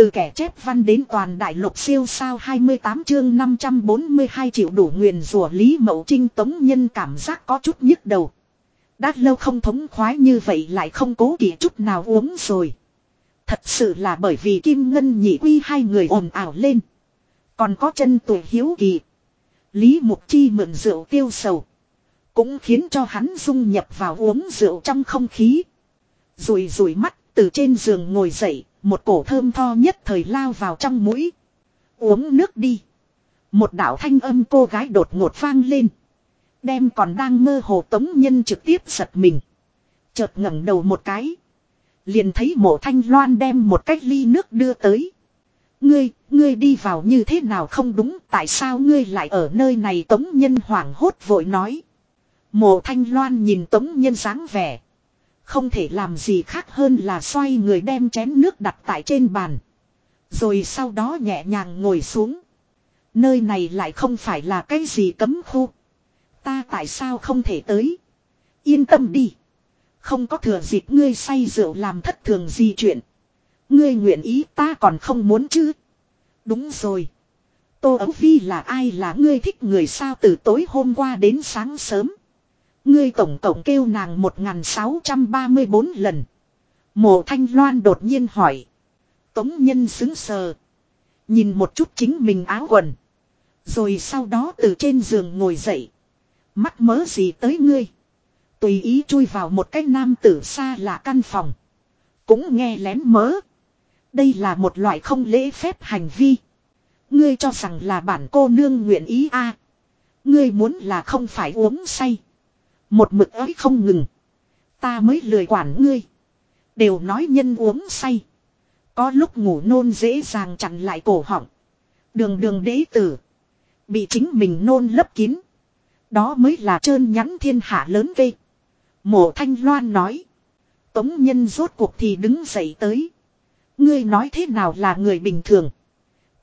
Từ kẻ chép văn đến toàn đại lục siêu sao 28 chương 542 triệu đủ nguyền rủa Lý Mậu Trinh tống nhân cảm giác có chút nhức đầu. Đã lâu không thống khoái như vậy lại không cố kỵ chút nào uống rồi. Thật sự là bởi vì Kim Ngân nhị quy hai người ồn ào lên. Còn có chân tuổi hiếu kỳ. Lý Mục Chi mượn rượu tiêu sầu. Cũng khiến cho hắn dung nhập vào uống rượu trong không khí. Rùi rùi mắt từ trên giường ngồi dậy. Một cổ thơm tho nhất thời lao vào trong mũi. Uống nước đi. Một đạo thanh âm cô gái đột ngột vang lên. Đem còn đang mơ hồ tống nhân trực tiếp giật mình. Chợt ngẩng đầu một cái. Liền thấy mộ thanh loan đem một cái ly nước đưa tới. Ngươi, ngươi đi vào như thế nào không đúng tại sao ngươi lại ở nơi này tống nhân hoảng hốt vội nói. Mộ thanh loan nhìn tống nhân dáng vẻ. Không thể làm gì khác hơn là xoay người đem chén nước đặt tại trên bàn. Rồi sau đó nhẹ nhàng ngồi xuống. Nơi này lại không phải là cái gì cấm khu. Ta tại sao không thể tới. Yên tâm đi. Không có thừa dịp ngươi say rượu làm thất thường gì chuyện. Ngươi nguyện ý ta còn không muốn chứ. Đúng rồi. Tô Ấu Phi là ai là ngươi thích người sao từ tối hôm qua đến sáng sớm. Ngươi tổng cộng kêu nàng 1634 lần. Mộ Thanh Loan đột nhiên hỏi. Tống nhân xứng sờ. Nhìn một chút chính mình áo quần. Rồi sau đó từ trên giường ngồi dậy. Mắt mớ gì tới ngươi. Tùy ý chui vào một cái nam tử xa là căn phòng. Cũng nghe lén mớ. Đây là một loại không lễ phép hành vi. Ngươi cho rằng là bản cô nương nguyện ý a Ngươi muốn là không phải uống say. Một mực ấy không ngừng. Ta mới lười quản ngươi. Đều nói nhân uống say. Có lúc ngủ nôn dễ dàng chặn lại cổ họng. Đường đường đế tử. Bị chính mình nôn lấp kín. Đó mới là trơn nhắn thiên hạ lớn vê. Mộ thanh loan nói. Tống nhân rốt cuộc thì đứng dậy tới. Ngươi nói thế nào là người bình thường.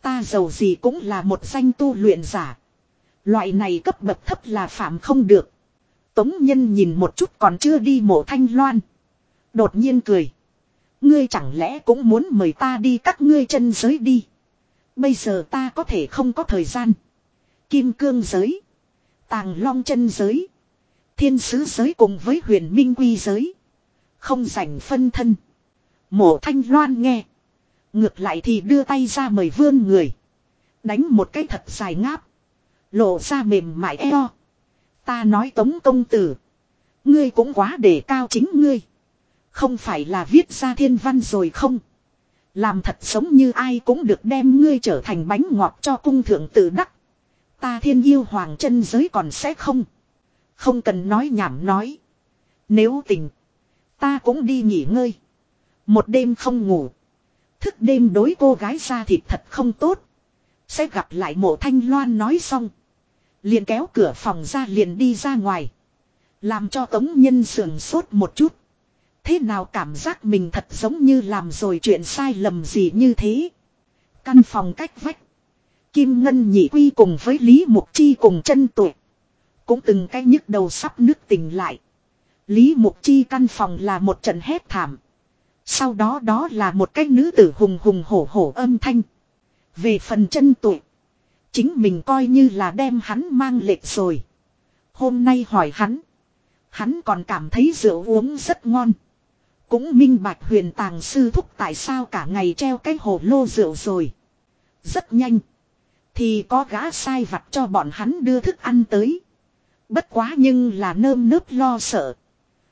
Ta giàu gì cũng là một danh tu luyện giả. Loại này cấp bậc thấp là phạm không được. Tống nhân nhìn một chút còn chưa đi mộ thanh loan. Đột nhiên cười. Ngươi chẳng lẽ cũng muốn mời ta đi các ngươi chân giới đi. Bây giờ ta có thể không có thời gian. Kim cương giới. Tàng long chân giới. Thiên sứ giới cùng với huyền minh quy giới. Không rảnh phân thân. Mộ thanh loan nghe. Ngược lại thì đưa tay ra mời vương người. Đánh một cái thật dài ngáp. Lộ ra mềm mại eo. Ta nói tống công tử. Ngươi cũng quá để cao chính ngươi. Không phải là viết ra thiên văn rồi không? Làm thật sống như ai cũng được đem ngươi trở thành bánh ngọt cho cung thượng tử đắc. Ta thiên yêu hoàng chân giới còn sẽ không. Không cần nói nhảm nói. Nếu tình. Ta cũng đi nghỉ ngơi. Một đêm không ngủ. Thức đêm đối cô gái ra thịt thật không tốt. Sẽ gặp lại mộ thanh loan nói xong. Liền kéo cửa phòng ra liền đi ra ngoài. Làm cho tống nhân sườn sốt một chút. Thế nào cảm giác mình thật giống như làm rồi chuyện sai lầm gì như thế. Căn phòng cách vách. Kim Ngân nhị quy cùng với Lý Mục Chi cùng chân tuổi. Cũng từng cái nhức đầu sắp nước tỉnh lại. Lý Mục Chi căn phòng là một trận hét thảm. Sau đó đó là một cái nữ tử hùng hùng hổ hổ âm thanh. Về phần chân tuổi. Chính mình coi như là đem hắn mang lệch rồi. Hôm nay hỏi hắn. Hắn còn cảm thấy rượu uống rất ngon. Cũng minh bạch huyền tàng sư thúc tại sao cả ngày treo cái hồ lô rượu rồi. Rất nhanh. Thì có gã sai vặt cho bọn hắn đưa thức ăn tới. Bất quá nhưng là nơm nớp lo sợ.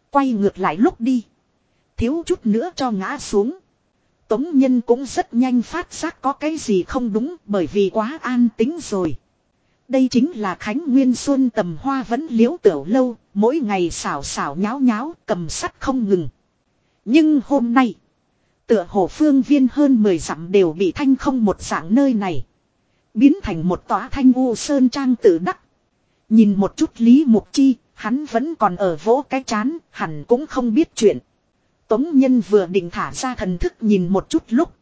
Quay ngược lại lúc đi. Thiếu chút nữa cho ngã xuống. Tống nhân cũng rất nhanh phát giác có cái gì không đúng bởi vì quá an tính rồi. Đây chính là Khánh Nguyên Xuân tầm hoa vẫn liễu tiểu lâu, mỗi ngày xảo xảo nháo nháo, cầm sắt không ngừng. Nhưng hôm nay, tựa hồ phương viên hơn 10 dặm đều bị thanh không một dạng nơi này. Biến thành một tòa thanh u sơn trang tự đắc. Nhìn một chút Lý Mục Chi, hắn vẫn còn ở vỗ cái chán, hẳn cũng không biết chuyện. Tống Nhân vừa định thả ra thần thức nhìn một chút lúc.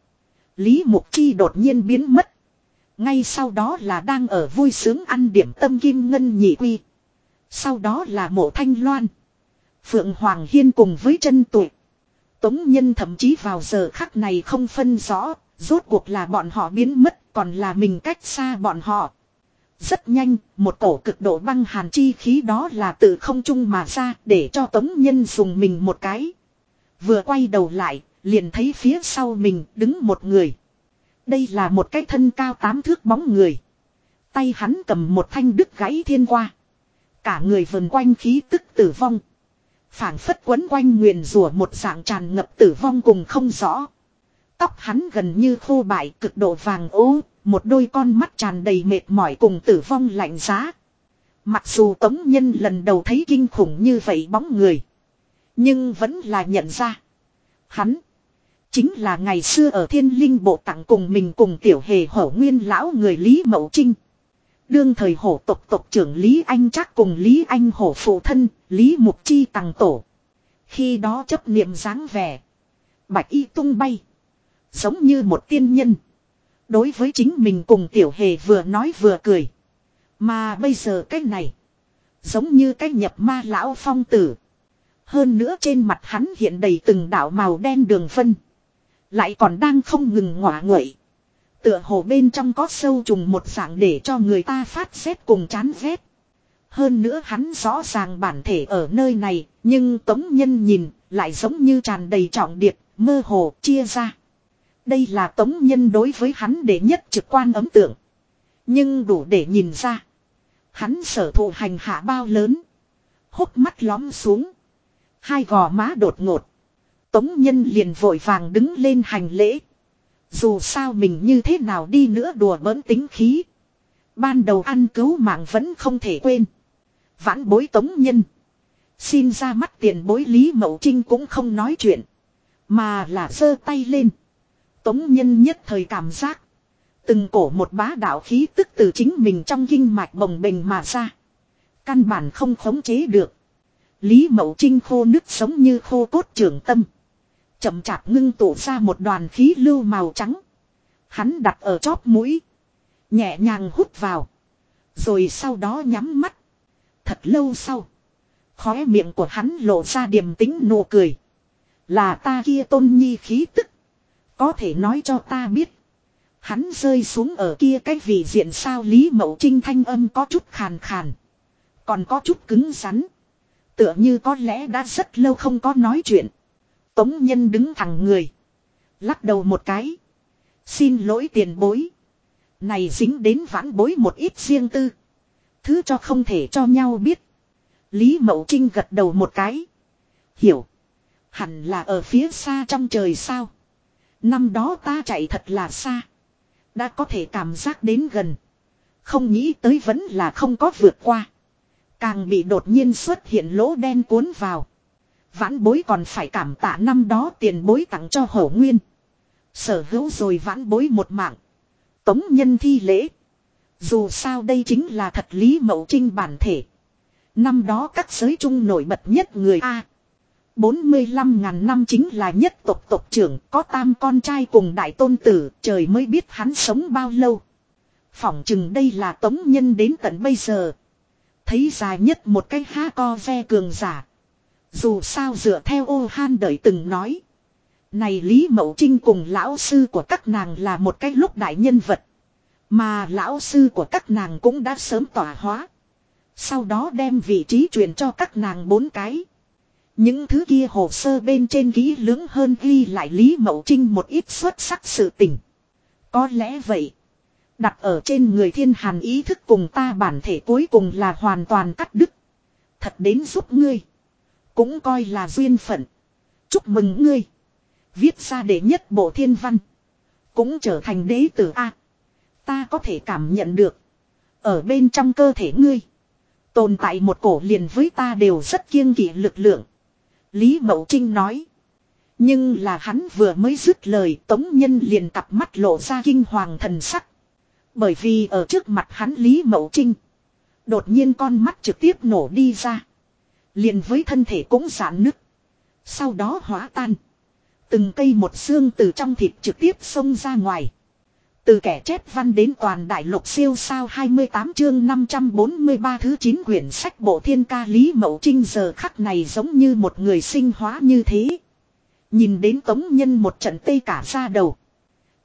Lý Mục Chi đột nhiên biến mất. Ngay sau đó là đang ở vui sướng ăn điểm tâm kim ngân nhị quy. Sau đó là mộ thanh loan. Phượng Hoàng Hiên cùng với chân tụi. Tống Nhân thậm chí vào giờ khắc này không phân rõ, Rốt cuộc là bọn họ biến mất còn là mình cách xa bọn họ. Rất nhanh, một cổ cực độ băng hàn chi khí đó là từ không trung mà ra để cho tống nhân dùng mình một cái. Vừa quay đầu lại, liền thấy phía sau mình đứng một người. Đây là một cái thân cao tám thước bóng người. Tay hắn cầm một thanh đứt gãy thiên qua. Cả người vần quanh khí tức tử vong. phảng phất quấn quanh nguyền rủa một dạng tràn ngập tử vong cùng không rõ. Tóc hắn gần như khô bại cực độ vàng ố, một đôi con mắt tràn đầy mệt mỏi cùng tử vong lạnh giá. Mặc dù Tống Nhân lần đầu thấy kinh khủng như vậy bóng người. Nhưng vẫn là nhận ra. Hắn. Chính là ngày xưa ở thiên linh bộ tặng cùng mình cùng tiểu hề hổ nguyên lão người Lý Mậu Trinh. Đương thời hổ tộc tộc trưởng Lý Anh chắc cùng Lý Anh hổ phụ thân, Lý Mục Chi tặng tổ. Khi đó chấp niệm dáng vẻ. Bạch y tung bay. Giống như một tiên nhân. Đối với chính mình cùng tiểu hề vừa nói vừa cười. Mà bây giờ cái này. Giống như cái nhập ma lão phong tử. Hơn nữa trên mặt hắn hiện đầy từng đảo màu đen đường phân. Lại còn đang không ngừng ngỏa nguậy. Tựa hồ bên trong có sâu trùng một dạng để cho người ta phát xét cùng chán ghét. Hơn nữa hắn rõ ràng bản thể ở nơi này, nhưng tống nhân nhìn, lại giống như tràn đầy trọng điệp, mơ hồ, chia ra. Đây là tống nhân đối với hắn để nhất trực quan ấm tượng. Nhưng đủ để nhìn ra. Hắn sở thụ hành hạ bao lớn. hút mắt lóm xuống. Hai gò má đột ngột. Tống nhân liền vội vàng đứng lên hành lễ. Dù sao mình như thế nào đi nữa đùa bỡn tính khí. Ban đầu ăn cứu mạng vẫn không thể quên. Vãn bối tống nhân. Xin ra mắt tiền bối Lý Mậu Trinh cũng không nói chuyện. Mà là giơ tay lên. Tống nhân nhất thời cảm giác. Từng cổ một bá đạo khí tức từ chính mình trong kinh mạch bồng bềnh mà ra. Căn bản không khống chế được. Lý Mậu Trinh khô nước sống như khô cốt trường tâm. Chậm chạp ngưng tụ ra một đoàn khí lưu màu trắng. Hắn đặt ở chóp mũi. Nhẹ nhàng hút vào. Rồi sau đó nhắm mắt. Thật lâu sau. Khóe miệng của hắn lộ ra điềm tính nụ cười. Là ta kia tôn nhi khí tức. Có thể nói cho ta biết. Hắn rơi xuống ở kia cái vị diện sao Lý Mậu Trinh thanh âm có chút khàn khàn. Còn có chút cứng rắn. Tựa như có lẽ đã rất lâu không có nói chuyện. Tống nhân đứng thẳng người. Lắc đầu một cái. Xin lỗi tiền bối. Này dính đến vãn bối một ít riêng tư. Thứ cho không thể cho nhau biết. Lý Mậu Trinh gật đầu một cái. Hiểu. Hẳn là ở phía xa trong trời sao. Năm đó ta chạy thật là xa. Đã có thể cảm giác đến gần. Không nghĩ tới vẫn là không có vượt qua. Càng bị đột nhiên xuất hiện lỗ đen cuốn vào. Vãn bối còn phải cảm tạ năm đó tiền bối tặng cho hổ nguyên. Sở hữu rồi vãn bối một mạng. Tống nhân thi lễ. Dù sao đây chính là thật lý mậu trinh bản thể. Năm đó các giới trung nổi bật nhất người A. 45 ngàn năm chính là nhất tộc tộc trưởng, có tam con trai cùng đại tôn tử, trời mới biết hắn sống bao lâu. Phỏng chừng đây là tống nhân đến tận bây giờ. Thấy dài nhất một cái ha co ve cường giả. Dù sao dựa theo ô han đợi từng nói. Này Lý Mậu Trinh cùng lão sư của các nàng là một cái lúc đại nhân vật. Mà lão sư của các nàng cũng đã sớm tỏa hóa. Sau đó đem vị trí truyền cho các nàng bốn cái. Những thứ kia hồ sơ bên trên kỹ lưỡng hơn ghi lại Lý Mậu Trinh một ít xuất sắc sự tình. Có lẽ vậy. Đặt ở trên người thiên hàn ý thức cùng ta bản thể cuối cùng là hoàn toàn cắt đứt. Thật đến giúp ngươi. Cũng coi là duyên phận. Chúc mừng ngươi. Viết ra để nhất bộ thiên văn. Cũng trở thành đế tử A. Ta có thể cảm nhận được. Ở bên trong cơ thể ngươi. Tồn tại một cổ liền với ta đều rất kiêng kỵ lực lượng. Lý Mậu Trinh nói. Nhưng là hắn vừa mới dứt lời, tống nhân liền cặp mắt lộ ra kinh hoàng thần sắc. Bởi vì ở trước mặt hắn Lý Mậu Trinh. Đột nhiên con mắt trực tiếp nổ đi ra. Liền với thân thể cũng giãn nứt. Sau đó hóa tan. Từng cây một xương từ trong thịt trực tiếp xông ra ngoài. Từ kẻ chết văn đến toàn đại lục siêu sao 28 chương 543 thứ 9 quyển sách bộ thiên ca Lý Mậu Trinh giờ khắc này giống như một người sinh hóa như thế. Nhìn đến tống nhân một trận tây cả ra đầu.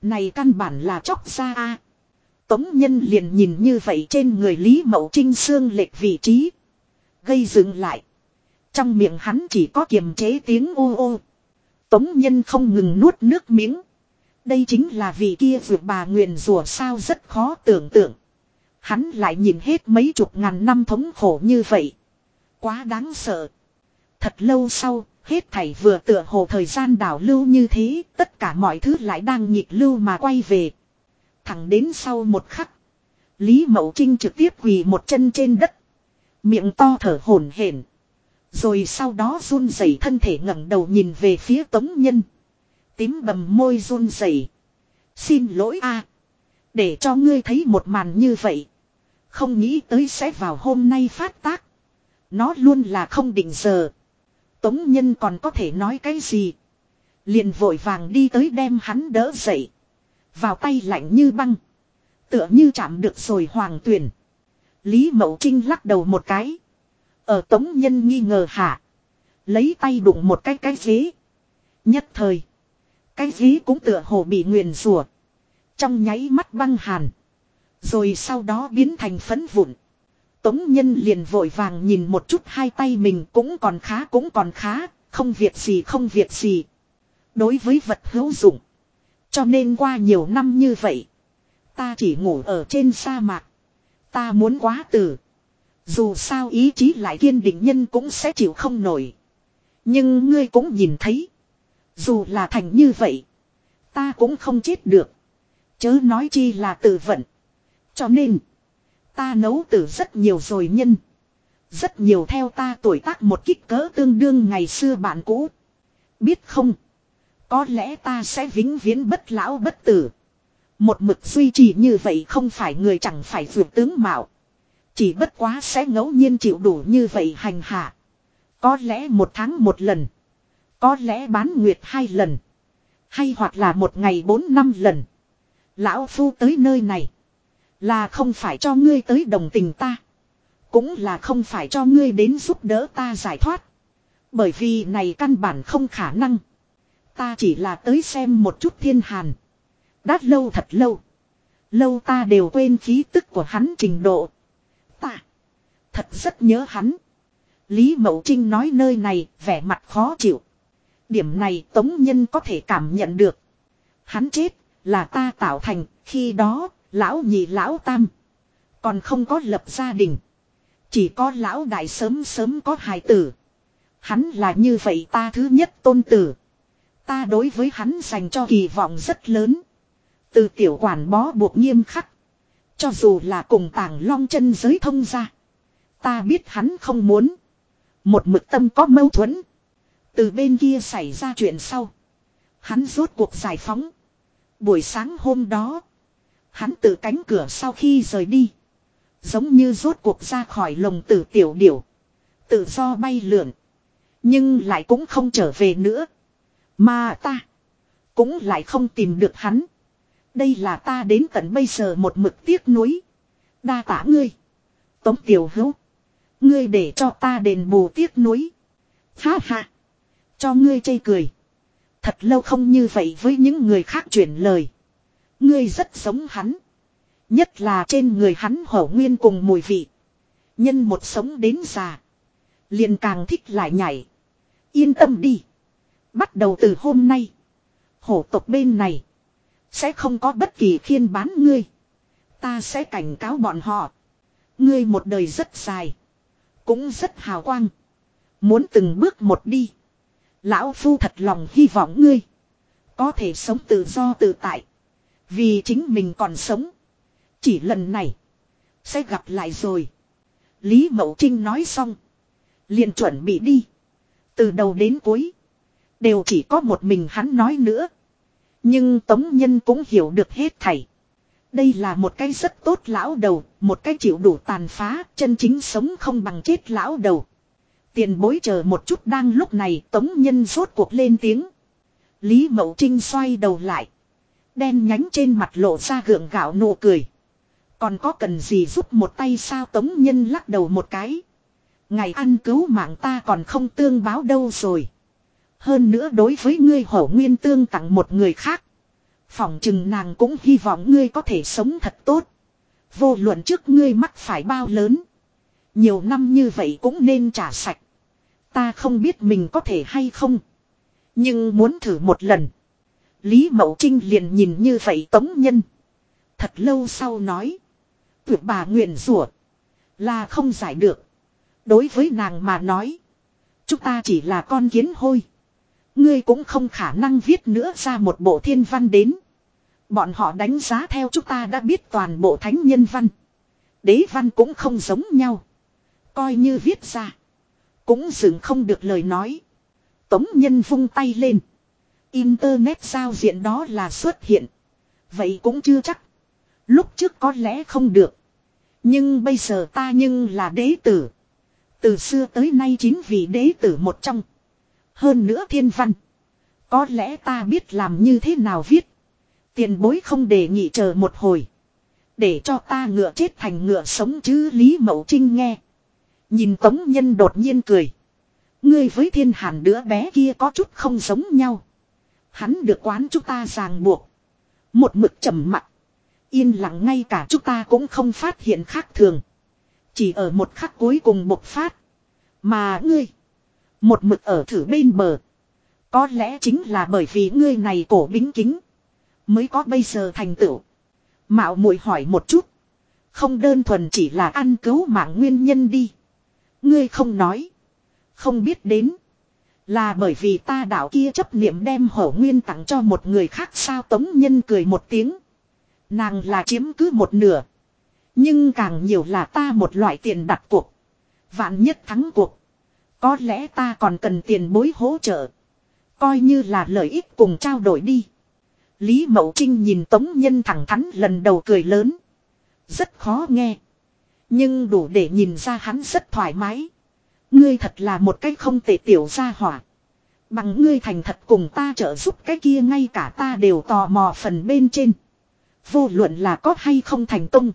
Này căn bản là chóc ra a. Tống nhân liền nhìn như vậy trên người Lý Mậu Trinh xương lệch vị trí. Gây dừng lại. Trong miệng hắn chỉ có kiềm chế tiếng ô ô. Tống nhân không ngừng nuốt nước miếng. Đây chính là vị kia vượt bà nguyền rùa sao rất khó tưởng tượng. Hắn lại nhìn hết mấy chục ngàn năm thống khổ như vậy. Quá đáng sợ. Thật lâu sau, hết thảy vừa tựa hồ thời gian đảo lưu như thế, tất cả mọi thứ lại đang nhịp lưu mà quay về. Thẳng đến sau một khắc. Lý Mậu Trinh trực tiếp quỳ một chân trên đất. Miệng to thở hổn hển. Rồi sau đó run rẩy thân thể ngẩng đầu nhìn về phía tống nhân. Tím bầm môi run rẩy. Xin lỗi a, Để cho ngươi thấy một màn như vậy. Không nghĩ tới sẽ vào hôm nay phát tác. Nó luôn là không định giờ. Tống nhân còn có thể nói cái gì. Liền vội vàng đi tới đem hắn đỡ dậy. Vào tay lạnh như băng. Tựa như chạm được rồi hoàng tuyển. Lý Mậu Trinh lắc đầu một cái. Ở tống nhân nghi ngờ hạ. Lấy tay đụng một cái cái ghế. Nhất thời. Cái ghế cũng tựa hồ bị nguyền rủa Trong nháy mắt băng hàn. Rồi sau đó biến thành phấn vụn. Tống nhân liền vội vàng nhìn một chút hai tay mình cũng còn khá cũng còn khá, không việc gì không việc gì. Đối với vật hữu dụng. Cho nên qua nhiều năm như vậy. Ta chỉ ngủ ở trên sa mạc. Ta muốn quá tử. Dù sao ý chí lại kiên định nhân cũng sẽ chịu không nổi. Nhưng ngươi cũng nhìn thấy. Dù là thành như vậy. Ta cũng không chết được. Chớ nói chi là tự vận. Cho nên. Ta nấu từ rất nhiều rồi nhân. Rất nhiều theo ta tuổi tác một kích cỡ tương đương ngày xưa bạn cũ. Biết không? Có lẽ ta sẽ vĩnh viễn bất lão bất tử. Một mực duy trì như vậy không phải người chẳng phải vượt tướng mạo. Chỉ bất quá sẽ ngẫu nhiên chịu đủ như vậy hành hạ. Có lẽ một tháng một lần. Có lẽ bán nguyệt hai lần. Hay hoặc là một ngày bốn năm lần. Lão Phu tới nơi này. Là không phải cho ngươi tới đồng tình ta. Cũng là không phải cho ngươi đến giúp đỡ ta giải thoát. Bởi vì này căn bản không khả năng. Ta chỉ là tới xem một chút thiên hàn. Đã lâu thật lâu. Lâu ta đều quên khí tức của hắn trình độ. Ta. Thật rất nhớ hắn. Lý Mậu Trinh nói nơi này, vẻ mặt khó chịu. Điểm này Tống Nhân có thể cảm nhận được. Hắn chết là ta tạo thành, khi đó, Lão nhị lão tam. Còn không có lập gia đình. Chỉ có lão đại sớm sớm có hài tử. Hắn là như vậy ta thứ nhất tôn tử. Ta đối với hắn dành cho kỳ vọng rất lớn. Từ tiểu quản bó buộc nghiêm khắc. Cho dù là cùng tàng long chân giới thông ra. Ta biết hắn không muốn. Một mực tâm có mâu thuẫn. Từ bên kia xảy ra chuyện sau. Hắn rốt cuộc giải phóng. Buổi sáng hôm đó. Hắn tự cánh cửa sau khi rời đi. Giống như rốt cuộc ra khỏi lồng tử tiểu điểu. Tự do bay lượn. Nhưng lại cũng không trở về nữa. Mà ta. Cũng lại không tìm được hắn. Đây là ta đến tận bây giờ một mực tiếc nuối. Đa tả ngươi. Tống tiểu hữu. Ngươi để cho ta đền bù tiếc nuối. Ha ha. Cho ngươi chây cười. Thật lâu không như vậy với những người khác chuyển lời. Ngươi rất giống hắn. Nhất là trên người hắn hổ nguyên cùng mùi vị. Nhân một sống đến già. Liền càng thích lại nhảy. Yên tâm đi. Bắt đầu từ hôm nay. Hổ tộc bên này. Sẽ không có bất kỳ khiên bán ngươi. Ta sẽ cảnh cáo bọn họ. Ngươi một đời rất dài. Cũng rất hào quang. Muốn từng bước một đi. Lão Phu thật lòng hy vọng ngươi. Có thể sống tự do tự tại. Vì chính mình còn sống. Chỉ lần này. Sẽ gặp lại rồi. Lý Mậu Trinh nói xong. liền chuẩn bị đi. Từ đầu đến cuối. Đều chỉ có một mình hắn nói nữa. Nhưng Tống Nhân cũng hiểu được hết thảy. Đây là một cái rất tốt lão đầu, một cái chịu đủ tàn phá, chân chính sống không bằng chết lão đầu. Tiền bối chờ một chút đang lúc này Tống Nhân rốt cuộc lên tiếng. Lý Mậu Trinh xoay đầu lại. Đen nhánh trên mặt lộ ra gượng gạo nụ cười. Còn có cần gì giúp một tay sao tống nhân lắc đầu một cái. Ngày ăn cứu mạng ta còn không tương báo đâu rồi. Hơn nữa đối với ngươi hổ nguyên tương tặng một người khác. Phỏng chừng nàng cũng hy vọng ngươi có thể sống thật tốt. Vô luận trước ngươi mắc phải bao lớn. Nhiều năm như vậy cũng nên trả sạch. Ta không biết mình có thể hay không. Nhưng muốn thử một lần. Lý Mậu Trinh liền nhìn như vậy tống nhân. Thật lâu sau nói. Tuyệt bà nguyện rủa Là không giải được. Đối với nàng mà nói. Chúng ta chỉ là con kiến hôi. Ngươi cũng không khả năng viết nữa ra một bộ thiên văn đến. Bọn họ đánh giá theo chúng ta đã biết toàn bộ thánh nhân văn. Đế văn cũng không giống nhau. Coi như viết ra. Cũng dừng không được lời nói. Tống nhân vung tay lên. Internet giao diện đó là xuất hiện. Vậy cũng chưa chắc. Lúc trước có lẽ không được. Nhưng bây giờ ta nhưng là đế tử. Từ xưa tới nay chính vì đế tử một trong. Hơn nữa thiên văn. Có lẽ ta biết làm như thế nào viết. Tiền bối không đề nghị chờ một hồi. Để cho ta ngựa chết thành ngựa sống chứ Lý Mậu Trinh nghe. Nhìn Tống Nhân đột nhiên cười. Ngươi với thiên hàn đứa bé kia có chút không giống nhau. Hắn được quán chúng ta ràng buộc. Một mực trầm mặc Yên lặng ngay cả chúng ta cũng không phát hiện khác thường. Chỉ ở một khắc cuối cùng bộc phát. Mà ngươi. Một mực ở thử bên bờ. Có lẽ chính là bởi vì ngươi này cổ bính kính. Mới có bây giờ thành tựu. Mạo muội hỏi một chút. Không đơn thuần chỉ là ăn cứu mạng nguyên nhân đi. Ngươi không nói. Không biết đến. Là bởi vì ta đạo kia chấp niệm đem hổ nguyên tặng cho một người khác sao tống nhân cười một tiếng. Nàng là chiếm cứ một nửa. Nhưng càng nhiều là ta một loại tiền đặt cuộc. Vạn nhất thắng cuộc. Có lẽ ta còn cần tiền bối hỗ trợ. Coi như là lợi ích cùng trao đổi đi. Lý Mậu Trinh nhìn Tống Nhân thẳng thắn lần đầu cười lớn. Rất khó nghe. Nhưng đủ để nhìn ra hắn rất thoải mái. Ngươi thật là một cái không tệ tiểu gia hỏa. Bằng ngươi thành thật cùng ta trợ giúp cái kia ngay cả ta đều tò mò phần bên trên. Vô luận là có hay không thành công.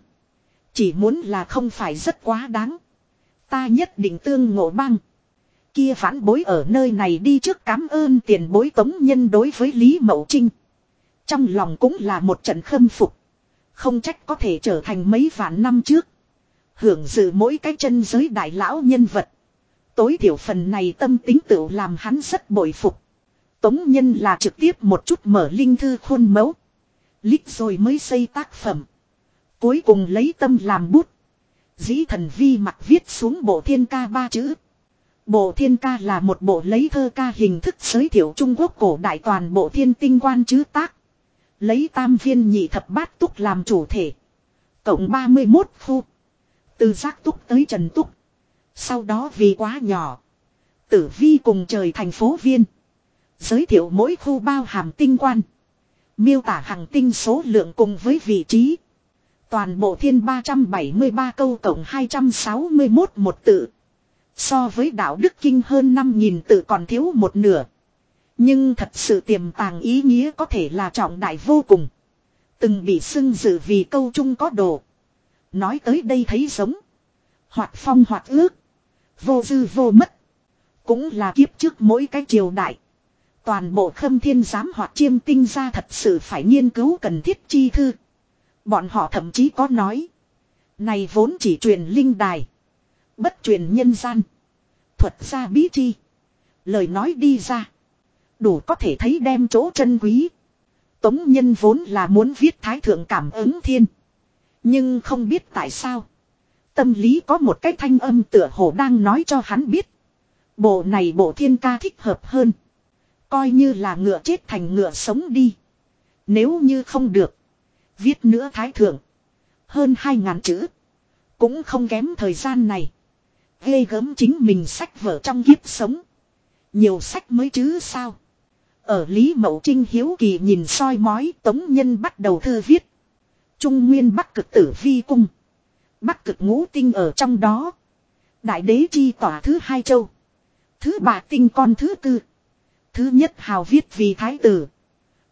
Chỉ muốn là không phải rất quá đáng. Ta nhất định tương ngộ băng. Kia phản bối ở nơi này đi trước cảm ơn tiền bối tống nhân đối với Lý Mậu Trinh. Trong lòng cũng là một trận khâm phục. Không trách có thể trở thành mấy vạn năm trước. Hưởng dự mỗi cái chân giới đại lão nhân vật. Tối thiểu phần này tâm tính tự làm hắn rất bội phục. Tống nhân là trực tiếp một chút mở linh thư khuôn mẫu. Lít rồi mới xây tác phẩm. Cuối cùng lấy tâm làm bút. Dĩ thần vi mặt viết xuống bộ thiên ca ba chữ. Bộ thiên ca là một bộ lấy thơ ca hình thức giới thiệu Trung Quốc cổ đại toàn bộ thiên tinh quan chữ tác. Lấy tam viên nhị thập bát túc làm chủ thể. Cộng 31 khu. Từ giác túc tới trần túc. Sau đó vì quá nhỏ. Tử vi cùng trời thành phố viên. Giới thiệu mỗi khu bao hàm tinh quan. Miêu tả hàng tinh số lượng cùng với vị trí. Toàn bộ thiên 373 câu cộng 261 một tự. So với đạo đức kinh hơn 5.000 tự còn thiếu một nửa. Nhưng thật sự tiềm tàng ý nghĩa có thể là trọng đại vô cùng. Từng bị xưng dự vì câu chung có đồ. Nói tới đây thấy giống. Hoặc phong hoặc ước. Vô dư vô mất. Cũng là kiếp trước mỗi cái triều đại. Toàn bộ khâm thiên giám hoặc chiêm tinh ra thật sự phải nghiên cứu cần thiết chi thư. Bọn họ thậm chí có nói. Này vốn chỉ truyền linh đài. Bất truyền nhân gian. Thuật ra bí chi. Lời nói đi ra. Đủ có thể thấy đem chỗ chân quý. Tống nhân vốn là muốn viết thái thượng cảm ứng thiên. Nhưng không biết tại sao. Tâm lý có một cái thanh âm tựa hồ đang nói cho hắn biết. Bộ này bộ thiên ca thích hợp hơn. Coi như là ngựa chết thành ngựa sống đi. Nếu như không được. Viết nữa thái thượng. Hơn hai ngàn chữ. Cũng không kém thời gian này. Ghê gớm chính mình sách vở trong kiếp sống. Nhiều sách mới chứ sao. Ở Lý Mậu Trinh hiếu kỳ nhìn soi mói tống nhân bắt đầu thư viết. Trung nguyên bắc cực tử vi cung. Bắc cực ngũ tinh ở trong đó. Đại đế chi tỏa thứ hai châu. Thứ ba tinh con thứ tư. Thứ nhất hào viết vì thái tử.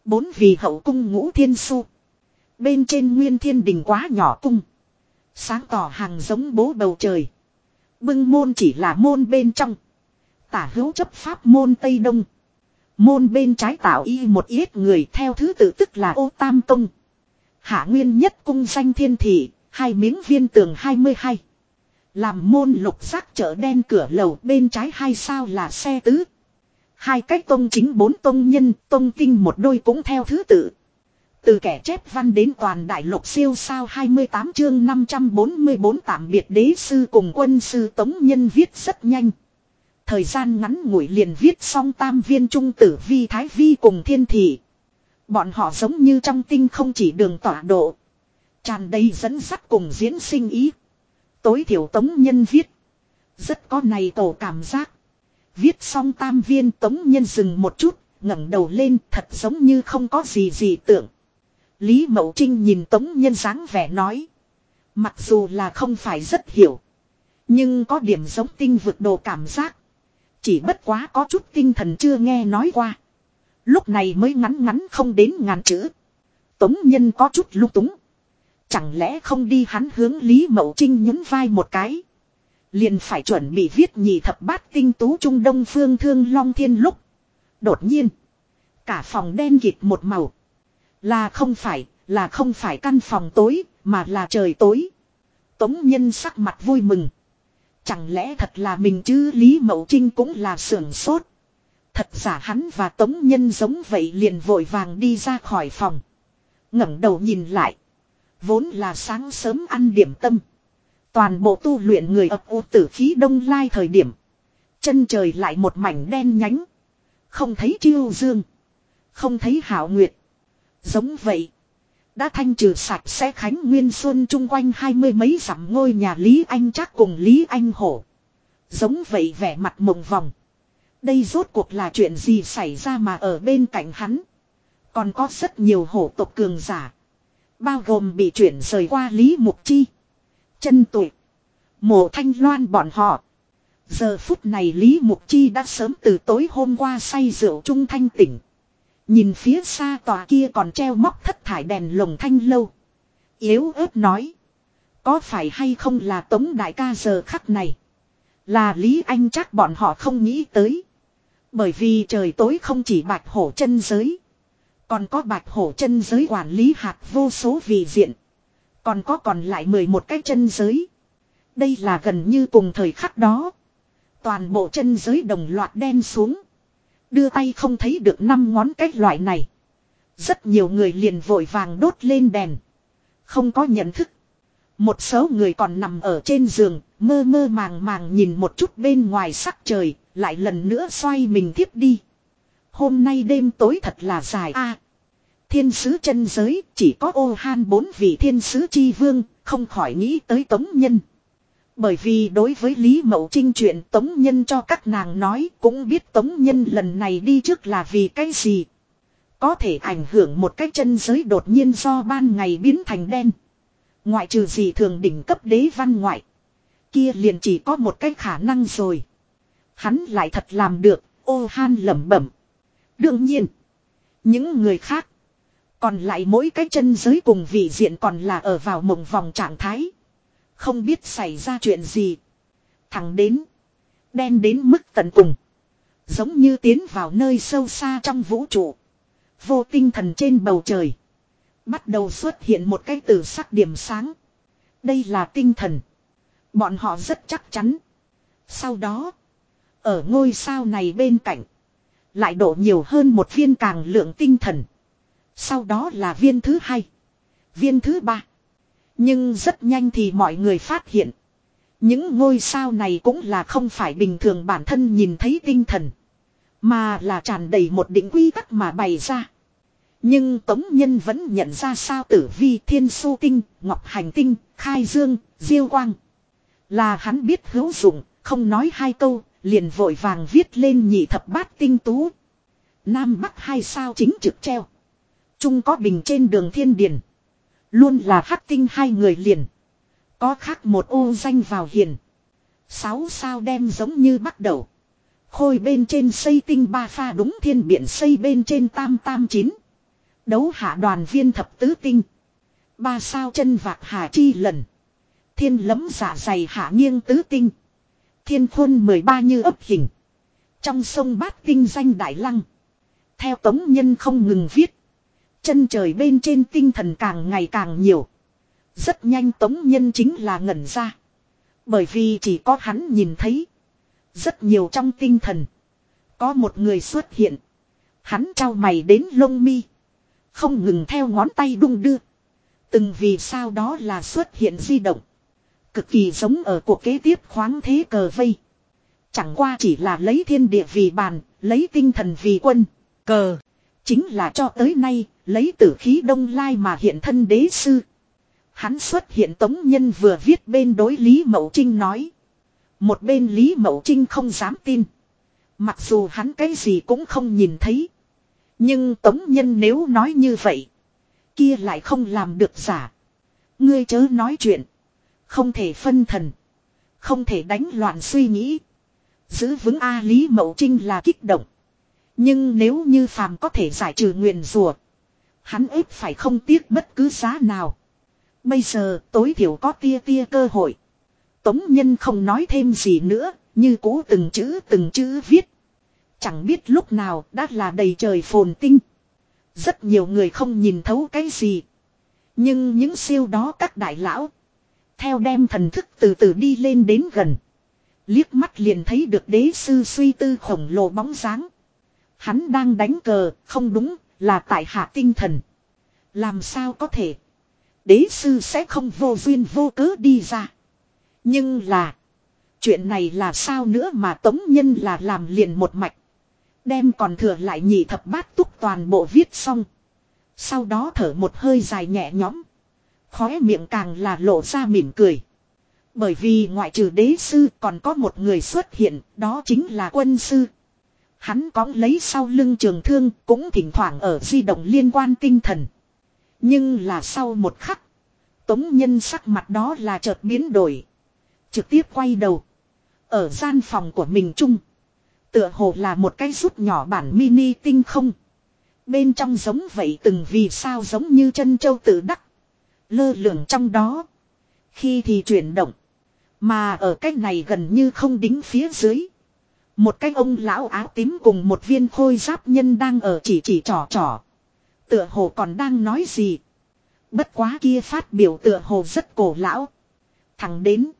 Bốn vì hậu cung ngũ thiên su. Bên trên nguyên thiên đình quá nhỏ cung. Sáng tỏ hàng giống bố bầu trời. Bưng môn chỉ là môn bên trong. Tả hữu chấp pháp môn Tây Đông. Môn bên trái tạo y một ít người theo thứ tự tức là ô tam tông. Hạ nguyên nhất cung danh thiên thị, hai miếng viên tường 22. Làm môn lục sắc chợ đen cửa lầu bên trái hai sao là xe tứ. Hai cách tông chính bốn tông nhân, tông tinh một đôi cũng theo thứ tự. Từ kẻ chép văn đến toàn đại lục siêu sao 28 chương 544 tạm biệt đế sư cùng quân sư tống nhân viết rất nhanh. Thời gian ngắn ngủi liền viết xong tam viên trung tử vi thái vi cùng thiên thị. Bọn họ giống như trong tinh không chỉ đường tọa độ. Tràn đầy dẫn dắt cùng diễn sinh ý. Tối thiểu tống nhân viết. Rất có này tổ cảm giác. Viết xong tam viên tống nhân dừng một chút, ngẩng đầu lên thật giống như không có gì gì tưởng. Lý Mậu Trinh nhìn tống nhân dáng vẻ nói. Mặc dù là không phải rất hiểu. Nhưng có điểm giống tinh vực đồ cảm giác. Chỉ bất quá có chút tinh thần chưa nghe nói qua. Lúc này mới ngắn ngắn không đến ngàn chữ. Tống nhân có chút lung túng. Chẳng lẽ không đi hắn hướng Lý Mậu Trinh nhún vai một cái. Liền phải chuẩn bị viết nhị thập bát tinh tú trung đông phương thương long thiên lúc. Đột nhiên. Cả phòng đen kịt một màu. Là không phải, là không phải căn phòng tối, mà là trời tối. Tống nhân sắc mặt vui mừng. Chẳng lẽ thật là mình chứ Lý Mậu Trinh cũng là sưởng sốt. Thật giả hắn và Tống Nhân giống vậy liền vội vàng đi ra khỏi phòng. ngẩng đầu nhìn lại. Vốn là sáng sớm ăn điểm tâm. Toàn bộ tu luyện người ập u tử khí đông lai thời điểm. Chân trời lại một mảnh đen nhánh. Không thấy chiêu dương. Không thấy hảo nguyệt. Giống vậy. Đã thanh trừ sạch sẽ Khánh Nguyên Xuân chung quanh hai mươi mấy dặm ngôi nhà Lý Anh chắc cùng Lý Anh Hổ. Giống vậy vẻ mặt mộng vòng. Đây rốt cuộc là chuyện gì xảy ra mà ở bên cạnh hắn. Còn có rất nhiều hổ tộc cường giả. Bao gồm bị chuyển rời qua Lý Mục Chi. Chân tuổi. Mộ thanh loan bọn họ. Giờ phút này Lý Mục Chi đã sớm từ tối hôm qua say rượu trung thanh tỉnh. Nhìn phía xa tòa kia còn treo móc thất thải đèn lồng thanh lâu. Yếu ớt nói. Có phải hay không là tống đại ca giờ khắc này. Là Lý Anh chắc bọn họ không nghĩ tới. Bởi vì trời tối không chỉ bạch hổ chân giới. Còn có bạch hổ chân giới quản lý hạt vô số vị diện. Còn có còn lại 11 cái chân giới. Đây là gần như cùng thời khắc đó. Toàn bộ chân giới đồng loạt đen xuống. Đưa tay không thấy được năm ngón cái loại này. Rất nhiều người liền vội vàng đốt lên đèn. Không có nhận thức. Một số người còn nằm ở trên giường, mơ mơ màng màng nhìn một chút bên ngoài sắc trời, lại lần nữa xoay mình tiếp đi. Hôm nay đêm tối thật là dài a. thiên sứ chân giới chỉ có ô han bốn vị thiên sứ chi vương, không khỏi nghĩ tới tống nhân. Bởi vì đối với Lý Mậu Trinh chuyện Tống Nhân cho các nàng nói cũng biết Tống Nhân lần này đi trước là vì cái gì. Có thể ảnh hưởng một cái chân giới đột nhiên do ban ngày biến thành đen. Ngoại trừ gì thường đỉnh cấp đế văn ngoại. Kia liền chỉ có một cái khả năng rồi. Hắn lại thật làm được, ô han lẩm bẩm. Đương nhiên, những người khác. Còn lại mỗi cái chân giới cùng vị diện còn là ở vào mộng vòng trạng thái. Không biết xảy ra chuyện gì. Thẳng đến. Đen đến mức tận cùng. Giống như tiến vào nơi sâu xa trong vũ trụ. Vô tinh thần trên bầu trời. Bắt đầu xuất hiện một cái từ sắc điểm sáng. Đây là tinh thần. Bọn họ rất chắc chắn. Sau đó. Ở ngôi sao này bên cạnh. Lại đổ nhiều hơn một viên càng lượng tinh thần. Sau đó là viên thứ hai. Viên thứ ba. Nhưng rất nhanh thì mọi người phát hiện. Những ngôi sao này cũng là không phải bình thường bản thân nhìn thấy tinh thần. Mà là tràn đầy một định quy tắc mà bày ra. Nhưng Tống Nhân vẫn nhận ra sao tử vi thiên su tinh, ngọc hành tinh, khai dương, diêu quang. Là hắn biết hữu dụng, không nói hai câu, liền vội vàng viết lên nhị thập bát tinh tú. Nam Bắc hai sao chính trực treo. Trung có bình trên đường thiên điền. Luôn là hắc tinh hai người liền. Có khác một ô danh vào hiền. Sáu sao đem giống như bắt đầu. Khôi bên trên xây tinh ba pha đúng thiên biển xây bên trên tam tam chín. Đấu hạ đoàn viên thập tứ tinh. Ba sao chân vạc hạ chi lần. Thiên lấm giả dày hạ nghiêng tứ tinh. Thiên khôn 13 như ấp hình. Trong sông bát tinh danh đại lăng. Theo tống nhân không ngừng viết. Chân trời bên trên tinh thần càng ngày càng nhiều. Rất nhanh tống nhân chính là ngẩn ra. Bởi vì chỉ có hắn nhìn thấy. Rất nhiều trong tinh thần. Có một người xuất hiện. Hắn trao mày đến lông mi. Không ngừng theo ngón tay đung đưa. Từng vì sao đó là xuất hiện di động. Cực kỳ giống ở cuộc kế tiếp khoáng thế cờ vây. Chẳng qua chỉ là lấy thiên địa vì bàn, lấy tinh thần vì quân. Cờ. Chính là cho tới nay, lấy tử khí đông lai mà hiện thân đế sư. Hắn xuất hiện tống nhân vừa viết bên đối Lý Mậu Trinh nói. Một bên Lý Mậu Trinh không dám tin. Mặc dù hắn cái gì cũng không nhìn thấy. Nhưng tống nhân nếu nói như vậy. Kia lại không làm được giả. Ngươi chớ nói chuyện. Không thể phân thần. Không thể đánh loạn suy nghĩ. Giữ vững A Lý Mậu Trinh là kích động. Nhưng nếu như phàm có thể giải trừ nguyền rùa. Hắn ít phải không tiếc bất cứ giá nào. Bây giờ tối thiểu có tia tia cơ hội. Tống nhân không nói thêm gì nữa. Như cũ từng chữ từng chữ viết. Chẳng biết lúc nào đã là đầy trời phồn tinh. Rất nhiều người không nhìn thấu cái gì. Nhưng những siêu đó các đại lão. Theo đem thần thức từ từ đi lên đến gần. Liếc mắt liền thấy được đế sư suy tư khổng lồ bóng dáng. Hắn đang đánh cờ, không đúng, là tại hạ tinh thần. Làm sao có thể? Đế sư sẽ không vô duyên vô cớ đi ra. Nhưng là. Chuyện này là sao nữa mà tống nhân là làm liền một mạch. Đem còn thừa lại nhị thập bát túc toàn bộ viết xong. Sau đó thở một hơi dài nhẹ nhõm. Khóe miệng càng là lộ ra mỉm cười. Bởi vì ngoại trừ đế sư còn có một người xuất hiện, đó chính là quân sư. Hắn có lấy sau lưng trường thương cũng thỉnh thoảng ở di động liên quan tinh thần. Nhưng là sau một khắc. Tống nhân sắc mặt đó là chợt biến đổi. Trực tiếp quay đầu. Ở gian phòng của mình chung. Tựa hồ là một cái rút nhỏ bản mini tinh không. Bên trong giống vậy từng vì sao giống như chân châu tự đắc. Lơ lửng trong đó. Khi thì chuyển động. Mà ở cách này gần như không đính phía dưới. Một cái ông lão áo tím cùng một viên khôi giáp nhân đang ở chỉ chỉ trò trò. Tựa hồ còn đang nói gì. Bất quá kia phát biểu tựa hồ rất cổ lão. Thẳng đến.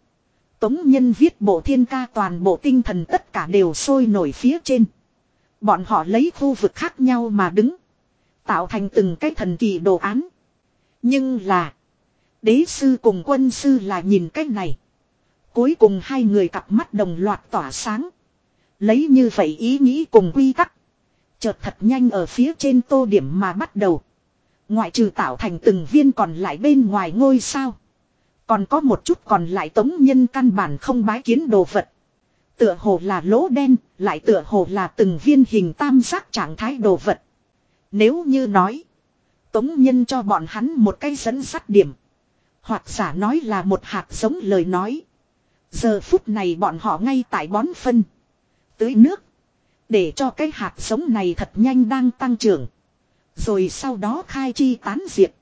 Tống nhân viết bộ thiên ca toàn bộ tinh thần tất cả đều sôi nổi phía trên. Bọn họ lấy khu vực khác nhau mà đứng. Tạo thành từng cái thần kỳ đồ án. Nhưng là. Đế sư cùng quân sư là nhìn cách này. Cuối cùng hai người cặp mắt đồng loạt tỏa sáng. Lấy như vậy ý nghĩ cùng quy tắc. Chợt thật nhanh ở phía trên tô điểm mà bắt đầu. Ngoại trừ tạo thành từng viên còn lại bên ngoài ngôi sao. Còn có một chút còn lại tống nhân căn bản không bái kiến đồ vật. Tựa hồ là lỗ đen, lại tựa hồ là từng viên hình tam giác trạng thái đồ vật. Nếu như nói, tống nhân cho bọn hắn một cái dẫn sắt điểm. Hoặc giả nói là một hạt giống lời nói. Giờ phút này bọn họ ngay tại bón phân. Tưới nước. Để cho cái hạt giống này thật nhanh đang tăng trưởng. Rồi sau đó khai chi tán diệt.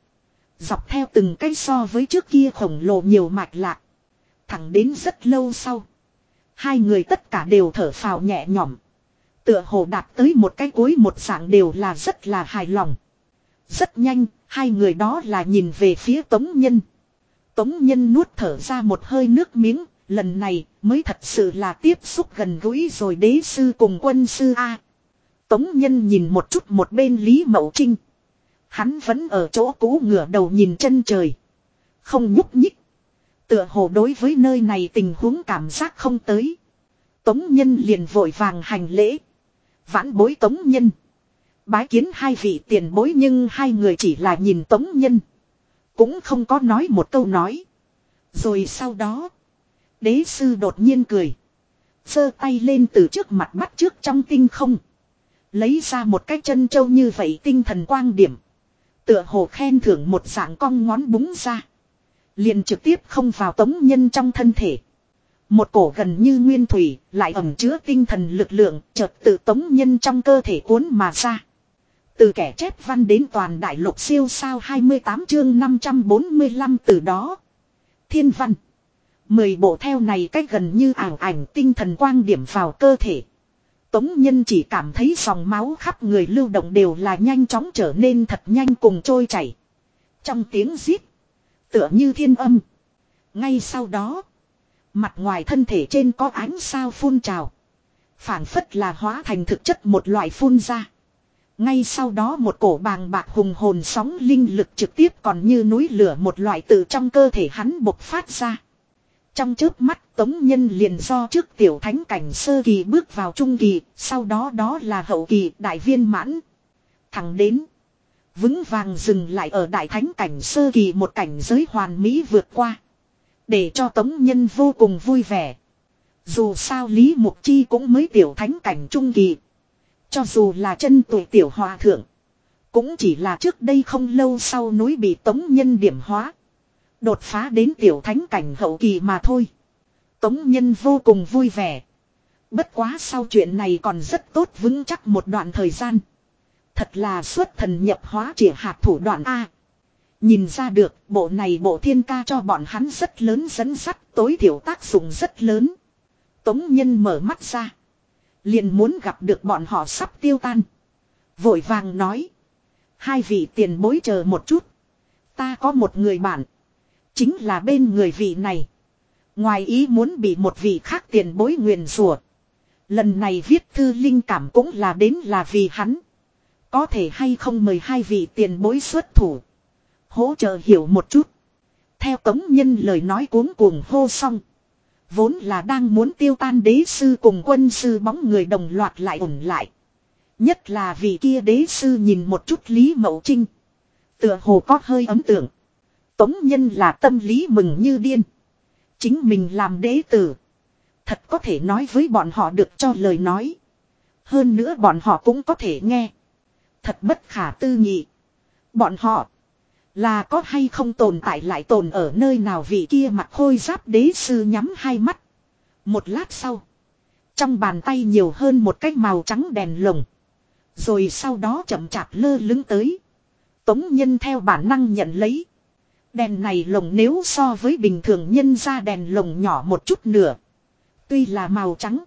Dọc theo từng cái so với trước kia khổng lồ nhiều mạch lạc. Thẳng đến rất lâu sau. Hai người tất cả đều thở phào nhẹ nhõm. Tựa hồ đạt tới một cái cuối một dạng đều là rất là hài lòng. Rất nhanh, hai người đó là nhìn về phía Tống Nhân. Tống Nhân nuốt thở ra một hơi nước miếng, lần này, mới thật sự là tiếp xúc gần gũi rồi đế sư cùng quân sư A. Tống Nhân nhìn một chút một bên Lý Mậu Trinh. Hắn vẫn ở chỗ cũ ngửa đầu nhìn chân trời. Không nhúc nhích. Tựa hồ đối với nơi này tình huống cảm giác không tới. Tống Nhân liền vội vàng hành lễ. Vãn bối Tống Nhân. Bái kiến hai vị tiền bối nhưng hai người chỉ là nhìn Tống Nhân. Cũng không có nói một câu nói. Rồi sau đó. Đế sư đột nhiên cười. giơ tay lên từ trước mặt bắt trước trong tinh không. Lấy ra một cái chân trâu như vậy tinh thần quang điểm. Tựa hồ khen thưởng một dạng cong ngón búng ra. Liền trực tiếp không vào tống nhân trong thân thể. Một cổ gần như nguyên thủy, lại ẩm chứa tinh thần lực lượng, chợt tự tống nhân trong cơ thể cuốn mà ra. Từ kẻ chép văn đến toàn đại lục siêu sao 28 chương 545 từ đó. Thiên văn. Mười bộ theo này cách gần như ảo ảnh tinh thần quang điểm vào cơ thể. Tống Nhân chỉ cảm thấy dòng máu khắp người lưu động đều là nhanh chóng trở nên thật nhanh cùng trôi chảy. Trong tiếng rít, tựa như thiên âm. Ngay sau đó, mặt ngoài thân thể trên có ánh sao phun trào. phản phất là hóa thành thực chất một loại phun ra. Ngay sau đó một cổ bàng bạc hùng hồn sóng linh lực trực tiếp còn như núi lửa một loại từ trong cơ thể hắn bộc phát ra. Trong trước mắt Tống Nhân liền do trước tiểu thánh cảnh sơ kỳ bước vào trung kỳ, sau đó đó là hậu kỳ đại viên mãn. Thẳng đến. Vững vàng dừng lại ở đại thánh cảnh sơ kỳ một cảnh giới hoàn mỹ vượt qua. Để cho Tống Nhân vô cùng vui vẻ. Dù sao Lý Mục Chi cũng mới tiểu thánh cảnh trung kỳ. Cho dù là chân tuổi tiểu hòa thượng. Cũng chỉ là trước đây không lâu sau núi bị Tống Nhân điểm hóa. Đột phá đến tiểu thánh cảnh hậu kỳ mà thôi. Tống Nhân vô cùng vui vẻ. Bất quá sau chuyện này còn rất tốt vững chắc một đoạn thời gian. Thật là xuất thần nhập hóa chỉ hạt thủ đoạn A. Nhìn ra được, bộ này bộ thiên ca cho bọn hắn rất lớn dẫn sắt tối thiểu tác dụng rất lớn. Tống nhân mở mắt ra. Liền muốn gặp được bọn họ sắp tiêu tan. Vội vàng nói. Hai vị tiền bối chờ một chút. Ta có một người bạn. Chính là bên người vị này. Ngoài ý muốn bị một vị khác tiền bối nguyền rủa Lần này viết thư linh cảm cũng là đến là vì hắn. Có thể hay không mời hai vị tiền bối xuất thủ. Hỗ trợ hiểu một chút. Theo tống nhân lời nói cuốn cuồng hô xong. Vốn là đang muốn tiêu tan đế sư cùng quân sư bóng người đồng loạt lại ổn lại. Nhất là vì kia đế sư nhìn một chút Lý Mậu Trinh. Tựa hồ có hơi ấm tưởng Tống nhân là tâm lý mừng như điên. Chính mình làm đế tử. Thật có thể nói với bọn họ được cho lời nói. Hơn nữa bọn họ cũng có thể nghe. Thật bất khả tư nghị. Bọn họ. Là có hay không tồn tại lại tồn ở nơi nào vị kia mặt khôi giáp đế sư nhắm hai mắt. Một lát sau. Trong bàn tay nhiều hơn một cái màu trắng đèn lồng. Rồi sau đó chậm chạp lơ lứng tới. Tống nhân theo bản năng nhận lấy. Đèn này lồng nếu so với bình thường nhân ra đèn lồng nhỏ một chút nửa. Tuy là màu trắng.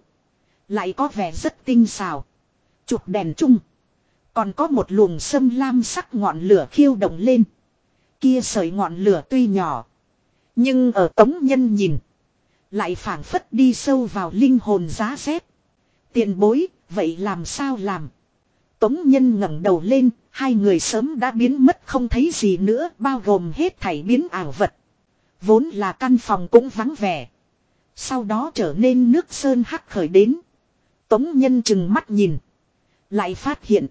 Lại có vẻ rất tinh xào. Chụp đèn chung. Còn có một luồng sâm lam sắc ngọn lửa khiêu động lên. Kia sợi ngọn lửa tuy nhỏ. Nhưng ở tống nhân nhìn. Lại phảng phất đi sâu vào linh hồn giá rét. Tiền bối, vậy làm sao làm? Tống nhân ngẩng đầu lên, hai người sớm đã biến mất không thấy gì nữa, bao gồm hết thảy biến ảo vật. Vốn là căn phòng cũng vắng vẻ. Sau đó trở nên nước sơn hắc khởi đến. Tống nhân chừng mắt nhìn. Lại phát hiện.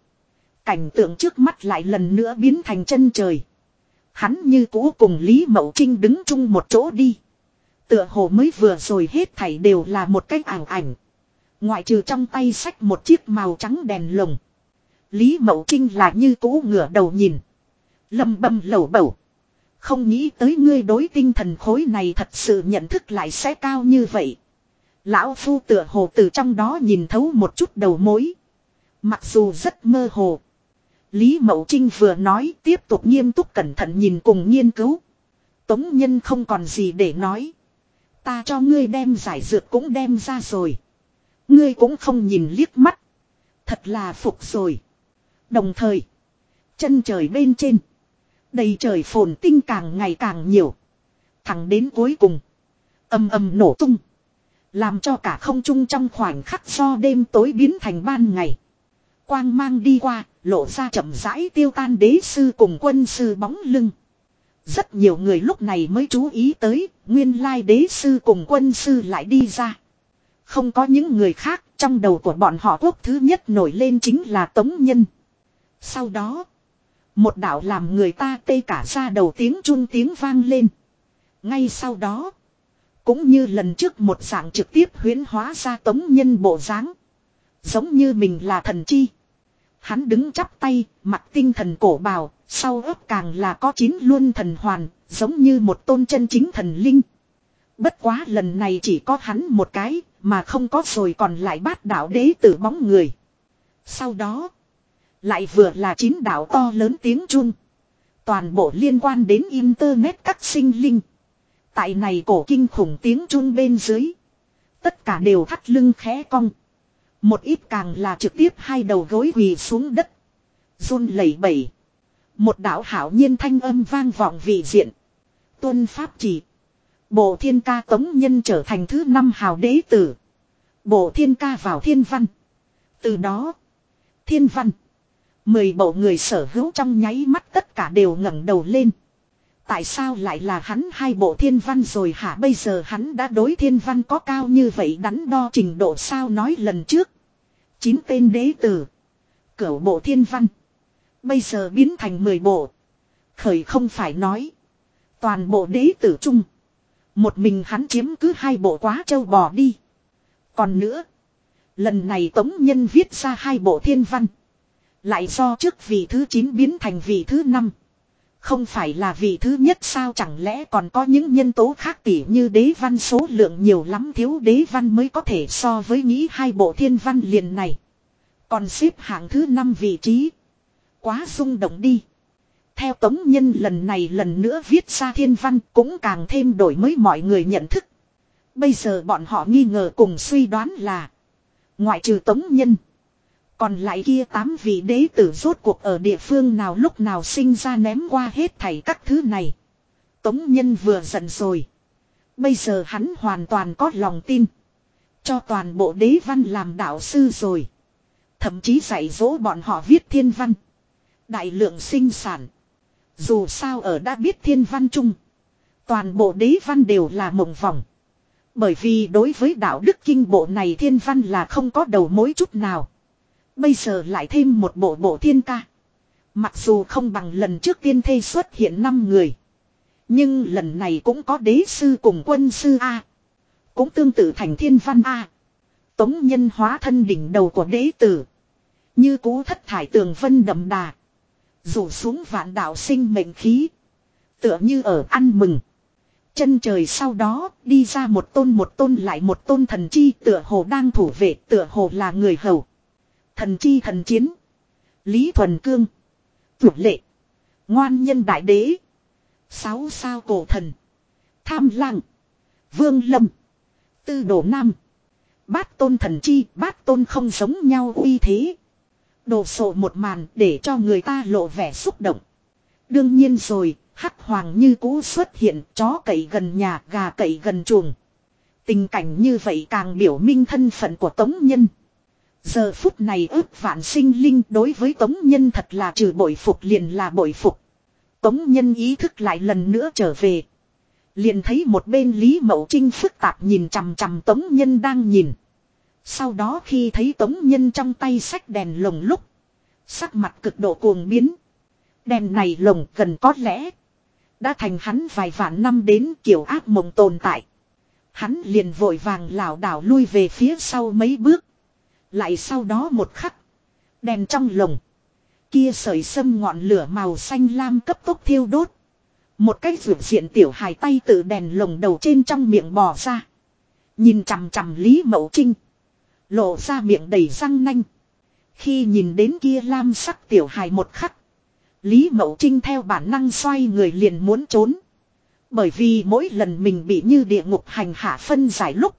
Cảnh tượng trước mắt lại lần nữa biến thành chân trời. Hắn như cũ cùng Lý Mậu Trinh đứng chung một chỗ đi. Tựa hồ mới vừa rồi hết thảy đều là một cái ảo ảnh. Ngoại trừ trong tay sách một chiếc màu trắng đèn lồng. Lý Mậu Trinh là như cũ ngửa đầu nhìn. Lầm bầm lẩu bầu, Không nghĩ tới ngươi đối tinh thần khối này thật sự nhận thức lại sẽ cao như vậy. Lão Phu tựa hồ từ trong đó nhìn thấu một chút đầu mối. Mặc dù rất mơ hồ. Lý Mậu Trinh vừa nói tiếp tục nghiêm túc cẩn thận nhìn cùng nghiên cứu. Tống Nhân không còn gì để nói. Ta cho ngươi đem giải dược cũng đem ra rồi. Ngươi cũng không nhìn liếc mắt. Thật là phục rồi. Đồng thời. Chân trời bên trên. Đầy trời phồn tinh càng ngày càng nhiều. Thẳng đến cuối cùng. âm âm nổ tung. Làm cho cả không trung trong khoảnh khắc do đêm tối biến thành ban ngày. Quang mang đi qua, lộ ra chậm rãi tiêu tan đế sư cùng quân sư bóng lưng. Rất nhiều người lúc này mới chú ý tới, nguyên lai đế sư cùng quân sư lại đi ra. Không có những người khác, trong đầu của bọn họ quốc thứ nhất nổi lên chính là Tống Nhân. Sau đó, một đạo làm người ta tê cả ra đầu tiếng chun tiếng vang lên. Ngay sau đó, cũng như lần trước một dạng trực tiếp huyến hóa ra Tống Nhân bộ dáng Giống như mình là thần chi. Hắn đứng chắp tay, mặt tinh thần cổ bào, sau ớt càng là có chín luôn thần hoàn, giống như một tôn chân chính thần linh. Bất quá lần này chỉ có hắn một cái, mà không có rồi còn lại bát đạo đế tử bóng người. Sau đó, lại vừa là chín đạo to lớn tiếng chung. Toàn bộ liên quan đến Internet các sinh linh. Tại này cổ kinh khủng tiếng chung bên dưới. Tất cả đều thắt lưng khẽ cong. Một ít càng là trực tiếp hai đầu gối quỳ xuống đất. run lẩy bẩy. Một đạo hảo nhiên thanh âm vang vọng vị diện. Tuân pháp chỉ. Bộ thiên ca tống nhân trở thành thứ năm hào đế tử. Bộ thiên ca vào thiên văn. Từ đó. Thiên văn. Mười bộ người sở hữu trong nháy mắt tất cả đều ngẩng đầu lên. Tại sao lại là hắn hai bộ thiên văn rồi hả bây giờ hắn đã đối thiên văn có cao như vậy đắn đo trình độ sao nói lần trước. Chín tên đế tử. Cửu bộ thiên văn. Bây giờ biến thành mười bộ. Khởi không phải nói. Toàn bộ đế tử chung. Một mình hắn chiếm cứ hai bộ quá châu bò đi. Còn nữa. Lần này Tống Nhân viết ra hai bộ thiên văn. Lại do trước vị thứ 9 biến thành vị thứ 5. Không phải là vị thứ nhất sao chẳng lẽ còn có những nhân tố khác tỉ như đế văn số lượng nhiều lắm thiếu đế văn mới có thể so với nghĩ hai bộ thiên văn liền này. Còn xếp hạng thứ 5 vị trí. Quá rung động đi. Theo tống nhân lần này lần nữa viết ra thiên văn cũng càng thêm đổi mới mọi người nhận thức. Bây giờ bọn họ nghi ngờ cùng suy đoán là. Ngoại trừ tống nhân. Còn lại kia tám vị đế tử rốt cuộc ở địa phương nào lúc nào sinh ra ném qua hết thảy các thứ này. Tống nhân vừa giận rồi. Bây giờ hắn hoàn toàn có lòng tin. Cho toàn bộ đế văn làm đạo sư rồi. Thậm chí dạy dỗ bọn họ viết thiên văn. Đại lượng sinh sản. Dù sao ở đã biết thiên văn chung. Toàn bộ đế văn đều là mộng vòng. Bởi vì đối với đạo đức kinh bộ này thiên văn là không có đầu mối chút nào. Bây giờ lại thêm một bộ bộ thiên ca. Mặc dù không bằng lần trước tiên thê xuất hiện 5 người. Nhưng lần này cũng có đế sư cùng quân sư A. Cũng tương tự thành thiên văn A. Tống nhân hóa thân đỉnh đầu của đế tử. Như cú thất thải tường vân đậm đà. Rủ xuống vạn đạo sinh mệnh khí. Tựa như ở ăn mừng. Chân trời sau đó, đi ra một tôn một tôn lại một tôn thần chi tựa hồ đang thủ vệ, tựa hồ là người hầu. Thần chi thần chiến. Lý Thuần Cương. Tuyệt lệ. Ngoan nhân đại đế. Sáu sao cổ thần. Tham lang. Vương lâm. Tư đồ nam. Bát tôn thần chi, bát tôn không giống nhau uy thế. Đồ sộ một màn để cho người ta lộ vẻ xúc động. Đương nhiên rồi, hắc hoàng như cũ xuất hiện, chó cậy gần nhà, gà cậy gần chuồng. Tình cảnh như vậy càng biểu minh thân phận của tống nhân. Giờ phút này ước vạn sinh linh đối với tống nhân thật là trừ bội phục liền là bội phục. Tống nhân ý thức lại lần nữa trở về. Liền thấy một bên Lý Mậu Trinh phức tạp nhìn chằm chằm tống nhân đang nhìn. Sau đó khi thấy tống nhân trong tay sách đèn lồng lúc. Sắc mặt cực độ cuồng biến. Đèn này lồng gần có lẽ. Đã thành hắn vài vạn năm đến kiểu ác mộng tồn tại. Hắn liền vội vàng lảo đảo lui về phía sau mấy bước. Lại sau đó một khắc. Đèn trong lồng. Kia sợi sâm ngọn lửa màu xanh lam cấp tốc thiêu đốt. Một cái rượu diện tiểu hài tay từ đèn lồng đầu trên trong miệng bò ra. Nhìn chằm chằm Lý Mậu Trinh. Lộ ra miệng đầy răng nanh. Khi nhìn đến kia lam sắc tiểu hài một khắc. Lý Mậu Trinh theo bản năng xoay người liền muốn trốn. Bởi vì mỗi lần mình bị như địa ngục hành hạ phân giải lúc.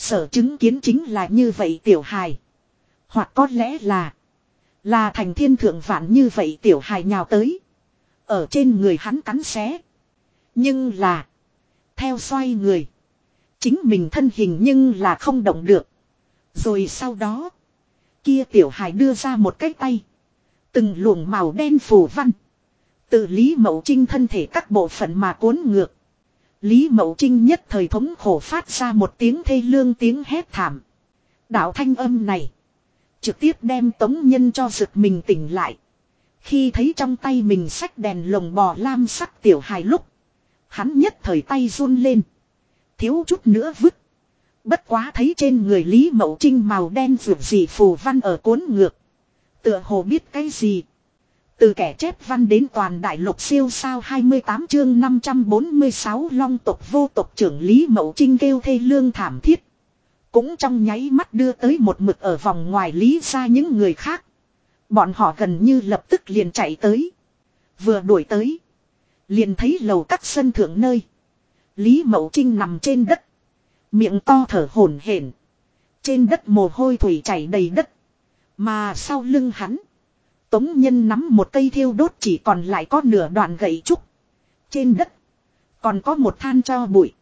Sở chứng kiến chính là như vậy tiểu hài. Hoặc có lẽ là. Là thành thiên thượng vạn như vậy tiểu hài nhào tới. Ở trên người hắn cắn xé. Nhưng là. Theo xoay người. Chính mình thân hình nhưng là không động được. Rồi sau đó. Kia tiểu hài đưa ra một cái tay. Từng luồng màu đen phủ văn. Từ Lý Mậu Trinh thân thể các bộ phận mà cuốn ngược. Lý Mậu Trinh nhất thời thống khổ phát ra một tiếng thê lương tiếng hét thảm. Đạo thanh âm này. Trực tiếp đem tống nhân cho giựt mình tỉnh lại. Khi thấy trong tay mình sách đèn lồng bò lam sắc tiểu hài lúc. Hắn nhất thời tay run lên. Thiếu chút nữa vứt. Bất quá thấy trên người Lý Mậu Trinh màu đen vượt gì phù văn ở cuốn ngược. Tựa hồ biết cái gì. Từ kẻ chép văn đến toàn đại lục siêu sao 28 chương 546 long tộc vô tộc trưởng Lý Mậu Trinh kêu thê lương thảm thiết. Cũng trong nháy mắt đưa tới một mực ở vòng ngoài Lý ra những người khác. Bọn họ gần như lập tức liền chạy tới. Vừa đuổi tới. Liền thấy lầu các sân thượng nơi. Lý Mậu Trinh nằm trên đất. Miệng to thở hổn hển. Trên đất mồ hôi thủy chảy đầy đất. Mà sau lưng hắn. Tống nhân nắm một cây thiêu đốt chỉ còn lại có nửa đoạn gậy trúc. Trên đất. Còn có một than cho bụi.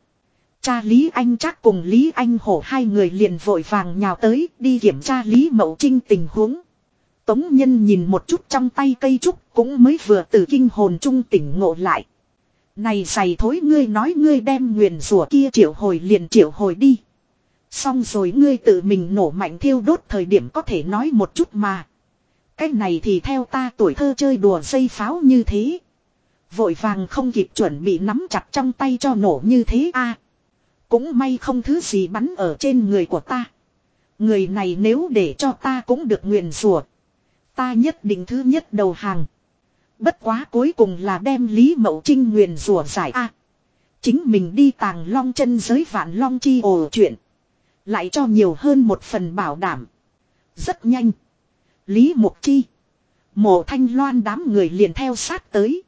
Cha Lý Anh chắc cùng Lý Anh Hổ hai người liền vội vàng nhào tới, đi kiểm tra Lý Mậu Trinh tình huống. Tống Nhân nhìn một chút trong tay cây trúc cũng mới vừa từ kinh hồn trung tỉnh ngộ lại. Này giày thối ngươi nói ngươi đem nguyền rủa kia triệu hồi liền triệu hồi đi. Xong rồi ngươi tự mình nổ mạnh thiêu đốt thời điểm có thể nói một chút mà. Cái này thì theo ta tuổi thơ chơi đùa dây pháo như thế. Vội vàng không kịp chuẩn bị nắm chặt trong tay cho nổ như thế a Cũng may không thứ gì bắn ở trên người của ta. Người này nếu để cho ta cũng được nguyện rùa. Ta nhất định thứ nhất đầu hàng. Bất quá cuối cùng là đem Lý Mậu Trinh nguyền rùa giải A. chính mình đi tàng long chân giới vạn long chi ồ chuyện. Lại cho nhiều hơn một phần bảo đảm. Rất nhanh. Lý Mục Chi. Mộ thanh loan đám người liền theo sát tới.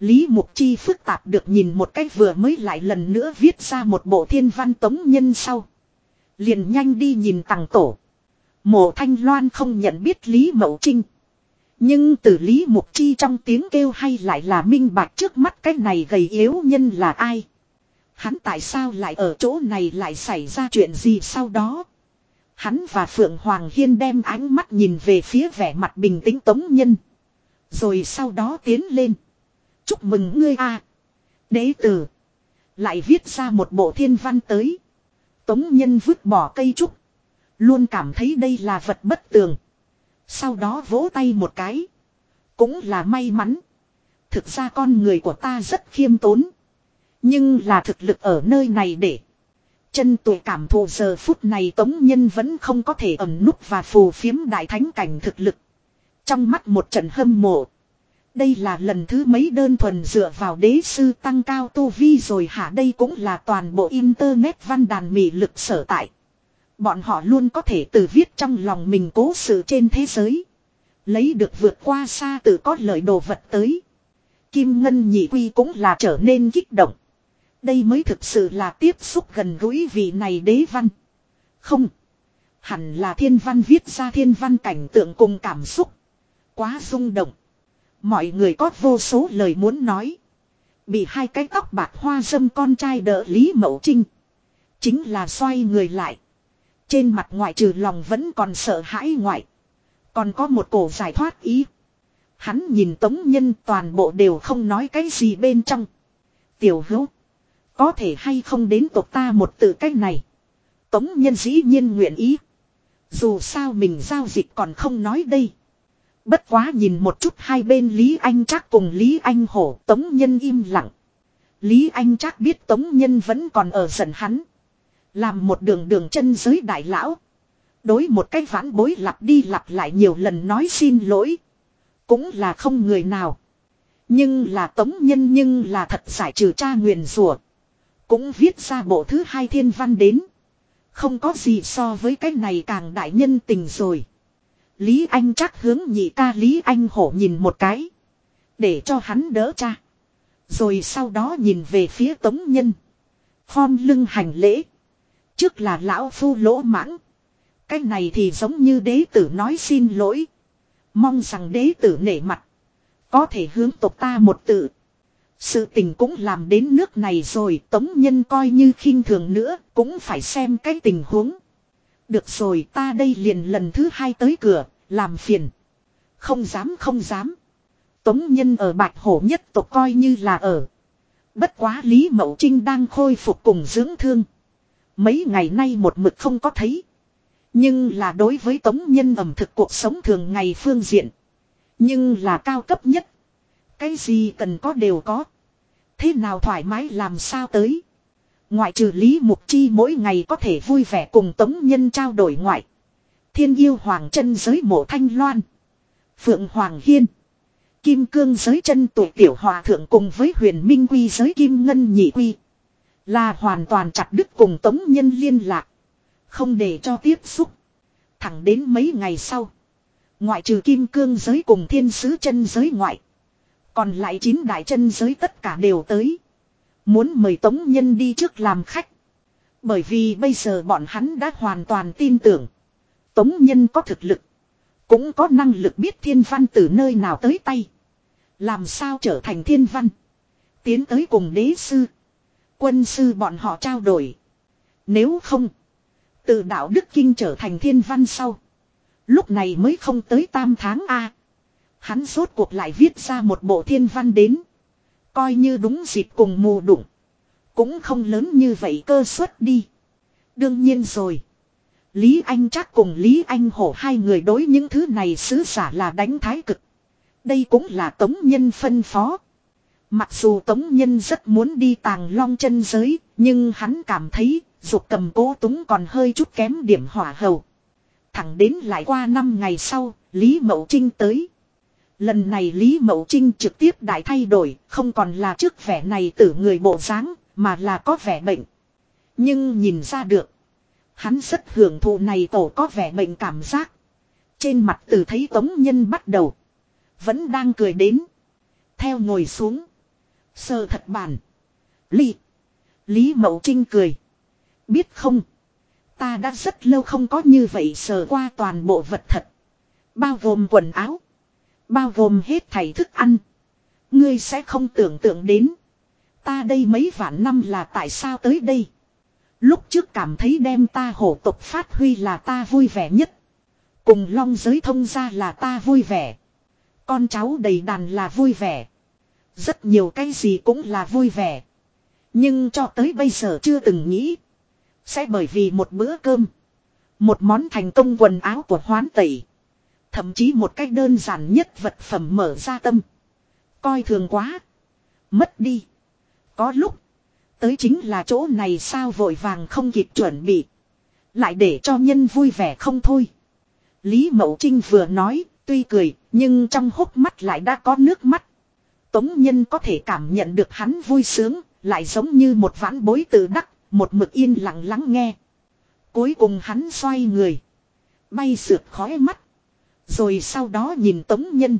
Lý Mục Chi phức tạp được nhìn một cách vừa mới lại lần nữa viết ra một bộ thiên văn tống nhân sau. Liền nhanh đi nhìn tàng tổ. Mộ thanh loan không nhận biết Lý Mậu Trinh. Nhưng từ Lý Mục Chi trong tiếng kêu hay lại là minh bạch trước mắt cái này gầy yếu nhân là ai. Hắn tại sao lại ở chỗ này lại xảy ra chuyện gì sau đó. Hắn và Phượng Hoàng Hiên đem ánh mắt nhìn về phía vẻ mặt bình tĩnh tống nhân. Rồi sau đó tiến lên. Chúc mừng ngươi a Đế tử. Lại viết ra một bộ thiên văn tới. Tống nhân vứt bỏ cây trúc. Luôn cảm thấy đây là vật bất tường. Sau đó vỗ tay một cái. Cũng là may mắn. Thực ra con người của ta rất khiêm tốn. Nhưng là thực lực ở nơi này để. Chân tuổi cảm thụ giờ phút này tống nhân vẫn không có thể ẩn núp và phù phiếm đại thánh cảnh thực lực. Trong mắt một trận hâm mộ. Đây là lần thứ mấy đơn thuần dựa vào đế sư tăng cao tu vi rồi hả đây cũng là toàn bộ internet văn đàn mị lực sở tại. Bọn họ luôn có thể từ viết trong lòng mình cố sự trên thế giới. Lấy được vượt qua xa tự có lợi đồ vật tới. Kim Ngân nhị quy cũng là trở nên kích động. Đây mới thực sự là tiếp xúc gần gũi vị này đế văn. Không. Hẳn là thiên văn viết ra thiên văn cảnh tượng cùng cảm xúc. Quá rung động. Mọi người có vô số lời muốn nói. Bị hai cái tóc bạc hoa dâm con trai đỡ Lý Mậu Trinh. Chính là xoay người lại. Trên mặt ngoại trừ lòng vẫn còn sợ hãi ngoại. Còn có một cổ giải thoát ý. Hắn nhìn tống nhân toàn bộ đều không nói cái gì bên trong. Tiểu hữu. Có thể hay không đến tộc ta một từ cách này. Tống nhân dĩ nhiên nguyện ý. Dù sao mình giao dịch còn không nói đây. Bất quá nhìn một chút hai bên Lý Anh chắc cùng Lý Anh hổ, Tống Nhân im lặng. Lý Anh chắc biết Tống Nhân vẫn còn ở giận hắn. Làm một đường đường chân giới đại lão. Đối một cái vãn bối lặp đi lặp lại nhiều lần nói xin lỗi. Cũng là không người nào. Nhưng là Tống Nhân nhưng là thật giải trừ cha nguyền rủa cũng viết ra bộ thứ hai thiên văn đến. Không có gì so với cái này càng đại nhân tình rồi. Lý Anh chắc hướng nhị ca Lý Anh hổ nhìn một cái. Để cho hắn đỡ cha. Rồi sau đó nhìn về phía tống nhân. Khom lưng hành lễ. Trước là lão phu lỗ mãng. Cái này thì giống như đế tử nói xin lỗi. Mong rằng đế tử nể mặt. Có thể hướng tộc ta một tự. Sự tình cũng làm đến nước này rồi tống nhân coi như khinh thường nữa cũng phải xem cái tình huống. Được rồi ta đây liền lần thứ hai tới cửa, làm phiền. Không dám không dám. Tống nhân ở bạch hổ nhất tộc coi như là ở. Bất quá Lý Mậu Trinh đang khôi phục cùng dưỡng thương. Mấy ngày nay một mực không có thấy. Nhưng là đối với tống nhân ẩm thực cuộc sống thường ngày phương diện. Nhưng là cao cấp nhất. Cái gì cần có đều có. Thế nào thoải mái làm sao tới. Ngoại trừ Lý Mục Chi mỗi ngày có thể vui vẻ cùng Tống Nhân trao đổi ngoại. Thiên yêu hoàng chân giới mộ thanh loan. Phượng Hoàng Hiên. Kim cương giới chân tuổi tiểu hòa thượng cùng với huyền minh quy giới kim ngân nhị quy. Là hoàn toàn chặt đứt cùng Tống Nhân liên lạc. Không để cho tiếp xúc. Thẳng đến mấy ngày sau. Ngoại trừ kim cương giới cùng thiên sứ chân giới ngoại. Còn lại chín đại chân giới tất cả đều tới. Muốn mời Tống Nhân đi trước làm khách. Bởi vì bây giờ bọn hắn đã hoàn toàn tin tưởng. Tống Nhân có thực lực. Cũng có năng lực biết thiên văn từ nơi nào tới tay. Làm sao trở thành thiên văn. Tiến tới cùng đế sư. Quân sư bọn họ trao đổi. Nếu không. Từ đạo đức kinh trở thành thiên văn sau. Lúc này mới không tới tam tháng A. Hắn rốt cuộc lại viết ra một bộ thiên văn đến. Coi như đúng dịp cùng mù đụng. Cũng không lớn như vậy cơ suất đi. Đương nhiên rồi. Lý Anh chắc cùng Lý Anh hổ hai người đối những thứ này sứ giả là đánh thái cực. Đây cũng là tống nhân phân phó. Mặc dù tống nhân rất muốn đi tàng long chân giới, nhưng hắn cảm thấy dục cầm cố túng còn hơi chút kém điểm hỏa hầu. Thẳng đến lại qua năm ngày sau, Lý Mậu Trinh tới. Lần này Lý Mậu Trinh trực tiếp đại thay đổi, không còn là trước vẻ này tử người bộ dáng, mà là có vẻ bệnh. Nhưng nhìn ra được, hắn rất hưởng thụ này tổ có vẻ bệnh cảm giác. Trên mặt từ thấy tống nhân bắt đầu, vẫn đang cười đến. Theo ngồi xuống, sơ thật bản. Lý, Lý Mậu Trinh cười. Biết không, ta đã rất lâu không có như vậy sờ qua toàn bộ vật thật. Bao gồm quần áo Bao gồm hết thảy thức ăn. Ngươi sẽ không tưởng tượng đến. Ta đây mấy vạn năm là tại sao tới đây. Lúc trước cảm thấy đem ta hổ tục phát huy là ta vui vẻ nhất. Cùng long giới thông ra là ta vui vẻ. Con cháu đầy đàn là vui vẻ. Rất nhiều cái gì cũng là vui vẻ. Nhưng cho tới bây giờ chưa từng nghĩ. Sẽ bởi vì một bữa cơm. Một món thành công quần áo của hoán tẩy. Thậm chí một cách đơn giản nhất vật phẩm mở ra tâm. Coi thường quá. Mất đi. Có lúc. Tới chính là chỗ này sao vội vàng không kịp chuẩn bị. Lại để cho nhân vui vẻ không thôi. Lý Mậu Trinh vừa nói, tuy cười, nhưng trong hốc mắt lại đã có nước mắt. Tống nhân có thể cảm nhận được hắn vui sướng, lại giống như một vãn bối tự đắc, một mực yên lặng lắng nghe. Cuối cùng hắn xoay người. Bay sượt khói mắt. Rồi sau đó nhìn Tống Nhân.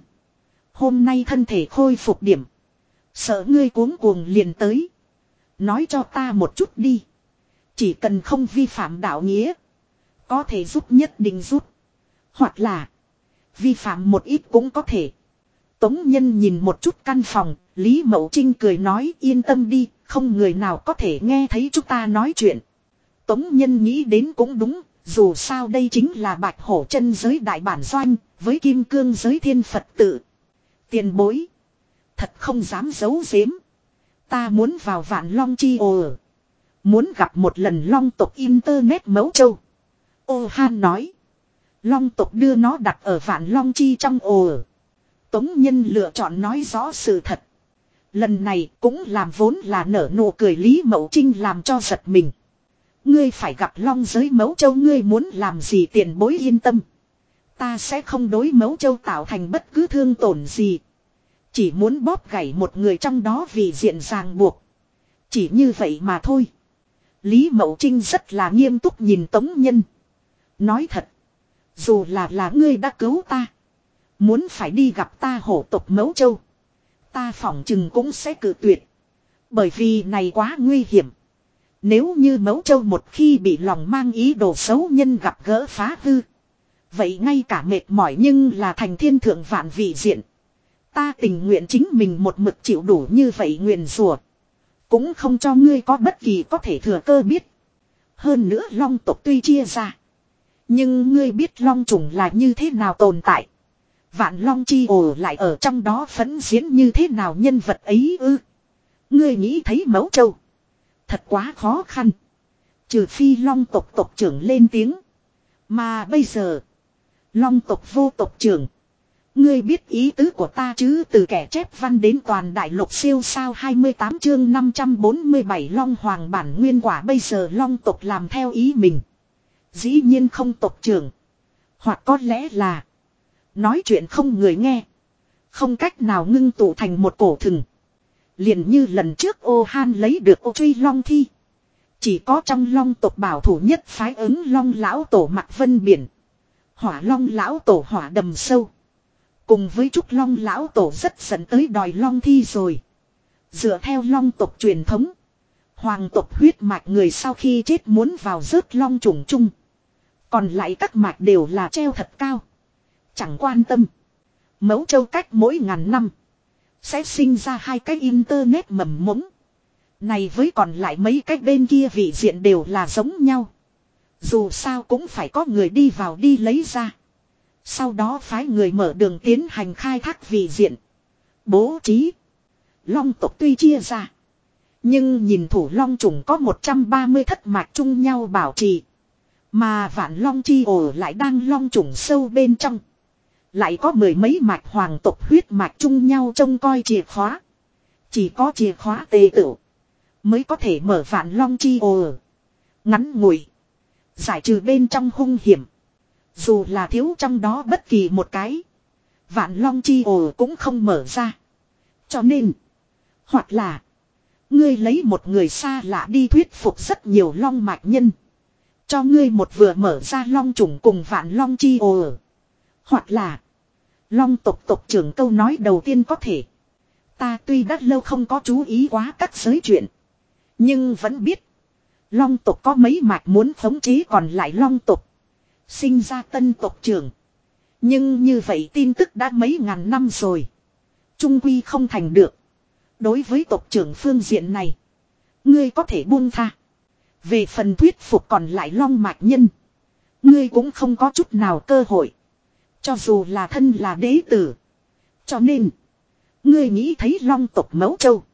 Hôm nay thân thể khôi phục điểm. Sợ ngươi cuống cuồng liền tới. Nói cho ta một chút đi. Chỉ cần không vi phạm đạo nghĩa. Có thể giúp nhất định giúp. Hoặc là. Vi phạm một ít cũng có thể. Tống Nhân nhìn một chút căn phòng. Lý Mậu Trinh cười nói, yên tâm đi. Không người nào có thể nghe thấy chúng ta nói chuyện. Tống Nhân nghĩ đến cũng đúng. Dù sao đây chính là bạch hổ chân giới đại bản doanh, với kim cương giới thiên Phật tự. Tiền bối. Thật không dám giấu giếm. Ta muốn vào vạn long chi ồ. Muốn gặp một lần long tộc internet mấu châu. Ô Han nói. Long tộc đưa nó đặt ở vạn long chi trong ồ. Tống nhân lựa chọn nói rõ sự thật. Lần này cũng làm vốn là nở nụ cười Lý Mậu Trinh làm cho giật mình. Ngươi phải gặp long giới mấu châu, ngươi muốn làm gì tiền bối yên tâm. Ta sẽ không đối mấu châu tạo thành bất cứ thương tổn gì. Chỉ muốn bóp gãy một người trong đó vì diện ràng buộc. Chỉ như vậy mà thôi. Lý Mậu Trinh rất là nghiêm túc nhìn Tống Nhân. Nói thật. Dù là là ngươi đã cứu ta. Muốn phải đi gặp ta hổ tộc mấu châu. Ta phỏng chừng cũng sẽ cử tuyệt. Bởi vì này quá nguy hiểm. Nếu như mấu châu một khi bị lòng mang ý đồ xấu nhân gặp gỡ phá hư. Vậy ngay cả mệt mỏi nhưng là thành thiên thượng vạn vị diện. Ta tình nguyện chính mình một mực chịu đủ như vậy nguyện rùa. Cũng không cho ngươi có bất kỳ có thể thừa cơ biết. Hơn nữa long tộc tuy chia ra. Nhưng ngươi biết long trùng là như thế nào tồn tại. Vạn long chi ồ lại ở trong đó phấn diễn như thế nào nhân vật ấy ư. Ngươi nghĩ thấy mẫu châu. Thật quá khó khăn. Trừ phi long tộc tộc trưởng lên tiếng. Mà bây giờ. Long tộc vô tộc trưởng. Ngươi biết ý tứ của ta chứ từ kẻ chép văn đến toàn đại lục siêu sao 28 chương 547 Long Hoàng bản nguyên quả bây giờ Long tộc làm theo ý mình. Dĩ nhiên không tộc trưởng. Hoặc có lẽ là. Nói chuyện không người nghe. Không cách nào ngưng tụ thành một cổ thừng. Liền như lần trước ô han lấy được ô truy long thi. Chỉ có trong long tộc bảo thủ nhất phái ứng long lão tổ mặt vân biển. Hỏa long lão tổ hỏa đầm sâu. Cùng với trúc long lão tổ rất dẫn tới đòi long thi rồi. Dựa theo long tộc truyền thống. Hoàng tộc huyết mạch người sau khi chết muốn vào rớt long trùng chung. Còn lại các mạch đều là treo thật cao. Chẳng quan tâm. Mẫu châu cách mỗi ngàn năm. Sẽ sinh ra hai cái internet mầm mống. Này với còn lại mấy cái bên kia vị diện đều là giống nhau. Dù sao cũng phải có người đi vào đi lấy ra. Sau đó phái người mở đường tiến hành khai thác vị diện. Bố trí. Long tộc tuy chia ra. Nhưng nhìn thủ long trùng có 130 thất mạch chung nhau bảo trì. Mà vạn long chi ổ lại đang long trùng sâu bên trong. Lại có mười mấy mạch hoàng tộc huyết mạch chung nhau trông coi chìa khóa. Chỉ có chìa khóa tề tử. Mới có thể mở vạn long chi ổ. Ngắn ngủi. Giải trừ bên trong hung hiểm. Dù là thiếu trong đó bất kỳ một cái. Vạn long chi ổ cũng không mở ra. Cho nên. Hoặc là. Ngươi lấy một người xa lạ đi thuyết phục rất nhiều long mạch nhân. Cho ngươi một vừa mở ra long trùng cùng vạn long chi ồ. Hoặc là. Long tộc tộc trưởng câu nói đầu tiên có thể. Ta tuy đã lâu không có chú ý quá các giới chuyện. Nhưng vẫn biết. Long tộc có mấy mạch muốn khống chế còn lại long tộc. Sinh ra tân tộc trưởng. Nhưng như vậy tin tức đã mấy ngàn năm rồi. Trung quy không thành được. Đối với tộc trưởng phương diện này. Ngươi có thể buông tha. Về phần thuyết phục còn lại long mạch nhân. Ngươi cũng không có chút nào cơ hội. Cho dù là thân là đế tử. Cho nên. Ngươi nghĩ thấy long tộc mẫu châu.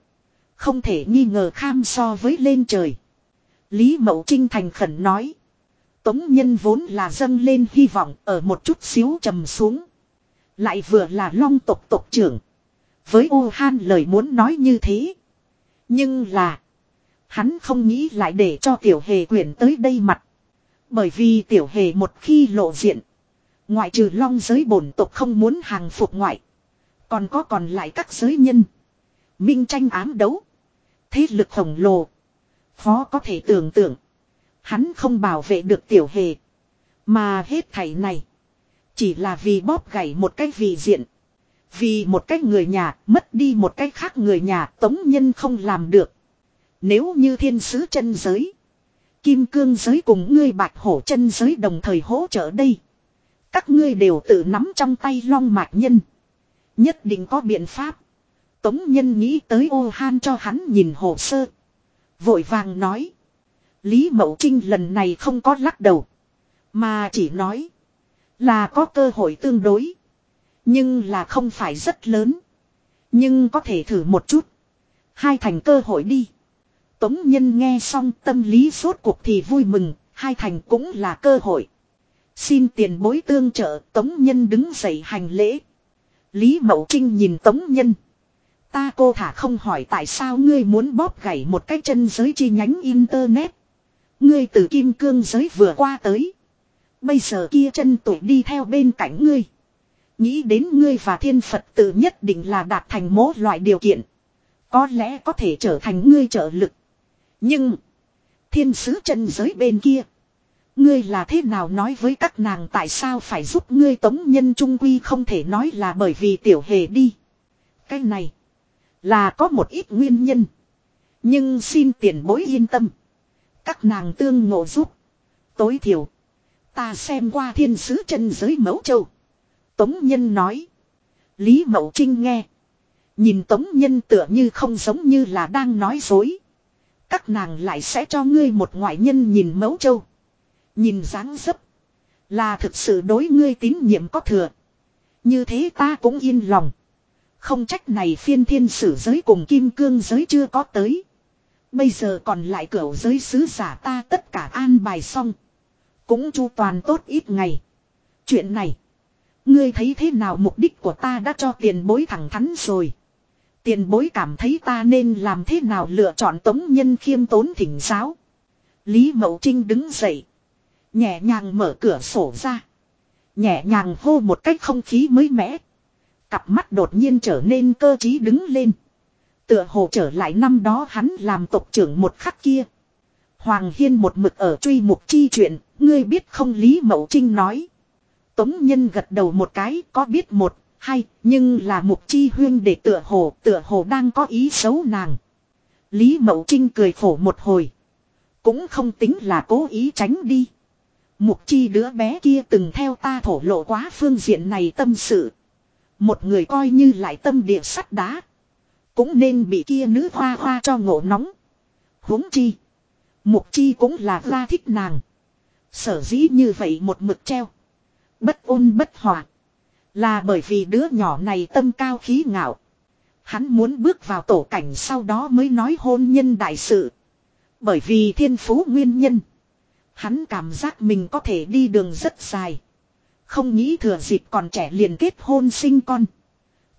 Không thể nghi ngờ kham so với lên trời. Lý Mậu Trinh thành khẩn nói. Tống nhân vốn là dâng lên hy vọng ở một chút xíu trầm xuống. Lại vừa là long tộc tộc trưởng. Với U han lời muốn nói như thế. Nhưng là. Hắn không nghĩ lại để cho tiểu hề quyển tới đây mặt. Bởi vì tiểu hề một khi lộ diện. Ngoại trừ long giới bổn tộc không muốn hàng phục ngoại. Còn có còn lại các giới nhân. Minh tranh ám đấu. Thế lực khổng lồ. Khó có thể tưởng tượng. Hắn không bảo vệ được tiểu hề. Mà hết thảy này. Chỉ là vì bóp gãy một cái vị diện. Vì một cái người nhà, mất đi một cái khác người nhà, tống nhân không làm được. Nếu như thiên sứ chân giới. Kim cương giới cùng ngươi bạch hổ chân giới đồng thời hỗ trợ đây. Các ngươi đều tự nắm trong tay long mạch nhân. Nhất định có biện pháp. Tống nhân nghĩ tới ô han cho hắn nhìn hồ sơ. Vội vàng nói. Lý Mậu Trinh lần này không có lắc đầu. Mà chỉ nói. Là có cơ hội tương đối. Nhưng là không phải rất lớn. Nhưng có thể thử một chút. Hai thành cơ hội đi. Tống Nhân nghe xong tâm lý suốt cuộc thì vui mừng. Hai thành cũng là cơ hội. Xin tiền bối tương trợ, Tống Nhân đứng dậy hành lễ. Lý Mậu Trinh nhìn Tống Nhân. Ta cô thả không hỏi tại sao ngươi muốn bóp gãy một cái chân giới chi nhánh internet. Ngươi từ kim cương giới vừa qua tới. Bây giờ kia chân tụi đi theo bên cạnh ngươi. Nghĩ đến ngươi và thiên Phật tự nhất định là đạt thành mố loại điều kiện. Có lẽ có thể trở thành ngươi trợ lực. Nhưng. Thiên sứ chân giới bên kia. Ngươi là thế nào nói với các nàng tại sao phải giúp ngươi tống nhân trung quy không thể nói là bởi vì tiểu hề đi. Cái này. Là có một ít nguyên nhân. Nhưng xin tiền bối yên tâm. Các nàng tương ngộ giúp. Tối thiểu. Ta xem qua thiên sứ chân giới mẫu châu. Tống Nhân nói. Lý Mậu Trinh nghe. Nhìn Tống Nhân tựa như không giống như là đang nói dối. Các nàng lại sẽ cho ngươi một ngoại nhân nhìn mẫu châu. Nhìn dáng dấp. Là thực sự đối ngươi tín nhiệm có thừa. Như thế ta cũng yên lòng. Không trách này phiên thiên sử giới cùng kim cương giới chưa có tới. Bây giờ còn lại cửa giới sứ giả ta tất cả an bài xong. Cũng chu toàn tốt ít ngày. Chuyện này. Ngươi thấy thế nào mục đích của ta đã cho tiền bối thẳng thắn rồi. Tiền bối cảm thấy ta nên làm thế nào lựa chọn tống nhân khiêm tốn thỉnh giáo. Lý Mậu Trinh đứng dậy. Nhẹ nhàng mở cửa sổ ra. Nhẹ nhàng hô một cách không khí mới mẻ. Cặp mắt đột nhiên trở nên cơ trí đứng lên. Tựa hồ trở lại năm đó hắn làm tộc trưởng một khắc kia. Hoàng Hiên một mực ở truy mục chi chuyện, ngươi biết không Lý Mậu Trinh nói. Tống Nhân gật đầu một cái có biết một, hai, nhưng là mục chi huyên để tựa hồ, tựa hồ đang có ý xấu nàng. Lý Mậu Trinh cười khổ một hồi. Cũng không tính là cố ý tránh đi. Mục chi đứa bé kia từng theo ta thổ lộ quá phương diện này tâm sự. Một người coi như lại tâm địa sắt đá. Cũng nên bị kia nữ hoa hoa cho ngộ nóng. huống chi. Mục chi cũng là ra thích nàng. Sở dĩ như vậy một mực treo. Bất ôn bất hòa. Là bởi vì đứa nhỏ này tâm cao khí ngạo. Hắn muốn bước vào tổ cảnh sau đó mới nói hôn nhân đại sự. Bởi vì thiên phú nguyên nhân. Hắn cảm giác mình có thể đi đường rất dài. Không nghĩ thừa dịp còn trẻ liền kết hôn sinh con.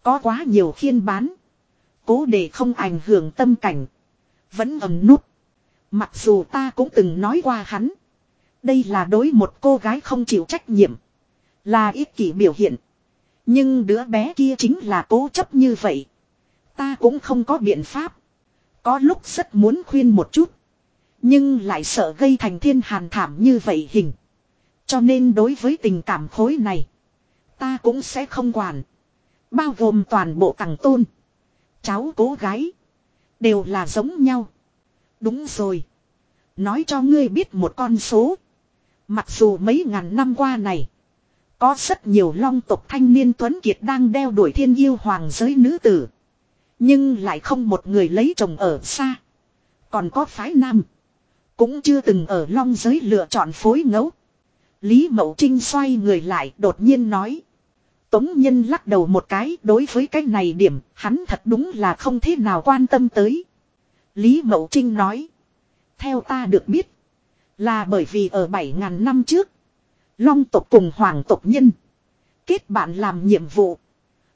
Có quá nhiều khiên bán. Cố để không ảnh hưởng tâm cảnh. Vẫn ẩm nút. Mặc dù ta cũng từng nói qua hắn. Đây là đối một cô gái không chịu trách nhiệm. Là ích kỷ biểu hiện. Nhưng đứa bé kia chính là cố chấp như vậy. Ta cũng không có biện pháp. Có lúc rất muốn khuyên một chút. Nhưng lại sợ gây thành thiên hàn thảm như vậy hình. Cho nên đối với tình cảm khối này. Ta cũng sẽ không quản. Bao gồm toàn bộ tầng tôn. Cháu cố gái. Đều là giống nhau. Đúng rồi. Nói cho ngươi biết một con số. Mặc dù mấy ngàn năm qua này. Có rất nhiều long tộc thanh niên tuấn kiệt đang đeo đuổi thiên yêu hoàng giới nữ tử. Nhưng lại không một người lấy chồng ở xa. Còn có phái nam. Cũng chưa từng ở long giới lựa chọn phối ngẫu. Lý Mậu Trinh xoay người lại đột nhiên nói. Tống Nhân lắc đầu một cái, đối với cái này điểm, hắn thật đúng là không thế nào quan tâm tới. Lý Mậu Trinh nói. Theo ta được biết. Là bởi vì ở 7.000 năm trước. Long tộc cùng hoàng tộc nhân. Kết bạn làm nhiệm vụ.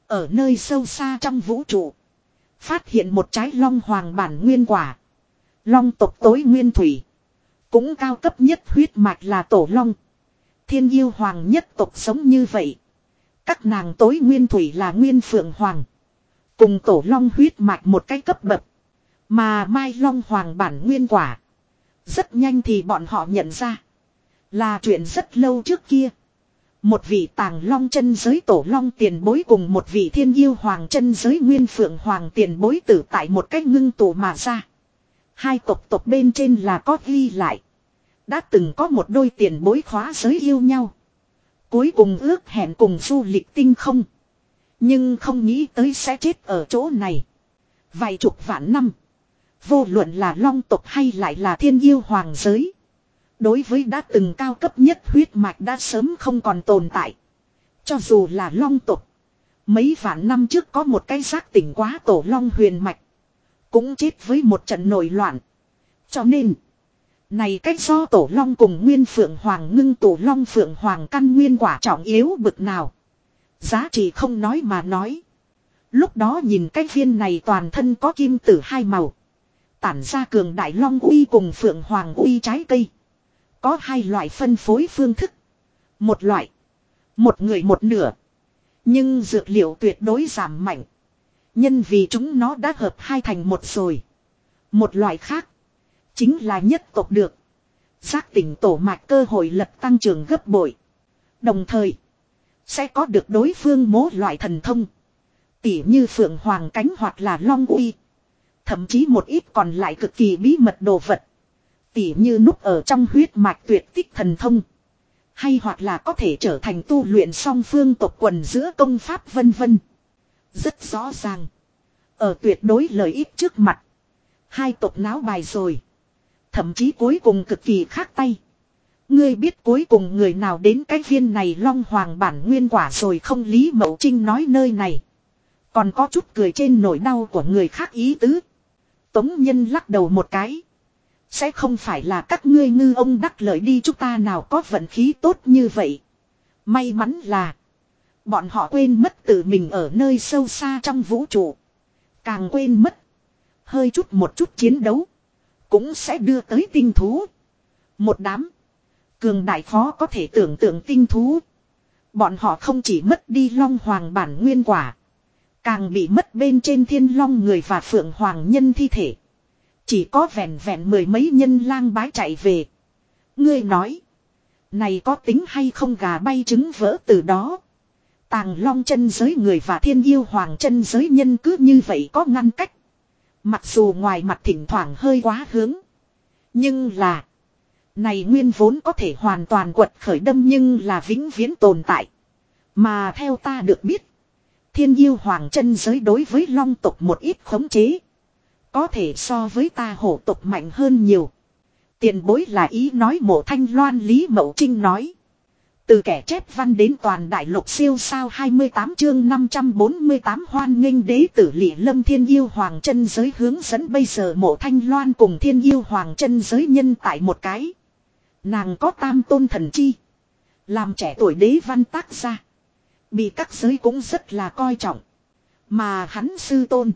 Ở nơi sâu xa trong vũ trụ. Phát hiện một trái long hoàng bản nguyên quả. Long tộc tối nguyên thủy. Cũng cao cấp nhất huyết mạch là tổ long. Thiên yêu hoàng nhất tộc sống như vậy. Các nàng tối nguyên thủy là nguyên phượng hoàng. Cùng tổ long huyết mạch một cái cấp bậc. Mà mai long hoàng bản nguyên quả. Rất nhanh thì bọn họ nhận ra. Là chuyện rất lâu trước kia. Một vị tàng long chân giới tổ long tiền bối cùng một vị thiên yêu hoàng chân giới nguyên phượng hoàng tiền bối tử tại một cách ngưng tụ mà ra. Hai tộc tộc bên trên là có ghi lại. Đã từng có một đôi tiền bối khóa giới yêu nhau. Cuối cùng ước hẹn cùng du lịch tinh không. Nhưng không nghĩ tới sẽ chết ở chỗ này. Vài chục vạn năm. Vô luận là long tộc hay lại là thiên yêu hoàng giới. Đối với đã từng cao cấp nhất huyết mạch đã sớm không còn tồn tại. Cho dù là long tộc. Mấy vạn năm trước có một cái giác tỉnh quá tổ long huyền mạch. Cũng chết với một trận nổi loạn. Cho nên. Này cách do tổ long cùng nguyên phượng hoàng ngưng tổ long phượng hoàng căn nguyên quả trọng yếu bực nào. Giá trị không nói mà nói. Lúc đó nhìn cái viên này toàn thân có kim tử hai màu. Tản ra cường đại long uy cùng phượng hoàng uy trái cây. Có hai loại phân phối phương thức. Một loại. Một người một nửa. Nhưng dược liệu tuyệt đối giảm mạnh. Nhân vì chúng nó đã hợp hai thành một rồi. Một loại khác. Chính là nhất tộc được. Giác tỉnh tổ mạch cơ hội lập tăng trưởng gấp bội. Đồng thời. Sẽ có được đối phương mố loại thần thông. Tỉ như phượng hoàng cánh hoặc là long uy. Thậm chí một ít còn lại cực kỳ bí mật đồ vật. Tỉ như núp ở trong huyết mạch tuyệt tích thần thông. Hay hoặc là có thể trở thành tu luyện song phương tộc quần giữa công pháp vân vân. Rất rõ ràng. Ở tuyệt đối lợi ích trước mặt. Hai tộc náo bài rồi. Thậm chí cuối cùng cực kỳ khác tay. Ngươi biết cuối cùng người nào đến cái viên này long hoàng bản nguyên quả rồi không Lý Mậu Trinh nói nơi này. Còn có chút cười trên nỗi đau của người khác ý tứ. Tống Nhân lắc đầu một cái. Sẽ không phải là các ngươi ngư ông đắc lợi đi chúng ta nào có vận khí tốt như vậy. May mắn là. Bọn họ quên mất tự mình ở nơi sâu xa trong vũ trụ. Càng quên mất. Hơi chút một chút chiến đấu. Cũng sẽ đưa tới tinh thú. Một đám. Cường đại khó có thể tưởng tượng tinh thú. Bọn họ không chỉ mất đi long hoàng bản nguyên quả. Càng bị mất bên trên thiên long người và phượng hoàng nhân thi thể. Chỉ có vẹn vẹn mười mấy nhân lang bái chạy về. Ngươi nói. Này có tính hay không gà bay trứng vỡ từ đó. Tàng long chân giới người và thiên yêu hoàng chân giới nhân cứ như vậy có ngăn cách. Mặc dù ngoài mặt thỉnh thoảng hơi quá hướng. Nhưng là. Này nguyên vốn có thể hoàn toàn quật khởi đâm nhưng là vĩnh viễn tồn tại. Mà theo ta được biết. Thiên yêu hoàng chân giới đối với long tộc một ít khống chế. Có thể so với ta hổ tộc mạnh hơn nhiều. Tiền bối là ý nói mộ thanh loan Lý Mậu Trinh nói. Từ kẻ chép văn đến toàn đại lục siêu sao 28 chương 548 hoan nghênh đế tử lị lâm thiên yêu hoàng chân giới hướng dẫn bây giờ mộ thanh loan cùng thiên yêu hoàng chân giới nhân tại một cái. Nàng có tam tôn thần chi. Làm trẻ tuổi đế văn tác ra. Bị các giới cũng rất là coi trọng. Mà hắn sư tôn.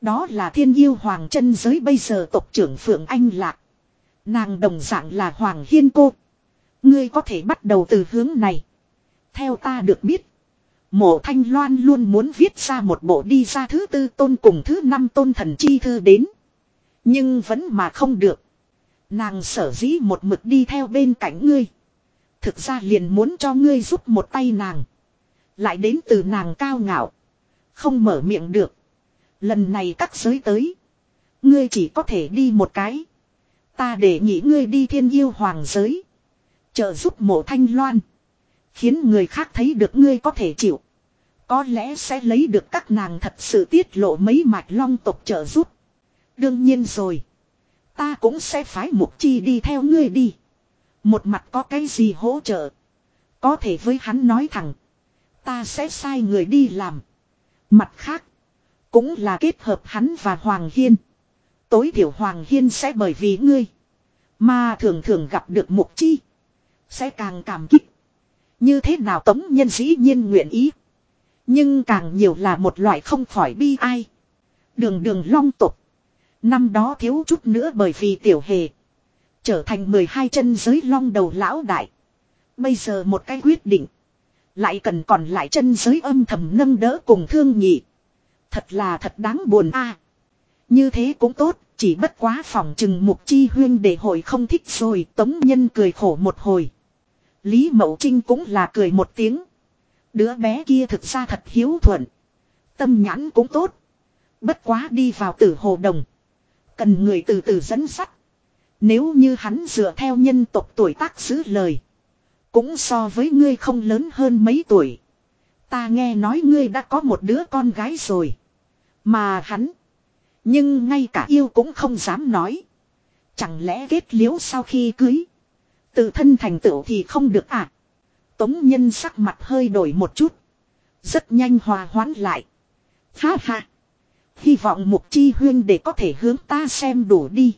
Đó là thiên yêu hoàng chân giới bây giờ tộc trưởng Phượng Anh Lạc. Nàng đồng dạng là Hoàng Hiên Cô. Ngươi có thể bắt đầu từ hướng này. Theo ta được biết. Mộ Thanh Loan luôn muốn viết ra một bộ đi ra thứ tư tôn cùng thứ năm tôn thần chi thư đến. Nhưng vẫn mà không được. Nàng sở dĩ một mực đi theo bên cạnh ngươi. Thực ra liền muốn cho ngươi giúp một tay nàng. Lại đến từ nàng cao ngạo. Không mở miệng được. Lần này các giới tới. Ngươi chỉ có thể đi một cái. Ta để nghĩ ngươi đi thiên yêu hoàng giới. Trợ giúp mộ thanh loan. Khiến người khác thấy được ngươi có thể chịu. Có lẽ sẽ lấy được các nàng thật sự tiết lộ mấy mạch long tộc trợ giúp. Đương nhiên rồi. Ta cũng sẽ phái mục chi đi theo ngươi đi. Một mặt có cái gì hỗ trợ. Có thể với hắn nói thẳng. Ta sẽ sai người đi làm. Mặt khác. Cũng là kết hợp hắn và Hoàng Hiên. Tối thiểu Hoàng Hiên sẽ bởi vì ngươi. Mà thường thường gặp được mục chi. Sẽ càng cảm kích. Như thế nào tống nhân dĩ nhiên nguyện ý. Nhưng càng nhiều là một loại không khỏi bi ai. Đường đường long tục. Năm đó thiếu chút nữa bởi vì tiểu hề. Trở thành 12 chân giới long đầu lão đại. Bây giờ một cái quyết định. Lại cần còn lại chân giới âm thầm nâng đỡ cùng thương nhị. Thật là thật đáng buồn a. như thế cũng tốt, chỉ bất quá phòng chừng mục chi huyên để hội không thích rồi. Tống nhân cười khổ một hồi. Lý Mậu Trinh cũng là cười một tiếng. Đứa bé kia thực ra thật hiếu thuận. Tâm nhãn cũng tốt. Bất quá đi vào tử hồ đồng. Cần người từ từ dẫn sắt. Nếu như hắn dựa theo nhân tộc tuổi tác giữ lời. Cũng so với ngươi không lớn hơn mấy tuổi. Ta nghe nói ngươi đã có một đứa con gái rồi. Mà hắn. Nhưng ngay cả yêu cũng không dám nói. Chẳng lẽ kết liễu sau khi cưới. Tự thân thành tựu thì không được à. Tống nhân sắc mặt hơi đổi một chút. Rất nhanh hòa hoãn lại. Ha ha. Hy vọng mục chi huyên để có thể hướng ta xem đủ đi.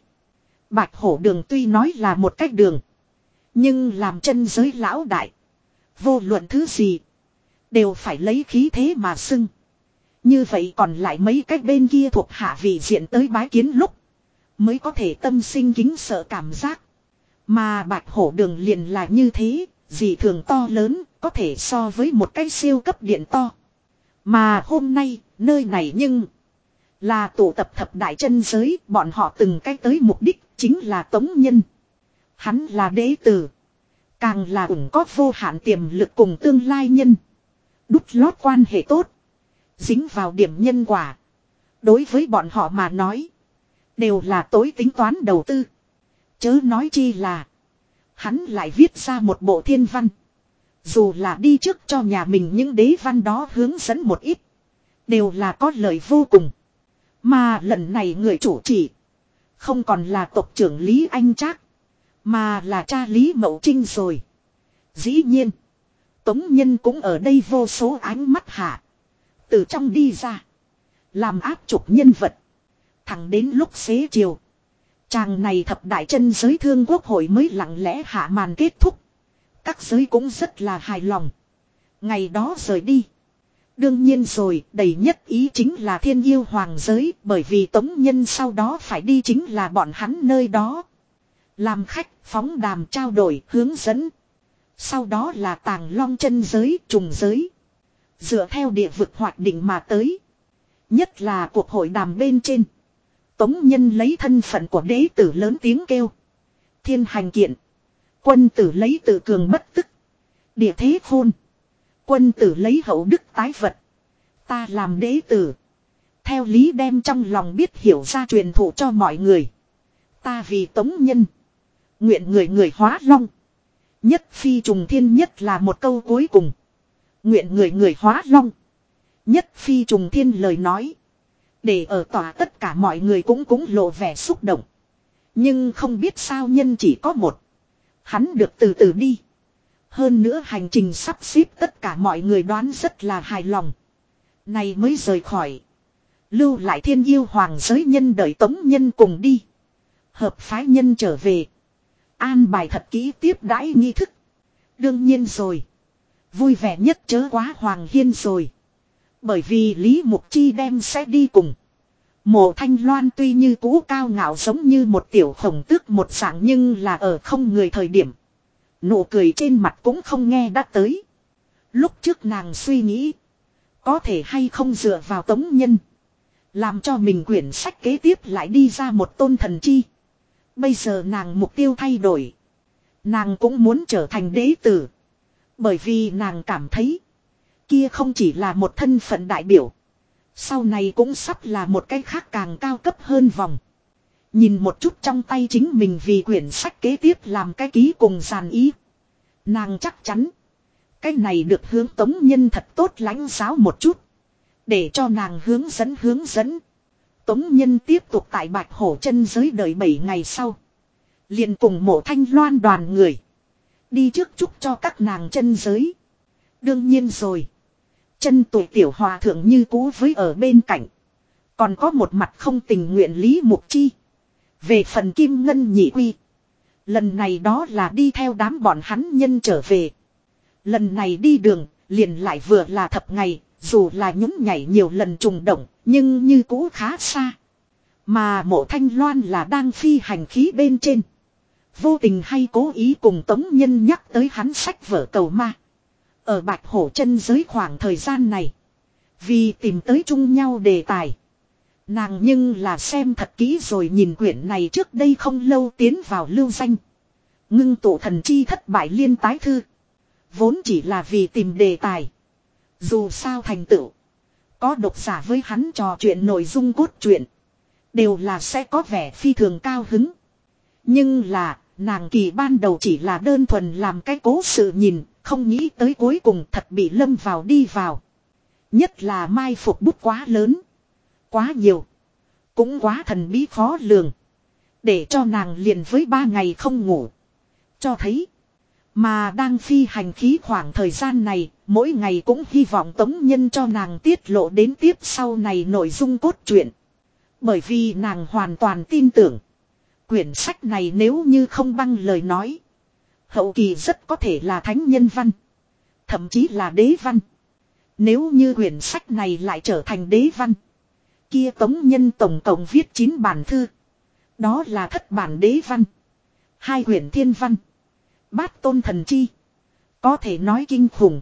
Bạch hổ đường tuy nói là một cách đường. Nhưng làm chân giới lão đại. Vô luận thứ gì. Đều phải lấy khí thế mà xưng. Như vậy còn lại mấy cách bên kia thuộc hạ vị diện tới bái kiến lúc. Mới có thể tâm sinh kính sợ cảm giác. Mà bạch hổ đường liền là như thế. Dị thường to lớn. Có thể so với một cái siêu cấp điện to. Mà hôm nay, nơi này nhưng. Là tụ tập thập đại chân giới. Bọn họ từng cách tới mục đích chính là tống nhân. Hắn là đế tử. Càng là ủng có vô hạn tiềm lực cùng tương lai nhân. Đút lót quan hệ tốt. Dính vào điểm nhân quả. Đối với bọn họ mà nói. Đều là tối tính toán đầu tư. Chớ nói chi là. Hắn lại viết ra một bộ thiên văn. Dù là đi trước cho nhà mình những đế văn đó hướng dẫn một ít. Đều là có lời vô cùng. Mà lần này người chủ chỉ. Không còn là tộc trưởng Lý Anh Trác. Mà là cha Lý Mậu Trinh rồi. Dĩ nhiên. Tống Nhân cũng ở đây vô số ánh mắt hạ. Từ trong đi ra. Làm áp trục nhân vật. Thẳng đến lúc xế chiều. Chàng này thập đại chân giới thương quốc hội mới lặng lẽ hạ màn kết thúc. Các giới cũng rất là hài lòng. Ngày đó rời đi. Đương nhiên rồi, đầy nhất ý chính là thiên yêu hoàng giới, bởi vì tống nhân sau đó phải đi chính là bọn hắn nơi đó. Làm khách, phóng đàm trao đổi, hướng dẫn. Sau đó là tàng long chân giới, trùng giới. Dựa theo địa vực hoạt định mà tới. Nhất là cuộc hội đàm bên trên. Tống nhân lấy thân phận của đế tử lớn tiếng kêu. Thiên hành kiện. Quân tử lấy tự cường bất tức. Địa thế khôn. Quân tử lấy hậu đức tái vật. Ta làm đế tử. Theo lý đem trong lòng biết hiểu ra truyền thụ cho mọi người. Ta vì tống nhân. Nguyện người người hóa long. Nhất phi trùng thiên nhất là một câu cuối cùng. Nguyện người người hóa long. Nhất phi trùng thiên lời nói. Để ở tòa tất cả mọi người cũng cũng lộ vẻ xúc động. Nhưng không biết sao nhân chỉ có một. Hắn được từ từ đi. Hơn nữa hành trình sắp xếp tất cả mọi người đoán rất là hài lòng. Này mới rời khỏi. Lưu lại thiên yêu hoàng giới nhân đợi tống nhân cùng đi. Hợp phái nhân trở về. An bài thật kỹ tiếp đãi nghi thức. Đương nhiên rồi. Vui vẻ nhất chớ quá Hoàng Hiên rồi. Bởi vì Lý Mục Chi đem sẽ đi cùng. Mộ Thanh Loan tuy như cũ cao ngạo giống như một tiểu khổng tước một dạng nhưng là ở không người thời điểm. Nụ cười trên mặt cũng không nghe đã tới. Lúc trước nàng suy nghĩ. Có thể hay không dựa vào tống nhân. Làm cho mình quyển sách kế tiếp lại đi ra một tôn thần chi. Bây giờ nàng mục tiêu thay đổi. Nàng cũng muốn trở thành đế tử. Bởi vì nàng cảm thấy. Kia không chỉ là một thân phận đại biểu. Sau này cũng sắp là một cái khác càng cao cấp hơn vòng. Nhìn một chút trong tay chính mình vì quyển sách kế tiếp làm cái ký cùng giàn ý. Nàng chắc chắn. Cái này được hướng tống nhân thật tốt lãnh giáo một chút. Để cho nàng hướng dẫn hướng dẫn. Tống Nhân tiếp tục tại Bạch Hổ chân giới đợi 7 ngày sau. liền cùng mộ thanh loan đoàn người. Đi trước chúc cho các nàng chân giới. Đương nhiên rồi. Chân tuổi tiểu hòa thượng như cũ với ở bên cạnh. Còn có một mặt không tình nguyện Lý Mục Chi. Về phần Kim Ngân nhị quy. Lần này đó là đi theo đám bọn hắn nhân trở về. Lần này đi đường, liền lại vừa là thập ngày, dù là nhúng nhảy nhiều lần trùng động, nhưng như cũ khá xa. Mà mộ thanh loan là đang phi hành khí bên trên. Vô tình hay cố ý cùng Tống Nhân nhắc tới hắn sách vở cầu ma. Ở Bạch Hổ chân giới khoảng thời gian này. Vì tìm tới chung nhau đề tài. Nàng nhưng là xem thật kỹ rồi nhìn quyển này trước đây không lâu tiến vào lưu danh. Ngưng tụ thần chi thất bại liên tái thư. Vốn chỉ là vì tìm đề tài. Dù sao thành tựu. Có độc giả với hắn trò chuyện nội dung cốt truyện. Đều là sẽ có vẻ phi thường cao hứng. Nhưng là, nàng kỳ ban đầu chỉ là đơn thuần làm cái cố sự nhìn, không nghĩ tới cuối cùng thật bị lâm vào đi vào. Nhất là mai phục bút quá lớn. Quá nhiều. Cũng quá thần bí khó lường. Để cho nàng liền với ba ngày không ngủ. Cho thấy. Mà đang phi hành khí khoảng thời gian này, mỗi ngày cũng hy vọng tống nhân cho nàng tiết lộ đến tiếp sau này nội dung cốt truyện. Bởi vì nàng hoàn toàn tin tưởng. Quyển sách này nếu như không băng lời nói. Hậu kỳ rất có thể là thánh nhân văn. Thậm chí là đế văn. Nếu như quyển sách này lại trở thành đế văn. Kia tống nhân tổng cộng viết 9 bản thư. Đó là thất bản đế văn. Hai quyển thiên văn. Bát tôn thần chi. Có thể nói kinh khủng.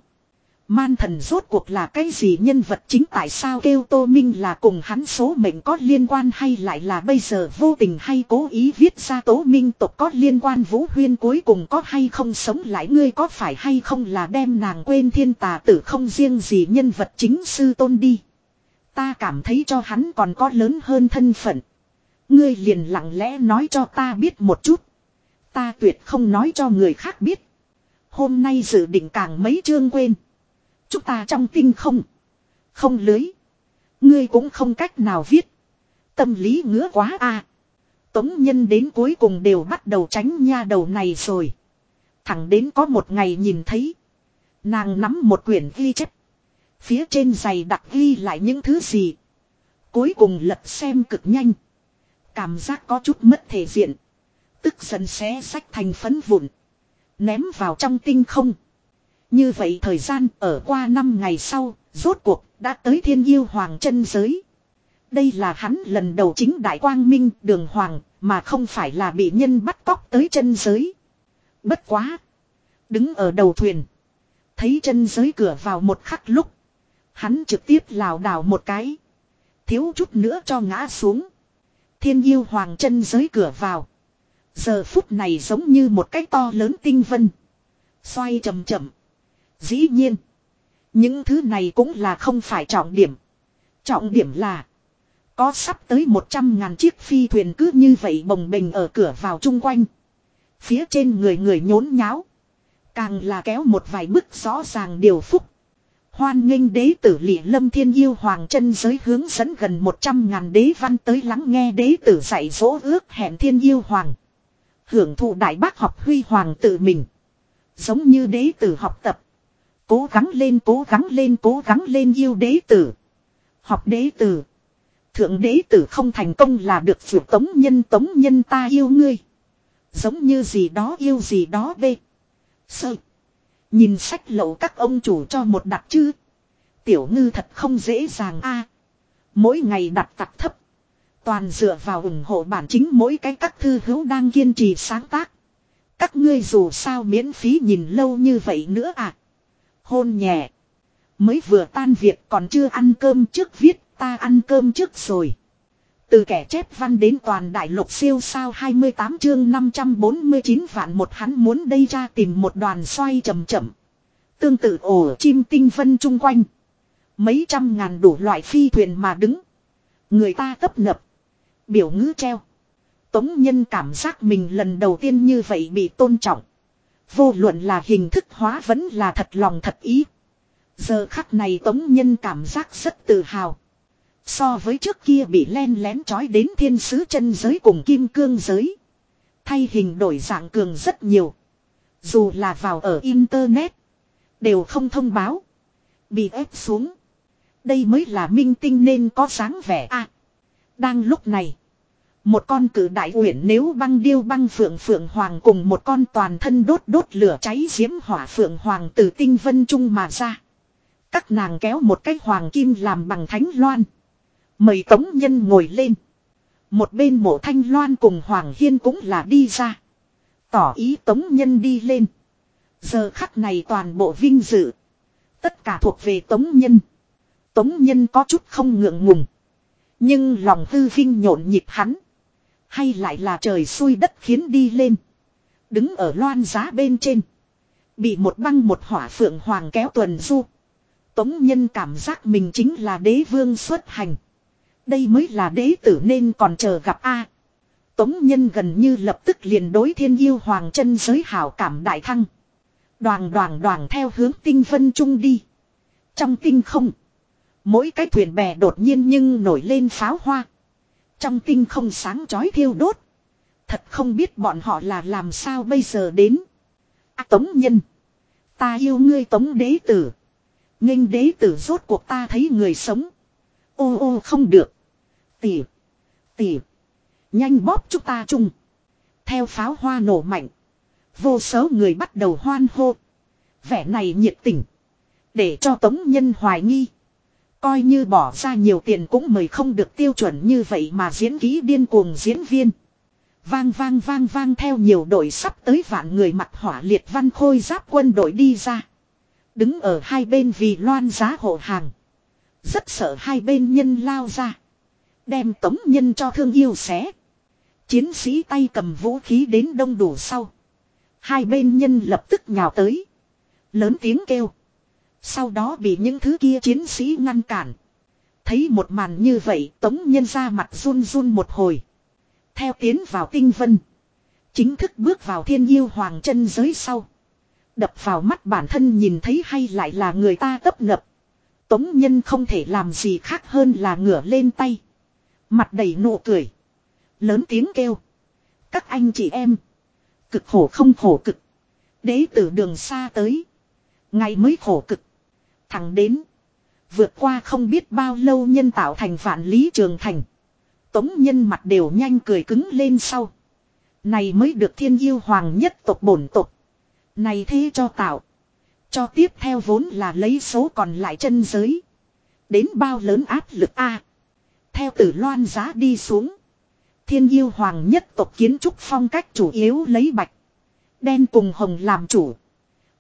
Man thần rốt cuộc là cái gì nhân vật chính tại sao kêu Tô Minh là cùng hắn số mệnh có liên quan hay lại là bây giờ vô tình hay cố ý viết ra Tố Minh tộc có liên quan Vũ Huyên cuối cùng có hay không sống lại ngươi có phải hay không là đem nàng quên thiên tà tử không riêng gì nhân vật chính sư tôn đi. Ta cảm thấy cho hắn còn có lớn hơn thân phận. Ngươi liền lặng lẽ nói cho ta biết một chút. Ta tuyệt không nói cho người khác biết. Hôm nay dự định càng mấy chương quên. Chúng ta trong tinh không. Không lưới. Ngươi cũng không cách nào viết. Tâm lý ngứa quá à. Tống nhân đến cuối cùng đều bắt đầu tránh nha đầu này rồi. Thẳng đến có một ngày nhìn thấy. Nàng nắm một quyển ghi chép. Phía trên giày đặt ghi lại những thứ gì. Cuối cùng lật xem cực nhanh. Cảm giác có chút mất thể diện. Tức giận xé sách thành phấn vụn. Ném vào trong tinh không. Như vậy thời gian ở qua năm ngày sau, rốt cuộc, đã tới thiên yêu hoàng chân giới. Đây là hắn lần đầu chính đại quang minh đường hoàng, mà không phải là bị nhân bắt cóc tới chân giới. Bất quá. Đứng ở đầu thuyền. Thấy chân giới cửa vào một khắc lúc. Hắn trực tiếp lảo đảo một cái. Thiếu chút nữa cho ngã xuống. Thiên yêu hoàng chân giới cửa vào. Giờ phút này giống như một cái to lớn tinh vân. Xoay chậm chậm. Dĩ nhiên. Những thứ này cũng là không phải trọng điểm. Trọng điểm là. Có sắp tới 100 ngàn chiếc phi thuyền cứ như vậy bồng bềnh ở cửa vào chung quanh. Phía trên người người nhốn nháo. Càng là kéo một vài bức rõ ràng điều phúc. Hoan nghênh đế tử lị lâm thiên yêu hoàng chân giới hướng dẫn gần 100 ngàn đế văn tới lắng nghe đế tử dạy dỗ ước hẹn thiên yêu hoàng. Hưởng thụ đại bác học huy hoàng tự mình. Giống như đế tử học tập. Cố gắng lên, cố gắng lên, cố gắng lên yêu đế tử. Học đế tử. Thượng đế tử không thành công là được vượt tống nhân tống nhân ta yêu ngươi. Giống như gì đó yêu gì đó bê. Sợ. Nhìn sách lậu các ông chủ cho một đặt chứ. Tiểu ngư thật không dễ dàng a. mỗi ngày đặt tặc thấp. Toàn dựa vào ủng hộ bản chính mỗi cái các thư hữu đang kiên trì sáng tác. Các ngươi dù sao miễn phí nhìn lâu như vậy nữa à. Hôn nhẹ. Mới vừa tan việc còn chưa ăn cơm trước viết, ta ăn cơm trước rồi. Từ kẻ chép văn đến toàn đại lục siêu sao 28 chương 549 vạn một hắn muốn đây ra tìm một đoàn xoay chậm chậm. Tương tự ổ chim tinh vân chung quanh. Mấy trăm ngàn đủ loại phi thuyền mà đứng. Người ta tấp nập. Biểu ngữ treo. Tống nhân cảm giác mình lần đầu tiên như vậy bị tôn trọng. Vô luận là hình thức hóa vẫn là thật lòng thật ý. Giờ khắc này tống nhân cảm giác rất tự hào. So với trước kia bị len lén trói đến thiên sứ chân giới cùng kim cương giới. Thay hình đổi dạng cường rất nhiều. Dù là vào ở Internet. Đều không thông báo. Bị ép xuống. Đây mới là minh tinh nên có sáng vẻ a. đang lúc này. Một con cử đại uyển nếu băng điêu băng phượng phượng hoàng cùng một con toàn thân đốt đốt lửa cháy diễm hỏa phượng hoàng từ tinh vân trung mà ra. Các nàng kéo một cái hoàng kim làm bằng thánh loan. Mời Tống Nhân ngồi lên. Một bên mộ thanh loan cùng Hoàng Hiên cũng là đi ra. Tỏ ý Tống Nhân đi lên. Giờ khắc này toàn bộ vinh dự. Tất cả thuộc về Tống Nhân. Tống Nhân có chút không ngượng ngùng. Nhưng lòng hư vinh nhộn nhịp hắn. Hay lại là trời xui đất khiến đi lên. Đứng ở loan giá bên trên. Bị một băng một hỏa phượng hoàng kéo tuần du. Tống Nhân cảm giác mình chính là đế vương xuất hành. Đây mới là đế tử nên còn chờ gặp A. Tống nhân gần như lập tức liền đối thiên yêu hoàng chân giới hảo cảm đại thăng. Đoàn đoàn đoàn theo hướng tinh vân trung đi. Trong tinh không. Mỗi cái thuyền bè đột nhiên nhưng nổi lên pháo hoa. Trong tinh không sáng chói thiêu đốt. Thật không biết bọn họ là làm sao bây giờ đến. À, tống nhân. Ta yêu ngươi tống đế tử. nghênh đế tử rốt cuộc ta thấy người sống. Ô ô không được. Tỉ. Tỉ. Nhanh bóp chúng ta chung. Theo pháo hoa nổ mạnh. Vô số người bắt đầu hoan hô. Vẻ này nhiệt tình. Để cho tống nhân hoài nghi. Coi như bỏ ra nhiều tiền cũng mời không được tiêu chuẩn như vậy mà diễn ký điên cuồng diễn viên. Vang vang vang vang theo nhiều đội sắp tới vạn người mặt hỏa liệt văn khôi giáp quân đội đi ra. Đứng ở hai bên vì loan giá hộ hàng. Rất sợ hai bên nhân lao ra. Đem tống nhân cho thương yêu xé. Chiến sĩ tay cầm vũ khí đến đông đủ sau. Hai bên nhân lập tức nhào tới. Lớn tiếng kêu. Sau đó bị những thứ kia chiến sĩ ngăn cản. Thấy một màn như vậy, tống nhân ra mặt run run một hồi. Theo tiến vào tinh vân. Chính thức bước vào thiên yêu hoàng chân giới sau. Đập vào mắt bản thân nhìn thấy hay lại là người ta tấp nập. Tống nhân không thể làm gì khác hơn là ngửa lên tay. Mặt đầy nụ cười. Lớn tiếng kêu. Các anh chị em. Cực khổ không khổ cực. Đế tử đường xa tới. Ngày mới khổ cực. Thẳng đến. Vượt qua không biết bao lâu nhân tạo thành vạn lý trường thành. Tống nhân mặt đều nhanh cười cứng lên sau. Này mới được thiên yêu hoàng nhất tộc bổn tộc. Này thế cho tạo. Cho tiếp theo vốn là lấy số còn lại chân giới. Đến bao lớn áp lực a Theo tử loan giá đi xuống. Thiên yêu hoàng nhất tộc kiến trúc phong cách chủ yếu lấy bạch. Đen cùng hồng làm chủ.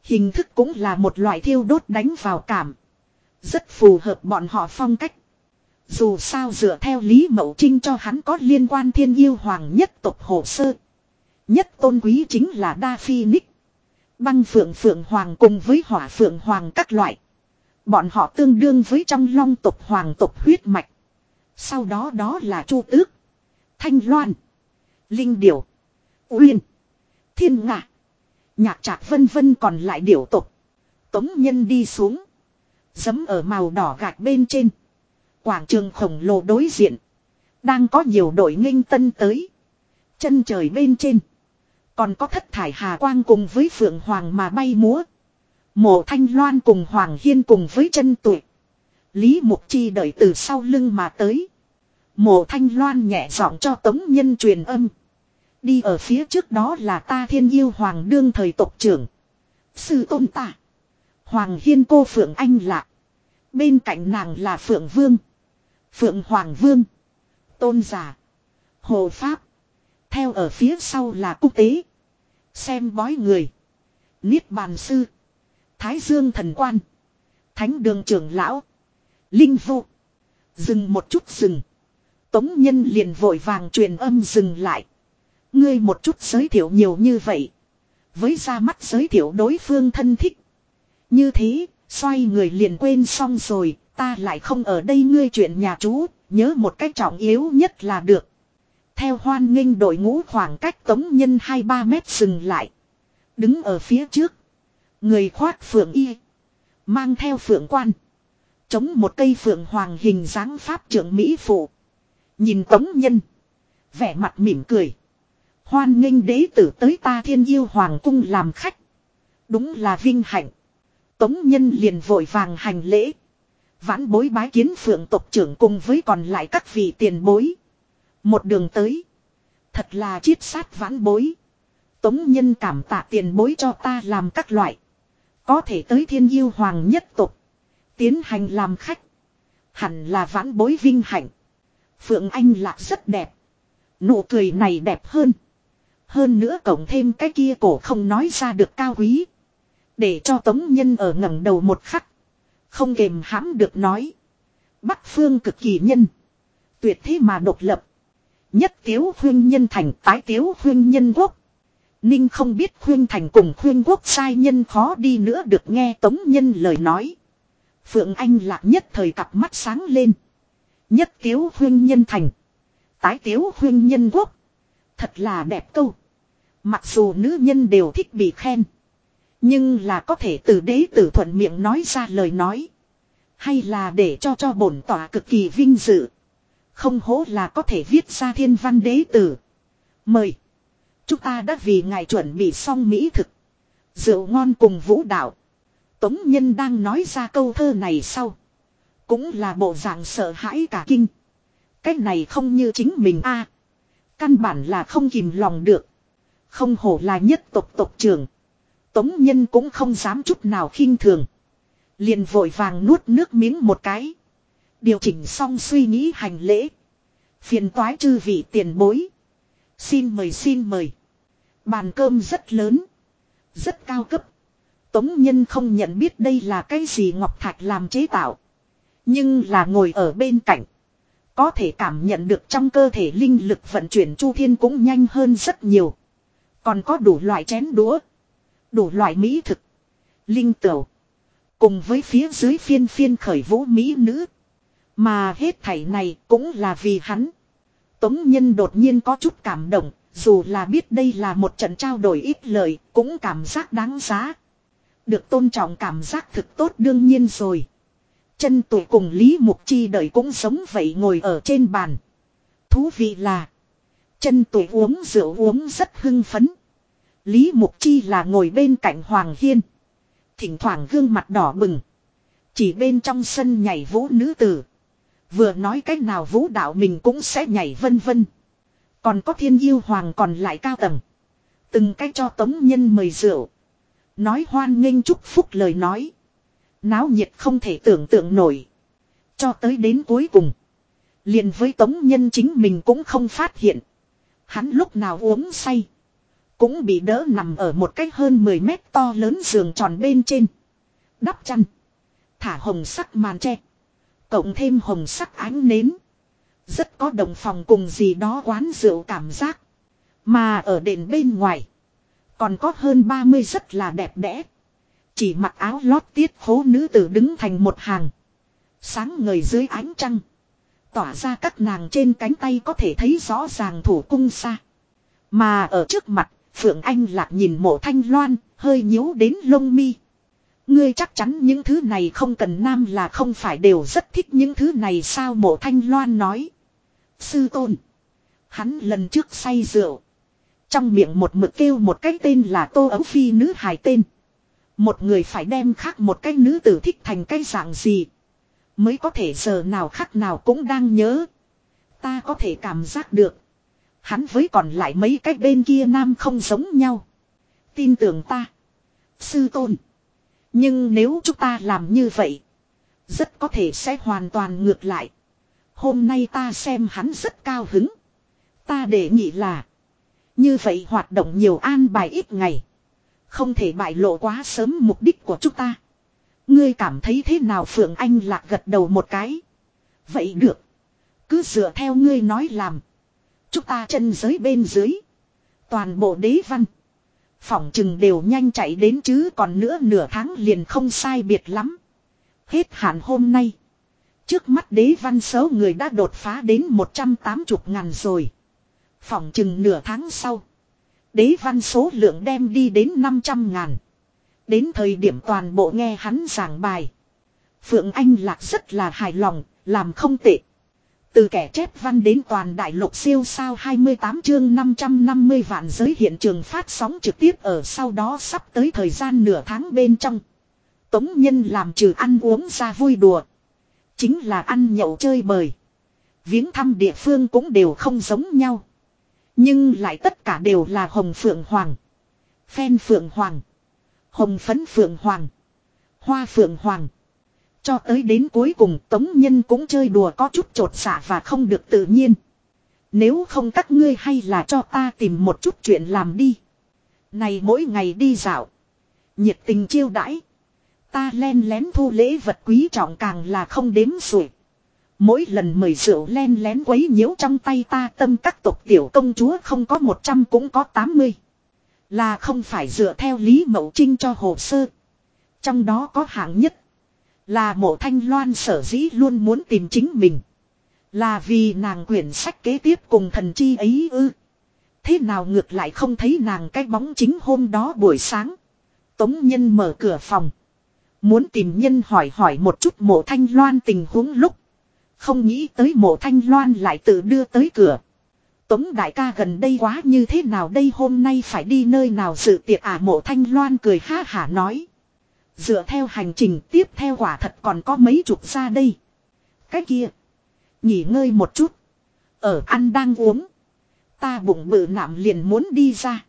Hình thức cũng là một loại thiêu đốt đánh vào cảm. Rất phù hợp bọn họ phong cách. Dù sao dựa theo Lý Mậu Trinh cho hắn có liên quan thiên yêu hoàng nhất tộc hồ sơ. Nhất tôn quý chính là Đa Phi Ních. Băng phượng phượng hoàng cùng với hỏa phượng hoàng các loại. Bọn họ tương đương với trong long tộc hoàng tộc huyết mạch. Sau đó đó là Chu Tước. Thanh Loan. Linh Điểu. Uyên. Thiên Ngạ. Nhạc trạc vân vân còn lại điểu tục. Tống nhân đi xuống. Dấm ở màu đỏ gạch bên trên. Quảng trường khổng lồ đối diện. Đang có nhiều đội nghênh tân tới. Chân trời bên trên. Còn có thất thải hà quang cùng với phượng hoàng mà bay múa. Mộ thanh loan cùng hoàng hiên cùng với chân tuổi. Lý Mục Chi đợi từ sau lưng mà tới. Mộ thanh loan nhẹ giọng cho tống nhân truyền âm. Đi ở phía trước đó là ta thiên yêu hoàng đương thời tộc trưởng. Sư tôn ta. Hoàng hiên cô Phượng Anh lạc. Bên cạnh nàng là Phượng Vương. Phượng Hoàng Vương. Tôn giả. Hồ Pháp. Theo ở phía sau là quốc tế. Xem bói người. Niết bàn sư. Thái Dương thần quan. Thánh đường trưởng lão. Linh vô. Dừng một chút dừng. Tống nhân liền vội vàng truyền âm dừng lại. Ngươi một chút giới thiệu nhiều như vậy. Với ra mắt giới thiệu đối phương thân thích. Như thế, xoay người liền quên xong rồi, ta lại không ở đây ngươi chuyện nhà chú, nhớ một cách trọng yếu nhất là được. Theo hoan nghênh đội ngũ khoảng cách tống nhân 2-3 mét dừng lại. Đứng ở phía trước. Người khoác phượng y. Mang theo phượng quan. Chống một cây phượng hoàng hình dáng pháp trưởng Mỹ phụ. Nhìn tống nhân. Vẻ mặt mỉm cười. Hoan nghênh đế tử tới ta thiên yêu hoàng cung làm khách. Đúng là vinh hạnh. Tống nhân liền vội vàng hành lễ. Vãn bối bái kiến phượng tộc trưởng cùng với còn lại các vị tiền bối. Một đường tới. Thật là chiết sát vãn bối. Tống nhân cảm tạ tiền bối cho ta làm các loại. Có thể tới thiên yêu hoàng nhất tục. Tiến hành làm khách. Hẳn là vãn bối vinh hạnh. Phượng Anh lạc rất đẹp. Nụ cười này đẹp hơn. Hơn nữa cộng thêm cái kia cổ không nói ra được cao quý. Để cho tống nhân ở ngẩng đầu một khắc. Không kềm hãm được nói. Bắc phương cực kỳ nhân. Tuyệt thế mà độc lập. Nhất tiếu khuyên nhân thành tái tiếu khuyên nhân quốc. Ninh không biết khuyên thành cùng khuyên quốc sai nhân khó đi nữa được nghe tống nhân lời nói. Phượng Anh lạc nhất thời cặp mắt sáng lên. Nhất tiếu khuyên nhân thành. Tái tiếu khuyên nhân quốc. Thật là đẹp câu. Mặc dù nữ nhân đều thích bị khen. Nhưng là có thể từ đế tử thuận miệng nói ra lời nói. Hay là để cho cho bổn tỏa cực kỳ vinh dự. Không hố là có thể viết ra thiên văn đế tử. Mời. Chúng ta đã vì ngài chuẩn bị xong mỹ thực. Rượu ngon cùng vũ đạo. Tống Nhân đang nói ra câu thơ này sau. Cũng là bộ dạng sợ hãi cả kinh. cách này không như chính mình a, Căn bản là không kìm lòng được. Không hổ là nhất tộc tộc trưởng. Tống Nhân cũng không dám chút nào khinh thường. Liền vội vàng nuốt nước miếng một cái. Điều chỉnh xong suy nghĩ hành lễ. Phiền toái chư vị tiền bối. Xin mời xin mời. Bàn cơm rất lớn. Rất cao cấp. Tống Nhân không nhận biết đây là cái gì Ngọc Thạch làm chế tạo. Nhưng là ngồi ở bên cạnh. Có thể cảm nhận được trong cơ thể linh lực vận chuyển chu thiên cũng nhanh hơn rất nhiều. Còn có đủ loại chén đũa. Đủ loại mỹ thực. Linh tửu. Cùng với phía dưới phiên phiên khởi vũ mỹ nữ. Mà hết thảy này cũng là vì hắn. Tống Nhân đột nhiên có chút cảm động, dù là biết đây là một trận trao đổi ít lời, cũng cảm giác đáng giá. Được tôn trọng cảm giác thực tốt đương nhiên rồi. Chân tuổi cùng Lý Mục Chi đợi cũng sống vậy ngồi ở trên bàn. Thú vị là. Chân tuổi uống rượu uống rất hưng phấn. Lý Mục Chi là ngồi bên cạnh Hoàng Hiên. Thỉnh thoảng gương mặt đỏ bừng. Chỉ bên trong sân nhảy vũ nữ tử. Vừa nói cách nào vũ đạo mình cũng sẽ nhảy vân vân. Còn có thiên yêu hoàng còn lại cao tầng. Từng cách cho tống nhân mời rượu. Nói hoan nghênh chúc phúc lời nói. Náo nhiệt không thể tưởng tượng nổi. Cho tới đến cuối cùng. liền với tống nhân chính mình cũng không phát hiện. Hắn lúc nào uống say. Cũng bị đỡ nằm ở một cách hơn 10 mét to lớn giường tròn bên trên. Đắp chăn. Thả hồng sắc màn tre. Cộng thêm hồng sắc ánh nến. Rất có đồng phòng cùng gì đó quán rượu cảm giác. Mà ở đền bên ngoài. Còn có hơn 30 rất là đẹp đẽ. Chỉ mặc áo lót tiết hố nữ tử đứng thành một hàng. Sáng ngời dưới ánh trăng. Tỏa ra các nàng trên cánh tay có thể thấy rõ ràng thủ cung xa. Mà ở trước mặt, Phượng Anh Lạc nhìn mộ thanh loan, hơi nhíu đến lông mi. Ngươi chắc chắn những thứ này không cần nam là không phải đều rất thích những thứ này sao mộ thanh loan nói. Sư tôn. Hắn lần trước say rượu. Trong miệng một mực kêu một cái tên là Tô Ấu Phi nữ hài tên. Một người phải đem khác một cái nữ tử thích thành cái dạng gì. Mới có thể giờ nào khắc nào cũng đang nhớ. Ta có thể cảm giác được. Hắn với còn lại mấy cái bên kia nam không giống nhau. Tin tưởng ta. Sư tôn. Nhưng nếu chúng ta làm như vậy. Rất có thể sẽ hoàn toàn ngược lại. Hôm nay ta xem hắn rất cao hứng. Ta để nghị là. Như vậy hoạt động nhiều an bài ít ngày. Không thể bại lộ quá sớm mục đích của chúng ta. Ngươi cảm thấy thế nào Phượng Anh lạc gật đầu một cái. Vậy được. Cứ dựa theo ngươi nói làm. Chúng ta chân giới bên dưới. Toàn bộ đế văn. Phỏng chừng đều nhanh chạy đến chứ còn nữa nửa tháng liền không sai biệt lắm. Hết hạn hôm nay. Trước mắt đế văn số người đã đột phá đến 180 ngàn rồi. Phỏng chừng nửa tháng sau. Đế văn số lượng đem đi đến 500 ngàn. Đến thời điểm toàn bộ nghe hắn giảng bài. Phượng Anh Lạc rất là hài lòng, làm không tệ. Từ kẻ chép văn đến toàn đại lục siêu sao 28 chương 550 vạn giới hiện trường phát sóng trực tiếp ở sau đó sắp tới thời gian nửa tháng bên trong. Tống nhân làm trừ ăn uống ra vui đùa. Chính là ăn nhậu chơi bời. Viếng thăm địa phương cũng đều không giống nhau. Nhưng lại tất cả đều là hồng phượng hoàng. Phen phượng hoàng. Hồng phấn phượng hoàng. Hoa phượng hoàng. Cho tới đến cuối cùng tống nhân cũng chơi đùa có chút trột xả và không được tự nhiên. Nếu không các ngươi hay là cho ta tìm một chút chuyện làm đi. Này mỗi ngày đi dạo. Nhiệt tình chiêu đãi. Ta len lén thu lễ vật quý trọng càng là không đếm xuể. Mỗi lần mời rượu len lén quấy nhiễu trong tay ta tâm các tộc tiểu công chúa không có 100 cũng có 80. Là không phải dựa theo Lý Mậu Trinh cho hồ sơ. Trong đó có hạng nhất. Là mộ thanh loan sở dĩ luôn muốn tìm chính mình. Là vì nàng quyển sách kế tiếp cùng thần chi ấy ư. Thế nào ngược lại không thấy nàng cái bóng chính hôm đó buổi sáng. Tống nhân mở cửa phòng. Muốn tìm nhân hỏi hỏi một chút mộ thanh loan tình huống lúc. Không nghĩ tới mộ thanh loan lại tự đưa tới cửa. Tống đại ca gần đây quá như thế nào đây, hôm nay phải đi nơi nào sự tiệc à mộ thanh loan cười ha hả nói. Dựa theo hành trình, tiếp theo quả thật còn có mấy chục ra đây. Cái kia. Nghỉ ngơi một chút. Ở ăn đang uống. Ta bụng bự nạm liền muốn đi ra.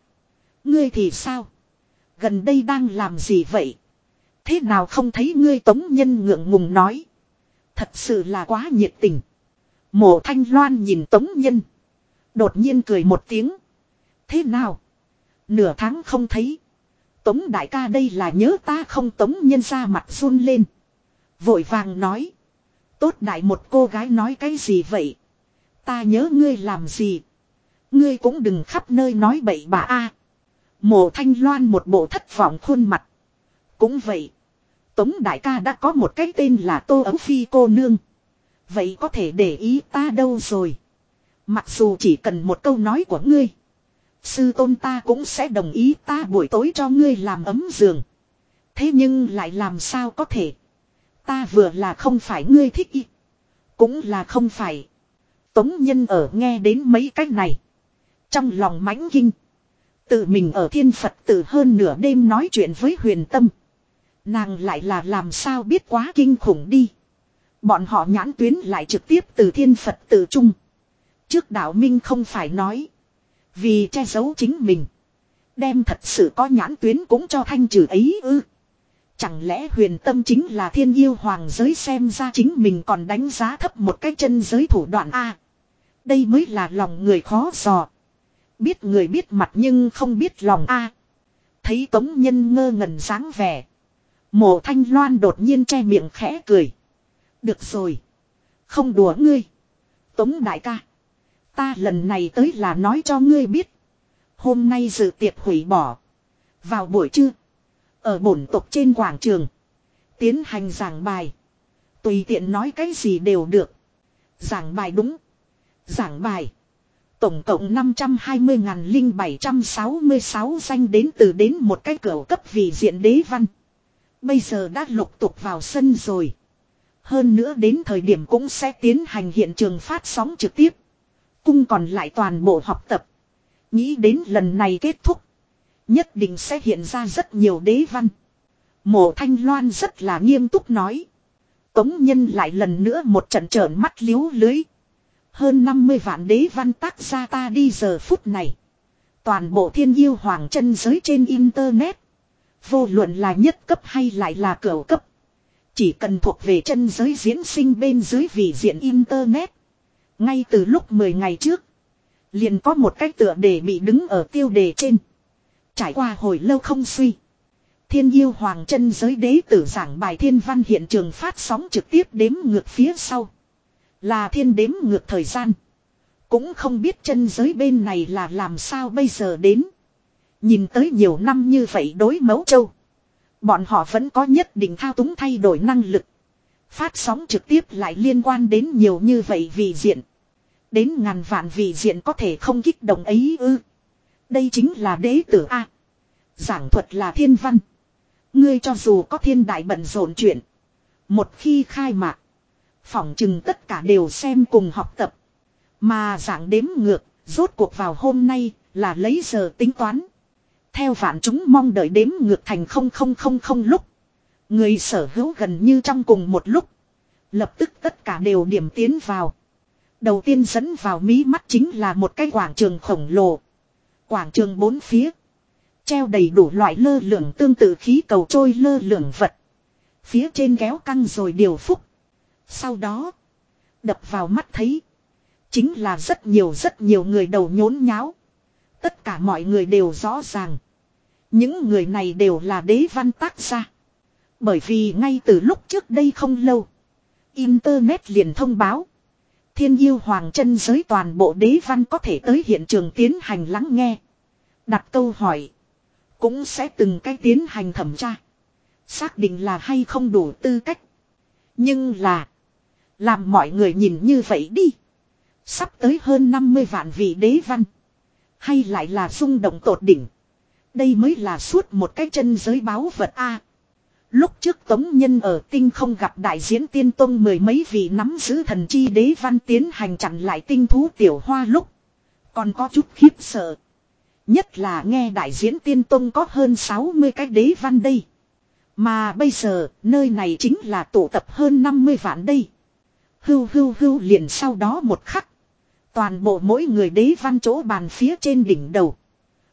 Ngươi thì sao? Gần đây đang làm gì vậy? Thế nào không thấy ngươi tống nhân ngượng ngùng nói. Thật sự là quá nhiệt tình. Mộ thanh loan nhìn tống nhân. Đột nhiên cười một tiếng. Thế nào? Nửa tháng không thấy. Tống đại ca đây là nhớ ta không tống nhân ra mặt run lên. Vội vàng nói. Tốt đại một cô gái nói cái gì vậy? Ta nhớ ngươi làm gì? Ngươi cũng đừng khắp nơi nói bậy bà a. Mộ thanh loan một bộ thất vọng khuôn mặt. Cũng vậy. Tống đại ca đã có một cái tên là Tô Ấu Phi cô nương. Vậy có thể để ý ta đâu rồi? Mặc dù chỉ cần một câu nói của ngươi. Sư tôn ta cũng sẽ đồng ý ta buổi tối cho ngươi làm ấm giường. Thế nhưng lại làm sao có thể. Ta vừa là không phải ngươi thích y. Cũng là không phải. Tống nhân ở nghe đến mấy cách này. Trong lòng mãnh kinh. Tự mình ở thiên Phật từ hơn nửa đêm nói chuyện với huyền tâm. Nàng lại là làm sao biết quá kinh khủng đi. Bọn họ nhãn tuyến lại trực tiếp từ thiên Phật tử trung. Trước đạo minh không phải nói. Vì che giấu chính mình. Đem thật sự có nhãn tuyến cũng cho thanh trừ ấy ư. Chẳng lẽ huyền tâm chính là thiên yêu hoàng giới xem ra chính mình còn đánh giá thấp một cái chân giới thủ đoạn A. đây mới là lòng người khó dò. Biết người biết mặt nhưng không biết lòng A. thấy tống nhân ngơ ngẩn dáng vẻ. Mộ thanh loan đột nhiên che miệng khẽ cười. Được rồi. Không đùa ngươi. Tống đại ca. Ta lần này tới là nói cho ngươi biết. Hôm nay dự tiệc hủy bỏ. Vào buổi trưa. Ở bổn tục trên quảng trường. Tiến hành giảng bài. Tùy tiện nói cái gì đều được. Giảng bài đúng. Giảng bài. Tổng cộng 520.0766 danh đến từ đến một cái cửa cấp vị diện đế văn. Bây giờ đã lục tục vào sân rồi. Hơn nữa đến thời điểm cũng sẽ tiến hành hiện trường phát sóng trực tiếp. Cung còn lại toàn bộ học tập. Nghĩ đến lần này kết thúc. Nhất định sẽ hiện ra rất nhiều đế văn. Mộ Thanh Loan rất là nghiêm túc nói. Tống nhân lại lần nữa một trận trợn mắt liếu lưới. Hơn 50 vạn đế văn tác ra ta đi giờ phút này. Toàn bộ thiên yêu hoàng chân giới trên internet. Vô luận là nhất cấp hay lại là cửu cấp. Chỉ cần thuộc về chân giới diễn sinh bên dưới vị diện internet. Ngay từ lúc 10 ngày trước. Liền có một cách tựa đề bị đứng ở tiêu đề trên. Trải qua hồi lâu không suy. Thiên yêu hoàng chân giới đế tử giảng bài thiên văn hiện trường phát sóng trực tiếp đếm ngược phía sau. Là thiên đếm ngược thời gian. Cũng không biết chân giới bên này là làm sao bây giờ đến. Nhìn tới nhiều năm như vậy đối mấu châu. Bọn họ vẫn có nhất định thao túng thay đổi năng lực. Phát sóng trực tiếp lại liên quan đến nhiều như vậy vì diện. Đến ngàn vạn vì diện có thể không kích động ấy ư. Đây chính là đế tử A. Giảng thuật là thiên văn. Ngươi cho dù có thiên đại bận rộn chuyện. Một khi khai mạc. Phỏng chừng tất cả đều xem cùng học tập. Mà giảng đếm ngược, rốt cuộc vào hôm nay, là lấy giờ tính toán. Theo vạn chúng mong đợi đếm ngược thành không không không không lúc. Người sở hữu gần như trong cùng một lúc. Lập tức tất cả đều điểm tiến vào. Đầu tiên dẫn vào mí mắt chính là một cái quảng trường khổng lồ. Quảng trường bốn phía. Treo đầy đủ loại lơ lửng tương tự khí cầu trôi lơ lửng vật. Phía trên kéo căng rồi điều phúc. Sau đó. Đập vào mắt thấy. Chính là rất nhiều rất nhiều người đầu nhốn nháo. Tất cả mọi người đều rõ ràng. Những người này đều là đế văn tác gia. Bởi vì ngay từ lúc trước đây không lâu. Internet liền thông báo. Thiên yêu hoàng chân giới toàn bộ đế văn có thể tới hiện trường tiến hành lắng nghe. Đặt câu hỏi. Cũng sẽ từng cái tiến hành thẩm tra. Xác định là hay không đủ tư cách. Nhưng là. Làm mọi người nhìn như vậy đi. Sắp tới hơn 50 vạn vị đế văn. Hay lại là rung động tột đỉnh. Đây mới là suốt một cái chân giới báo vật A. Lúc trước Tống Nhân ở tinh không gặp đại diễn tiên tông mười mấy vị nắm giữ thần chi đế văn tiến hành chặn lại tinh thú tiểu hoa lúc. Còn có chút khiếp sợ. Nhất là nghe đại diễn tiên tông có hơn 60 cái đế văn đây. Mà bây giờ, nơi này chính là tụ tập hơn 50 vạn đây. Hưu hưu hưu liền sau đó một khắc. Toàn bộ mỗi người đế văn chỗ bàn phía trên đỉnh đầu.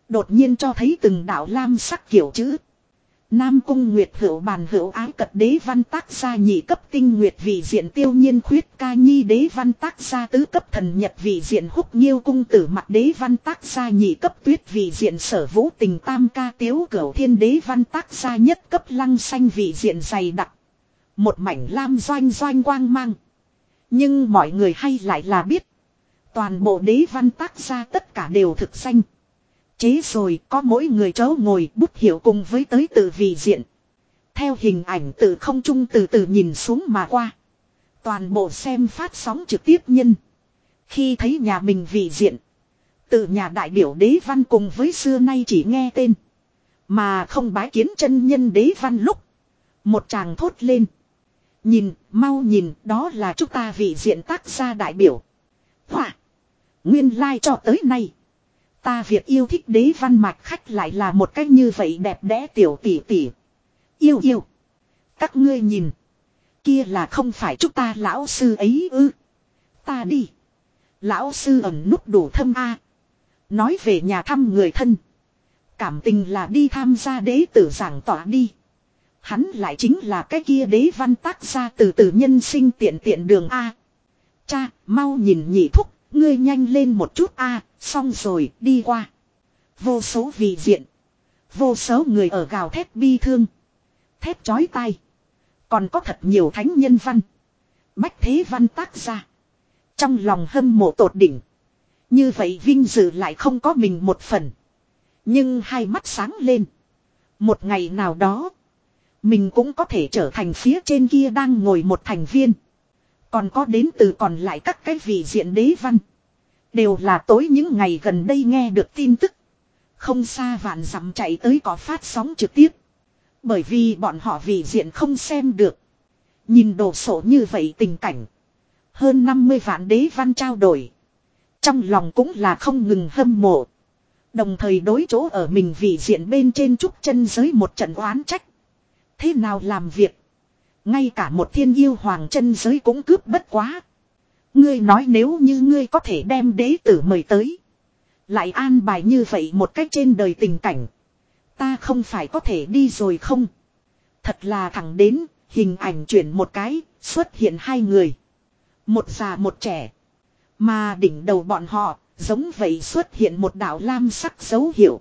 Đột nhiên cho thấy từng đạo lam sắc kiểu chữ. Nam cung nguyệt hữu bàn hữu ái cật đế văn tác gia nhị cấp tinh nguyệt vị diện tiêu nhiên khuyết ca nhi đế văn tác gia tứ cấp thần nhật vị diện húc nhiêu cung tử mặt đế văn tác gia nhị cấp tuyết vị diện sở vũ tình tam ca tiếu cửu thiên đế văn tác gia nhất cấp lăng xanh vị diện dày đặc. Một mảnh lam doanh doanh quang mang. Nhưng mọi người hay lại là biết. Toàn bộ đế văn tác gia tất cả đều thực xanh. Chế rồi có mỗi người chấu ngồi bút hiệu cùng với tới tự vị diện. Theo hình ảnh từ không trung từ từ nhìn xuống mà qua. Toàn bộ xem phát sóng trực tiếp nhân. Khi thấy nhà mình vị diện. Từ nhà đại biểu đế văn cùng với xưa nay chỉ nghe tên. Mà không bái kiến chân nhân đế văn lúc. Một chàng thốt lên. Nhìn, mau nhìn, đó là chúng ta vị diện tác gia đại biểu. Hỏa! Nguyên lai like cho tới nay. Ta việc yêu thích đế văn mạch khách lại là một cách như vậy đẹp đẽ tiểu tỷ tỷ. Yêu yêu. Các ngươi nhìn. Kia là không phải chúng ta lão sư ấy ư. Ta đi. Lão sư ẩn nút đủ thâm a. Nói về nhà thăm người thân. Cảm tình là đi tham gia đế tử giảng tỏa đi. Hắn lại chính là cái kia đế văn tác ra từ từ nhân sinh tiện tiện đường A. Cha, mau nhìn nhị thúc, ngươi nhanh lên một chút A, xong rồi, đi qua. Vô số vị diện. Vô số người ở gào thét bi thương. Thét chói tai. Còn có thật nhiều thánh nhân văn. Bách thế văn tác ra. Trong lòng hâm mộ tột đỉnh. Như vậy vinh dự lại không có mình một phần. Nhưng hai mắt sáng lên. Một ngày nào đó. Mình cũng có thể trở thành phía trên kia đang ngồi một thành viên. Còn có đến từ còn lại các cái vị diện đế văn. Đều là tối những ngày gần đây nghe được tin tức. Không xa vạn dặm chạy tới có phát sóng trực tiếp. Bởi vì bọn họ vị diện không xem được. Nhìn đồ sổ như vậy tình cảnh. Hơn 50 vạn đế văn trao đổi. Trong lòng cũng là không ngừng hâm mộ. Đồng thời đối chỗ ở mình vị diện bên trên trúc chân giới một trận oán trách. Thế nào làm việc? Ngay cả một thiên yêu hoàng chân giới cũng cướp bất quá. Ngươi nói nếu như ngươi có thể đem đế tử mời tới. Lại an bài như vậy một cách trên đời tình cảnh. Ta không phải có thể đi rồi không? Thật là thẳng đến, hình ảnh chuyển một cái, xuất hiện hai người. Một già một trẻ. Mà đỉnh đầu bọn họ, giống vậy xuất hiện một đạo lam sắc dấu hiệu.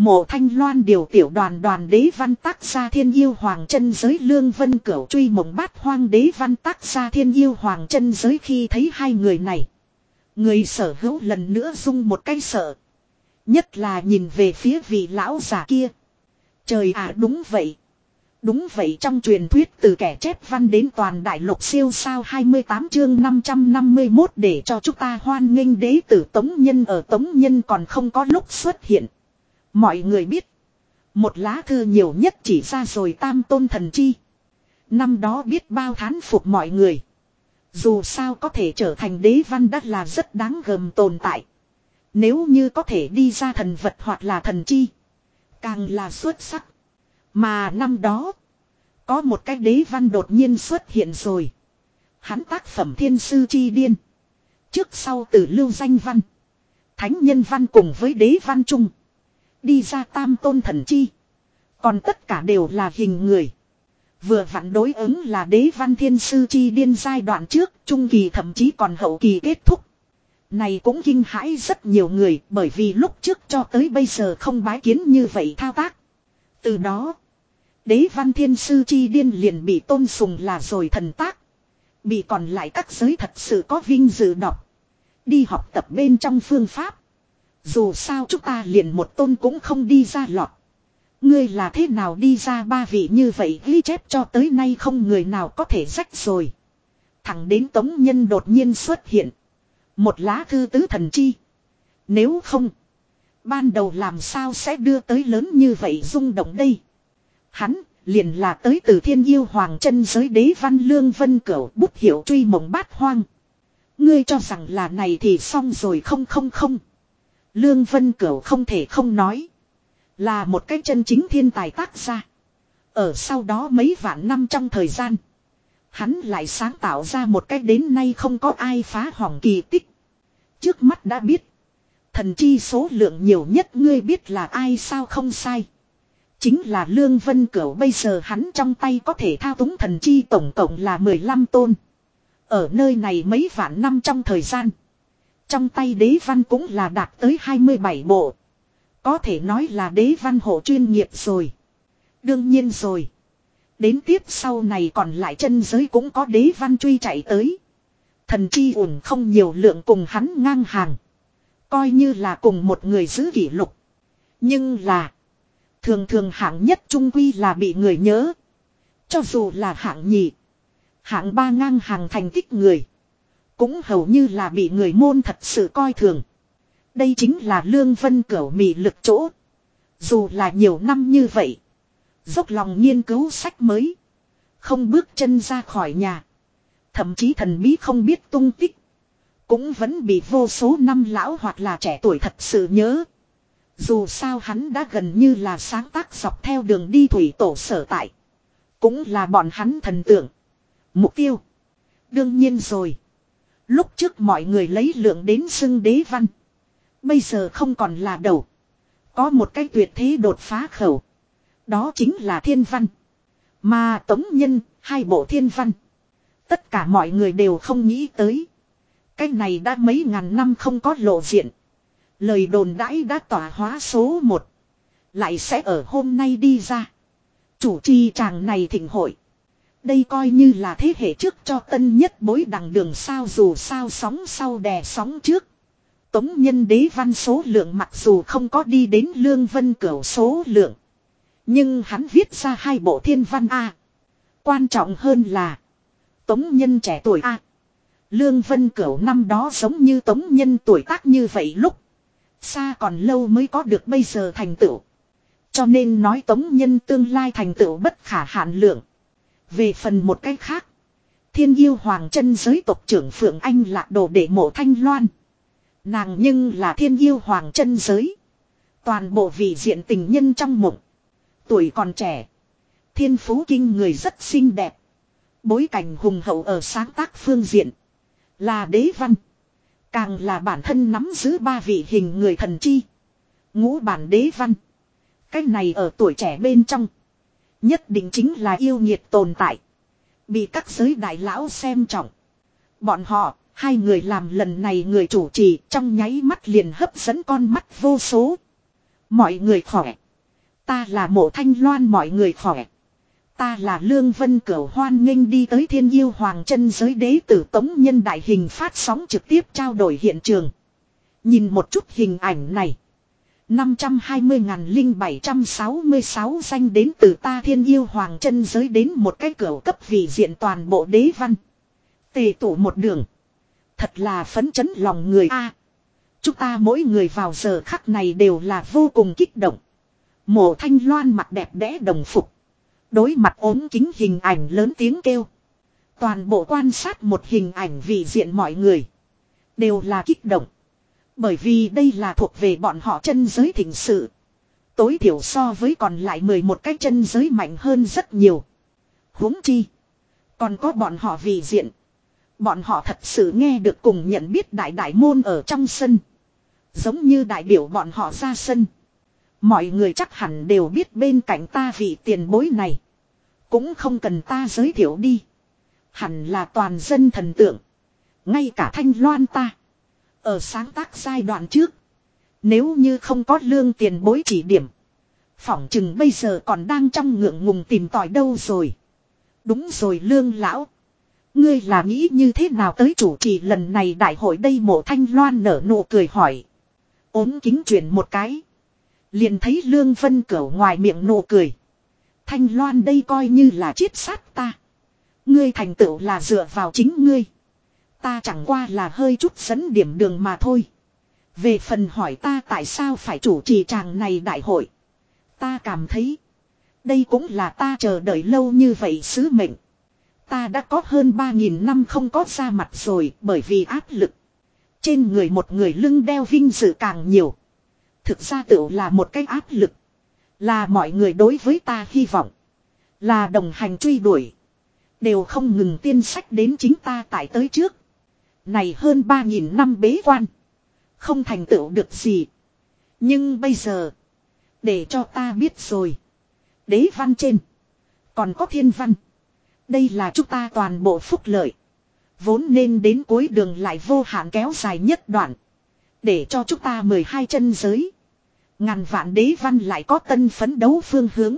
Mộ thanh loan điều tiểu đoàn đoàn đế văn tác gia thiên yêu hoàng chân giới lương vân cửu truy mộng bát hoang đế văn tác gia thiên yêu hoàng chân giới khi thấy hai người này. Người sở hữu lần nữa rung một cái sợ. Nhất là nhìn về phía vị lão già kia. Trời ạ, đúng vậy. Đúng vậy, trong truyền thuyết từ kẻ chép văn đến toàn đại lục siêu sao 28 chương 551 để cho chúng ta hoan nghênh đế tử Tống Nhân ở Tống Nhân còn không có lúc xuất hiện. Mọi người biết. Một lá thư nhiều nhất chỉ ra rồi tam tôn thần chi. Năm đó biết bao thán phục mọi người. Dù sao có thể trở thành đế văn đất là rất đáng gờm tồn tại. Nếu như có thể đi ra thần vật hoặc là thần chi. Càng là xuất sắc. Mà năm đó. Có một cái đế văn đột nhiên xuất hiện rồi. Hắn tác phẩm thiên sư chi điên. Trước sau từ lưu danh văn. Thánh nhân văn cùng với đế văn trung. Đi ra tam tôn thần chi. Còn tất cả đều là hình người. Vừa vặn đối ứng là đế văn thiên sư chi điên giai đoạn trước, trung kỳ thậm chí còn hậu kỳ kết thúc. Này cũng kinh hãi rất nhiều người bởi vì lúc trước cho tới bây giờ không bái kiến như vậy thao tác. Từ đó, đế văn thiên sư chi điên liền bị tôn sùng là rồi thần tác. Bị còn lại các giới thật sự có vinh dự đọc. Đi học tập bên trong phương pháp. Dù sao chúng ta liền một tôn cũng không đi ra lọt. Ngươi là thế nào đi ra ba vị như vậy ghi chép cho tới nay không người nào có thể rách rồi. Thẳng đến tống nhân đột nhiên xuất hiện. Một lá thư tứ thần chi. Nếu không. Ban đầu làm sao sẽ đưa tới lớn như vậy rung động đây. Hắn liền là tới từ thiên yêu hoàng chân giới đế văn lương vân cửu bút hiệu truy mộng bát hoang. Ngươi cho rằng là này thì xong rồi không không không. Lương vân cửu không thể không nói. Là một cái chân chính thiên tài tác ra. Ở sau đó mấy vạn năm trong thời gian. Hắn lại sáng tạo ra một cách đến nay không có ai phá hỏng kỳ tích. Trước mắt đã biết. Thần chi số lượng nhiều nhất ngươi biết là ai sao không sai. Chính là Lương Vân Cửu bây giờ hắn trong tay có thể thao túng thần chi tổng cộng là 15 tôn. Ở nơi này mấy vạn năm trong thời gian. Trong tay đế văn cũng là đạt tới 27 bộ. Có thể nói là đế văn hộ chuyên nghiệp rồi. Đương nhiên rồi. Đến tiếp sau này còn lại chân giới cũng có đế văn truy chạy tới. Thần chi ủng không nhiều lượng cùng hắn ngang hàng. Coi như là cùng một người giữ kỷ lục. Nhưng là. Thường thường hạng nhất trung quy là bị người nhớ. Cho dù là hạng nhị. Hạng ba ngang hàng thành tích người. Cũng hầu như là bị người môn thật sự coi thường. Đây chính là lương vân cửu mị lực chỗ. Dù là nhiều năm như vậy. Dốc lòng nghiên cứu sách mới. Không bước chân ra khỏi nhà. Thậm chí thần bí không biết tung tích. Cũng vẫn bị vô số năm lão hoặc là trẻ tuổi thật sự nhớ. Dù sao hắn đã gần như là sáng tác dọc theo đường đi thủy tổ sở tại. Cũng là bọn hắn thần tượng. Mục tiêu. Đương nhiên rồi. Lúc trước mọi người lấy lượng đến xưng đế văn. Bây giờ không còn là đầu. Có một cái tuyệt thế đột phá khẩu. Đó chính là thiên văn. Mà tống nhân, hai bộ thiên văn. Tất cả mọi người đều không nghĩ tới. Cái này đã mấy ngàn năm không có lộ diện. Lời đồn đãi đã tỏa hóa số một. Lại sẽ ở hôm nay đi ra. Chủ trì chàng này thỉnh hội. Đây coi như là thế hệ trước cho tân nhất bối đằng đường sao dù sao sóng sau đè sóng trước. Tống nhân đế văn số lượng mặc dù không có đi đến lương vân cửu số lượng. Nhưng hắn viết ra hai bộ thiên văn A. Quan trọng hơn là. Tống nhân trẻ tuổi A. Lương Vân Cửu năm đó giống như tống nhân tuổi tác như vậy lúc. Xa còn lâu mới có được bây giờ thành tựu. Cho nên nói tống nhân tương lai thành tựu bất khả hạn lượng. Về phần một cách khác. Thiên yêu hoàng chân giới tộc trưởng Phượng Anh lạc đồ để mộ thanh loan. Nàng nhưng là thiên yêu hoàng chân giới. Toàn bộ vị diện tình nhân trong mộng. Tuổi còn trẻ. Thiên phú kinh người rất xinh đẹp. Bối cảnh hùng hậu ở sáng tác phương diện. Là đế văn. Càng là bản thân nắm giữ ba vị hình người thần chi. Ngũ bản đế văn. cách này ở tuổi trẻ bên trong. Nhất định chính là yêu nhiệt tồn tại. Bị các giới đại lão xem trọng. Bọn họ, hai người làm lần này người chủ trì trong nháy mắt liền hấp dẫn con mắt vô số. Mọi người khỏe. Ta là mộ thanh loan mọi người khỏe. Ta là Lương Vân Cửu hoan nghênh đi tới thiên yêu hoàng chân giới đế tử tống nhân đại hình phát sóng trực tiếp trao đổi hiện trường. Nhìn một chút hình ảnh này. 520.0766 danh đến từ ta thiên yêu hoàng chân giới đến một cái cửa cấp vị diện toàn bộ đế văn. Tề tụ một đường. Thật là phấn chấn lòng người a. chúng ta mỗi người vào giờ khắc này đều là vô cùng kích động. Mộ thanh loan mặt đẹp đẽ đồng phục. Đối mặt ốm kính hình ảnh lớn tiếng kêu. Toàn bộ quan sát một hình ảnh vị diện mọi người. Đều là kích động. Bởi vì đây là thuộc về bọn họ chân giới thỉnh sự. Tối thiểu so với còn lại 11 cái chân giới mạnh hơn rất nhiều. huống chi. Còn có bọn họ vì diện. Bọn họ thật sự nghe được cùng nhận biết đại đại môn ở trong sân. Giống như đại biểu bọn họ ra sân. Mọi người chắc hẳn đều biết bên cạnh ta vị tiền bối này. Cũng không cần ta giới thiệu đi. Hẳn là toàn dân thần tượng. Ngay cả thanh loan ta. Ở sáng tác giai đoạn trước. Nếu như không có lương tiền bối chỉ điểm. Phỏng chừng bây giờ còn đang trong ngượng ngùng tìm tòi đâu rồi. Đúng rồi lương lão. Ngươi là nghĩ như thế nào tới chủ trì lần này đại hội đây mộ thanh loan nở nụ cười hỏi. ốm kính chuyển một cái. Liền thấy lương vân cửu ngoài miệng nụ cười. Thanh loan đây coi như là chiết sát ta. Ngươi thành tựu là dựa vào chính ngươi. Ta chẳng qua là hơi chút dẫn điểm đường mà thôi. Về phần hỏi ta tại sao phải chủ trì chàng này đại hội. Ta cảm thấy. Đây cũng là ta chờ đợi lâu như vậy sứ mệnh. Ta đã có hơn 3.000 năm không có ra mặt rồi bởi vì áp lực. Trên người một người lưng đeo vinh dự càng nhiều. Thực ra tựu là một cái áp lực. Là mọi người đối với ta hy vọng. Là đồng hành truy đuổi. Đều không ngừng tiên sách đến chính ta tại tới trước. Này hơn 3.000 năm bế quan. Không thành tựu được gì. Nhưng bây giờ. Để cho ta biết rồi. Đế văn trên. Còn có thiên văn. Đây là chúng ta toàn bộ phúc lợi. Vốn nên đến cuối đường lại vô hạn kéo dài nhất đoạn. Để cho chúng ta 12 chân giới. Ngàn vạn đế văn lại có tân phấn đấu phương hướng.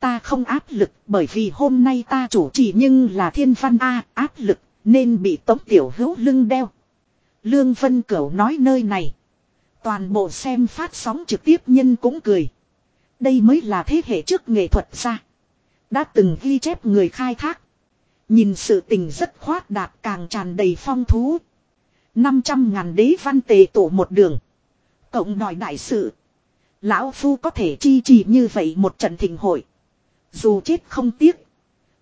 Ta không áp lực bởi vì hôm nay ta chủ trì nhưng là thiên văn A, áp lực nên bị tống tiểu hữu lưng đeo. Lương Vân Cửu nói nơi này. Toàn bộ xem phát sóng trực tiếp nhân cũng cười. Đây mới là thế hệ trước nghệ thuật ra. Đã từng ghi chép người khai thác. Nhìn sự tình rất khoát đạt càng tràn đầy phong thú. 500 ngàn đế văn tề tổ một đường. Cộng đòi đại sự. Lão Phu có thể chi trì như vậy một trận thịnh hội. Dù chết không tiếc.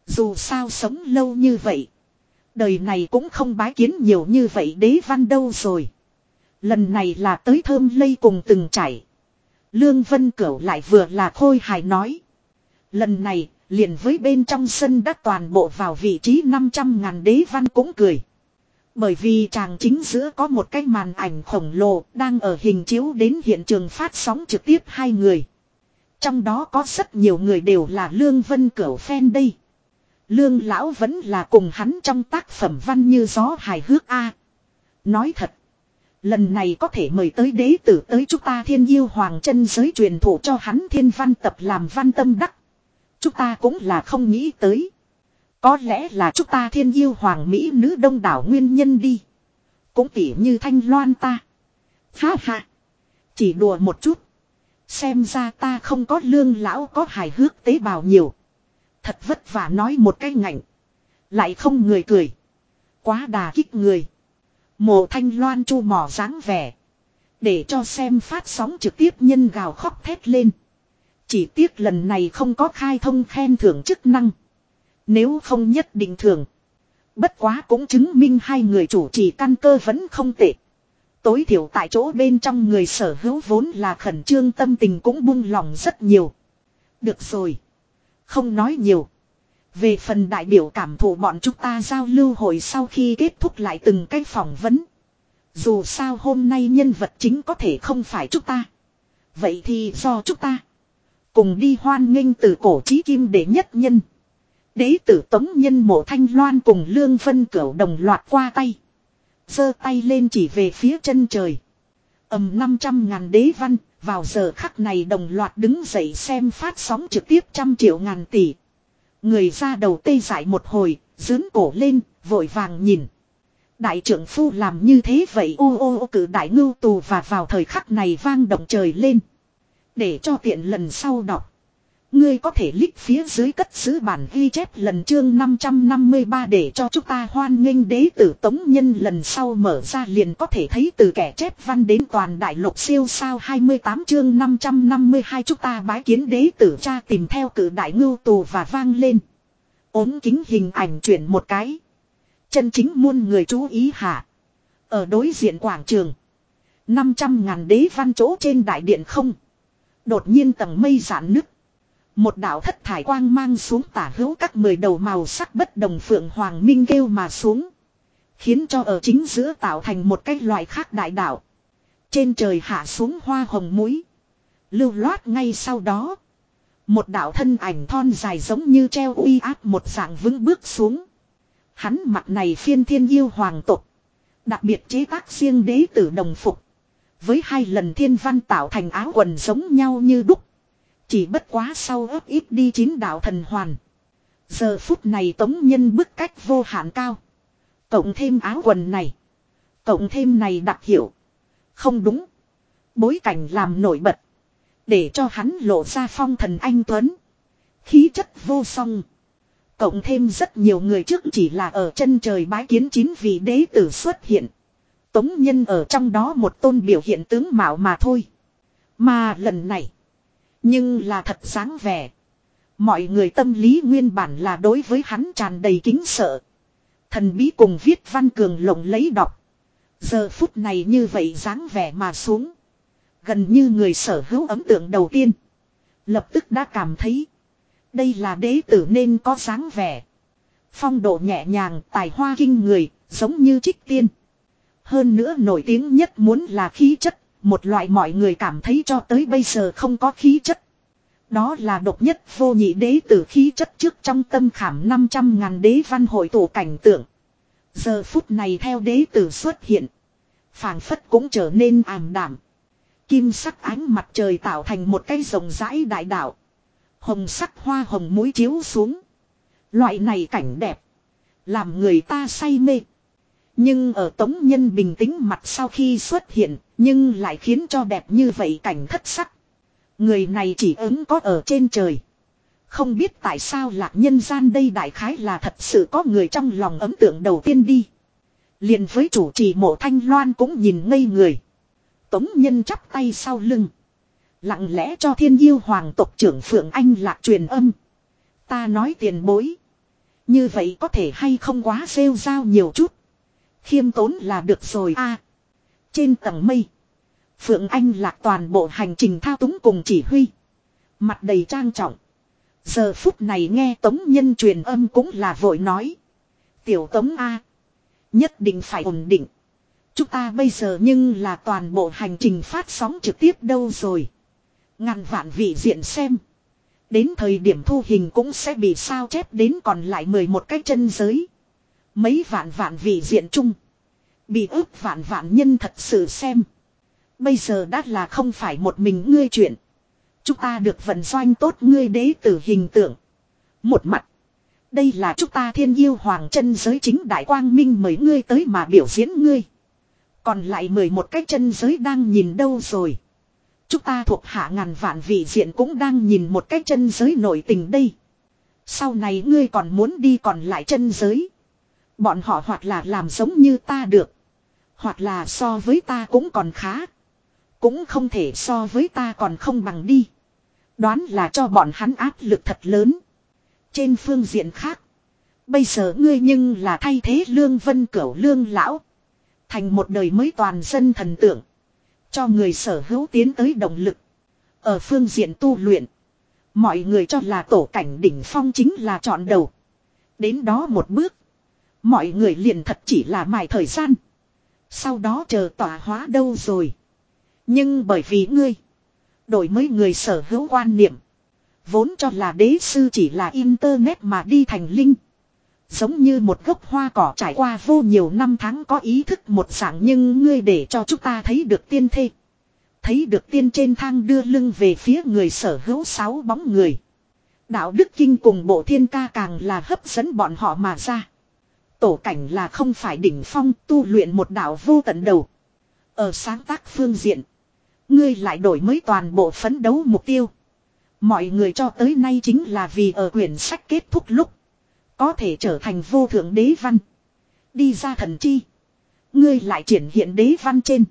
Dù sao sống lâu như vậy. Đời này cũng không bái kiến nhiều như vậy đế văn đâu rồi. Lần này là tới thơm lây cùng từng chảy. Lương Vân Cửu lại vừa là khôi hài nói. Lần này, liền với bên trong sân đã toàn bộ vào vị trí 500 ngàn đế văn cũng cười. Bởi vì chàng chính giữa có một cái màn ảnh khổng lồ đang ở hình chiếu đến hiện trường phát sóng trực tiếp hai người. Trong đó có rất nhiều người đều là Lương Vân Cửu fan đây. Lương Lão vẫn là cùng hắn trong tác phẩm văn như gió hài hước A. Nói thật. Lần này có thể mời tới đế tử tới chúng ta thiên yêu hoàng chân giới truyền thụ cho hắn thiên văn tập làm văn tâm đắc. Chúng ta cũng là không nghĩ tới. Có lẽ là chúng ta thiên yêu hoàng Mỹ nữ đông đảo nguyên nhân đi. Cũng tỉ như thanh loan ta. Ha ha. Chỉ đùa một chút. Xem ra ta không có lương lão có hài hước tế bào nhiều. Thật vất vả nói một cái ngạnh. Lại không người cười. Quá đà kích người. Mộ thanh loan chu mỏ dáng vẻ. Để cho xem phát sóng trực tiếp nhân gào khóc thét lên. Chỉ tiếc lần này không có khai thông khen thưởng chức năng. Nếu không nhất định thưởng. Bất quá cũng chứng minh hai người chủ trì căn cơ vẫn không tệ. Tối thiểu tại chỗ bên trong người sở hữu vốn là khẩn trương tâm tình cũng buông lòng rất nhiều. Được rồi. Không nói nhiều. Về phần đại biểu cảm thụ bọn chúng ta giao lưu hồi sau khi kết thúc lại từng cái phỏng vấn. Dù sao hôm nay nhân vật chính có thể không phải chúng ta. Vậy thì do chúng ta. Cùng đi hoan nghênh từ cổ chí kim để nhất nhân. Đế tử tống nhân mộ thanh loan cùng lương vân cửu đồng loạt qua tay giơ tay lên chỉ về phía chân trời. ầm 500 ngàn đế văn, vào giờ khắc này đồng loạt đứng dậy xem phát sóng trực tiếp trăm triệu ngàn tỷ. Người ra đầu tê dại một hồi, dướn cổ lên, vội vàng nhìn. Đại trưởng phu làm như thế vậy ô ô ô cử đại ngưu tù và vào thời khắc này vang động trời lên. Để cho tiện lần sau đọc. Ngươi có thể lít phía dưới cất giữ bản ghi chép lần chương 553 để cho chúng ta hoan nghênh đế tử tống nhân lần sau mở ra liền có thể thấy từ kẻ chép văn đến toàn đại lục siêu sao 28 chương 552 chúng ta bái kiến đế tử cha tìm theo cử đại ngưu tù và vang lên. ốm kính hình ảnh chuyển một cái. Chân chính muôn người chú ý hạ. Ở đối diện quảng trường. 500 ngàn đế văn chỗ trên đại điện không. Đột nhiên tầng mây giãn nứt. Một đạo thất thải quang mang xuống tả hữu các mười đầu màu sắc bất đồng phượng hoàng minh kêu mà xuống. Khiến cho ở chính giữa tạo thành một cái loại khác đại đạo. Trên trời hạ xuống hoa hồng muối. Lưu loát ngay sau đó. Một đạo thân ảnh thon dài giống như treo uy áp một dạng vững bước xuống. Hắn mặt này phiên thiên yêu hoàng tục. Đặc biệt chế tác riêng đế tử đồng phục. Với hai lần thiên văn tạo thành áo quần giống nhau như đúc. Chỉ bất quá sau ớt ít đi chín đạo thần hoàn. Giờ phút này tống nhân bức cách vô hạn cao. Cộng thêm áo quần này. Cộng thêm này đặc hiệu. Không đúng. Bối cảnh làm nổi bật. Để cho hắn lộ ra phong thần anh Tuấn. Khí chất vô song. Cộng thêm rất nhiều người trước chỉ là ở chân trời bái kiến chín vị đế tử xuất hiện. Tống nhân ở trong đó một tôn biểu hiện tướng mạo mà thôi. Mà lần này. Nhưng là thật sáng vẻ. Mọi người tâm lý nguyên bản là đối với hắn tràn đầy kính sợ. Thần bí cùng viết văn cường lộng lấy đọc. Giờ phút này như vậy dáng vẻ mà xuống. Gần như người sở hữu ấn tượng đầu tiên. Lập tức đã cảm thấy. Đây là đế tử nên có dáng vẻ. Phong độ nhẹ nhàng, tài hoa kinh người, giống như trích tiên. Hơn nữa nổi tiếng nhất muốn là khí chất, một loại mọi người cảm thấy cho tới bây giờ không có khí chất. Đó là độc nhất vô nhị đế tử khí chất trước trong tâm khảm 500 ngàn đế văn hội tụ cảnh tượng. Giờ phút này theo đế tử xuất hiện. phảng phất cũng trở nên ảm đảm. Kim sắc ánh mặt trời tạo thành một cái rồng rãi đại đạo. Hồng sắc hoa hồng mũi chiếu xuống. Loại này cảnh đẹp. Làm người ta say mê. Nhưng ở tống nhân bình tĩnh mặt sau khi xuất hiện, nhưng lại khiến cho đẹp như vậy cảnh thất sắc. Người này chỉ ứng có ở trên trời. Không biết tại sao lạc nhân gian đây đại khái là thật sự có người trong lòng ấn tượng đầu tiên đi. liền với chủ trì mộ thanh loan cũng nhìn ngây người. Tống nhân chắp tay sau lưng. Lặng lẽ cho thiên yêu hoàng tộc trưởng Phượng Anh lạc truyền âm. Ta nói tiền bối. Như vậy có thể hay không quá rêu rao nhiều chút. Khiêm tốn là được rồi a Trên tầng mây. Phượng Anh lạc toàn bộ hành trình thao túng cùng chỉ huy. Mặt đầy trang trọng. Giờ phút này nghe Tống Nhân truyền âm cũng là vội nói. Tiểu Tống A. Nhất định phải ổn định. Chúng ta bây giờ nhưng là toàn bộ hành trình phát sóng trực tiếp đâu rồi. Ngàn vạn vị diện xem. Đến thời điểm thu hình cũng sẽ bị sao chép đến còn lại 11 cái chân giới. Mấy vạn vạn vị diện chung. Bị ước vạn vạn nhân thật sự xem. Bây giờ đã là không phải một mình ngươi chuyện. Chúng ta được vận doanh tốt ngươi đế tử hình tượng. Một mặt. Đây là chúng ta thiên yêu hoàng chân giới chính đại quang minh mời ngươi tới mà biểu diễn ngươi. Còn lại mười một cái chân giới đang nhìn đâu rồi. Chúng ta thuộc hạ ngàn vạn vị diện cũng đang nhìn một cái chân giới nổi tình đây. Sau này ngươi còn muốn đi còn lại chân giới. Bọn họ hoặc là làm giống như ta được. Hoặc là so với ta cũng còn khá. Cũng không thể so với ta còn không bằng đi. Đoán là cho bọn hắn áp lực thật lớn. Trên phương diện khác. Bây giờ ngươi nhưng là thay thế lương vân cửu lương lão. Thành một đời mới toàn dân thần tượng. Cho người sở hữu tiến tới động lực. Ở phương diện tu luyện. Mọi người cho là tổ cảnh đỉnh phong chính là chọn đầu. Đến đó một bước. Mọi người liền thật chỉ là mài thời gian. Sau đó chờ tỏa hóa đâu rồi. Nhưng bởi vì ngươi. Đổi mới người sở hữu quan niệm. Vốn cho là đế sư chỉ là internet mà đi thành linh. Giống như một gốc hoa cỏ trải qua vô nhiều năm tháng có ý thức một dạng nhưng ngươi để cho chúng ta thấy được tiên thê. Thấy được tiên trên thang đưa lưng về phía người sở hữu sáu bóng người. Đạo đức kinh cùng bộ thiên ca càng là hấp dẫn bọn họ mà ra. Tổ cảnh là không phải đỉnh phong tu luyện một đạo vô tận đầu. Ở sáng tác phương diện. Ngươi lại đổi mới toàn bộ phấn đấu mục tiêu. Mọi người cho tới nay chính là vì ở quyển sách kết thúc lúc. Có thể trở thành vô thượng đế văn. Đi ra thần chi. Ngươi lại triển hiện đế văn trên.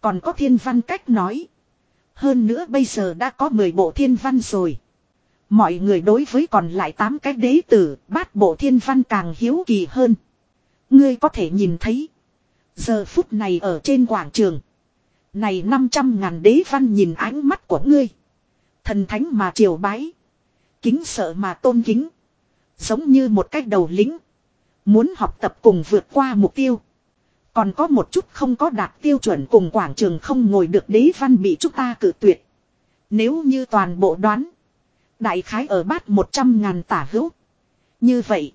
Còn có thiên văn cách nói. Hơn nữa bây giờ đã có 10 bộ thiên văn rồi. Mọi người đối với còn lại 8 cái đế tử, bát bộ thiên văn càng hiếu kỳ hơn. Ngươi có thể nhìn thấy. Giờ phút này ở trên quảng trường. Này 500 ngàn đế văn nhìn ánh mắt của ngươi. Thần thánh mà triều bái. Kính sợ mà tôn kính. Giống như một cách đầu lính. Muốn học tập cùng vượt qua mục tiêu. Còn có một chút không có đạt tiêu chuẩn cùng quảng trường không ngồi được đế văn bị chúng ta cử tuyệt. Nếu như toàn bộ đoán. Đại khái ở bát 100 ngàn tả hữu. Như vậy.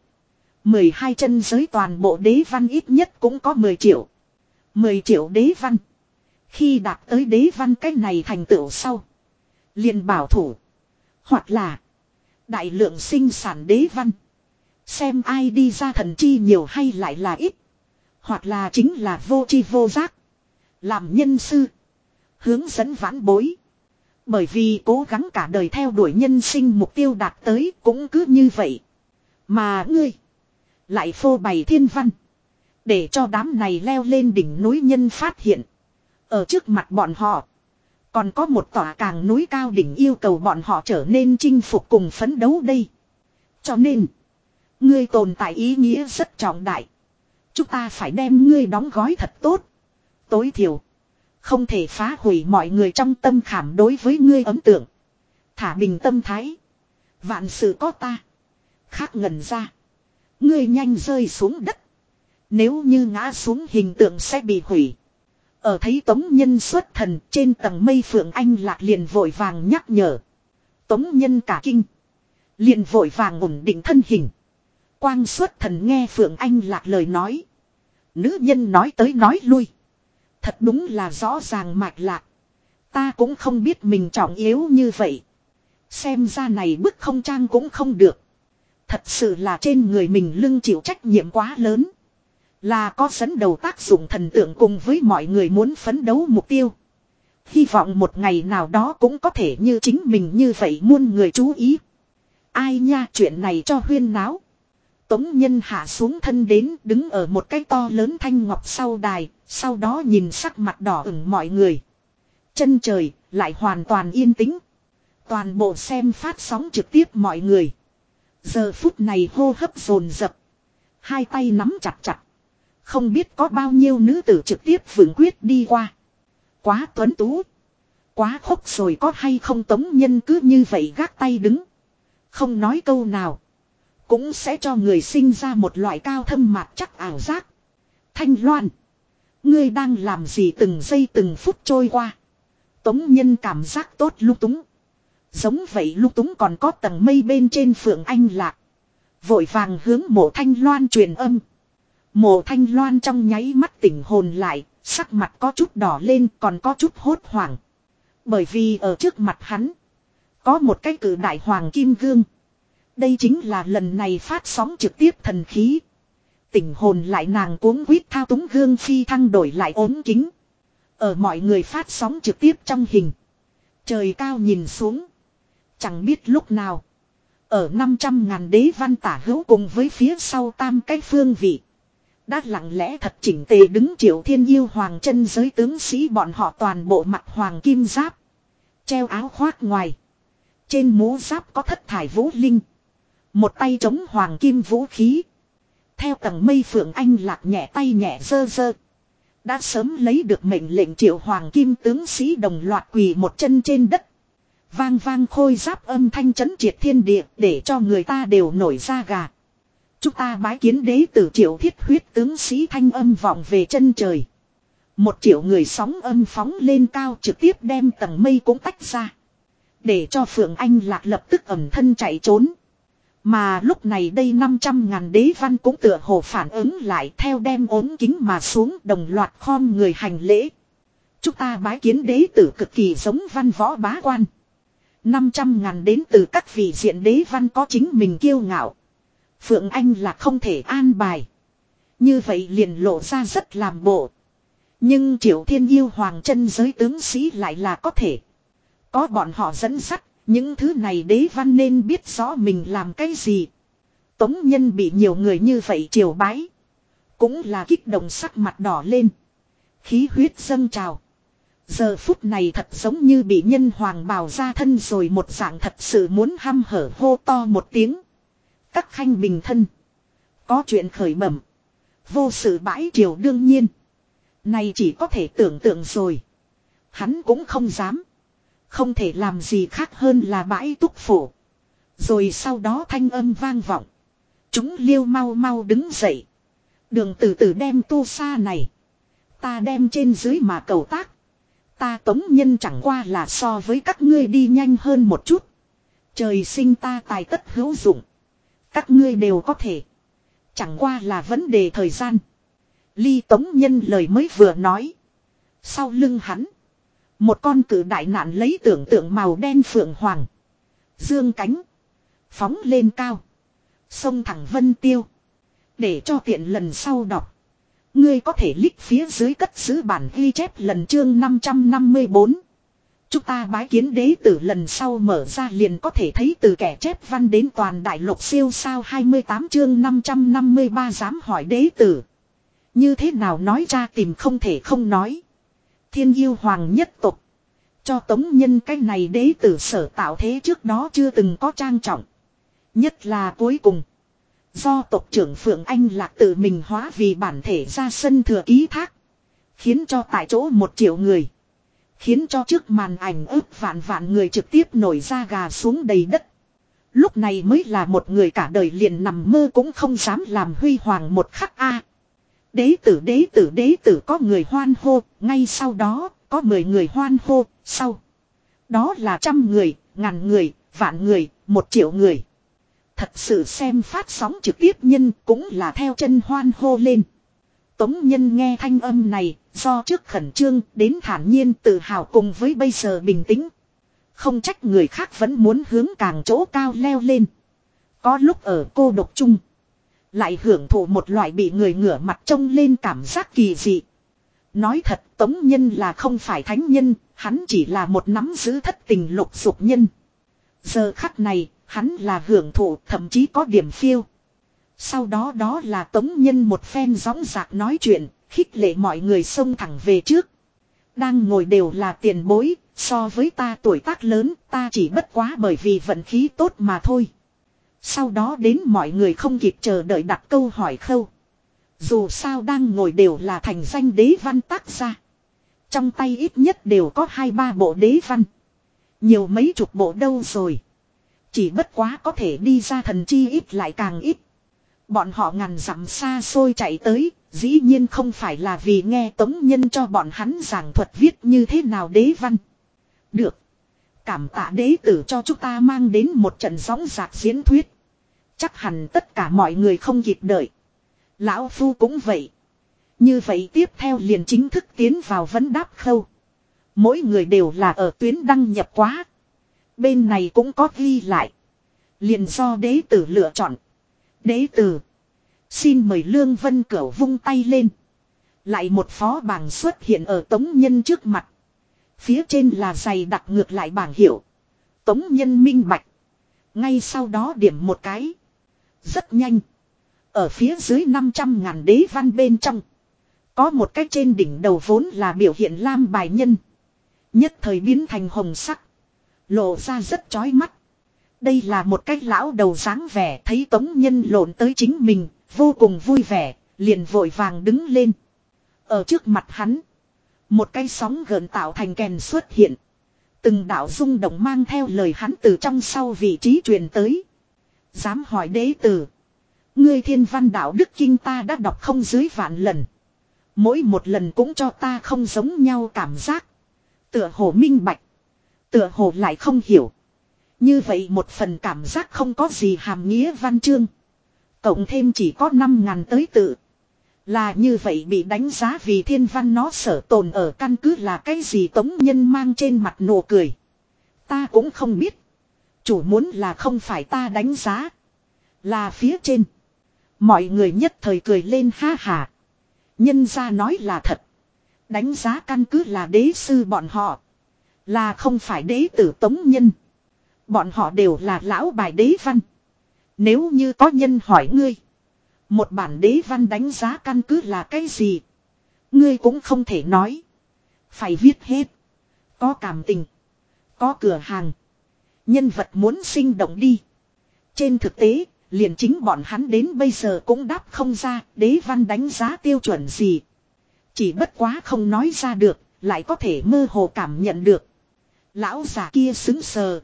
12 chân giới toàn bộ đế văn ít nhất cũng có 10 triệu. 10 triệu đế văn. Khi đạt tới đế văn cách này thành tựu sau. liền bảo thủ. Hoặc là. Đại lượng sinh sản đế văn. Xem ai đi ra thần chi nhiều hay lại là ít. Hoặc là chính là vô chi vô giác. Làm nhân sư. Hướng dẫn vãn bối. Bởi vì cố gắng cả đời theo đuổi nhân sinh mục tiêu đạt tới cũng cứ như vậy. Mà ngươi. Lại phô bày thiên văn. Để cho đám này leo lên đỉnh núi nhân phát hiện. Ở trước mặt bọn họ. Còn có một tòa càng núi cao đỉnh yêu cầu bọn họ trở nên chinh phục cùng phấn đấu đây. Cho nên. Ngươi tồn tại ý nghĩa rất trọng đại. Chúng ta phải đem ngươi đóng gói thật tốt. Tối thiểu. Không thể phá hủy mọi người trong tâm khảm đối với ngươi ấn tượng. Thả bình tâm thái. Vạn sự có ta. Khác ngần ra. Ngươi nhanh rơi xuống đất. Nếu như ngã xuống hình tượng sẽ bị hủy. Ở thấy Tống Nhân xuất thần trên tầng mây Phượng Anh Lạc liền vội vàng nhắc nhở. Tống Nhân cả kinh. Liền vội vàng ổn định thân hình. Quang xuất thần nghe Phượng Anh Lạc lời nói. Nữ nhân nói tới nói lui. Thật đúng là rõ ràng mạch lạc. Ta cũng không biết mình trọng yếu như vậy. Xem ra này bức không trang cũng không được. Thật sự là trên người mình lưng chịu trách nhiệm quá lớn. Là có dẫn đầu tác dụng thần tượng cùng với mọi người muốn phấn đấu mục tiêu. Hy vọng một ngày nào đó cũng có thể như chính mình như vậy muôn người chú ý. Ai nha chuyện này cho huyên náo. Tống nhân hạ xuống thân đến đứng ở một cái to lớn thanh ngọc sau đài, sau đó nhìn sắc mặt đỏ ửng mọi người. Chân trời lại hoàn toàn yên tĩnh. Toàn bộ xem phát sóng trực tiếp mọi người. Giờ phút này hô hấp dồn dập Hai tay nắm chặt chặt. Không biết có bao nhiêu nữ tử trực tiếp vững quyết đi qua. Quá tuấn tú. Quá khốc rồi có hay không tống nhân cứ như vậy gác tay đứng. Không nói câu nào. Cũng sẽ cho người sinh ra một loại cao thâm mạc chắc ảo giác. Thanh Loan. Ngươi đang làm gì từng giây từng phút trôi qua. Tống nhân cảm giác tốt lúc túng. Giống vậy lúc túng còn có tầng mây bên trên phượng anh lạc. Vội vàng hướng mộ thanh loan truyền âm. Mộ thanh loan trong nháy mắt tỉnh hồn lại, sắc mặt có chút đỏ lên còn có chút hốt hoảng. Bởi vì ở trước mặt hắn, có một cái cử đại hoàng kim gương. Đây chính là lần này phát sóng trực tiếp thần khí. Tỉnh hồn lại nàng cuống quýt thao túng gương phi thăng đổi lại ốm kính. Ở mọi người phát sóng trực tiếp trong hình. Trời cao nhìn xuống. Chẳng biết lúc nào. Ở 500 ngàn đế văn tả hữu cùng với phía sau tam cái phương vị. Đã lặng lẽ thật chỉnh tề đứng triệu thiên yêu hoàng chân giới tướng sĩ bọn họ toàn bộ mặt hoàng kim giáp. Treo áo khoác ngoài. Trên mũ giáp có thất thải vũ linh. Một tay chống hoàng kim vũ khí. Theo tầng mây phượng anh lạc nhẹ tay nhẹ dơ dơ. Đã sớm lấy được mệnh lệnh triệu hoàng kim tướng sĩ đồng loạt quỳ một chân trên đất. Vang vang khôi giáp âm thanh chấn triệt thiên địa để cho người ta đều nổi ra gà. Chúng ta bái kiến đế tử triệu thiết huyết tướng sĩ thanh âm vọng về chân trời. Một triệu người sóng âm phóng lên cao trực tiếp đem tầng mây cũng tách ra. Để cho Phượng Anh Lạc lập tức ẩm thân chạy trốn. Mà lúc này đây 500 ngàn đế văn cũng tựa hồ phản ứng lại theo đem ốm kính mà xuống đồng loạt khom người hành lễ. Chúng ta bái kiến đế tử cực kỳ giống văn võ bá quan. 500 ngàn đến từ các vị diện đế văn có chính mình kiêu ngạo. Phượng Anh là không thể an bài. Như vậy liền lộ ra rất làm bộ. Nhưng triệu thiên yêu hoàng chân giới tướng sĩ lại là có thể. Có bọn họ dẫn sắt, những thứ này đế văn nên biết rõ mình làm cái gì. Tống nhân bị nhiều người như vậy triều bái. Cũng là kích động sắc mặt đỏ lên. Khí huyết dâng trào. Giờ phút này thật giống như bị nhân hoàng bào ra thân rồi một dạng thật sự muốn hăm hở hô to một tiếng. Các khanh bình thân. Có chuyện khởi bẩm. Vô sự bãi triều đương nhiên. Này chỉ có thể tưởng tượng rồi. Hắn cũng không dám. Không thể làm gì khác hơn là bãi túc phủ. Rồi sau đó thanh âm vang vọng. Chúng liêu mau mau đứng dậy. Đường từ từ đem tu sa này. Ta đem trên dưới mà cầu tác. Ta tống nhân chẳng qua là so với các ngươi đi nhanh hơn một chút. Trời sinh ta tài tất hữu dụng. Các ngươi đều có thể. Chẳng qua là vấn đề thời gian. Ly tống nhân lời mới vừa nói. Sau lưng hắn. Một con cử đại nạn lấy tưởng tượng màu đen phượng hoàng. Dương cánh. Phóng lên cao. Sông thẳng vân tiêu. Để cho tiện lần sau đọc. Ngươi có thể lít phía dưới cất giữ bản ghi chép lần chương 554. Chúng ta bái kiến đế tử lần sau mở ra liền có thể thấy từ kẻ chép văn đến toàn đại lục siêu sao 28 chương 553 dám hỏi đế tử. Như thế nào nói ra tìm không thể không nói. Thiên yêu hoàng nhất tục. Cho tống nhân cái này đế tử sở tạo thế trước đó chưa từng có trang trọng. Nhất là cuối cùng. Do tộc trưởng Phượng Anh lạc tự mình hóa vì bản thể ra sân thừa ký thác. Khiến cho tại chỗ một triệu người. Khiến cho trước màn ảnh ức vạn vạn người trực tiếp nổi ra gà xuống đầy đất. Lúc này mới là một người cả đời liền nằm mơ cũng không dám làm huy hoàng một khắc a. Đế tử đế tử đế tử có người hoan hô, ngay sau đó có mười người hoan hô, sau. Đó là trăm người, ngàn người, vạn người, một triệu người. Thật sự xem phát sóng trực tiếp nhân cũng là theo chân hoan hô lên. Tống nhân nghe thanh âm này, do trước khẩn trương đến thản nhiên tự hào cùng với bây giờ bình tĩnh. Không trách người khác vẫn muốn hướng càng chỗ cao leo lên. Có lúc ở cô độc chung. Lại hưởng thụ một loại bị người ngửa mặt trông lên cảm giác kỳ dị. Nói thật Tống Nhân là không phải thánh nhân, hắn chỉ là một nắm giữ thất tình lục dục nhân. Giờ khắc này, hắn là hưởng thụ thậm chí có điểm phiêu. Sau đó đó là Tống Nhân một phen gióng giạc nói chuyện, khích lệ mọi người xông thẳng về trước. Đang ngồi đều là tiền bối, so với ta tuổi tác lớn, ta chỉ bất quá bởi vì vận khí tốt mà thôi. Sau đó đến mọi người không kịp chờ đợi đặt câu hỏi khâu. Dù sao đang ngồi đều là thành danh đế văn tác gia. Trong tay ít nhất đều có hai ba bộ đế văn. Nhiều mấy chục bộ đâu rồi. Chỉ bất quá có thể đi ra thần chi ít lại càng ít. Bọn họ ngàn dặm xa xôi chạy tới, dĩ nhiên không phải là vì nghe tống nhân cho bọn hắn giảng thuật viết như thế nào đế văn. Được. Cảm tạ đế tử cho chúng ta mang đến một trận sóng giạc diễn thuyết. Chắc hẳn tất cả mọi người không kịp đợi. Lão Phu cũng vậy. Như vậy tiếp theo liền chính thức tiến vào vấn đáp khâu. Mỗi người đều là ở tuyến đăng nhập quá. Bên này cũng có ghi lại. Liền do đế tử lựa chọn. Đế tử. Xin mời Lương Vân Cửu vung tay lên. Lại một phó bảng xuất hiện ở tống nhân trước mặt. Phía trên là giày đặt ngược lại bảng hiệu. Tống nhân minh bạch. Ngay sau đó điểm một cái. Rất nhanh. Ở phía dưới 500 ngàn đế văn bên trong. Có một cái trên đỉnh đầu vốn là biểu hiện lam bài nhân. Nhất thời biến thành hồng sắc. Lộ ra rất chói mắt. Đây là một cái lão đầu dáng vẻ thấy tống nhân lộn tới chính mình, vô cùng vui vẻ, liền vội vàng đứng lên. Ở trước mặt hắn, một cái sóng gợn tạo thành kèn xuất hiện. Từng đạo rung động mang theo lời hắn từ trong sau vị trí truyền tới. Dám hỏi đế tử. Ngươi thiên văn đạo đức kinh ta đã đọc không dưới vạn lần. Mỗi một lần cũng cho ta không giống nhau cảm giác. Tựa hồ minh bạch. Tựa hồ lại không hiểu. Như vậy một phần cảm giác không có gì hàm nghĩa văn chương. Cộng thêm chỉ có 5 ngàn tới tự. Là như vậy bị đánh giá vì thiên văn nó sở tồn ở căn cứ là cái gì tống nhân mang trên mặt nụ cười. Ta cũng không biết. Chủ muốn là không phải ta đánh giá. Là phía trên. Mọi người nhất thời cười lên ha hà. Nhân ra nói là thật. Đánh giá căn cứ là đế sư bọn họ. Là không phải đế tử tống nhân. Bọn họ đều là lão bài đế văn. Nếu như có nhân hỏi ngươi. Một bản đế văn đánh giá căn cứ là cái gì? Ngươi cũng không thể nói. Phải viết hết. Có cảm tình. Có cửa hàng. Nhân vật muốn sinh động đi. Trên thực tế, liền chính bọn hắn đến bây giờ cũng đáp không ra đế văn đánh giá tiêu chuẩn gì. Chỉ bất quá không nói ra được, lại có thể mơ hồ cảm nhận được. Lão già kia xứng sờ.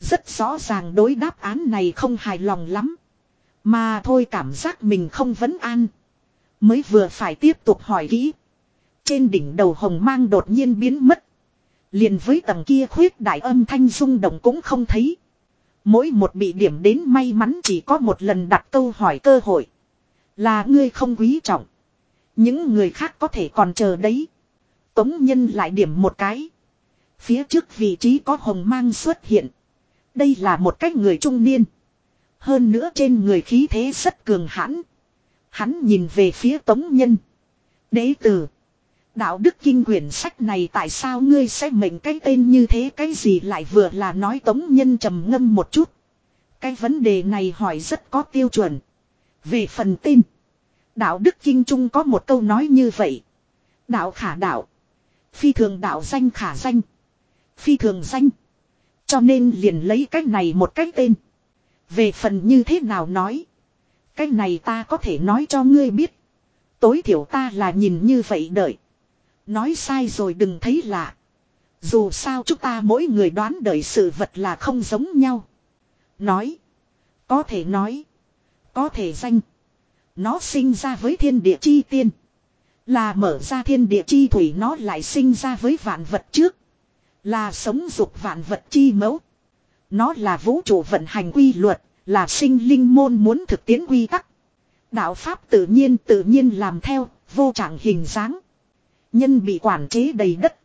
Rất rõ ràng đối đáp án này không hài lòng lắm. Mà thôi cảm giác mình không vấn an. Mới vừa phải tiếp tục hỏi kỹ. Trên đỉnh đầu hồng mang đột nhiên biến mất. Liền với tầng kia khuyết đại âm thanh rung động cũng không thấy. Mỗi một bị điểm đến may mắn chỉ có một lần đặt câu hỏi cơ hội. Là ngươi không quý trọng. Những người khác có thể còn chờ đấy. Tống nhân lại điểm một cái. Phía trước vị trí có hồng mang xuất hiện. Đây là một cách người trung niên. Hơn nữa trên người khí thế rất cường hãn. Hắn nhìn về phía tống nhân. Đế tử. Đạo đức kinh quyển sách này tại sao ngươi sẽ mệnh cái tên như thế cái gì lại vừa là nói tống nhân trầm ngâm một chút. Cái vấn đề này hỏi rất có tiêu chuẩn. Về phần tin. Đạo đức kinh trung có một câu nói như vậy. Đạo khả đạo. Phi thường đạo danh khả danh. Phi thường danh. Cho nên liền lấy cách này một cách tên. Về phần như thế nào nói. Cách này ta có thể nói cho ngươi biết. Tối thiểu ta là nhìn như vậy đợi. Nói sai rồi đừng thấy lạ. Dù sao chúng ta mỗi người đoán đợi sự vật là không giống nhau. Nói. Có thể nói. Có thể danh. Nó sinh ra với thiên địa chi tiên. Là mở ra thiên địa chi thủy nó lại sinh ra với vạn vật trước. Là sống dục vạn vật chi mẫu. Nó là vũ trụ vận hành quy luật, là sinh linh môn muốn thực tiễn quy tắc. Đạo Pháp tự nhiên tự nhiên làm theo, vô trạng hình dáng. Nhân bị quản chế đầy đất.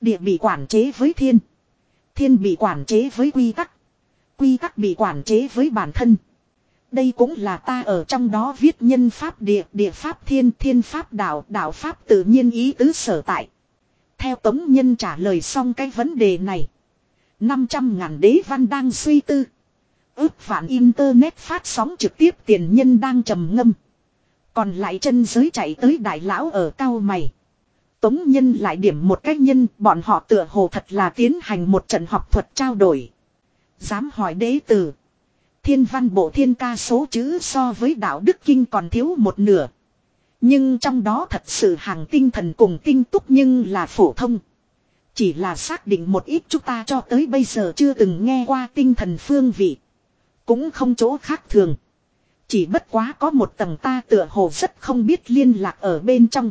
Địa bị quản chế với thiên. Thiên bị quản chế với quy tắc. Quy tắc bị quản chế với bản thân. Đây cũng là ta ở trong đó viết nhân pháp địa, địa pháp thiên, thiên pháp đạo, đạo pháp tự nhiên ý tứ sở tại. Theo Tống Nhân trả lời xong cái vấn đề này. 500 ngàn đế văn đang suy tư. Ước vạn internet phát sóng trực tiếp tiền nhân đang trầm ngâm. Còn lại chân giới chạy tới đại lão ở cao mày. Tống nhân lại điểm một cách nhân, bọn họ tựa hồ thật là tiến hành một trận học thuật trao đổi. Dám hỏi đế tử. Thiên văn bộ thiên ca số chữ so với đạo đức kinh còn thiếu một nửa. Nhưng trong đó thật sự hàng tinh thần cùng tinh túc nhưng là phổ thông. Chỉ là xác định một ít chúng ta cho tới bây giờ chưa từng nghe qua tinh thần phương vị. Cũng không chỗ khác thường. Chỉ bất quá có một tầng ta tựa hồ rất không biết liên lạc ở bên trong.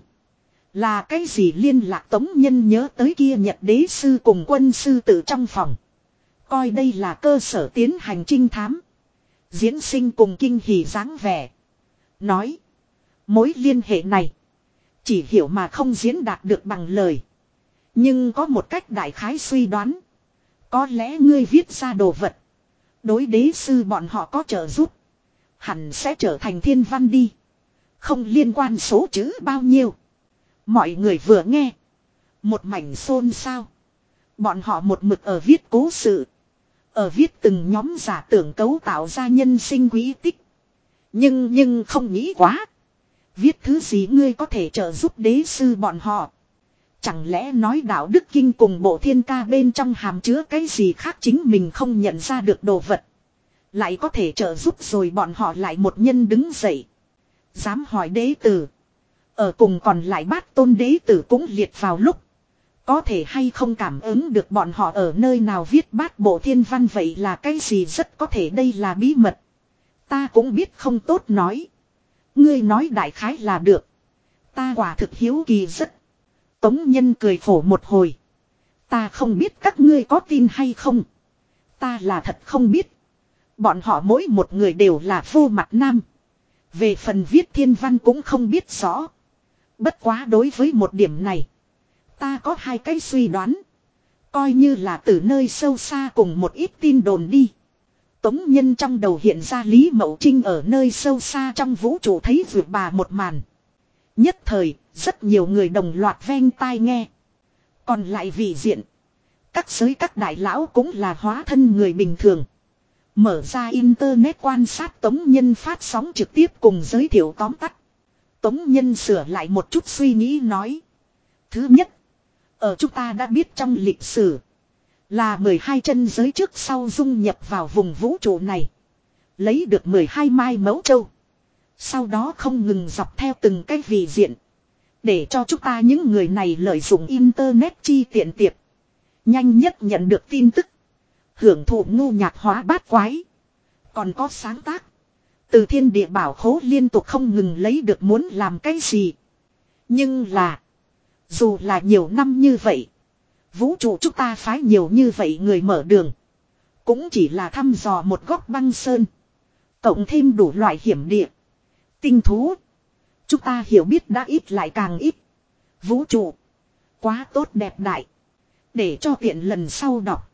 Là cái gì liên lạc tống nhân nhớ tới kia nhật đế sư cùng quân sư tự trong phòng. Coi đây là cơ sở tiến hành trinh thám. Diễn sinh cùng kinh hỉ dáng vẻ. Nói. Mối liên hệ này. Chỉ hiểu mà không diễn đạt được bằng lời. Nhưng có một cách đại khái suy đoán. Có lẽ ngươi viết ra đồ vật. Đối đế sư bọn họ có trợ giúp. Hẳn sẽ trở thành thiên văn đi. Không liên quan số chữ bao nhiêu. Mọi người vừa nghe. Một mảnh xôn xao. Bọn họ một mực ở viết cố sự. Ở viết từng nhóm giả tưởng cấu tạo ra nhân sinh quý tích. Nhưng nhưng không nghĩ quá. Viết thứ gì ngươi có thể trợ giúp đế sư bọn họ. Chẳng lẽ nói đạo đức kinh cùng bộ thiên ca bên trong hàm chứa cái gì khác chính mình không nhận ra được đồ vật. Lại có thể trợ giúp rồi bọn họ lại một nhân đứng dậy. Dám hỏi đế tử. Ở cùng còn lại bát tôn đế tử cũng liệt vào lúc. Có thể hay không cảm ứng được bọn họ ở nơi nào viết bát bộ thiên văn vậy là cái gì rất có thể đây là bí mật. Ta cũng biết không tốt nói. Ngươi nói đại khái là được. Ta quả thực hiếu kỳ rất. Tống nhân cười khổ một hồi. Ta không biết các ngươi có tin hay không. Ta là thật không biết. Bọn họ mỗi một người đều là vô mặt nam. Về phần viết thiên văn cũng không biết rõ. Bất quá đối với một điểm này. Ta có hai cái suy đoán. Coi như là từ nơi sâu xa cùng một ít tin đồn đi. Tống nhân trong đầu hiện ra Lý Mậu Trinh ở nơi sâu xa trong vũ trụ thấy vượt bà một màn. Nhất thời, rất nhiều người đồng loạt ven tai nghe. Còn lại vị diện. Các giới các đại lão cũng là hóa thân người bình thường. Mở ra internet quan sát Tống Nhân phát sóng trực tiếp cùng giới thiệu tóm tắt. Tống Nhân sửa lại một chút suy nghĩ nói. Thứ nhất. Ở chúng ta đã biết trong lịch sử. Là 12 chân giới trước sau dung nhập vào vùng vũ trụ này. Lấy được 12 mai mẫu châu. Sau đó không ngừng dọc theo từng cái vị diện. Để cho chúng ta những người này lợi dụng internet chi tiện tiệp. Nhanh nhất nhận được tin tức. Hưởng thụ ngu nhạc hóa bát quái. Còn có sáng tác. Từ thiên địa bảo khố liên tục không ngừng lấy được muốn làm cái gì. Nhưng là. Dù là nhiều năm như vậy. Vũ trụ chúng ta phái nhiều như vậy người mở đường. Cũng chỉ là thăm dò một góc băng sơn. Cộng thêm đủ loại hiểm địa. Tinh thú. Chúng ta hiểu biết đã ít lại càng ít. Vũ trụ. Quá tốt đẹp đại. Để cho tiện lần sau đọc.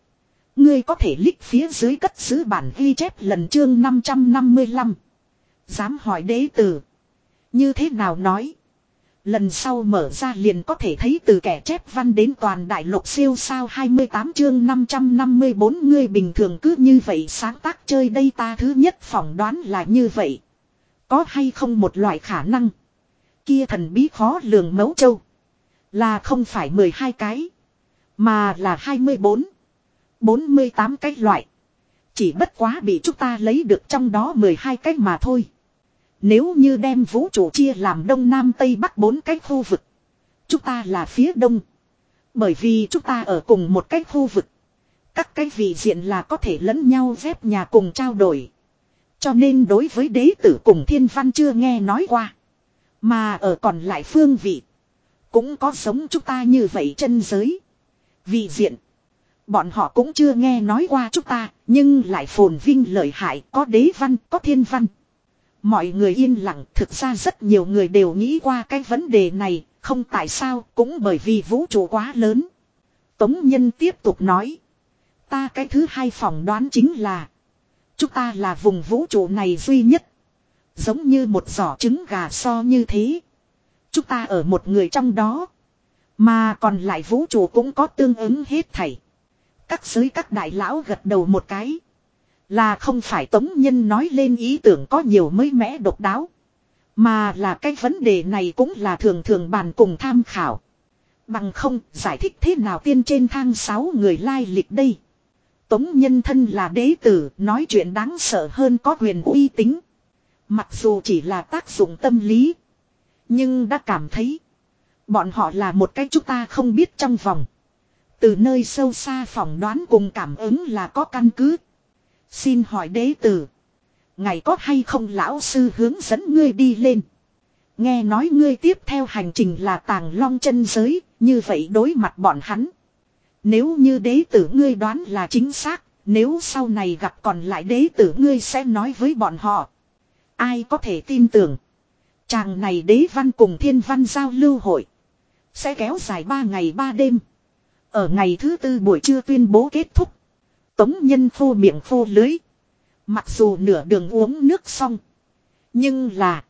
Ngươi có thể lích phía dưới cất giữ bản ghi chép lần chương 555. Dám hỏi đế tử. Như thế nào nói. Lần sau mở ra liền có thể thấy từ kẻ chép văn đến toàn đại lục siêu sao 28 chương 554 người bình thường cứ như vậy sáng tác chơi đây ta thứ nhất phỏng đoán là như vậy. Có hay không một loại khả năng. Kia thần bí khó lường mấu châu. Là không phải 12 cái. Mà là 24. 48 cái loại. Chỉ bất quá bị chúng ta lấy được trong đó 12 cái mà thôi. Nếu như đem vũ trụ chia làm đông nam tây bắc bốn cái khu vực. Chúng ta là phía đông. Bởi vì chúng ta ở cùng một cái khu vực. Các cái vị diện là có thể lẫn nhau dép nhà cùng trao đổi. Cho nên đối với đế tử cùng thiên văn chưa nghe nói qua. Mà ở còn lại phương vị. Cũng có sống chúng ta như vậy chân giới. Vị diện. Bọn họ cũng chưa nghe nói qua chúng ta. Nhưng lại phồn vinh lợi hại. Có đế văn, có thiên văn. Mọi người yên lặng. Thực ra rất nhiều người đều nghĩ qua cái vấn đề này. Không tại sao. Cũng bởi vì vũ trụ quá lớn. Tống Nhân tiếp tục nói. Ta cái thứ hai phỏng đoán chính là. Chúng ta là vùng vũ trụ này duy nhất. Giống như một giỏ trứng gà so như thế. Chúng ta ở một người trong đó. Mà còn lại vũ trụ cũng có tương ứng hết thảy. Các giới các đại lão gật đầu một cái. Là không phải tống nhân nói lên ý tưởng có nhiều mới mẽ độc đáo. Mà là cái vấn đề này cũng là thường thường bàn cùng tham khảo. Bằng không giải thích thế nào tiên trên thang sáu người lai lịch đây. Tống nhân thân là đế tử, nói chuyện đáng sợ hơn có quyền uy tín. Mặc dù chỉ là tác dụng tâm lý. Nhưng đã cảm thấy. Bọn họ là một cái chúng ta không biết trong vòng. Từ nơi sâu xa phỏng đoán cùng cảm ứng là có căn cứ. Xin hỏi đế tử. Ngày có hay không lão sư hướng dẫn ngươi đi lên. Nghe nói ngươi tiếp theo hành trình là tàng long chân giới, như vậy đối mặt bọn hắn. Nếu như đế tử ngươi đoán là chính xác, nếu sau này gặp còn lại đế tử ngươi sẽ nói với bọn họ. Ai có thể tin tưởng. Chàng này đế văn cùng thiên văn giao lưu hội. Sẽ kéo dài 3 ngày 3 đêm. Ở ngày thứ tư buổi trưa tuyên bố kết thúc. Tống nhân phô miệng phô lưới. Mặc dù nửa đường uống nước xong. Nhưng là.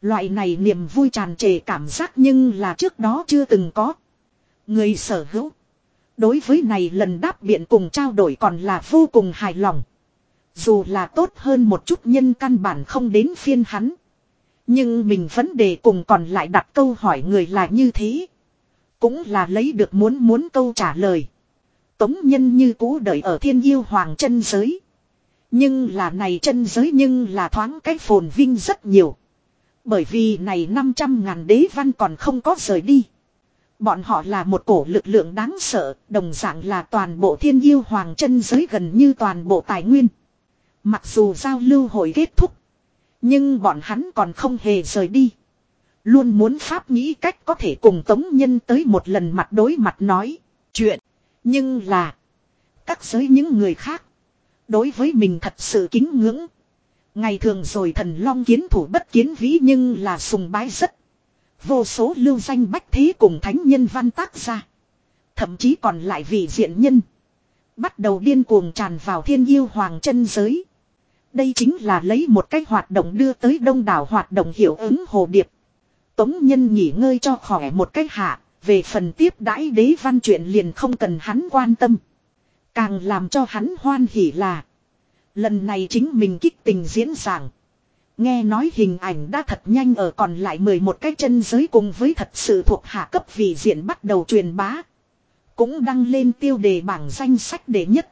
Loại này niềm vui tràn trề cảm giác nhưng là trước đó chưa từng có. Người sở hữu. Đối với này lần đáp biện cùng trao đổi còn là vô cùng hài lòng. Dù là tốt hơn một chút nhân căn bản không đến phiên hắn. Nhưng mình vấn đề cùng còn lại đặt câu hỏi người là như thế. Cũng là lấy được muốn muốn câu trả lời. Tống nhân như cũ đợi ở thiên yêu hoàng chân giới. Nhưng là này chân giới nhưng là thoáng cách phồn vinh rất nhiều. Bởi vì này 500 ngàn đế văn còn không có rời đi. Bọn họ là một cổ lực lượng đáng sợ, đồng dạng là toàn bộ thiên yêu hoàng chân giới gần như toàn bộ tài nguyên. Mặc dù giao lưu hội kết thúc, nhưng bọn hắn còn không hề rời đi. Luôn muốn pháp nghĩ cách có thể cùng tống nhân tới một lần mặt đối mặt nói. Nhưng là, các giới những người khác, đối với mình thật sự kính ngưỡng. Ngày thường rồi thần long kiến thủ bất kiến vĩ nhưng là sùng bái rất. Vô số lưu danh bách thế cùng thánh nhân văn tác ra. Thậm chí còn lại vị diện nhân. Bắt đầu điên cuồng tràn vào thiên yêu hoàng chân giới. Đây chính là lấy một cách hoạt động đưa tới đông đảo hoạt động hiệu ứng hồ điệp. Tống nhân nghỉ ngơi cho khỏe một cách hạ, về phần tiếp đãi đế văn chuyện liền không cần hắn quan tâm. Càng làm cho hắn hoan hỉ là. Lần này chính mình kích tình diễn giảng. Nghe nói hình ảnh đã thật nhanh ở còn lại 11 cái chân giới cùng với thật sự thuộc hạ cấp vì diện bắt đầu truyền bá. Cũng đăng lên tiêu đề bảng danh sách đệ nhất.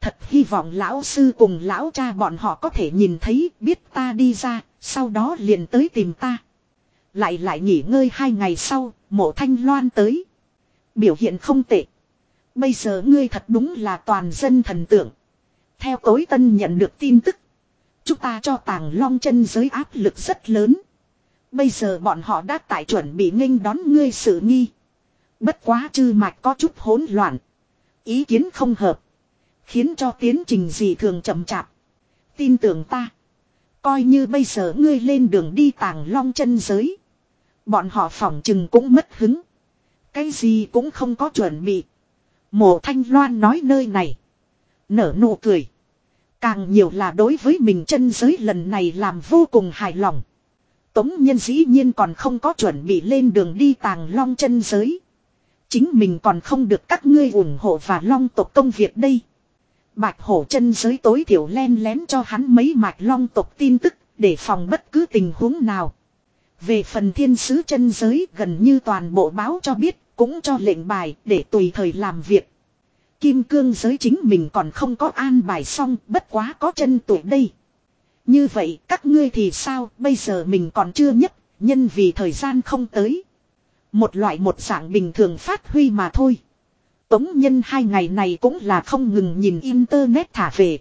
Thật hy vọng lão sư cùng lão cha bọn họ có thể nhìn thấy biết ta đi ra, sau đó liền tới tìm ta. Lại lại nghỉ ngơi hai ngày sau, mộ thanh loan tới. Biểu hiện không tệ. Bây giờ ngươi thật đúng là toàn dân thần tượng. Theo tối tân nhận được tin tức. Chúng ta cho tàng long chân giới áp lực rất lớn. Bây giờ bọn họ đã tại chuẩn bị nghênh đón ngươi sự nghi. Bất quá chư mạch có chút hỗn loạn. Ý kiến không hợp. Khiến cho tiến trình gì thường chậm chạp. Tin tưởng ta. Coi như bây giờ ngươi lên đường đi tàng long chân giới. Bọn họ phỏng chừng cũng mất hứng. Cái gì cũng không có chuẩn bị. Mộ thanh loan nói nơi này. Nở nụ cười. Càng nhiều là đối với mình chân giới lần này làm vô cùng hài lòng. Tống nhân dĩ nhiên còn không có chuẩn bị lên đường đi tàng long chân giới. Chính mình còn không được các ngươi ủng hộ và long tộc công việc đây. Bạch hổ chân giới tối thiểu len lén cho hắn mấy mạch long tộc tin tức để phòng bất cứ tình huống nào. Về phần thiên sứ chân giới gần như toàn bộ báo cho biết, cũng cho lệnh bài để tùy thời làm việc. Kim cương giới chính mình còn không có an bài xong, bất quá có chân tuổi đây. Như vậy, các ngươi thì sao bây giờ mình còn chưa nhất, nhân vì thời gian không tới. Một loại một dạng bình thường phát huy mà thôi. Tống nhân hai ngày này cũng là không ngừng nhìn internet thả về.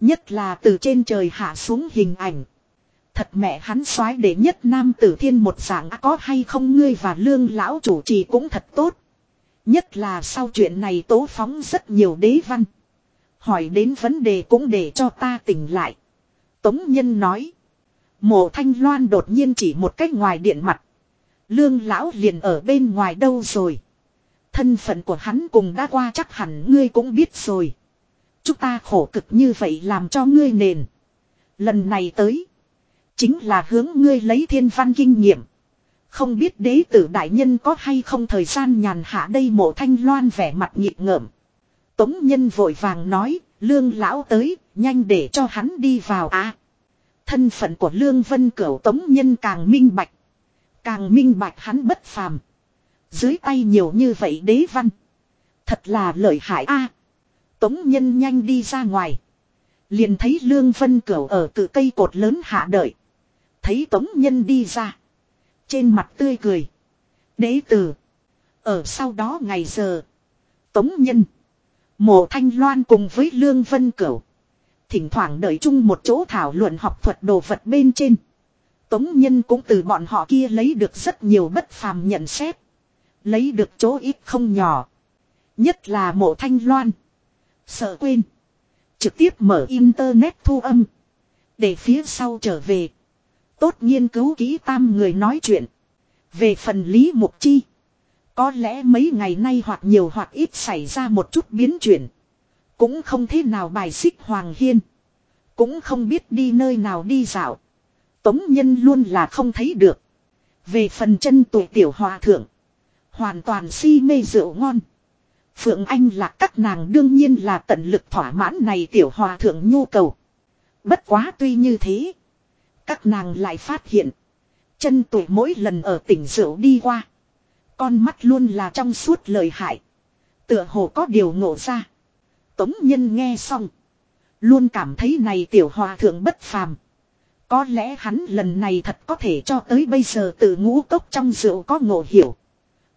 Nhất là từ trên trời hạ xuống hình ảnh. Thật mẹ hắn soái để nhất nam tử thiên một dạng có hay không ngươi và lương lão chủ trì cũng thật tốt. Nhất là sau chuyện này tố phóng rất nhiều đế văn. Hỏi đến vấn đề cũng để cho ta tỉnh lại. Tống Nhân nói. Mộ Thanh Loan đột nhiên chỉ một cách ngoài điện mặt. Lương lão liền ở bên ngoài đâu rồi. Thân phận của hắn cùng đã qua chắc hẳn ngươi cũng biết rồi. Chúng ta khổ cực như vậy làm cho ngươi nền. Lần này tới. Chính là hướng ngươi lấy thiên văn kinh nghiệm. Không biết đế tử đại nhân có hay không thời gian nhàn hạ đây mộ thanh loan vẻ mặt nghịch ngợm. Tống nhân vội vàng nói, lương lão tới, nhanh để cho hắn đi vào à. Thân phận của lương vân cửu tống nhân càng minh bạch. Càng minh bạch hắn bất phàm. Dưới tay nhiều như vậy đế văn. Thật là lợi hại a. tống nhân nhanh đi ra ngoài. Liền thấy lương vân cửu ở tự cây cột lớn hạ đợi. Thấy tống nhân đi ra. Trên mặt tươi cười. Đế tử. Ở sau đó ngày giờ. Tống nhân. Mộ Thanh Loan cùng với Lương Vân Cửu. Thỉnh thoảng đợi chung một chỗ thảo luận học thuật đồ vật bên trên. Tống nhân cũng từ bọn họ kia lấy được rất nhiều bất phàm nhận xét. Lấy được chỗ ít không nhỏ. Nhất là mộ Thanh Loan. Sợ quên. Trực tiếp mở internet thu âm. Để phía sau trở về. Tốt nghiên cứu kỹ tam người nói chuyện. Về phần Lý Mục Chi. Có lẽ mấy ngày nay hoặc nhiều hoặc ít xảy ra một chút biến chuyển. Cũng không thế nào bài xích Hoàng Hiên. Cũng không biết đi nơi nào đi dạo. Tống nhân luôn là không thấy được. Về phần chân tuổi tiểu hòa thượng. Hoàn toàn si mê rượu ngon. Phượng Anh là các nàng đương nhiên là tận lực thỏa mãn này tiểu hòa thượng nhu cầu. Bất quá tuy như thế. Các nàng lại phát hiện. Chân tuổi mỗi lần ở tỉnh rượu đi qua. Con mắt luôn là trong suốt lời hại. Tựa hồ có điều ngộ ra. Tống nhân nghe xong. Luôn cảm thấy này tiểu hòa thượng bất phàm. Có lẽ hắn lần này thật có thể cho tới bây giờ tự ngũ cốc trong rượu có ngộ hiểu.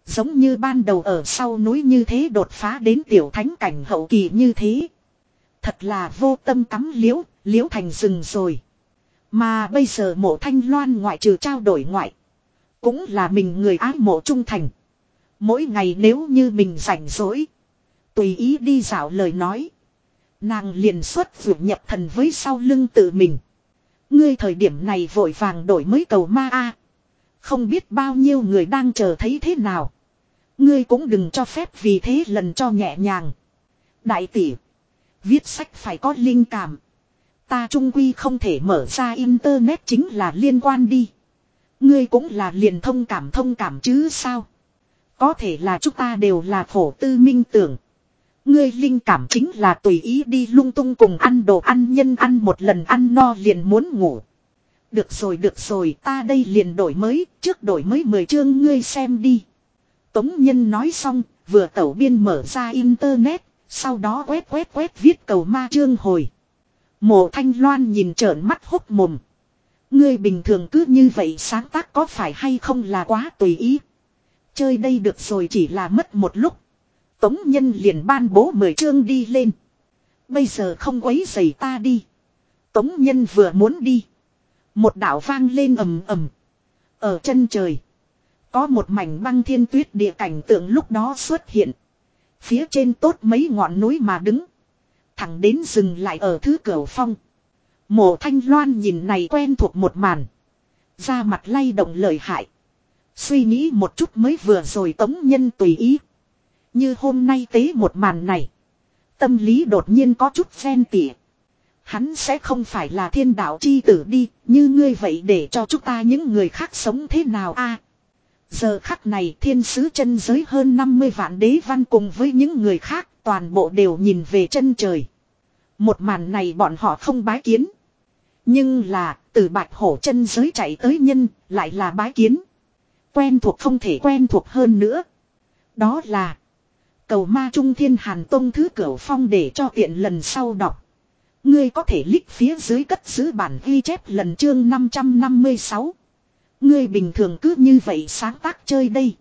Giống như ban đầu ở sau núi như thế đột phá đến tiểu thánh cảnh hậu kỳ như thế. Thật là vô tâm cắm liễu, liễu thành rừng rồi. Mà bây giờ mộ thanh loan ngoại trừ trao đổi ngoại. Cũng là mình người ái mộ trung thành. Mỗi ngày nếu như mình rảnh rỗi. Tùy ý đi dạo lời nói. Nàng liền xuất vượt nhập thần với sau lưng tự mình. Ngươi thời điểm này vội vàng đổi mới cầu ma a Không biết bao nhiêu người đang chờ thấy thế nào. Ngươi cũng đừng cho phép vì thế lần cho nhẹ nhàng. Đại tỷ. Viết sách phải có linh cảm. Ta trung quy không thể mở ra internet chính là liên quan đi. Ngươi cũng là liền thông cảm thông cảm chứ sao. Có thể là chúng ta đều là phổ tư minh tưởng. Ngươi linh cảm chính là tùy ý đi lung tung cùng ăn đồ ăn nhân ăn một lần ăn no liền muốn ngủ. Được rồi được rồi ta đây liền đổi mới, trước đổi mới 10 chương ngươi xem đi. Tống Nhân nói xong, vừa tẩu biên mở ra internet, sau đó quét quét quét viết cầu ma chương hồi. Mộ Thanh Loan nhìn trợn mắt hốc mồm. Ngươi bình thường cứ như vậy sáng tác có phải hay không là quá tùy ý. Chơi đây được rồi chỉ là mất một lúc. Tống Nhân liền ban bố mười chương đi lên. Bây giờ không quấy giày ta đi. Tống Nhân vừa muốn đi. Một đạo vang lên ầm ầm. Ở chân trời. Có một mảnh băng thiên tuyết địa cảnh tượng lúc đó xuất hiện. Phía trên tốt mấy ngọn núi mà đứng. Thẳng đến dừng lại ở thứ cửa phong. Mộ thanh loan nhìn này quen thuộc một màn. Da mặt lay động lời hại. Suy nghĩ một chút mới vừa rồi tống nhân tùy ý. Như hôm nay tế một màn này. Tâm lý đột nhiên có chút ghen tỉa. Hắn sẽ không phải là thiên đạo chi tử đi, như ngươi vậy để cho chúng ta những người khác sống thế nào a Giờ khắc này thiên sứ chân giới hơn 50 vạn đế văn cùng với những người khác toàn bộ đều nhìn về chân trời. Một màn này bọn họ không bái kiến. Nhưng là, từ bạch hổ chân giới chạy tới nhân, lại là bái kiến. Quen thuộc không thể quen thuộc hơn nữa. Đó là, cầu ma trung thiên hàn tông thứ cửu phong để cho tiện lần sau đọc. Ngươi có thể lít phía dưới cất giữ bản ghi chép lần chương 556. Ngươi bình thường cứ như vậy sáng tác chơi đây.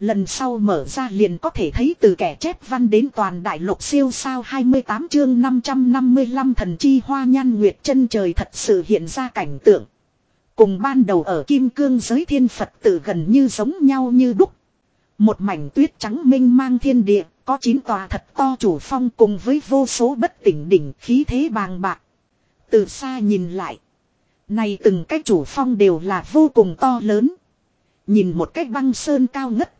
Lần sau mở ra liền có thể thấy từ kẻ chép văn đến toàn đại lục siêu sao 28 chương 555 thần chi hoa nhan nguyệt chân trời thật sự hiện ra cảnh tượng. Cùng ban đầu ở kim cương giới thiên Phật tử gần như giống nhau như đúc. Một mảnh tuyết trắng minh mang thiên địa, có chín tòa thật to chủ phong cùng với vô số bất tỉnh đỉnh khí thế bàng bạc. Từ xa nhìn lại. Này từng cái chủ phong đều là vô cùng to lớn. Nhìn một cái băng sơn cao ngất.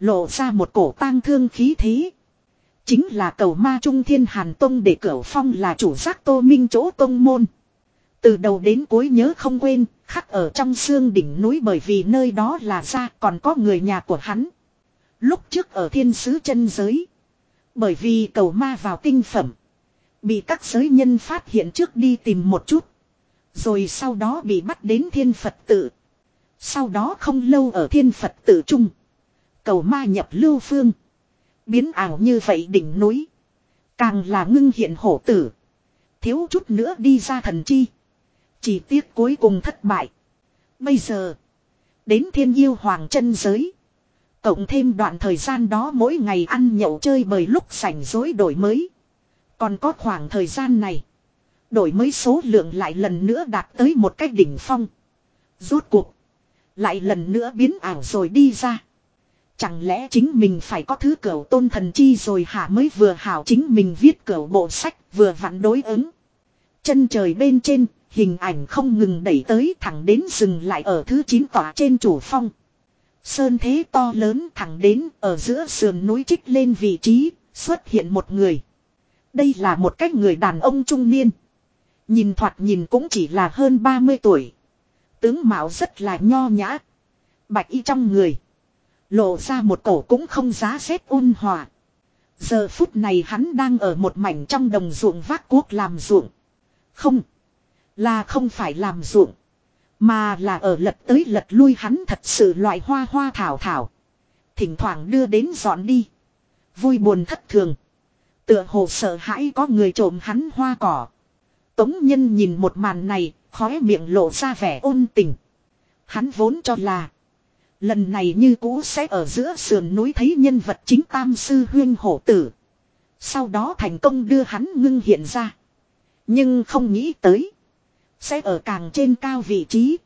Lộ ra một cổ tang thương khí thế. Chính là cầu ma trung thiên hàn tông để cửu phong là chủ giác tô minh chỗ tông môn. Từ đầu đến cuối nhớ không quên, khắc ở trong xương đỉnh núi bởi vì nơi đó là ra còn có người nhà của hắn. Lúc trước ở thiên sứ chân giới. Bởi vì cầu ma vào tinh phẩm. Bị các giới nhân phát hiện trước đi tìm một chút. Rồi sau đó bị bắt đến thiên Phật tự. Sau đó không lâu ở thiên Phật tự trung. Cầu ma nhập lưu phương. Biến ảo như vậy đỉnh núi. Càng là ngưng hiện hổ tử. Thiếu chút nữa đi ra thần chi. Chỉ tiếc cuối cùng thất bại. Bây giờ. Đến thiên yêu hoàng chân giới. Cộng thêm đoạn thời gian đó mỗi ngày ăn nhậu chơi bời lúc sảnh dối đổi mới. Còn có khoảng thời gian này. Đổi mới số lượng lại lần nữa đạt tới một cách đỉnh phong. Rốt cuộc. Lại lần nữa biến ảo rồi đi ra. Chẳng lẽ chính mình phải có thứ cửu tôn thần chi rồi hả mới vừa hảo chính mình viết cửu bộ sách vừa vặn đối ứng. Chân trời bên trên, hình ảnh không ngừng đẩy tới thẳng đến dừng lại ở thứ 9 tòa trên chủ phong. Sơn thế to lớn thẳng đến ở giữa sườn núi trích lên vị trí, xuất hiện một người. Đây là một cách người đàn ông trung niên. Nhìn thoạt nhìn cũng chỉ là hơn 30 tuổi. Tướng mạo rất là nho nhã. Bạch y trong người. Lộ ra một cổ cũng không giá xét ôn hòa. Giờ phút này hắn đang ở một mảnh trong đồng ruộng vác cuốc làm ruộng. Không. Là không phải làm ruộng. Mà là ở lật tới lật lui hắn thật sự loại hoa hoa thảo thảo. Thỉnh thoảng đưa đến dọn đi. Vui buồn thất thường. Tựa hồ sợ hãi có người trộm hắn hoa cỏ. Tống nhân nhìn một màn này, khóe miệng lộ ra vẻ ôn tình. Hắn vốn cho là. Lần này như cũ sẽ ở giữa sườn núi thấy nhân vật chính tam sư huyên hổ tử. Sau đó thành công đưa hắn ngưng hiện ra. Nhưng không nghĩ tới. Sẽ ở càng trên cao vị trí.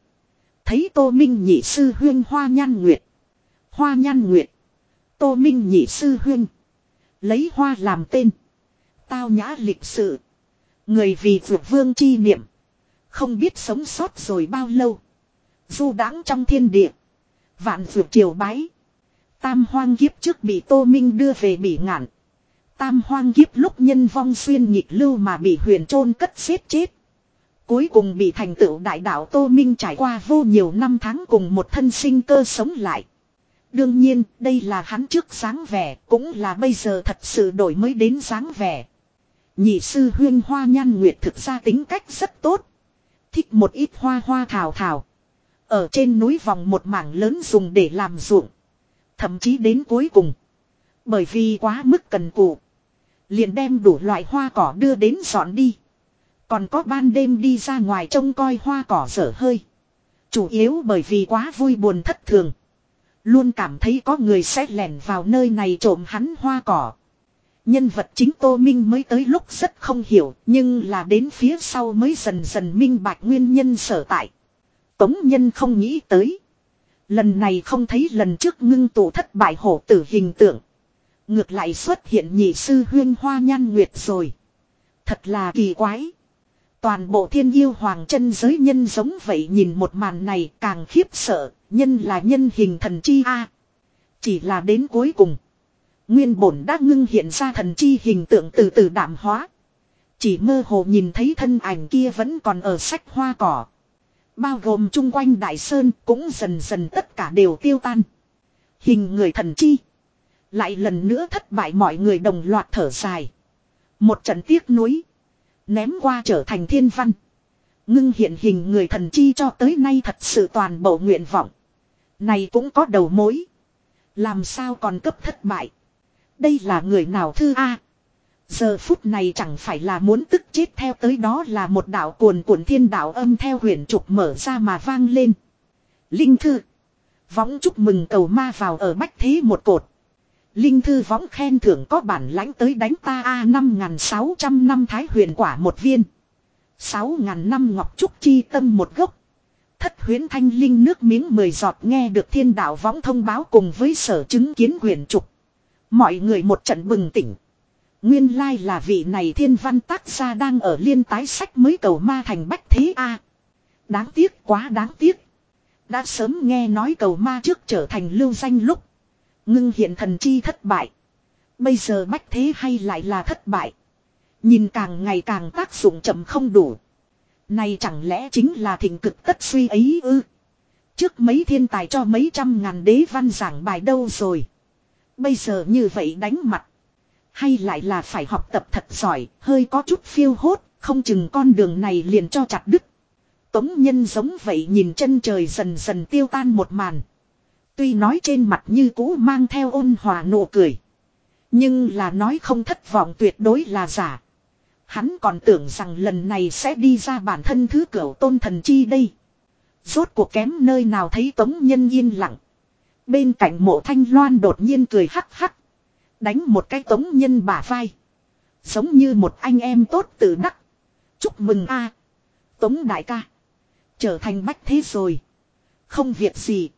Thấy Tô Minh nhị sư huyên Hoa Nhan Nguyệt. Hoa Nhan Nguyệt. Tô Minh nhị sư huyên. Lấy hoa làm tên. Tao nhã lịch sự. Người vì vượt vương chi niệm. Không biết sống sót rồi bao lâu. Du đãng trong thiên địa. Vạn vượt triều bái. Tam hoang kiếp trước bị Tô Minh đưa về bị ngạn. Tam hoang kiếp lúc nhân vong xuyên nhịp lưu mà bị huyền trôn cất xếp chết. Cuối cùng bị thành tựu đại đạo Tô Minh trải qua vô nhiều năm tháng cùng một thân sinh cơ sống lại. Đương nhiên, đây là hắn trước sáng vẻ, cũng là bây giờ thật sự đổi mới đến sáng vẻ. Nhị sư huyên hoa nhan nguyệt thực ra tính cách rất tốt. Thích một ít hoa hoa thảo thảo. Ở trên núi vòng một mảng lớn dùng để làm ruộng. Thậm chí đến cuối cùng. Bởi vì quá mức cần cù. Liền đem đủ loại hoa cỏ đưa đến dọn đi. Còn có ban đêm đi ra ngoài trông coi hoa cỏ dở hơi. Chủ yếu bởi vì quá vui buồn thất thường. Luôn cảm thấy có người sẽ lẻn vào nơi này trộm hắn hoa cỏ. Nhân vật chính Tô Minh mới tới lúc rất không hiểu, nhưng là đến phía sau mới dần dần minh bạch nguyên nhân sở tại. Tống nhân không nghĩ tới. Lần này không thấy lần trước ngưng tụ thất bại hổ tử hình tượng. Ngược lại xuất hiện nhị sư huyên hoa nhan nguyệt rồi. Thật là kỳ quái. Toàn bộ thiên yêu hoàng chân giới nhân giống vậy nhìn một màn này càng khiếp sợ, nhân là nhân hình thần chi a. Chỉ là đến cuối cùng. Nguyên bổn đã ngưng hiện ra thần chi hình tượng từ từ đảm hóa. Chỉ mơ hồ nhìn thấy thân ảnh kia vẫn còn ở sách hoa cỏ. Bao gồm chung quanh đại sơn cũng dần dần tất cả đều tiêu tan. Hình người thần chi. Lại lần nữa thất bại mọi người đồng loạt thở dài. Một trận tiếc núi. Ném qua trở thành thiên văn. Ngưng hiện hình người thần chi cho tới nay thật sự toàn bộ nguyện vọng. Này cũng có đầu mối. Làm sao còn cấp thất bại. Đây là người nào thư A. Giờ phút này chẳng phải là muốn tức chết theo tới đó là một đạo cuồn cuộn thiên đạo âm theo huyền trục mở ra mà vang lên. Linh thư. Võng chúc mừng cầu ma vào ở bách thế một cột. Linh thư võng khen thưởng có bản lãnh tới đánh ta A năm sáu trăm năm thái huyền quả một viên. sáu ngàn năm ngọc trúc chi tâm một gốc. Thất huyến thanh linh nước miếng mười giọt nghe được thiên đạo võng thông báo cùng với sở chứng kiến huyền trục. Mọi người một trận bừng tỉnh. Nguyên lai là vị này thiên văn tác gia đang ở liên tái sách mới cầu ma thành bách thế A. Đáng tiếc quá đáng tiếc. Đã sớm nghe nói cầu ma trước trở thành lưu danh lúc. Ngưng hiện thần chi thất bại. Bây giờ bách thế hay lại là thất bại. Nhìn càng ngày càng tác dụng chậm không đủ. Này chẳng lẽ chính là thịnh cực tất suy ấy ư. Trước mấy thiên tài cho mấy trăm ngàn đế văn giảng bài đâu rồi. Bây giờ như vậy đánh mặt. Hay lại là phải học tập thật giỏi, hơi có chút phiêu hốt, không chừng con đường này liền cho chặt đứt. Tống nhân giống vậy nhìn chân trời dần dần tiêu tan một màn. Tuy nói trên mặt như cũ mang theo ôn hòa nụ cười. Nhưng là nói không thất vọng tuyệt đối là giả. Hắn còn tưởng rằng lần này sẽ đi ra bản thân thứ cửu tôn thần chi đây. Rốt cuộc kém nơi nào thấy tống nhân yên lặng. Bên cạnh mộ thanh loan đột nhiên cười hắc hắc. Đánh một cái tống nhân bả vai. Giống như một anh em tốt tự đắc. Chúc mừng a Tống đại ca. Trở thành bách thế rồi. Không việc gì.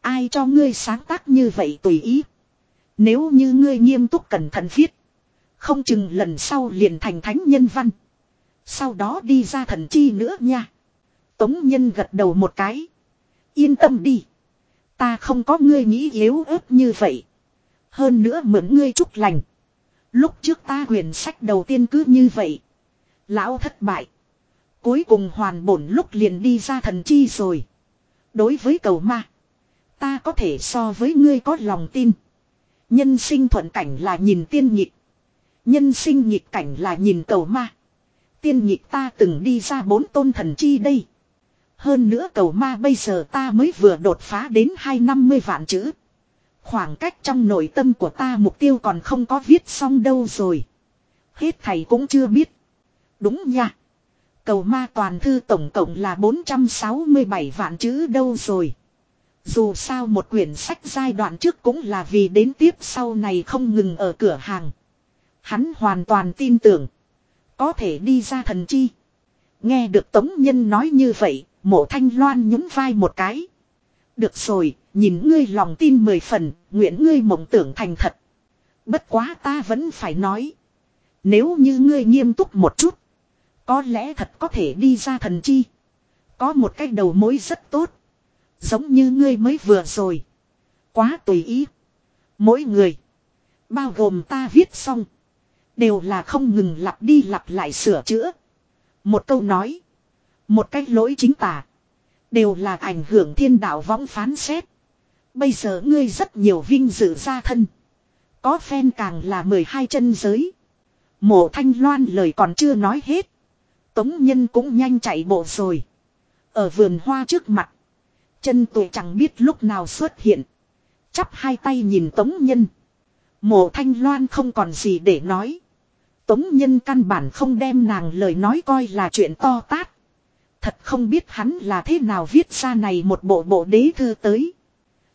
Ai cho ngươi sáng tác như vậy tùy ý. Nếu như ngươi nghiêm túc cẩn thận viết. Không chừng lần sau liền thành thánh nhân văn. Sau đó đi ra thần chi nữa nha. Tống nhân gật đầu một cái. Yên tâm đi. Ta không có ngươi nghĩ yếu ớt như vậy. Hơn nữa mượn ngươi chúc lành. Lúc trước ta huyền sách đầu tiên cứ như vậy. Lão thất bại. Cuối cùng hoàn bổn lúc liền đi ra thần chi rồi. Đối với cầu ma. Ta có thể so với ngươi có lòng tin. Nhân sinh thuận cảnh là nhìn tiên nhịp. Nhân sinh nhịp cảnh là nhìn cầu ma. Tiên nhịp ta từng đi ra bốn tôn thần chi đây. Hơn nữa cầu ma bây giờ ta mới vừa đột phá đến hai năm mươi vạn chữ. Khoảng cách trong nội tâm của ta mục tiêu còn không có viết xong đâu rồi. Hết thầy cũng chưa biết. Đúng nha. Cầu ma toàn thư tổng cộng là 467 vạn chữ đâu rồi. Dù sao một quyển sách giai đoạn trước cũng là vì đến tiếp sau này không ngừng ở cửa hàng. Hắn hoàn toàn tin tưởng. Có thể đi ra thần chi. Nghe được Tống Nhân nói như vậy, mộ thanh loan nhún vai một cái. Được rồi, nhìn ngươi lòng tin mười phần, nguyện ngươi mộng tưởng thành thật. Bất quá ta vẫn phải nói. Nếu như ngươi nghiêm túc một chút. Có lẽ thật có thể đi ra thần chi. Có một cái đầu mối rất tốt. Giống như ngươi mới vừa rồi. Quá tùy ý. Mỗi người. Bao gồm ta viết xong. Đều là không ngừng lặp đi lặp lại sửa chữa. Một câu nói. Một cách lỗi chính tả. Đều là ảnh hưởng thiên đạo võng phán xét. Bây giờ ngươi rất nhiều vinh dự gia thân. Có phen càng là 12 chân giới. Mộ thanh loan lời còn chưa nói hết. Tống nhân cũng nhanh chạy bộ rồi. Ở vườn hoa trước mặt. Chân tuổi chẳng biết lúc nào xuất hiện. Chắp hai tay nhìn tống nhân. Mộ thanh loan không còn gì để nói. Tống nhân căn bản không đem nàng lời nói coi là chuyện to tát. Thật không biết hắn là thế nào viết ra này một bộ bộ đế thư tới.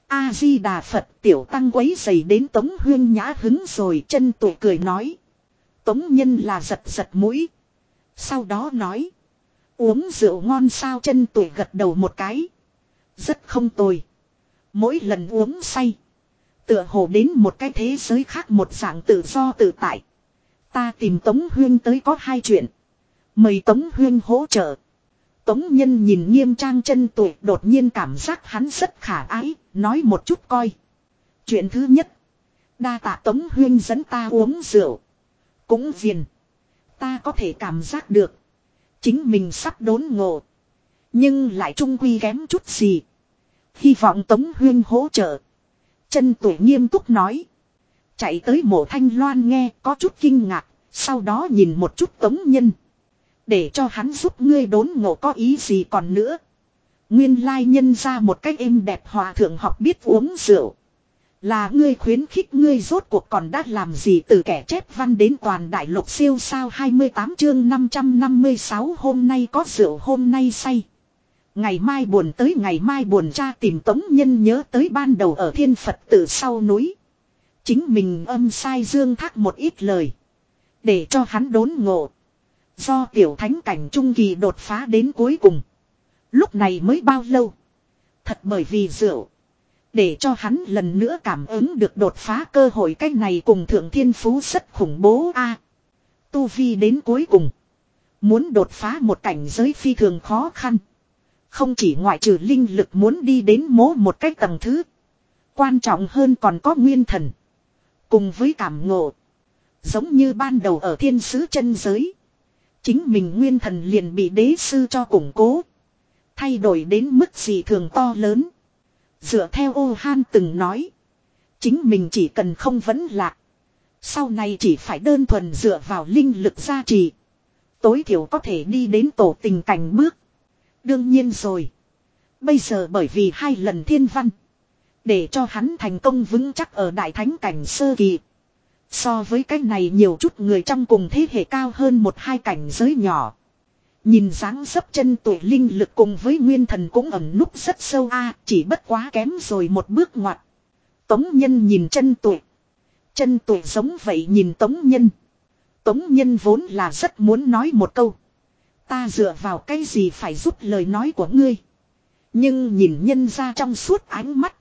A-di-đà Phật tiểu tăng quấy dày đến Tống Huyên nhã hứng rồi chân tụ cười nói. Tống nhân là giật giật mũi. Sau đó nói. Uống rượu ngon sao chân tụ gật đầu một cái. Rất không tồi. Mỗi lần uống say. Tựa hồ đến một cái thế giới khác một dạng tự do tự tại. Ta tìm Tống Huyên tới có hai chuyện. Mời Tống Huyên hỗ trợ. Tống Nhân nhìn nghiêm trang chân tuổi đột nhiên cảm giác hắn rất khả ái, nói một chút coi. Chuyện thứ nhất. Đa tạ Tống Huyên dẫn ta uống rượu. Cũng viền. Ta có thể cảm giác được. Chính mình sắp đốn ngộ. Nhưng lại trung quy kém chút gì. Hy vọng Tống Huyên hỗ trợ. Chân tuổi nghiêm túc nói. Chạy tới mộ thanh loan nghe có chút kinh ngạc. Sau đó nhìn một chút Tống Nhân. Để cho hắn giúp ngươi đốn ngộ có ý gì còn nữa. Nguyên lai nhân ra một cách êm đẹp hòa thượng học biết uống rượu. Là ngươi khuyến khích ngươi rốt cuộc còn đã làm gì từ kẻ chép văn đến toàn đại lục siêu sao 28 chương 556 hôm nay có rượu hôm nay say. Ngày mai buồn tới ngày mai buồn cha tìm tống nhân nhớ tới ban đầu ở thiên Phật tử sau núi. Chính mình âm sai dương thác một ít lời. Để cho hắn đốn ngộ. Do tiểu thánh cảnh trung kỳ đột phá đến cuối cùng. Lúc này mới bao lâu. Thật bởi vì rượu. Để cho hắn lần nữa cảm ứng được đột phá cơ hội cách này cùng thượng thiên phú rất khủng bố a Tu Vi đến cuối cùng. Muốn đột phá một cảnh giới phi thường khó khăn. Không chỉ ngoại trừ linh lực muốn đi đến mố một cách tầng thứ. Quan trọng hơn còn có nguyên thần. Cùng với cảm ngộ. Giống như ban đầu ở thiên sứ chân giới. Chính mình nguyên thần liền bị đế sư cho củng cố. Thay đổi đến mức gì thường to lớn. Dựa theo ô han từng nói. Chính mình chỉ cần không vấn lạc. Sau này chỉ phải đơn thuần dựa vào linh lực gia trì. Tối thiểu có thể đi đến tổ tình cảnh bước. Đương nhiên rồi. Bây giờ bởi vì hai lần thiên văn. Để cho hắn thành công vững chắc ở đại thánh cảnh sơ kỳ. So với cái này nhiều chút người trong cùng thế hệ cao hơn một hai cảnh giới nhỏ. Nhìn dáng dấp chân tuổi linh lực cùng với nguyên thần cũng ẩn núp rất sâu a, chỉ bất quá kém rồi một bước ngoặt. Tống nhân nhìn chân tuổi. Chân tuổi giống vậy nhìn tống nhân. Tống nhân vốn là rất muốn nói một câu. Ta dựa vào cái gì phải giúp lời nói của ngươi. Nhưng nhìn nhân ra trong suốt ánh mắt.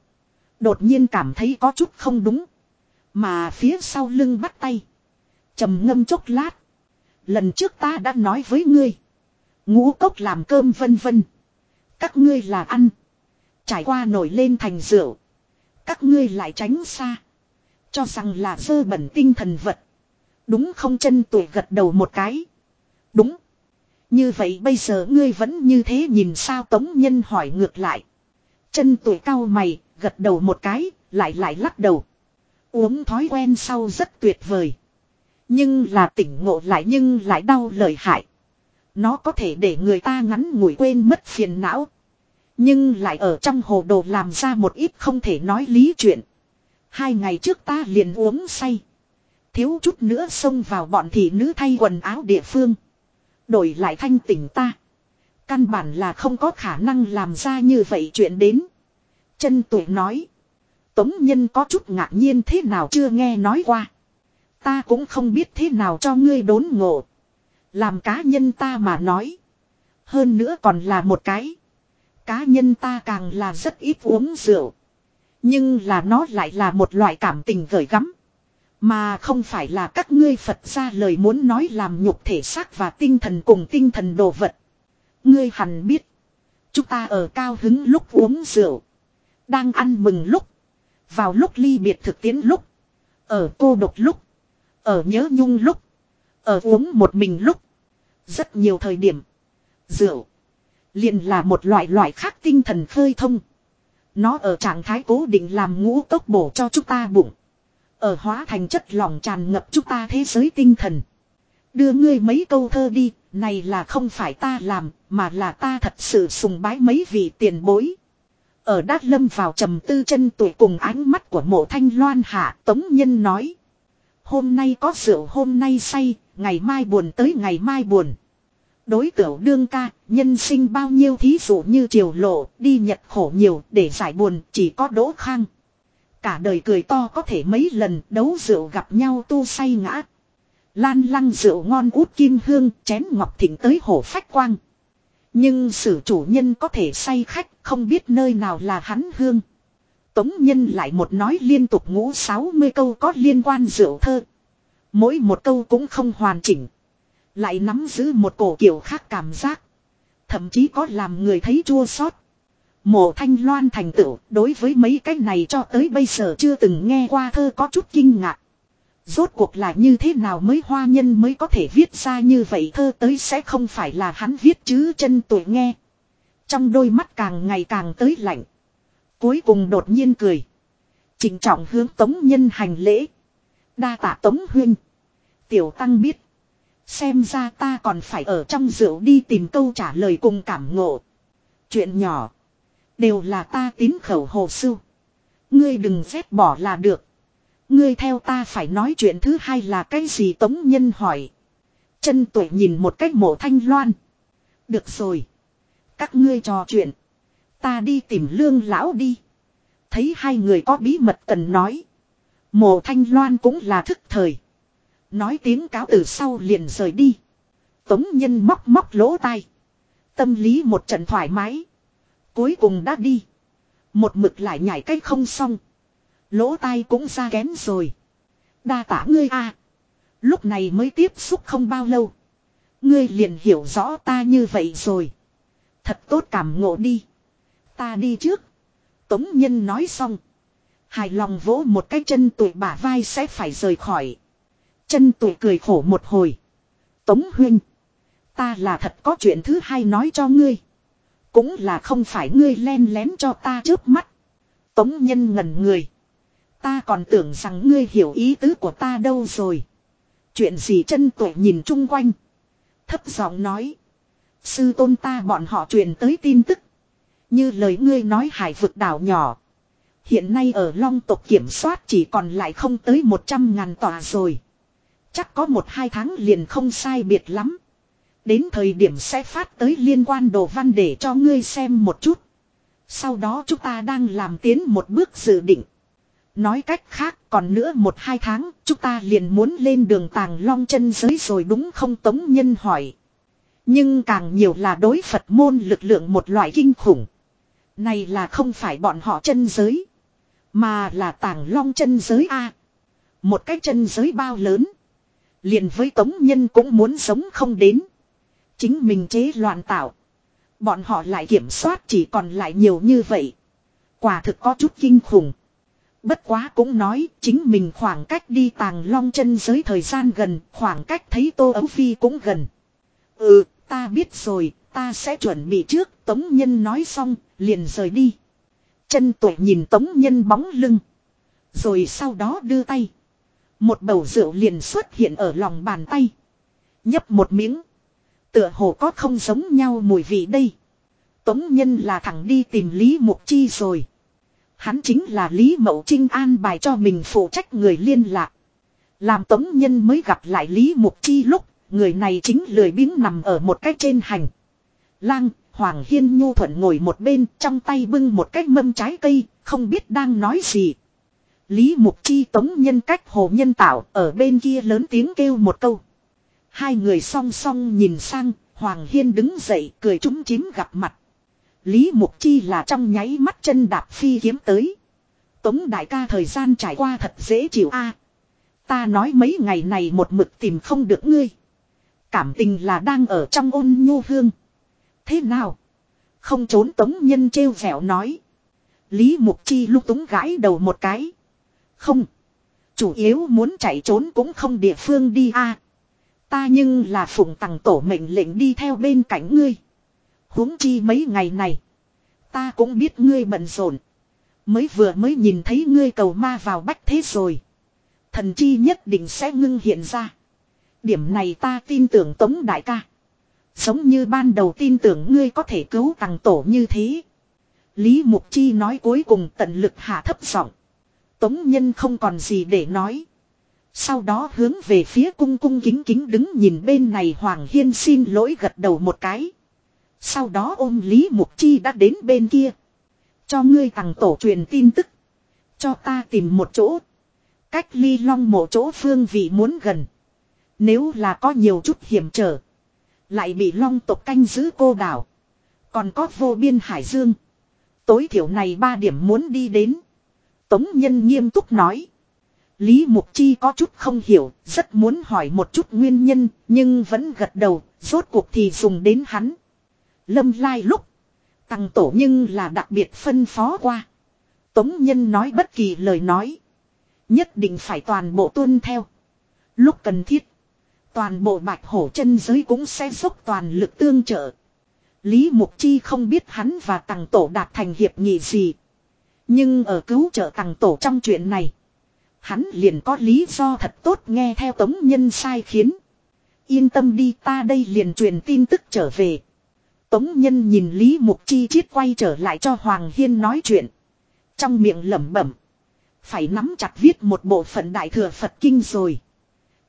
Đột nhiên cảm thấy có chút không đúng. Mà phía sau lưng bắt tay. trầm ngâm chốc lát. Lần trước ta đã nói với ngươi. Ngũ cốc làm cơm vân vân. Các ngươi là ăn. Trải qua nổi lên thành rượu. Các ngươi lại tránh xa. Cho rằng là dơ bẩn tinh thần vật. Đúng không chân tuổi gật đầu một cái. Đúng. Như vậy bây giờ ngươi vẫn như thế nhìn sao tống nhân hỏi ngược lại. Chân tuổi cao mày, gật đầu một cái, lại lại lắc đầu. Uống thói quen sau rất tuyệt vời. Nhưng là tỉnh ngộ lại nhưng lại đau lợi hại. Nó có thể để người ta ngắn ngủi quên mất phiền não. Nhưng lại ở trong hồ đồ làm ra một ít không thể nói lý chuyện. Hai ngày trước ta liền uống say. Thiếu chút nữa xông vào bọn thị nữ thay quần áo địa phương. Đổi lại thanh tỉnh ta. Căn bản là không có khả năng làm ra như vậy chuyện đến. Chân tuổi nói. Tống nhân có chút ngạc nhiên thế nào chưa nghe nói qua. Ta cũng không biết thế nào cho ngươi đốn ngộ. Làm cá nhân ta mà nói. Hơn nữa còn là một cái. Cá nhân ta càng là rất ít uống rượu. Nhưng là nó lại là một loại cảm tình gởi gắm. Mà không phải là các ngươi Phật ra lời muốn nói làm nhục thể xác và tinh thần cùng tinh thần đồ vật. Ngươi hẳn biết. Chúng ta ở cao hứng lúc uống rượu. Đang ăn mừng lúc. Vào lúc ly biệt thực tiễn lúc. Ở cô độc lúc. Ở nhớ nhung lúc. Ở uống một mình lúc. Rất nhiều thời điểm. Rượu. Liền là một loại loại khác tinh thần khơi thông. Nó ở trạng thái cố định làm ngũ cốc bổ cho chúng ta bụng. Ở hóa thành chất lỏng tràn ngập chúng ta thế giới tinh thần. Đưa ngươi mấy câu thơ đi, này là không phải ta làm, mà là ta thật sự sùng bái mấy vị tiền bối. Ở Đát Lâm vào trầm tư chân tuổi cùng ánh mắt của mộ thanh loan hạ, Tống Nhân nói. Hôm nay có rượu hôm nay say, ngày mai buồn tới ngày mai buồn. Đối tiểu đương ca, nhân sinh bao nhiêu thí dụ như triều lộ, đi nhật khổ nhiều, để giải buồn, chỉ có đỗ khang. Cả đời cười to có thể mấy lần, đấu rượu gặp nhau tu say ngã. Lan lăng rượu ngon út kim hương, chén ngọc thịnh tới hổ phách quang. Nhưng sử chủ nhân có thể say khách, không biết nơi nào là hắn hương. Tống nhân lại một nói liên tục ngũ 60 câu có liên quan rượu thơ. Mỗi một câu cũng không hoàn chỉnh. Lại nắm giữ một cổ kiểu khác cảm giác. Thậm chí có làm người thấy chua xót. Mộ thanh loan thành tựu đối với mấy cái này cho tới bây giờ chưa từng nghe qua thơ có chút kinh ngạc. Rốt cuộc là như thế nào mới hoa nhân mới có thể viết ra như vậy thơ tới sẽ không phải là hắn viết chứ chân tuổi nghe. Trong đôi mắt càng ngày càng tới lạnh. Cuối cùng đột nhiên cười. Trình trọng hướng tống nhân hành lễ. Đa tạ tống huyên. Tiểu tăng biết. Xem ra ta còn phải ở trong rượu đi tìm câu trả lời cùng cảm ngộ. Chuyện nhỏ. Đều là ta tín khẩu hồ sưu. Ngươi đừng dép bỏ là được. Ngươi theo ta phải nói chuyện thứ hai là cái gì tống nhân hỏi. Chân tuổi nhìn một cách mộ thanh loan. Được rồi. Các ngươi trò chuyện. Ta đi tìm lương lão đi. Thấy hai người có bí mật cần nói. Mộ thanh loan cũng là thức thời. Nói tiếng cáo từ sau liền rời đi. Tống nhân móc móc lỗ tai. Tâm lý một trận thoải mái. Cuối cùng đã đi. Một mực lại nhảy cách không xong. Lỗ tai cũng ra kém rồi. Đa tả ngươi a. Lúc này mới tiếp xúc không bao lâu. Ngươi liền hiểu rõ ta như vậy rồi. Thật tốt cảm ngộ đi. Ta đi trước. Tống nhân nói xong. Hài lòng vỗ một cái chân tuổi bả vai sẽ phải rời khỏi. Chân tuổi cười khổ một hồi. Tống huynh. Ta là thật có chuyện thứ hai nói cho ngươi. Cũng là không phải ngươi len lén cho ta trước mắt. Tống nhân ngẩn người. Ta còn tưởng rằng ngươi hiểu ý tứ của ta đâu rồi. Chuyện gì chân tuệ nhìn chung quanh. Thấp giọng nói. Sư tôn ta bọn họ truyền tới tin tức. Như lời ngươi nói hải vực đảo nhỏ. Hiện nay ở long tộc kiểm soát chỉ còn lại không tới 100 ngàn tòa rồi. Chắc có một hai tháng liền không sai biệt lắm. Đến thời điểm sẽ phát tới liên quan đồ văn để cho ngươi xem một chút. Sau đó chúng ta đang làm tiến một bước dự định. Nói cách khác, còn nữa một hai tháng, chúng ta liền muốn lên đường tàng long chân giới rồi đúng không Tống Nhân hỏi. Nhưng càng nhiều là đối Phật môn lực lượng một loại kinh khủng. Này là không phải bọn họ chân giới. Mà là tàng long chân giới A. Một cái chân giới bao lớn. Liền với Tống Nhân cũng muốn sống không đến. Chính mình chế loạn tạo. Bọn họ lại kiểm soát chỉ còn lại nhiều như vậy. Quả thực có chút kinh khủng. Bất quá cũng nói chính mình khoảng cách đi tàng long chân giới thời gian gần, khoảng cách thấy Tô Ấu Phi cũng gần. Ừ, ta biết rồi, ta sẽ chuẩn bị trước, Tống Nhân nói xong, liền rời đi. Chân tuổi nhìn Tống Nhân bóng lưng. Rồi sau đó đưa tay. Một bầu rượu liền xuất hiện ở lòng bàn tay. Nhấp một miếng. Tựa hồ có không giống nhau mùi vị đây. Tống nhân là thẳng đi tìm Lý Mục Chi rồi. Hắn chính là Lý Mậu Trinh an bài cho mình phụ trách người liên lạc. Làm tống nhân mới gặp lại Lý Mục Chi lúc, người này chính lười biếng nằm ở một cái trên hành. Lang, Hoàng Hiên Nhu Thuận ngồi một bên trong tay bưng một cái mâm trái cây, không biết đang nói gì. Lý Mục Chi tống nhân cách hồ nhân tạo ở bên kia lớn tiếng kêu một câu. Hai người song song nhìn sang, Hoàng Hiên đứng dậy cười trúng chím gặp mặt. Lý Mục Chi là trong nháy mắt chân đạp phi kiếm tới. Tống đại ca thời gian trải qua thật dễ chịu a. ta nói mấy ngày này một mực tìm không được ngươi. Cảm tình là đang ở trong ôn nhu hương. Thế nào? Không trốn tống nhân trêu vẻo nói. Lý Mục Chi lúc túng gãi đầu một cái. Không. Chủ yếu muốn chạy trốn cũng không địa phương đi a. Ta nhưng là phụng tặng tổ mệnh lệnh đi theo bên cạnh ngươi huống chi mấy ngày này. Ta cũng biết ngươi bận rộn. Mới vừa mới nhìn thấy ngươi cầu ma vào bách thế rồi. Thần chi nhất định sẽ ngưng hiện ra. Điểm này ta tin tưởng Tống Đại ca. Giống như ban đầu tin tưởng ngươi có thể cứu tàng tổ như thế. Lý Mục Chi nói cuối cùng tận lực hạ thấp giọng. Tống Nhân không còn gì để nói. Sau đó hướng về phía cung cung kính kính đứng nhìn bên này Hoàng Hiên xin lỗi gật đầu một cái. Sau đó ôm Lý Mục Chi đã đến bên kia. Cho ngươi tặng tổ truyền tin tức. Cho ta tìm một chỗ. Cách ly long mộ chỗ phương vị muốn gần. Nếu là có nhiều chút hiểm trở. Lại bị long tộc canh giữ cô đảo. Còn có vô biên hải dương. Tối thiểu này ba điểm muốn đi đến. Tống nhân nghiêm túc nói. Lý Mục Chi có chút không hiểu, rất muốn hỏi một chút nguyên nhân, nhưng vẫn gật đầu, rốt cuộc thì dùng đến hắn. Lâm lai lúc. Tăng tổ nhưng là đặc biệt phân phó qua. Tống nhân nói bất kỳ lời nói. Nhất định phải toàn bộ tuân theo. Lúc cần thiết. Toàn bộ bạch hổ chân giới cũng sẽ dốc toàn lực tương trợ. Lý Mục Chi không biết hắn và Tăng Tổ đạt thành hiệp nghị gì. Nhưng ở cứu trợ Tăng Tổ trong chuyện này. Hắn liền có lý do thật tốt nghe theo Tống Nhân sai khiến. Yên tâm đi, ta đây liền truyền tin tức trở về. Tống Nhân nhìn Lý Mục Chi chiết quay trở lại cho Hoàng Hiên nói chuyện. Trong miệng lẩm bẩm. Phải nắm chặt viết một bộ phận đại thừa Phật Kinh rồi.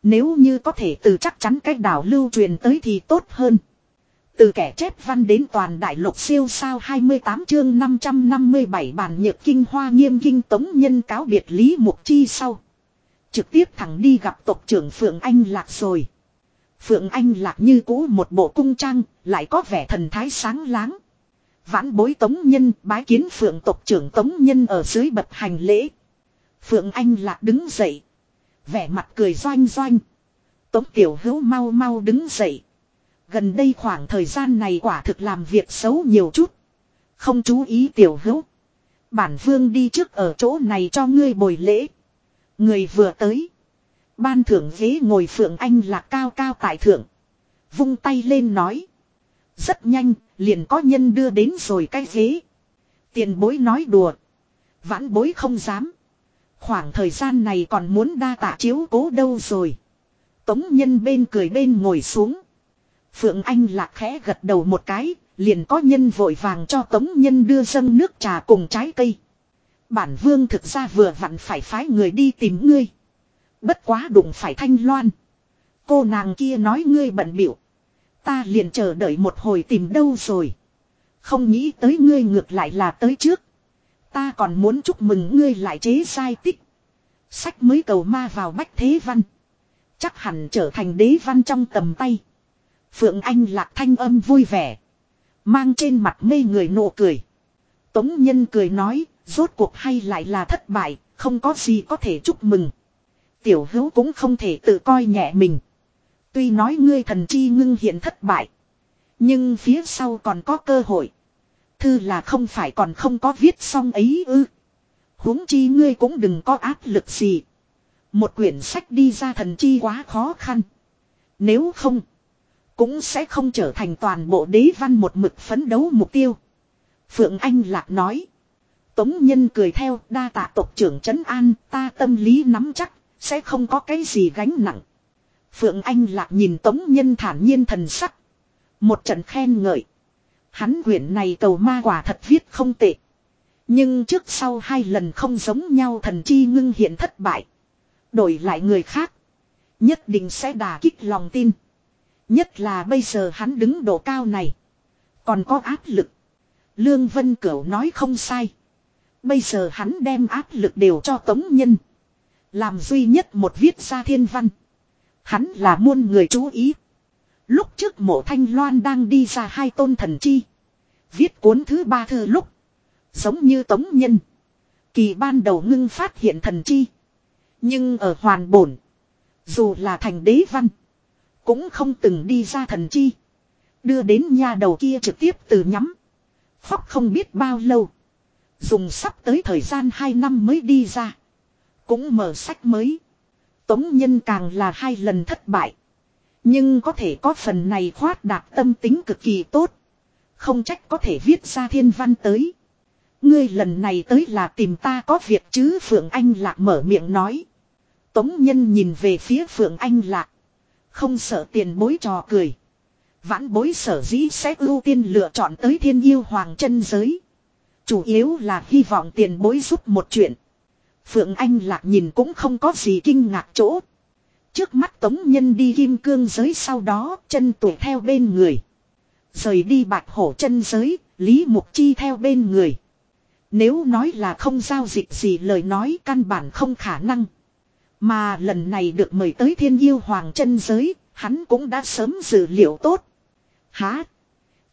Nếu như có thể từ chắc chắn cách đảo lưu truyền tới thì tốt hơn. Từ kẻ chép văn đến toàn đại lục siêu sao 28 chương 557 bản nhược kinh hoa nghiêm kinh tống nhân cáo biệt Lý Mục Chi sau. Trực tiếp thẳng đi gặp tộc trưởng Phượng Anh Lạc rồi. Phượng Anh lạc như cũ một bộ cung trang, lại có vẻ thần thái sáng láng. Vãn bối tống nhân bái kiến Phượng tộc trưởng tống nhân ở dưới bậc hành lễ. Phượng Anh lạc đứng dậy. Vẻ mặt cười doanh doanh. Tống tiểu hữu mau mau đứng dậy. Gần đây khoảng thời gian này quả thực làm việc xấu nhiều chút. Không chú ý tiểu hữu. Bản vương đi trước ở chỗ này cho ngươi bồi lễ. Người vừa tới. Ban thưởng ghế ngồi Phượng Anh là cao cao tại thượng. Vung tay lên nói. Rất nhanh, liền có nhân đưa đến rồi cái ghế. Tiền bối nói đùa. Vãn bối không dám. Khoảng thời gian này còn muốn đa tạ chiếu cố đâu rồi. Tống nhân bên cười bên ngồi xuống. Phượng Anh lạc khẽ gật đầu một cái, liền có nhân vội vàng cho Tống nhân đưa dâng nước trà cùng trái cây. Bản vương thực ra vừa vặn phải phái người đi tìm ngươi. Bất quá đụng phải thanh loan. Cô nàng kia nói ngươi bận biểu. Ta liền chờ đợi một hồi tìm đâu rồi. Không nghĩ tới ngươi ngược lại là tới trước. Ta còn muốn chúc mừng ngươi lại chế sai tích. Sách mới cầu ma vào bách thế văn. Chắc hẳn trở thành đế văn trong tầm tay. Phượng Anh lạc thanh âm vui vẻ. Mang trên mặt mê người nụ cười. Tống nhân cười nói, rốt cuộc hay lại là thất bại, không có gì có thể chúc mừng tiểu hữu cũng không thể tự coi nhẹ mình. Tuy nói ngươi thần chi ngưng hiện thất bại. Nhưng phía sau còn có cơ hội. Thư là không phải còn không có viết xong ấy ư. huống chi ngươi cũng đừng có áp lực gì. Một quyển sách đi ra thần chi quá khó khăn. Nếu không. Cũng sẽ không trở thành toàn bộ đế văn một mực phấn đấu mục tiêu. Phượng Anh Lạc nói. Tống Nhân cười theo đa tạ tộc trưởng trấn an ta tâm lý nắm chắc, sẽ không có cái gì gánh nặng. Phượng Anh lạc nhìn Tống Nhân thản nhiên thần sắc. Một trận khen ngợi. Hắn quyển này cầu ma quả thật viết không tệ. Nhưng trước sau hai lần không giống nhau thần chi ngưng hiện thất bại. Đổi lại người khác. Nhất định sẽ đà kích lòng tin. Nhất là bây giờ hắn đứng độ cao này. Còn có áp lực. Lương Vân Cửu nói không sai. Bây giờ hắn đem áp lực đều cho Tống Nhân. Làm duy nhất một viết ra thiên văn. Hắn là muôn người chú ý. Lúc trước mộ thanh loan đang đi ra hai tôn thần chi. Viết cuốn thứ ba thư lúc. Giống như tống nhân. Kỳ ban đầu ngưng phát hiện thần chi. Nhưng ở hoàn bổn. Dù là thành đế văn. Cũng không từng đi ra thần chi. Đưa đến nhà đầu kia trực tiếp từ nhắm. Khóc không biết bao lâu. Dùng sắp tới thời gian 2 năm mới đi ra. Cũng mở sách mới. Tống nhân càng là hai lần thất bại. Nhưng có thể có phần này khoát đạt tâm tính cực kỳ tốt. Không trách có thể viết ra thiên văn tới. Ngươi lần này tới là tìm ta có việc chứ, Phượng Anh Lạc mở miệng nói. Tống nhân nhìn về phía Phượng Anh Lạc. Không sợ tiền bối trò cười. Vãn bối sở dĩ sẽ ưu tiên lựa chọn tới thiên yêu hoàng chân giới. Chủ yếu là hy vọng tiền bối giúp một chuyện. Phượng Anh Lạc nhìn cũng không có gì kinh ngạc chỗ. Trước mắt tống nhân đi kim cương giới sau đó chân tuổi theo bên người. Rời đi bạch hổ chân giới, Lý Mục Chi theo bên người. Nếu nói là không giao dịch gì lời nói căn bản không khả năng. Mà lần này được mời tới thiên yêu hoàng chân giới, hắn cũng đã sớm dự liệu tốt. Há!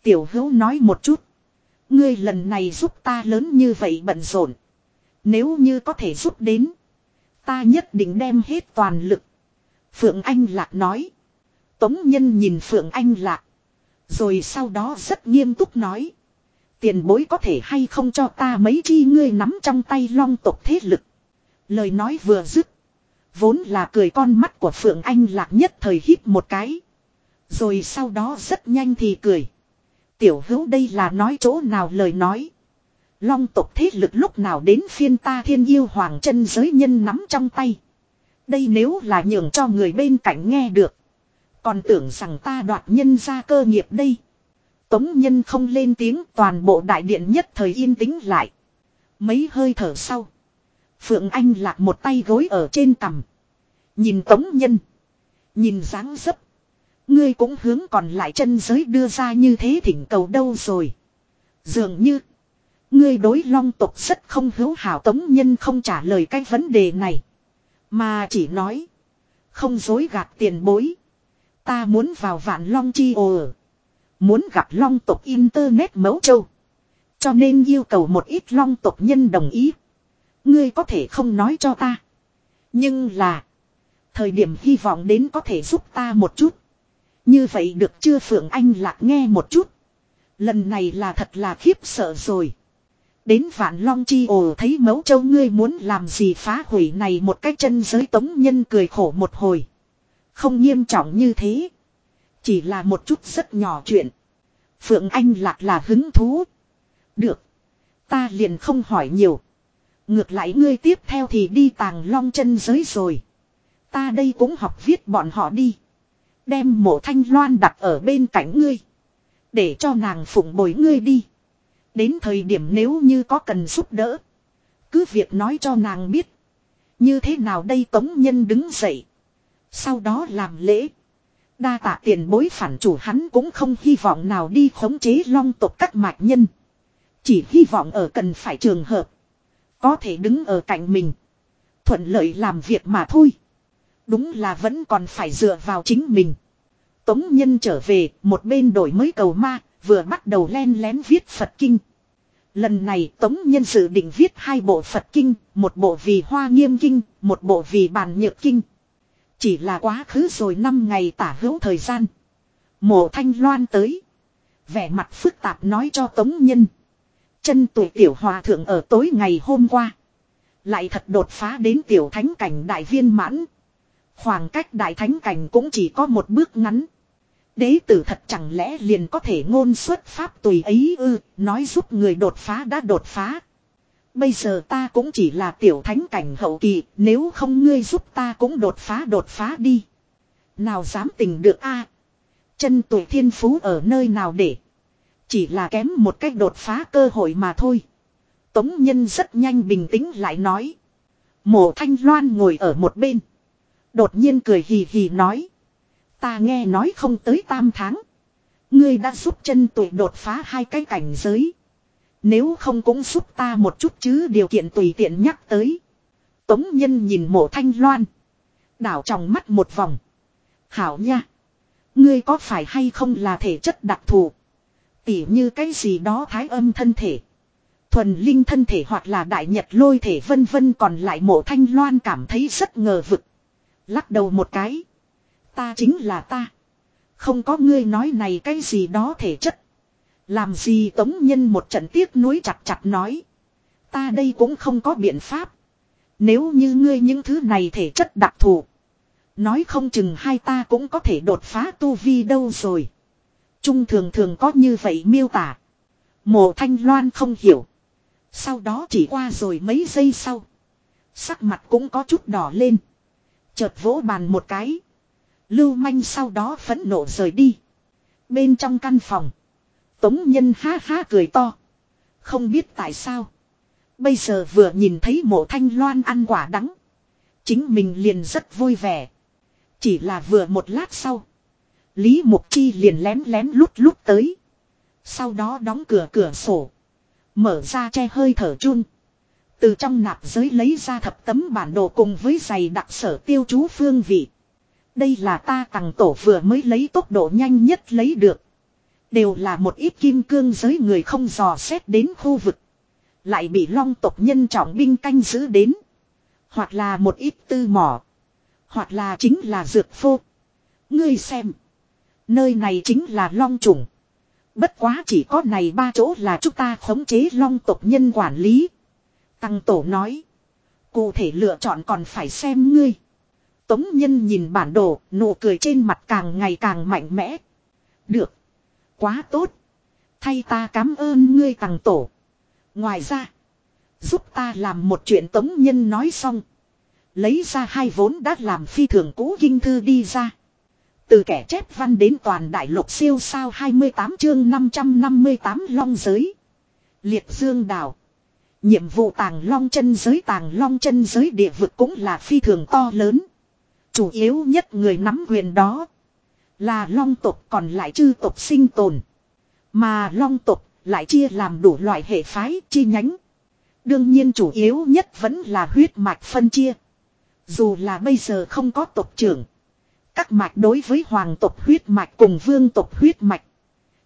Tiểu hữu nói một chút. Ngươi lần này giúp ta lớn như vậy bận rộn. Nếu như có thể giúp đến. Ta nhất định đem hết toàn lực. Phượng Anh Lạc nói. Tống Nhân nhìn Phượng Anh Lạc. Rồi sau đó rất nghiêm túc nói. Tiền bối có thể hay không cho ta mấy chi ngươi nắm trong tay long tộc thế lực. Lời nói vừa dứt. Vốn là cười con mắt của Phượng Anh Lạc nhất thời hít một cái. Rồi sau đó rất nhanh thì cười. Tiểu hữu đây là nói chỗ nào lời nói. Long tộc thế lực lúc nào đến phiên ta thiên yêu hoàng chân giới nhân nắm trong tay. Đây nếu là nhường cho người bên cạnh nghe được. Còn tưởng rằng ta đoạt nhân ra cơ nghiệp đây. Tống nhân không lên tiếng, toàn bộ đại điện nhất thời yên tĩnh lại. Mấy hơi thở sau. Phượng Anh lạc một tay gối ở trên cằm. Nhìn tống nhân. Nhìn dáng dấp. Ngươi cũng hướng còn lại chân giới đưa ra như thế thỉnh cầu đâu rồi. Dường như. Ngươi đối long tục rất không hữu hảo, tống nhân không trả lời cái vấn đề này. Mà chỉ nói. Không dối gạt tiền bối. Ta muốn vào vạn long chi ồ. Muốn gặp long tộc internet mấu châu. Cho nên yêu cầu một ít long tộc nhân đồng ý. Ngươi có thể không nói cho ta. Nhưng là. Thời điểm hy vọng đến có thể giúp ta một chút. Như vậy được chưa Phượng Anh lạc nghe một chút. Lần này là thật là khiếp sợ rồi. Đến vạn long chi ồ thấy mẫu châu ngươi muốn làm gì phá hủy này một cái chân giới tống nhân cười khổ một hồi. Không nghiêm trọng như thế. Chỉ là một chút rất nhỏ chuyện. Phượng Anh lạc là hứng thú. Được. Ta liền không hỏi nhiều. Ngược lại ngươi tiếp theo thì đi tàng long chân giới rồi. Ta đây cũng học viết bọn họ đi. Đem mộ thanh loan đặt ở bên cạnh ngươi. Để cho nàng phụng bồi ngươi đi. Đến thời điểm nếu như có cần giúp đỡ. Cứ việc nói cho nàng biết. Như thế nào đây tống nhân đứng dậy. Sau đó làm lễ. Đa tạ tiền bối phản chủ hắn cũng không hy vọng nào đi khống chế long tộc các mạch nhân. Chỉ hy vọng ở cần phải trường hợp. Có thể đứng ở cạnh mình. Thuận lợi làm việc mà thôi. Đúng là vẫn còn phải dựa vào chính mình. Tống nhân trở về, một bên đổi mới cầu ma, vừa bắt đầu len lén viết Phật Kinh. Lần này Tống Nhân dự định viết hai bộ Phật Kinh, một bộ vì Hoa Nghiêm Kinh, một bộ vì Bàn Nhược Kinh. Chỉ là quá khứ rồi 5 ngày tả hữu thời gian. Mộ Thanh Loan tới. Vẻ mặt phức tạp nói cho Tống Nhân. Chân tuổi tiểu hòa thượng ở tối ngày hôm qua. Lại thật đột phá đến tiểu thánh cảnh đại viên mãn. Khoảng cách đại thánh cảnh cũng chỉ có một bước ngắn. Đế tử thật chẳng lẽ liền có thể ngôn xuất pháp tùy ấy ư, nói giúp người đột phá đã đột phá. Bây giờ ta cũng chỉ là tiểu thánh cảnh hậu kỳ, nếu không ngươi giúp ta cũng đột phá đột phá đi. Nào dám tình được a Chân tuổi thiên phú ở nơi nào để. Chỉ là kém một cách đột phá cơ hội mà thôi. Tống nhân rất nhanh bình tĩnh lại nói. Mộ thanh loan ngồi ở một bên. Đột nhiên cười hì hì nói. Ta nghe nói không tới tam tháng. Ngươi đã giúp chân tuổi đột phá hai cái cảnh giới. Nếu không cũng giúp ta một chút chứ, điều kiện tùy tiện nhắc tới. Tống nhân nhìn mộ thanh loan. Đảo trong mắt một vòng. Hảo nha. Ngươi có phải hay không là thể chất đặc thù. Tỉ như cái gì đó thái âm thân thể. Thuần linh thân thể hoặc là đại nhật lôi thể vân vân còn lại mộ thanh loan cảm thấy rất ngờ vực. Lắc đầu một cái. Ta chính là ta. Không có ngươi nói này cái gì đó thể chất. Làm gì tống nhân một trận tiếc nuối chặt chặt nói. Ta đây cũng không có biện pháp. Nếu như ngươi những thứ này thể chất đặc thù. Nói không chừng hai ta cũng có thể đột phá tu vi đâu rồi. Trung thường thường có như vậy miêu tả. Mộ thanh loan không hiểu. Sau đó chỉ qua rồi mấy giây sau. Sắc mặt cũng có chút đỏ lên. Chợt vỗ bàn một cái. Lưu manh sau đó phẫn nộ rời đi. Bên trong căn phòng. Tống nhân ha ha cười to. Không biết tại sao. Bây giờ vừa nhìn thấy mộ thanh loan ăn quả đắng. Chính mình liền rất vui vẻ. Chỉ là vừa một lát sau. Lý Mục Chi liền lén lén lút lút tới. Sau đó đóng cửa cửa sổ. Mở ra che hơi thở chun. Từ trong nạp giới lấy ra thập tấm bản đồ cùng với giày đặc sở tiêu chú phương vị. Đây là ta tặng tổ vừa mới lấy tốc độ nhanh nhất lấy được. Đều là một ít kim cương giới người không dò xét đến khu vực. Lại bị long tộc nhân trọng binh canh giữ đến. Hoặc là một ít tư mỏ. Hoặc là chính là dược phô. Ngươi xem. Nơi này chính là long trùng. Bất quá chỉ có này ba chỗ là chúng ta khống chế long tộc nhân quản lý. Tăng tổ nói. Cụ thể lựa chọn còn phải xem ngươi. Tống nhân nhìn bản đồ, nụ cười trên mặt càng ngày càng mạnh mẽ. Được. Quá tốt. Thay ta cảm ơn ngươi tàng tổ. Ngoài ra. Giúp ta làm một chuyện tống nhân nói xong. Lấy ra hai vốn đã làm phi thường cũ kinh thư đi ra. Từ kẻ chép văn đến toàn đại lục siêu sao 28 chương 558 long giới. Liệt dương đảo. Nhiệm vụ tàng long chân giới tàng long chân giới địa vực cũng là phi thường to lớn. Chủ yếu nhất người nắm quyền đó. Là long tộc còn lại chư tộc sinh tồn. Mà long tộc lại chia làm đủ loại hệ phái chi nhánh. Đương nhiên chủ yếu nhất vẫn là huyết mạch phân chia. Dù là bây giờ không có tộc trưởng. Các mạch đối với hoàng tộc huyết mạch cùng vương tộc huyết mạch.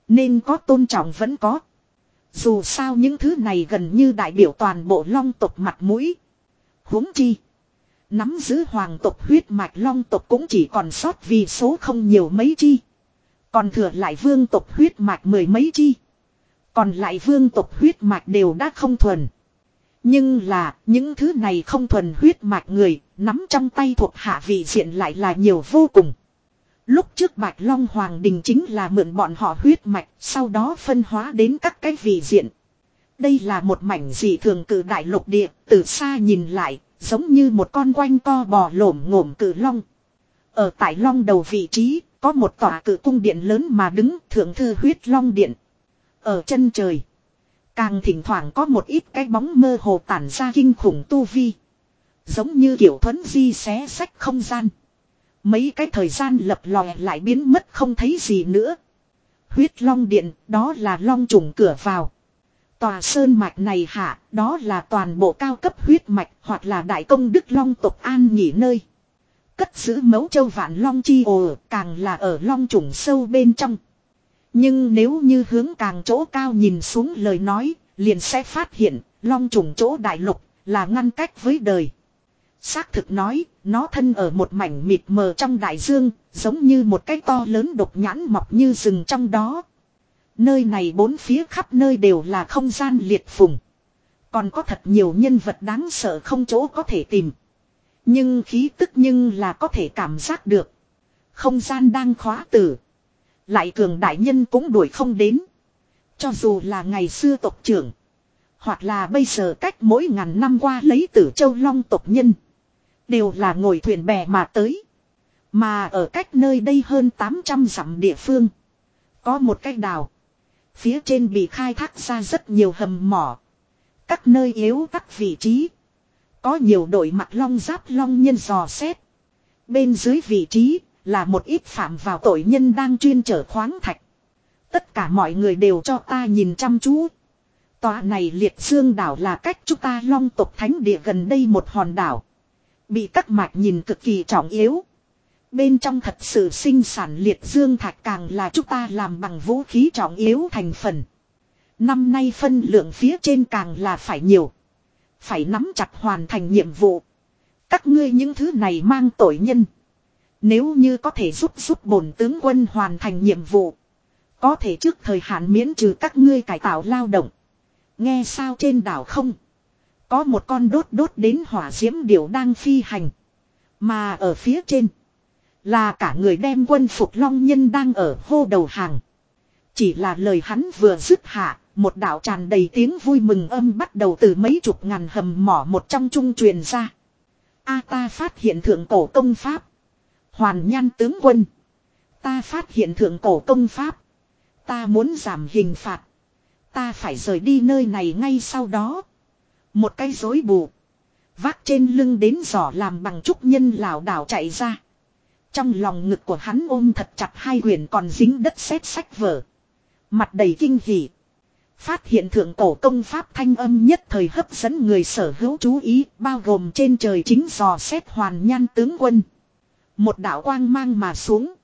Nên có tôn trọng vẫn có. Dù sao những thứ này gần như đại biểu toàn bộ long tộc mặt mũi. huống chi. Nắm giữ hoàng tộc huyết mạch long tộc cũng chỉ còn sót vì số không nhiều mấy chi. Còn thừa lại vương tộc huyết mạch mười mấy chi. Còn lại vương tộc huyết mạch đều đã không thuần. Nhưng là, những thứ này không thuần huyết mạch người, nắm trong tay thuộc hạ vị diện lại là nhiều vô cùng. Lúc trước Bạch Long Hoàng Đình chính là mượn bọn họ huyết mạch, sau đó phân hóa đến các cái vị diện. Đây là một mảnh dị thường cử đại lục địa, từ xa nhìn lại giống như một con quanh co bò lổm ngổm cử long. Ở tại long đầu vị trí có một tòa cử cung điện lớn mà đứng thượng thư huyết long điện. Ở chân trời. Càng thỉnh thoảng có một ít cái bóng mơ hồ tản ra kinh khủng tu vi. Giống như kiểu thuấn di xé sách không gian. Mấy cái thời gian lập lòe lại biến mất không thấy gì nữa. Huyết long điện, đó là long trùng cửa vào. Tòa sơn mạch này hạ, đó là toàn bộ cao cấp huyết mạch hoặc là đại công đức long tộc an nghỉ nơi. Cất giữ mấu châu vạn long chi ồ, càng là ở long trùng sâu bên trong. Nhưng nếu như hướng càng chỗ cao nhìn xuống lời nói, liền sẽ phát hiện, long trùng chỗ đại lục, là ngăn cách với đời. Xác thực nói, nó thân ở một mảnh mịt mờ trong đại dương, giống như một cái to lớn độc nhãn mọc như rừng trong đó. Nơi này bốn phía khắp nơi đều là không gian liệt phùng. Còn có thật nhiều nhân vật đáng sợ không chỗ có thể tìm. Nhưng khí tức nhưng là có thể cảm giác được. Không gian đang khóa tử. Lại cường đại nhân cũng đuổi không đến. Cho dù là ngày xưa tộc trưởng. Hoặc là bây giờ cách mỗi ngàn năm qua lấy tử châu long tộc nhân. Đều là ngồi thuyền bè mà tới. Mà ở cách nơi đây hơn 800 dặm địa phương. Có một cách đào. Phía trên bị khai thác ra rất nhiều hầm mỏ. Các nơi yếu các vị trí. Có nhiều đội mặt long giáp long nhân dò xét. Bên dưới vị trí là một ít phạm vào tội nhân đang chuyên trở khoáng thạch. Tất cả mọi người đều cho ta nhìn chăm chú. Tòa này liệt dương đảo là cách chúng ta long tộc thánh địa gần đây một hòn đảo. Bị các mạch nhìn cực kỳ trọng yếu. Bên trong thật sự sinh sản liệt dương thạch càng là chúng ta làm bằng vũ khí trọng yếu thành phần. Năm nay phân lượng phía trên càng là phải nhiều. Phải nắm chặt hoàn thành nhiệm vụ. Các ngươi những thứ này mang tội nhân. Nếu như có thể giúp giúp bổn tướng quân hoàn thành nhiệm vụ. Có thể trước thời hạn miễn trừ các ngươi cải tạo lao động. Nghe sao trên đảo không? Có một con đốt đốt đến hỏa diễm điểu đang phi hành. Mà ở phía trên. Là cả người đem quân phục long nhân đang ở hô đầu hàng. Chỉ là lời hắn vừa dứt hạ. Một đạo tràn đầy tiếng vui mừng âm bắt đầu từ mấy chục ngàn hầm mỏ một trong trung truyền ra. A ta phát hiện thượng cổ công pháp. Hoàn nhan tướng quân. Ta phát hiện thượng cổ công pháp. Ta muốn giảm hình phạt. Ta phải rời đi nơi này ngay sau đó. Một cái rối bù. Vác trên lưng đến giỏ làm bằng trúc nhân lảo đảo chạy ra. Trong lòng ngực của hắn ôm thật chặt hai quyển còn dính đất sét sách vở. Mặt đầy kinh hỉ. Phát hiện thượng cổ công pháp thanh âm nhất thời hấp dẫn người sở hữu chú ý, bao gồm trên trời chính dò xét hoàn nhan tướng quân. Một đạo quang mang mà xuống.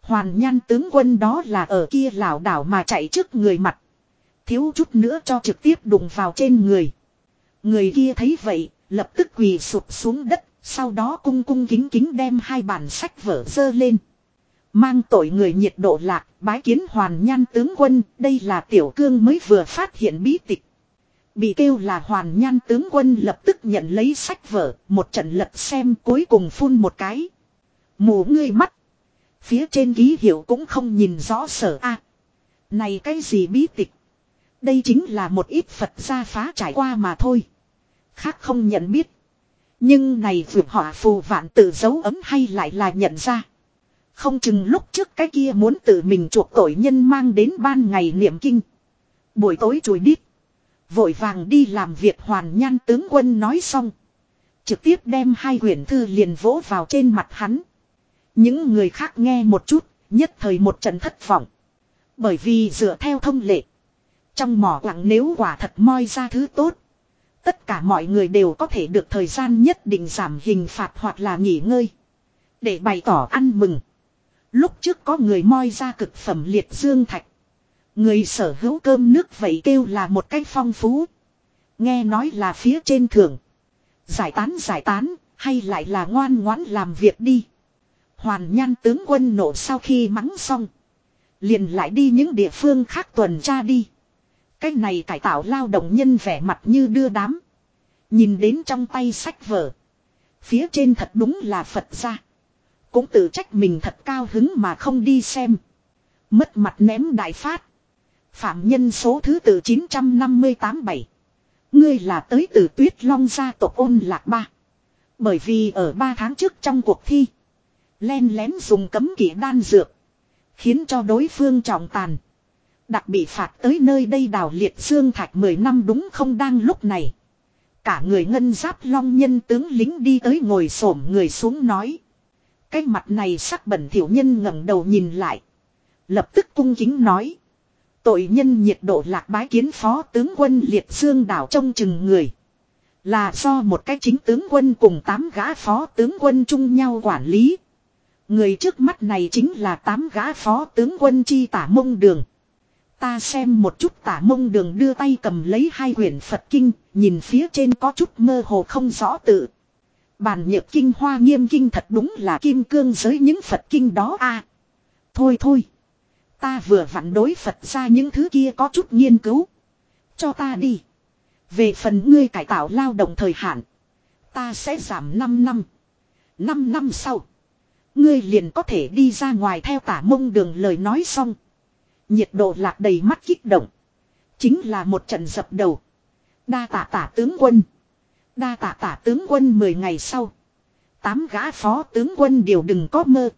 Hoàn nhan tướng quân đó là ở kia lảo đảo mà chạy trước người mặt. Thiếu chút nữa cho trực tiếp đụng vào trên người. Người kia thấy vậy, lập tức quỳ sụp xuống đất, sau đó cung cung kính kính đem hai bản sách vở dơ lên. Mang tội người nhiệt độ lạc, bái kiến hoàn nhan tướng quân, đây là tiểu cương mới vừa phát hiện bí tịch. Bị kêu là hoàn nhan tướng quân lập tức nhận lấy sách vở, một trận lật xem cuối cùng phun một cái. Mù ngươi mắt. Phía trên ký hiệu cũng không nhìn rõ sở a Này cái gì bí tịch. Đây chính là một ít Phật gia phá trải qua mà thôi. Khác không nhận biết. Nhưng này vượt họa phù vạn tự dấu ấm hay lại là nhận ra. Không chừng lúc trước cái kia muốn tự mình chuộc tội nhân mang đến ban ngày niệm kinh. Buổi tối chùi đít. Vội vàng đi làm việc hoàn nhan tướng quân nói xong. Trực tiếp đem hai quyển thư liền vỗ vào trên mặt hắn. Những người khác nghe một chút, nhất thời một trận thất vọng. Bởi vì dựa theo thông lệ. Trong mỏ quặng nếu quả thật moi ra thứ tốt. Tất cả mọi người đều có thể được thời gian nhất định giảm hình phạt hoặc là nghỉ ngơi. Để bày tỏ ăn mừng. Lúc trước có người moi ra cực phẩm liệt dương thạch. Người sở hữu cơm nước vậy kêu là một cách phong phú. Nghe nói là phía trên thưởng. Giải tán giải tán, hay lại là ngoan ngoãn làm việc đi. Hoàn nhan tướng quân nổ sau khi mắng xong. Liền lại đi những địa phương khác tuần tra đi. Cái này cải tạo lao động nhân vẻ mặt như đưa đám. Nhìn đến trong tay sách vở. Phía trên thật đúng là Phật ra. Cũng tự trách mình thật cao hứng mà không đi xem. Mất mặt ném đại phát. Phạm nhân số thứ tự 958-7. Ngươi là tới từ tuyết long gia tộc ôn lạc ba. Bởi vì ở ba tháng trước trong cuộc thi. Len lén dùng cấm kỵ đan dược. Khiến cho đối phương trọng tàn. Đặc bị phạt tới nơi đây đào liệt xương thạch 10 năm đúng không đang lúc này. Cả người ngân giáp long nhân tướng lính đi tới ngồi xổm người xuống nói. Cái mặt này sắc bẩn thiểu nhân ngẩng đầu nhìn lại. Lập tức cung kính nói. Tội nhân nhiệt độ lạc bái kiến phó tướng quân liệt dương đảo trong chừng người. Là do một cái chính tướng quân cùng tám gã phó tướng quân chung nhau quản lý. Người trước mắt này chính là tám gã phó tướng quân chi tả mông đường. Ta xem một chút tả mông đường đưa tay cầm lấy hai quyển Phật Kinh, nhìn phía trên có chút mơ hồ không rõ tự. Bàn nhược kinh hoa nghiêm kinh thật đúng là kim cương giới những Phật Kinh đó a Thôi thôi. Ta vừa vặn đối Phật ra những thứ kia có chút nghiên cứu. Cho ta đi. Về phần ngươi cải tạo lao động thời hạn. Ta sẽ giảm 5 năm. 5 năm sau. Ngươi liền có thể đi ra ngoài theo tả mông đường lời nói xong. Nhiệt độ lạc đầy mắt kích động. Chính là một trận dập đầu. Đa tạ tả tướng quân. Đa tạ tả tướng quân 10 ngày sau. Tám gã phó tướng quân đều đừng có mơ.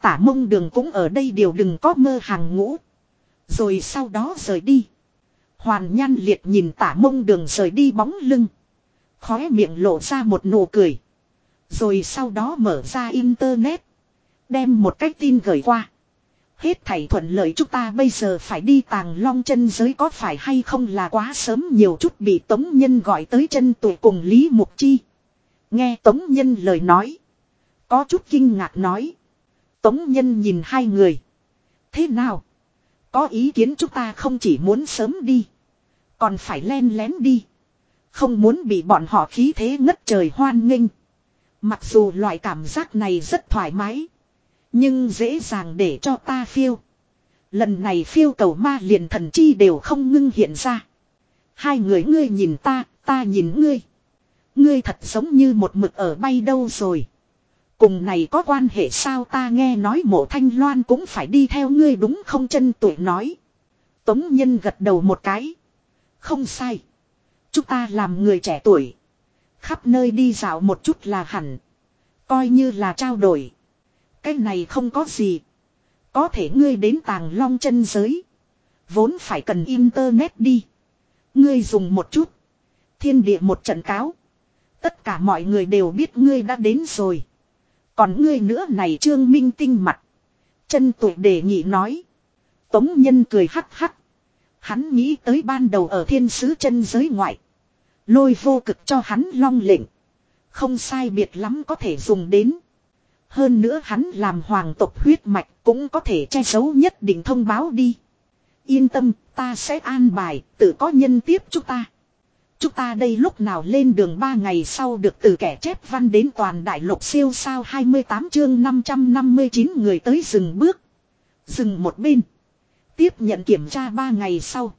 Tả mông đường cũng ở đây đều đừng có mơ hàng ngũ. Rồi sau đó rời đi. Hoàn nhan liệt nhìn tả mông đường rời đi bóng lưng. Khóe miệng lộ ra một nụ cười. Rồi sau đó mở ra internet. Đem một cái tin gửi qua. Hết thảy thuận lợi chúng ta bây giờ phải đi tàng long chân giới có phải hay không là quá sớm nhiều chút bị tống nhân gọi tới chân tuổi cùng Lý Mục Chi. Nghe tống nhân lời nói. Có chút kinh ngạc nói. Tống nhân nhìn hai người. Thế nào? Có ý kiến chúng ta không chỉ muốn sớm đi. Còn phải len lén đi. Không muốn bị bọn họ khí thế ngất trời hoan nghênh. Mặc dù loại cảm giác này rất thoải mái. Nhưng dễ dàng để cho ta phiêu. Lần này phiêu cầu ma liền thần chi đều không ngưng hiện ra. Hai người ngươi nhìn ta, ta nhìn ngươi. Ngươi thật giống như một mực ở bay đâu rồi. Cùng này có quan hệ sao ta nghe nói mộ thanh loan cũng phải đi theo ngươi đúng không chân tuổi nói. Tống nhân gật đầu một cái. Không sai. Chúng ta làm người trẻ tuổi. Khắp nơi đi dạo một chút là hẳn. Coi như là trao đổi. Cái này không có gì. Có thể ngươi đến tàng long chân giới. Vốn phải cần internet đi. Ngươi dùng một chút. Thiên địa một trận cáo. Tất cả mọi người đều biết ngươi đã đến rồi. Còn ngươi nữa này trương minh tinh mặt. Chân tuổi đề nghị nói. Tống nhân cười hắc hắc. Hắn nghĩ tới ban đầu ở thiên sứ chân giới ngoại. Lôi vô cực cho hắn long lệnh. Không sai biệt lắm có thể dùng đến. Hơn nữa hắn làm hoàng tộc huyết mạch cũng có thể che giấu nhất định thông báo đi. Yên tâm, ta sẽ an bài, tự có nhân tiếp chúng ta. Chúng ta đây lúc nào lên đường ba ngày sau được từ kẻ chép văn đến toàn đại lục siêu sao 28 chương 559 người tới dừng bước. Dừng một bên. Tiếp nhận kiểm tra ba ngày sau.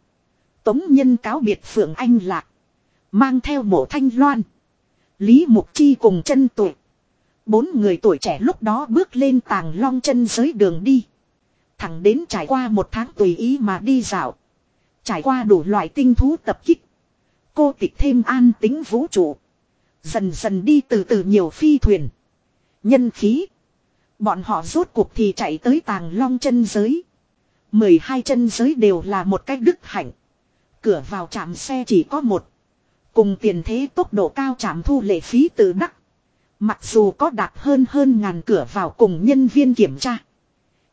Tống nhân cáo biệt Phượng Anh Lạc. Mang theo mộ thanh loan. Lý Mục Chi cùng chân tuổi. Bốn người tuổi trẻ lúc đó bước lên tàng long chân giới đường đi. Thẳng đến trải qua một tháng tùy ý mà đi dạo. Trải qua đủ loại tinh thú tập kích. Cô tịch thêm an tính vũ trụ. Dần dần đi từ từ nhiều phi thuyền. Nhân khí. Bọn họ rốt cuộc thì chạy tới tàng long chân giới. 12 chân giới đều là một cách đức hạnh. Cửa vào trạm xe chỉ có một. Cùng tiền thế tốc độ cao trạm thu lệ phí từ đắc. Mặc dù có đạt hơn hơn ngàn cửa vào cùng nhân viên kiểm tra.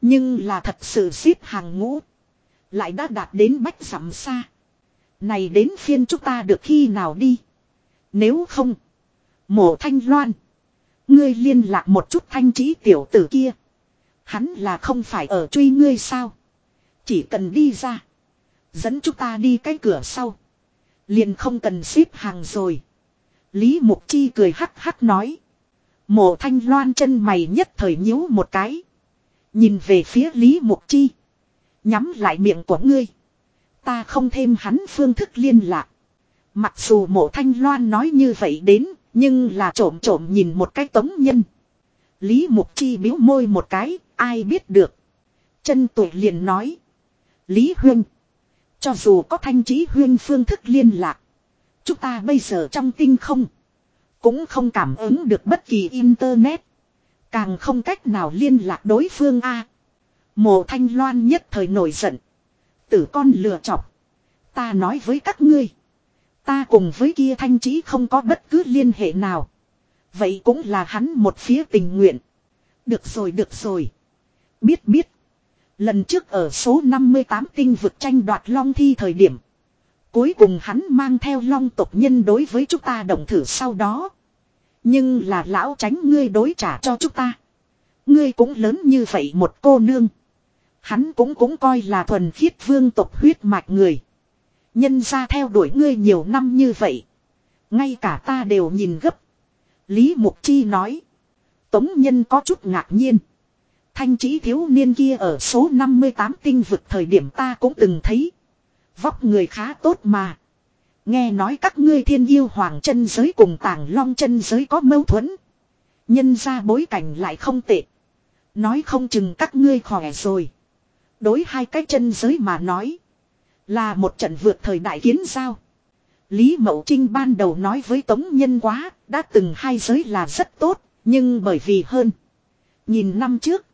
Nhưng là thật sự xếp hàng ngũ. Lại đã đạt đến bách dặm xa. Này đến phiên chúng ta được khi nào đi. Nếu không. Mổ thanh loan. Ngươi liên lạc một chút thanh trí tiểu tử kia. Hắn là không phải ở truy ngươi sao. Chỉ cần đi ra. Dẫn chúng ta đi cái cửa sau. Liền không cần xếp hàng rồi. Lý Mục Chi cười hắc hắc nói. Mộ thanh loan chân mày nhất thời nhíu một cái. Nhìn về phía Lý Mục Chi. Nhắm lại miệng của ngươi. Ta không thêm hắn phương thức liên lạc. Mặc dù mộ thanh loan nói như vậy đến. Nhưng là trộm trộm nhìn một cái tống nhân. Lý Mục Chi biếu môi một cái. Ai biết được. Chân tuổi liền nói. Lý Huyên. Cho dù có thanh trí huyên phương thức liên lạc. Chúng ta bây giờ trong tinh không. Cũng không cảm ứng được bất kỳ internet. Càng không cách nào liên lạc đối phương A. Mộ thanh loan nhất thời nổi giận. Tử con lừa chọc. Ta nói với các ngươi. Ta cùng với kia thanh trí không có bất cứ liên hệ nào. Vậy cũng là hắn một phía tình nguyện. Được rồi được rồi. Biết biết. Lần trước ở số 58 tinh vực tranh đoạt long thi thời điểm. Cuối cùng hắn mang theo long tộc nhân đối với chúng ta động thử sau đó. Nhưng là lão tránh ngươi đối trả cho chúng ta. Ngươi cũng lớn như vậy một cô nương. Hắn cũng cũng coi là thuần khiết vương tộc huyết mạch người. Nhân ra theo đuổi ngươi nhiều năm như vậy. Ngay cả ta đều nhìn gấp. Lý Mục Chi nói. Tống nhân có chút ngạc nhiên. Thanh trí thiếu niên kia ở số 58 tinh vực thời điểm ta cũng từng thấy. Vóc người khá tốt mà. Nghe nói các ngươi thiên yêu hoàng chân giới cùng tàng long chân giới có mâu thuẫn. Nhân ra bối cảnh lại không tệ. Nói không chừng các ngươi khỏe rồi. Đối hai cái chân giới mà nói. Là một trận vượt thời đại kiến sao. Lý Mậu Trinh ban đầu nói với Tống Nhân quá, đã từng hai giới là rất tốt, nhưng bởi vì hơn. Nhìn năm trước,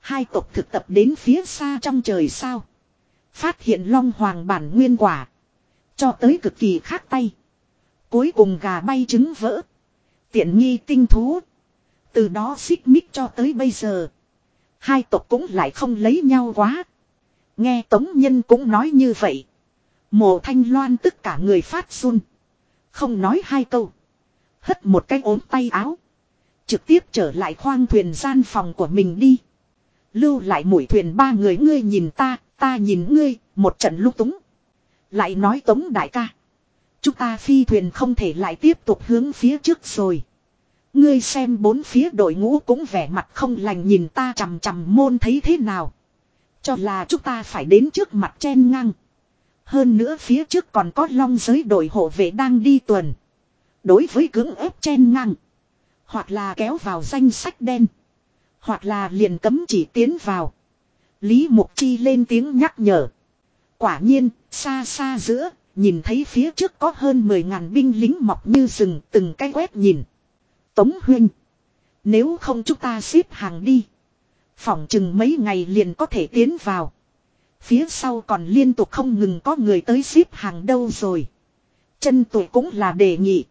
hai tộc thực tập đến phía xa trong trời sao. Phát hiện long hoàng bản nguyên quả. Cho tới cực kỳ khác tay. Cuối cùng gà bay trứng vỡ. Tiện nghi tinh thú. Từ đó xích mích cho tới bây giờ. Hai tộc cũng lại không lấy nhau quá. Nghe Tống Nhân cũng nói như vậy. Mộ thanh loan tất cả người phát run. Không nói hai câu. Hất một cái ốm tay áo. Trực tiếp trở lại khoang thuyền gian phòng của mình đi. Lưu lại mũi thuyền ba người ngươi nhìn ta, ta nhìn ngươi, một trận lúc túng. Lại nói tống đại ca. Chúng ta phi thuyền không thể lại tiếp tục hướng phía trước rồi. Ngươi xem bốn phía đội ngũ cũng vẻ mặt không lành nhìn ta chằm chằm môn thấy thế nào. Cho là chúng ta phải đến trước mặt chen ngang. Hơn nữa phía trước còn có long giới đội hộ vệ đang đi tuần. Đối với cưỡng ép chen ngang. Hoặc là kéo vào danh sách đen. Hoặc là liền cấm chỉ tiến vào. Lý Mục Chi lên tiếng nhắc nhở. Quả nhiên, xa xa giữa, nhìn thấy phía trước có hơn 10 ngàn binh lính mọc như rừng từng cái quét nhìn. Tống Huynh. Nếu không chúng ta xếp hàng đi. Phỏng chừng mấy ngày liền có thể tiến vào. Phía sau còn liên tục không ngừng có người tới xếp hàng đâu rồi. Chân tụi cũng là đề nghị.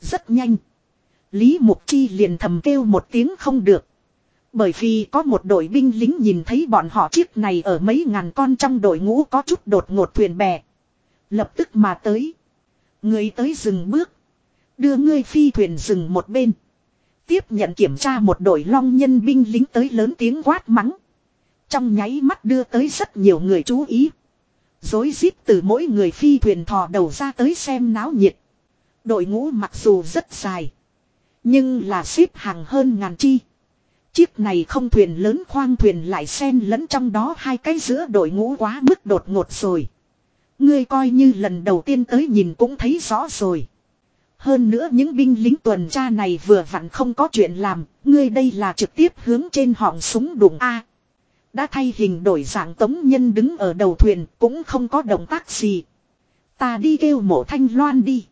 Rất nhanh. Lý Mục Chi liền thầm kêu một tiếng không được. Bởi vì có một đội binh lính nhìn thấy bọn họ chiếc này ở mấy ngàn con trong đội ngũ có chút đột ngột thuyền bè. Lập tức mà tới. Người tới dừng bước. Đưa ngươi phi thuyền dừng một bên. Tiếp nhận kiểm tra một đội long nhân binh lính tới lớn tiếng quát mắng. Trong nháy mắt đưa tới rất nhiều người chú ý. Dối rít từ mỗi người phi thuyền thò đầu ra tới xem náo nhiệt. Đội ngũ mặc dù rất dài. Nhưng là xếp hàng hơn ngàn chi. Chiếc này không thuyền lớn khoang thuyền lại xen lẫn trong đó hai cái giữa đội ngũ quá mức đột ngột rồi. Ngươi coi như lần đầu tiên tới nhìn cũng thấy rõ rồi. Hơn nữa những binh lính tuần tra này vừa vặn không có chuyện làm, ngươi đây là trực tiếp hướng trên họng súng đụng A. đã thay hình đổi dạng tống nhân đứng ở đầu thuyền cũng không có động tác gì. Ta đi kêu mộ thanh loan đi.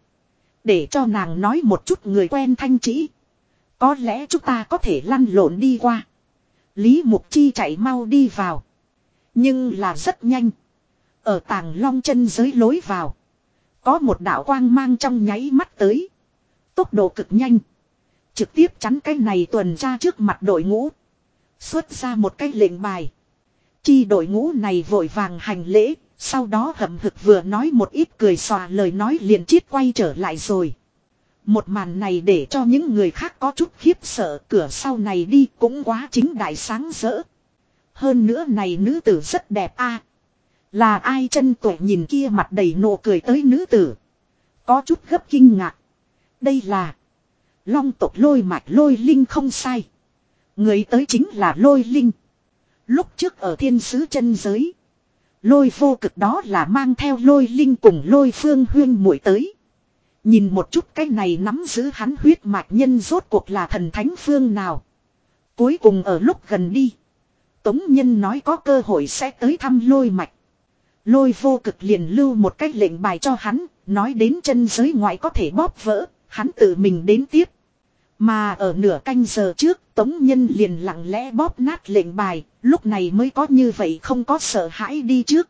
Để cho nàng nói một chút người quen thanh trĩ. Có lẽ chúng ta có thể lăn lộn đi qua. Lý Mục Chi chạy mau đi vào. Nhưng là rất nhanh. Ở tàng long chân giới lối vào. Có một đạo quang mang trong nháy mắt tới. Tốc độ cực nhanh. Trực tiếp chắn cái này tuần tra trước mặt đội ngũ. Xuất ra một cái lệnh bài. Chi đội ngũ này vội vàng hành lễ. Sau đó hậm hực vừa nói một ít cười xòa lời nói liền chiết quay trở lại rồi. Một màn này để cho những người khác có chút khiếp sợ, cửa sau này đi cũng quá chính đại sáng rỡ. Hơn nữa này nữ tử rất đẹp a Là ai chân tuổi nhìn kia mặt đầy nụ cười tới nữ tử. Có chút gấp kinh ngạc. Đây là long tộc lôi mạch lôi linh không sai. Người tới chính là lôi linh. Lúc trước ở thiên sứ chân giới. Lôi vô cực đó là mang theo lôi linh cùng lôi phương huyên muội tới. Nhìn một chút cái này nắm giữ hắn huyết mạch nhân rốt cuộc là thần thánh phương nào. Cuối cùng ở lúc gần đi. Tống nhân nói có cơ hội sẽ tới thăm lôi mạch. Lôi vô cực liền lưu một cách lệnh bài cho hắn, nói đến chân giới ngoại có thể bóp vỡ, hắn tự mình đến tiếp. Mà ở nửa canh giờ trước, Tống Nhân liền lặng lẽ bóp nát lệnh bài, lúc này mới có như vậy không có sợ hãi đi trước.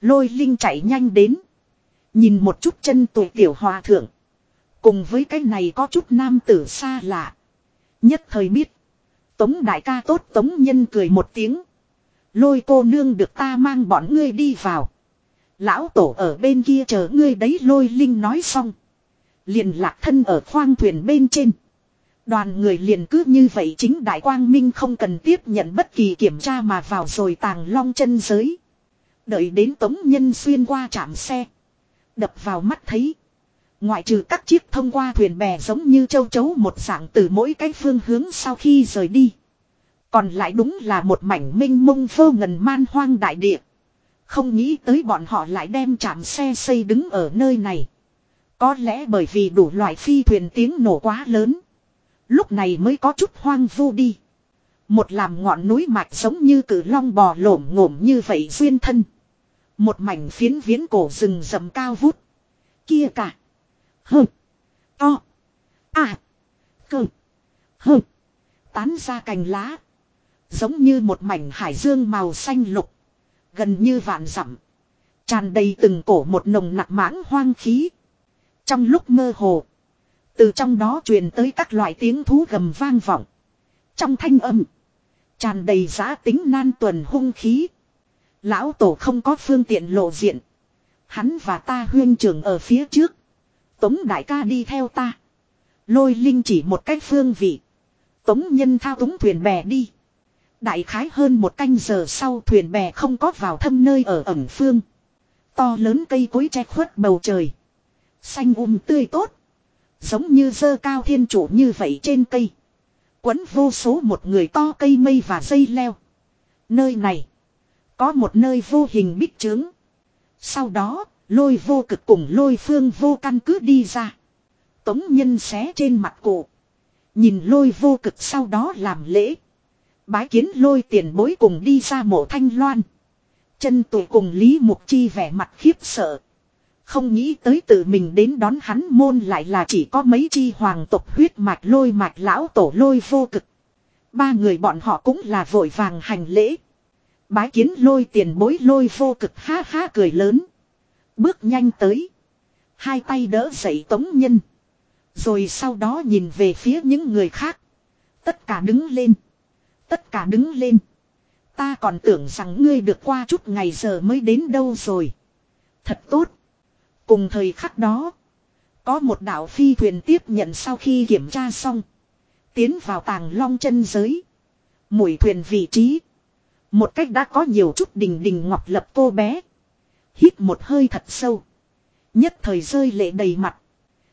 Lôi Linh chạy nhanh đến. Nhìn một chút chân tuổi tiểu hòa thượng. Cùng với cái này có chút nam tử xa lạ. Nhất thời biết. Tống đại ca tốt Tống Nhân cười một tiếng. Lôi cô nương được ta mang bọn ngươi đi vào. Lão tổ ở bên kia chờ ngươi đấy lôi Linh nói xong. Liền lạc thân ở khoang thuyền bên trên. Đoàn người liền cứ như vậy chính Đại Quang Minh không cần tiếp nhận bất kỳ kiểm tra mà vào rồi tàng long chân giới. Đợi đến tống nhân xuyên qua trạm xe. Đập vào mắt thấy. Ngoại trừ các chiếc thông qua thuyền bè giống như châu chấu một dạng từ mỗi cái phương hướng sau khi rời đi. Còn lại đúng là một mảnh minh mông vô ngần man hoang đại địa. Không nghĩ tới bọn họ lại đem trạm xe xây đứng ở nơi này. Có lẽ bởi vì đủ loại phi thuyền tiếng nổ quá lớn. Lúc này mới có chút hoang vu đi. Một làm ngọn núi mạch giống như cử long bò lổm ngổm như vậy duyên thân. Một mảnh phiến viễn cổ rừng rậm cao vút. Kia cả. Hơ. To. À. Cơ. Hơ. Tán ra cành lá. Giống như một mảnh hải dương màu xanh lục. Gần như vạn dặm Tràn đầy từng cổ một nồng nặc mãng hoang khí. Trong lúc mơ hồ. Từ trong đó truyền tới các loại tiếng thú gầm vang vọng. Trong thanh âm. Tràn đầy giá tính nan tuần hung khí. Lão tổ không có phương tiện lộ diện. Hắn và ta huyên trưởng ở phía trước. Tống đại ca đi theo ta. Lôi linh chỉ một cách phương vị. Tống nhân thao túng thuyền bè đi. Đại khái hơn một canh giờ sau thuyền bè không có vào thâm nơi ở ẩm phương. To lớn cây cối che khuất bầu trời. Xanh um tươi tốt. Giống như dơ cao thiên chủ như vậy trên cây. Quấn vô số một người to cây mây và dây leo. Nơi này. Có một nơi vô hình bích trướng. Sau đó, lôi vô cực cùng lôi phương vô căn cứ đi ra. Tống nhân xé trên mặt cổ Nhìn lôi vô cực sau đó làm lễ. Bái kiến lôi tiền bối cùng đi ra mộ thanh loan. Chân tụ cùng Lý Mục Chi vẻ mặt khiếp sợ. Không nghĩ tới tự mình đến đón hắn môn lại là chỉ có mấy chi hoàng tộc huyết mạch lôi mạch lão tổ lôi vô cực. Ba người bọn họ cũng là vội vàng hành lễ. Bái kiến lôi tiền bối lôi vô cực ha ha cười lớn. Bước nhanh tới. Hai tay đỡ dậy tống nhân. Rồi sau đó nhìn về phía những người khác. Tất cả đứng lên. Tất cả đứng lên. Ta còn tưởng rằng ngươi được qua chút ngày giờ mới đến đâu rồi. Thật tốt. Cùng thời khắc đó. Có một đạo phi thuyền tiếp nhận sau khi kiểm tra xong. Tiến vào tàng long chân giới. Mũi thuyền vị trí. Một cách đã có nhiều chút đình đình ngọc lập cô bé. Hít một hơi thật sâu. Nhất thời rơi lệ đầy mặt.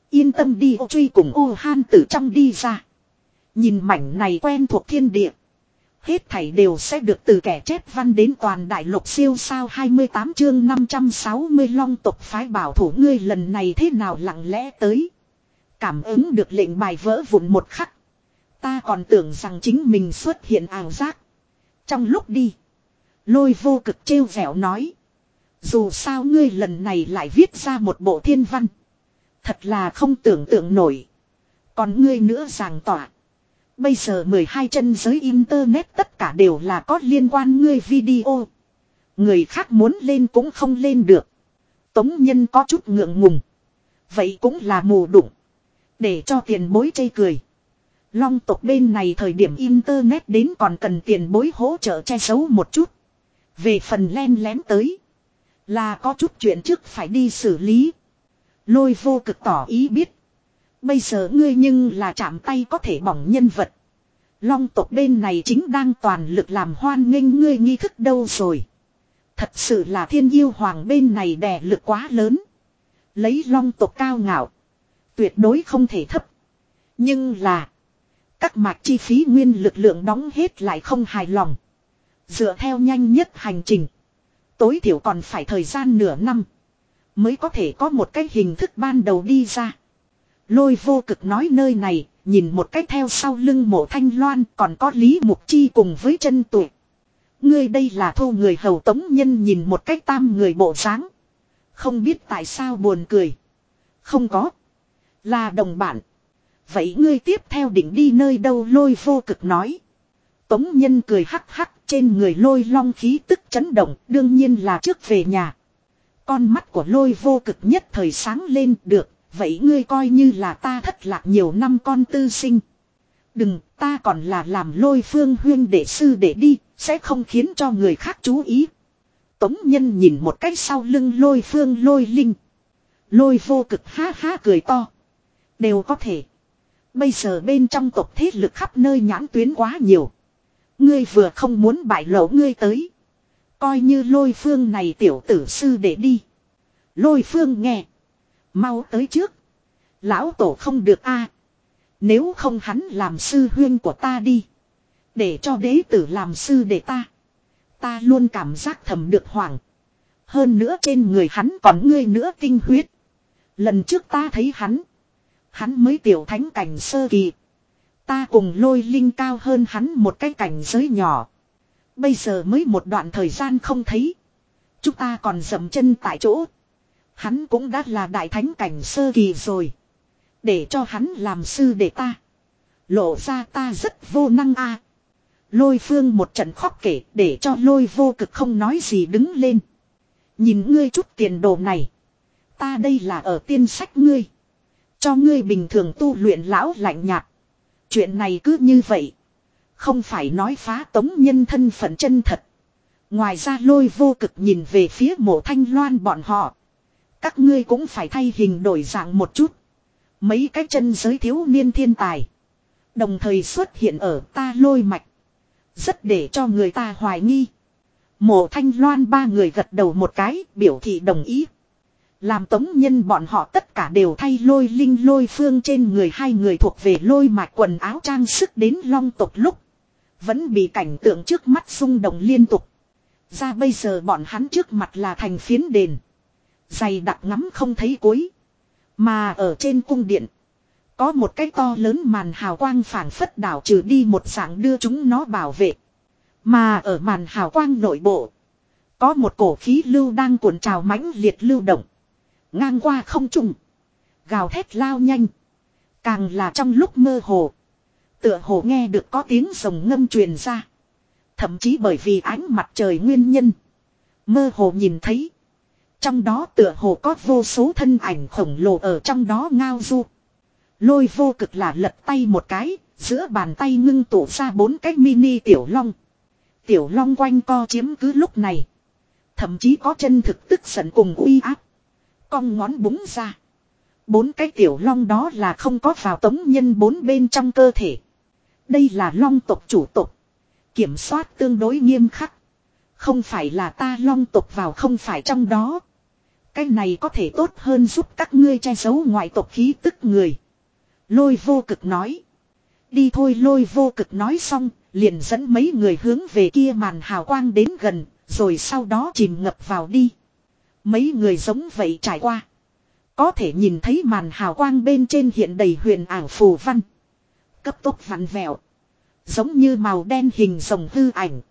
Yên tâm đi, ô truy cùng ô han từ trong đi ra. Nhìn mảnh này quen thuộc thiên địa. Hết thảy đều sẽ được từ kẻ chép văn đến toàn đại lục siêu sao 28 chương 560 long tộc phái bảo thủ ngươi lần này thế nào lặng lẽ tới. Cảm ứng được lệnh bài vỡ vụn một khắc. Ta còn tưởng rằng chính mình xuất hiện ảo giác. Trong lúc đi. Lôi vô cực trêu vẻo nói. Dù sao ngươi lần này lại viết ra một bộ thiên văn. Thật là không tưởng tượng nổi. Còn ngươi nữa giảng tỏa. Bây giờ 12 chân giới internet tất cả đều là có liên quan ngươi video. Người khác muốn lên cũng không lên được. Tống nhân có chút ngượng ngùng. Vậy cũng là mù đụng. Để cho tiền bối chây cười. Long tộc bên này thời điểm internet đến còn cần tiền bối hỗ trợ che giấu một chút. Về phần len lén tới. Là có chút chuyện trước phải đi xử lý. Lôi vô cực tỏ ý biết. Bây giờ ngươi nhưng là chạm tay có thể bỏng nhân vật. Long tộc bên này chính đang toàn lực làm hoan nghênh ngươi nghi thức đâu rồi. Thật sự là thiên yêu hoàng bên này đè lực quá lớn. Lấy long tộc cao ngạo. Tuyệt đối không thể thấp. Nhưng là. Các mạch chi phí nguyên lực lượng đóng hết lại không hài lòng. Dựa theo nhanh nhất hành trình. Tối thiểu còn phải thời gian nửa năm. Mới có thể có một cái hình thức ban đầu đi ra. Lôi vô cực nói nơi này, nhìn một cách theo sau lưng mộ thanh loan còn có Lý Mục Chi cùng với chân tuổi. Ngươi đây là thu người hầu tống nhân nhìn một cách tam người bộ dáng Không biết tại sao buồn cười. Không có. Là đồng bạn. Vậy ngươi tiếp theo định đi nơi đâu lôi vô cực nói. Tống nhân cười hắc hắc trên người lôi long khí tức chấn động đương nhiên là trước về nhà. Con mắt của lôi vô cực nhất thời sáng lên được Vậy ngươi coi như là ta thất lạc nhiều năm con tư sinh. Đừng, ta còn là làm lôi phương huyên để sư để đi, sẽ không khiến cho người khác chú ý. Tống nhân nhìn một cách sau lưng lôi phương lôi linh. Lôi vô cực ha ha cười to. Đều có thể. Bây giờ bên trong tộc thế lực khắp nơi nhãn tuyến quá nhiều. Ngươi vừa không muốn bại lộ ngươi tới. Coi như lôi phương này tiểu tử sư để đi. Lôi phương nghe. Mau tới trước. Lão tổ không được a. Nếu không hắn làm sư huyên của ta đi. Để cho đế tử làm sư để ta. Ta luôn cảm giác thầm được hoảng. Hơn nữa trên người hắn còn ngươi nữa kinh huyết. Lần trước ta thấy hắn. Hắn mới tiểu thánh cảnh sơ kỳ. Ta cùng lôi linh cao hơn hắn một cái cảnh giới nhỏ. Bây giờ mới một đoạn thời gian không thấy. Chúng ta còn dậm chân tại chỗ. Hắn cũng đã là đại thánh cảnh sơ kỳ rồi. Để cho hắn làm sư để ta. Lộ ra ta rất vô năng a. Lôi phương một trận khóc kể để cho lôi vô cực không nói gì đứng lên. Nhìn ngươi chút tiền đồ này. Ta đây là ở tiên sách ngươi. Cho ngươi bình thường tu luyện lão lạnh nhạt. Chuyện này cứ như vậy. Không phải nói phá tống nhân thân phận chân thật. Ngoài ra lôi vô cực nhìn về phía mộ thanh loan bọn họ. Các ngươi cũng phải thay hình đổi dạng một chút. Mấy cái chân giới thiếu niên thiên tài. Đồng thời xuất hiện ở ta lôi mạch. Rất để cho người ta hoài nghi. Mộ thanh loan ba người gật đầu một cái, biểu thị đồng ý. Làm tống nhân bọn họ tất cả đều thay lôi linh lôi phương trên người hai người thuộc về lôi mạch quần áo trang sức đến long tục lúc. Vẫn bị cảnh tượng trước mắt xung động liên tục. Ra bây giờ bọn hắn trước mặt là thành phiến đền. Dày đặc ngắm không thấy cuối. Mà ở trên cung điện. Có một cái to lớn màn hào quang phản phất đảo trừ đi một dạng đưa chúng nó bảo vệ. Mà ở màn hào quang nội bộ. Có một cổ khí lưu đang cuộn trào mãnh liệt lưu động. Ngang qua không trùng. Gào thét lao nhanh. Càng là trong lúc mơ hồ. Tựa hồ nghe được có tiếng rồng ngâm truyền ra. Thậm chí bởi vì ánh mặt trời nguyên nhân. Mơ hồ nhìn thấy. Trong đó tựa hồ có vô số thân ảnh khổng lồ ở trong đó ngao du. Lôi vô cực là lật tay một cái, giữa bàn tay ngưng tụ ra bốn cái mini tiểu long. Tiểu long quanh co chiếm cứ lúc này. Thậm chí có chân thực tức giận cùng uy áp. Cong ngón búng ra. Bốn cái tiểu long đó là không có vào tống nhân bốn bên trong cơ thể. Đây là long tộc chủ tộc. Kiểm soát tương đối nghiêm khắc. Không phải là ta long tộc vào không phải trong đó. Cái này có thể tốt hơn giúp các ngươi che giấu ngoại tộc khí tức người. Lôi vô cực nói. Đi thôi lôi vô cực nói xong, liền dẫn mấy người hướng về kia màn hào quang đến gần, rồi sau đó chìm ngập vào đi. Mấy người giống vậy trải qua. Có thể nhìn thấy màn hào quang bên trên hiện đầy huyền ảo phù văn. Cấp tốc vặn vẹo. Giống như màu đen hình rồng hư ảnh.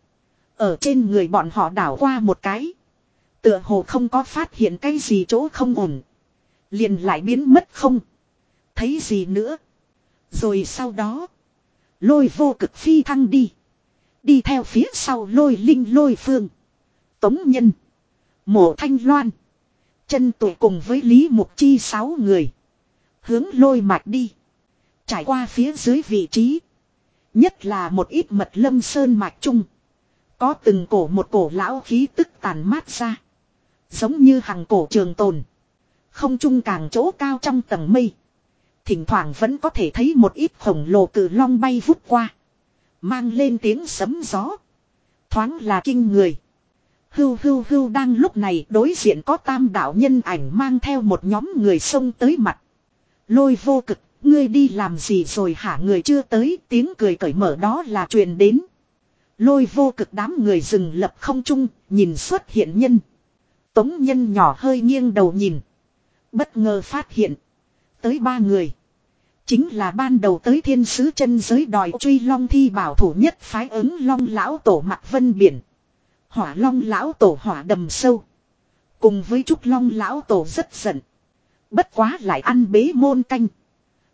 Ở trên người bọn họ đảo qua một cái. Tựa hồ không có phát hiện cái gì chỗ không ổn. Liền lại biến mất không. Thấy gì nữa. Rồi sau đó. Lôi vô cực phi thăng đi. Đi theo phía sau lôi linh lôi phương. Tống nhân. Mộ thanh loan. Chân tuổi cùng với Lý Mục Chi sáu người. Hướng lôi mạch đi. Trải qua phía dưới vị trí. Nhất là một ít mật lâm sơn mạch trung. Có từng cổ một cổ lão khí tức tàn mát ra. Giống như hàng cổ trường tồn. Không trung càng chỗ cao trong tầng mây. Thỉnh thoảng vẫn có thể thấy một ít khổng lồ cử long bay vút qua. Mang lên tiếng sấm gió. Thoáng là kinh người. Hưu hưu hưu đang lúc này đối diện có tam đạo nhân ảnh mang theo một nhóm người xông tới mặt. Lôi vô cực, ngươi đi làm gì rồi hả người chưa tới tiếng cười cởi mở đó là truyền đến. Lôi vô cực đám người dừng lập không trung, nhìn xuất hiện nhân. Tống nhân nhỏ hơi nghiêng đầu nhìn. Bất ngờ phát hiện. Tới ba người. Chính là ban đầu tới thiên sứ chân giới đòi truy long thi bảo thủ nhất phái ứng long lão tổ mặt vân biển. Hỏa long lão tổ hỏa đầm sâu. Cùng với trúc long lão tổ rất giận. Bất quá lại ăn bế môn canh.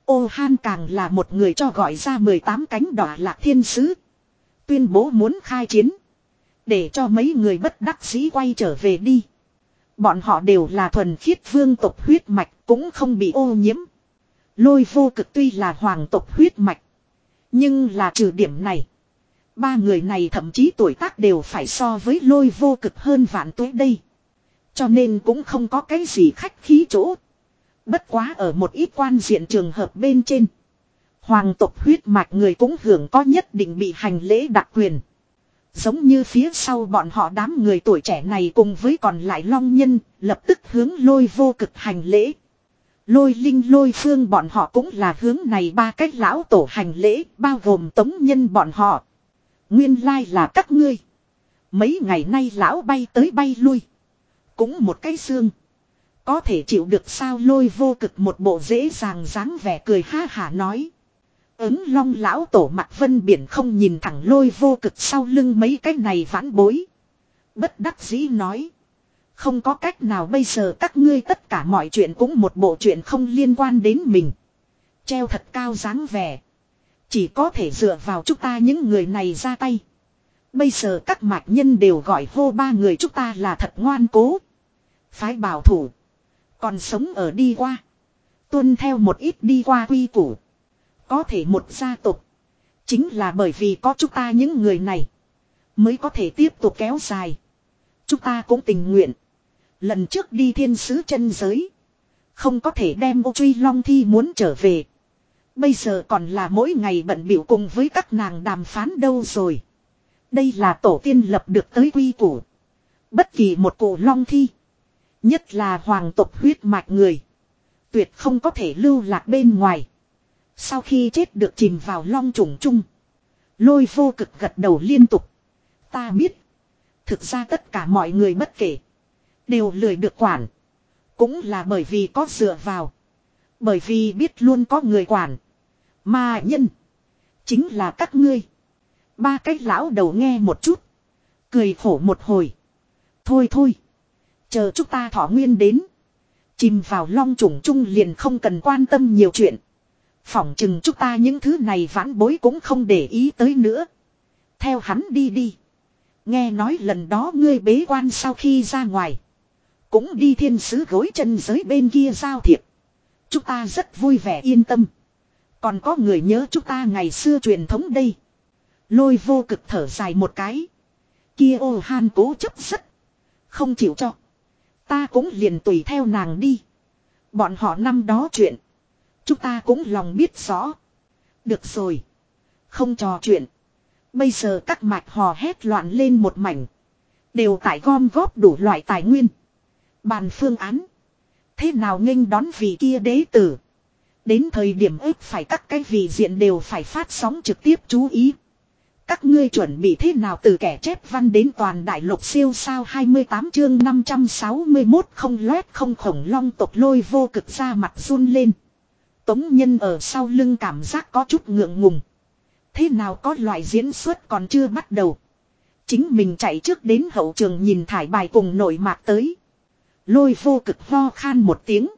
Ô han càng là một người cho gọi ra 18 cánh đỏ lạc thiên sứ. Tuyên bố muốn khai chiến. Để cho mấy người bất đắc dĩ quay trở về đi. Bọn họ đều là thuần khiết vương tộc huyết mạch cũng không bị ô nhiễm. Lôi vô cực tuy là hoàng tộc huyết mạch. Nhưng là trừ điểm này. Ba người này thậm chí tuổi tác đều phải so với lôi vô cực hơn vạn tuổi đây. Cho nên cũng không có cái gì khách khí chỗ. Bất quá ở một ít quan diện trường hợp bên trên. Hoàng tộc huyết mạch người cũng hưởng có nhất định bị hành lễ đặc quyền. Giống như phía sau bọn họ đám người tuổi trẻ này cùng với còn lại long nhân, lập tức hướng lôi vô cực hành lễ. Lôi linh lôi phương bọn họ cũng là hướng này ba cách lão tổ hành lễ, bao gồm tống nhân bọn họ. Nguyên lai là các ngươi. Mấy ngày nay lão bay tới bay lui. Cũng một cái xương. Có thể chịu được sao lôi vô cực một bộ dễ dàng dáng vẻ cười ha hả nói. Ứng long lão tổ mặt vân biển không nhìn thẳng lôi vô cực sau lưng mấy cái này vãn bối. Bất đắc dĩ nói. Không có cách nào bây giờ các ngươi tất cả mọi chuyện cũng một bộ chuyện không liên quan đến mình. Treo thật cao dáng vẻ. Chỉ có thể dựa vào chúng ta những người này ra tay. Bây giờ các mạch nhân đều gọi hô ba người chúng ta là thật ngoan cố. Phái bảo thủ. Còn sống ở đi qua. Tuân theo một ít đi qua quy củ. Có thể một gia tộc. Chính là bởi vì có chúng ta những người này. Mới có thể tiếp tục kéo dài. Chúng ta cũng tình nguyện. Lần trước đi thiên sứ chân giới. Không có thể đem ô truy long thi muốn trở về. Bây giờ còn là mỗi ngày bận biểu cùng với các nàng đàm phán đâu rồi. Đây là tổ tiên lập được tới quy củ. Bất kỳ một cổ long thi. Nhất là hoàng tộc huyết mạch người. Tuyệt không có thể lưu lạc bên ngoài. Sau khi chết được chìm vào long trùng chung. Lôi vô cực gật đầu liên tục. Ta biết. Thực ra tất cả mọi người bất kể. Đều lười được quản. Cũng là bởi vì có dựa vào. Bởi vì biết luôn có người quản. Mà nhân. Chính là các ngươi. Ba cái lão đầu nghe một chút. Cười khổ một hồi. Thôi thôi. Chờ chúng ta thọ nguyên đến. Chìm vào long trùng trung liền không cần quan tâm nhiều chuyện. Phỏng chừng chúng ta những thứ này vãn bối cũng không để ý tới nữa. Theo hắn đi đi. Nghe nói lần đó ngươi bế quan sau khi ra ngoài. Cũng đi thiên sứ gối chân giới bên kia giao thiệp. Chúng ta rất vui vẻ yên tâm. Còn có người nhớ chúng ta ngày xưa truyền thống đây. Lôi vô cực thở dài một cái. Kia ô han cố chấp rất. Không chịu cho. Ta cũng liền tùy theo nàng đi. Bọn họ năm đó chuyện. Chúng ta cũng lòng biết rõ. Được rồi. Không trò chuyện. Bây giờ các mạch hò hét loạn lên một mảnh. Đều tại gom góp đủ loại tài nguyên. Bàn phương án. Thế nào nghênh đón vị kia đế tử. Đến thời điểm ước phải các cái vị diện đều phải phát sóng trực tiếp chú ý. Các ngươi chuẩn bị thế nào từ kẻ chép văn đến toàn đại lục siêu sao 28 chương 561 không loét không khổng long tộc lôi vô cực ra mặt run lên. Tống nhân ở sau lưng cảm giác có chút ngượng ngùng. Thế nào có loại diễn xuất còn chưa bắt đầu. Chính mình chạy trước đến hậu trường nhìn thải bài cùng nội mạc tới. Lôi vô cực ho khan một tiếng.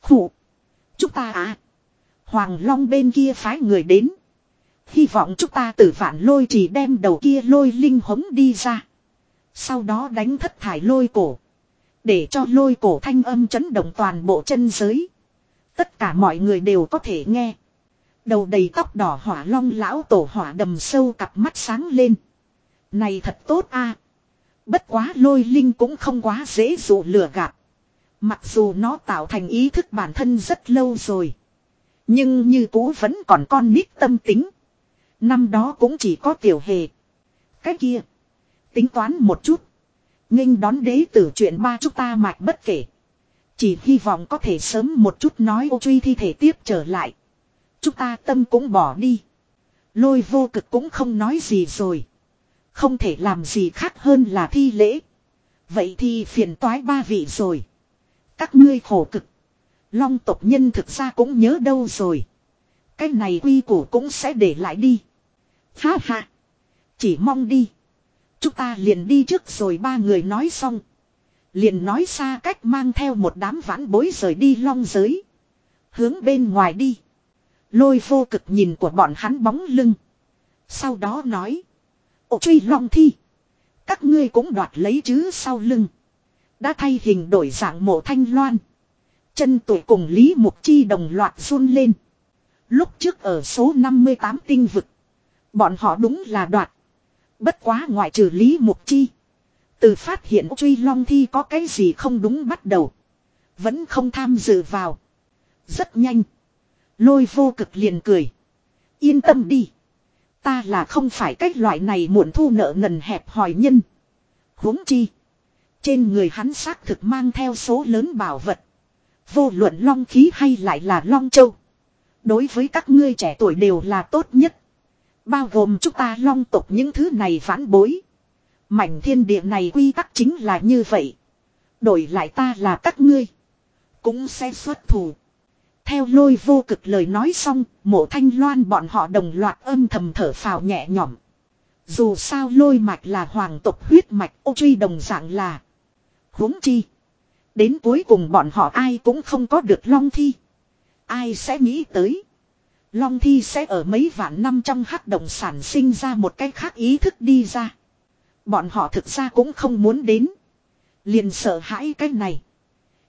Khủ. Chúng ta à. Hoàng Long bên kia phái người đến. Hy vọng chúng ta tử vạn lôi chỉ đem đầu kia lôi linh hống đi ra. Sau đó đánh thất thải lôi cổ. Để cho lôi cổ thanh âm chấn động toàn bộ chân giới. Tất cả mọi người đều có thể nghe. Đầu đầy tóc đỏ hỏa long lão tổ hỏa đầm sâu cặp mắt sáng lên. Này thật tốt a. Bất quá lôi linh cũng không quá dễ dụ lừa gạt. Mặc dù nó tạo thành ý thức bản thân rất lâu rồi. Nhưng như cũ vẫn còn con nít tâm tính. Năm đó cũng chỉ có tiểu hề. Cái kia. Tính toán một chút. nghênh đón đế tử chuyện ba chúng ta mạch bất kể. Chỉ hy vọng có thể sớm một chút nói ô truy thi thể tiếp trở lại. Chúng ta tâm cũng bỏ đi. Lôi vô cực cũng không nói gì rồi. Không thể làm gì khác hơn là thi lễ. Vậy thì phiền toái ba vị rồi. Các ngươi khổ cực. Long tộc nhân thực ra cũng nhớ đâu rồi. Cái này quy củ cũng sẽ để lại đi. Ha ha. Chỉ mong đi. Chúng ta liền đi trước rồi ba người nói xong. Liền nói xa cách mang theo một đám vãn bối rời đi long giới. Hướng bên ngoài đi. Lôi vô cực nhìn của bọn hắn bóng lưng. Sau đó nói. Ồ, truy long thi. Các ngươi cũng đoạt lấy chứ sau lưng. Đã thay hình đổi dạng mộ thanh loan. Chân tuổi cùng Lý Mục Chi đồng loạt run lên. Lúc trước ở số 58 tinh vực. Bọn họ đúng là đoạt. Bất quá ngoại trừ Lý Mục Chi. Từ phát hiện truy long thi có cái gì không đúng bắt đầu. Vẫn không tham dự vào. Rất nhanh. Lôi vô cực liền cười. Yên tâm đi. Ta là không phải cách loại này muộn thu nợ nần hẹp hỏi nhân. huống chi. Trên người hắn xác thực mang theo số lớn bảo vật. Vô luận long khí hay lại là long châu. Đối với các ngươi trẻ tuổi đều là tốt nhất. Bao gồm chúng ta long tộc những thứ này phản bối. Mảnh thiên địa này quy tắc chính là như vậy. Đổi lại ta là các ngươi. Cũng sẽ xuất thủ. Theo lôi vô cực lời nói xong, mộ thanh loan bọn họ đồng loạt âm thầm thở phào nhẹ nhõm. Dù sao lôi mạch là hoàng tộc huyết mạch ô truy đồng dạng là huống chi. Đến cuối cùng bọn họ ai cũng không có được long thi. Ai sẽ nghĩ tới. Long thi sẽ ở mấy vạn năm trong hắc động sản sinh ra một cái khác ý thức đi ra. Bọn họ thực ra cũng không muốn đến. Liền sợ hãi cái này.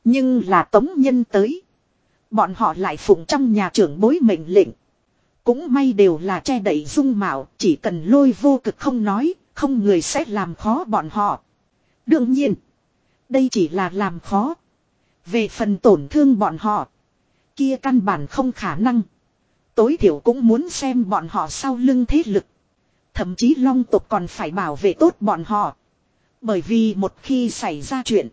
Nhưng là tống nhân tới. Bọn họ lại phụng trong nhà trưởng bối mệnh lệnh. Cũng may đều là che đậy dung mạo, chỉ cần lôi vô cực không nói, không người sẽ làm khó bọn họ. Đương nhiên, đây chỉ là làm khó. Về phần tổn thương bọn họ, kia căn bản không khả năng. Tối thiểu cũng muốn xem bọn họ sau lưng thế lực. Thậm chí long tục còn phải bảo vệ tốt bọn họ. Bởi vì một khi xảy ra chuyện,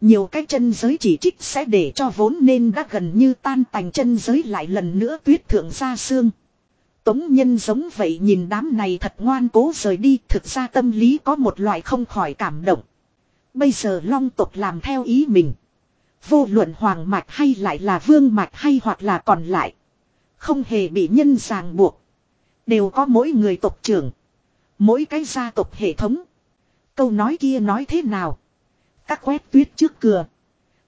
nhiều cái chân giới chỉ trích sẽ để cho vốn nên đã gần như tan tành chân giới lại lần nữa tuyết thượng ra xương. Tống nhân giống vậy nhìn đám này thật ngoan cố rời đi thực ra tâm lý có một loại không khỏi cảm động. Bây giờ long tục làm theo ý mình. Vô luận hoàng mạch hay lại là vương mạch hay hoặc là còn lại. Không hề bị nhân ràng buộc. Đều có mỗi người tộc trưởng. Mỗi cái gia tộc hệ thống. Câu nói kia nói thế nào? Các quét tuyết trước cửa.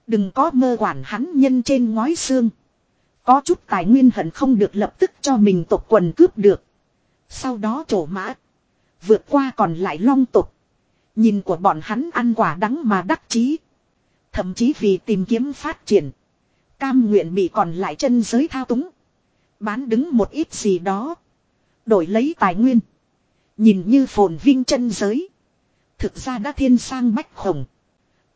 Đừng có mơ quản hắn nhân trên ngói xương. Có chút tài nguyên hận không được lập tức cho mình tộc quần cướp được. Sau đó trổ mã. Vượt qua còn lại long tộc. Nhìn của bọn hắn ăn quả đắng mà đắc chí. Thậm chí vì tìm kiếm phát triển. Cam nguyện bị còn lại chân giới thao túng. Bán đứng một ít gì đó. Đổi lấy tài nguyên. Nhìn như phồn vinh chân giới. Thực ra đã thiên sang bách khổng.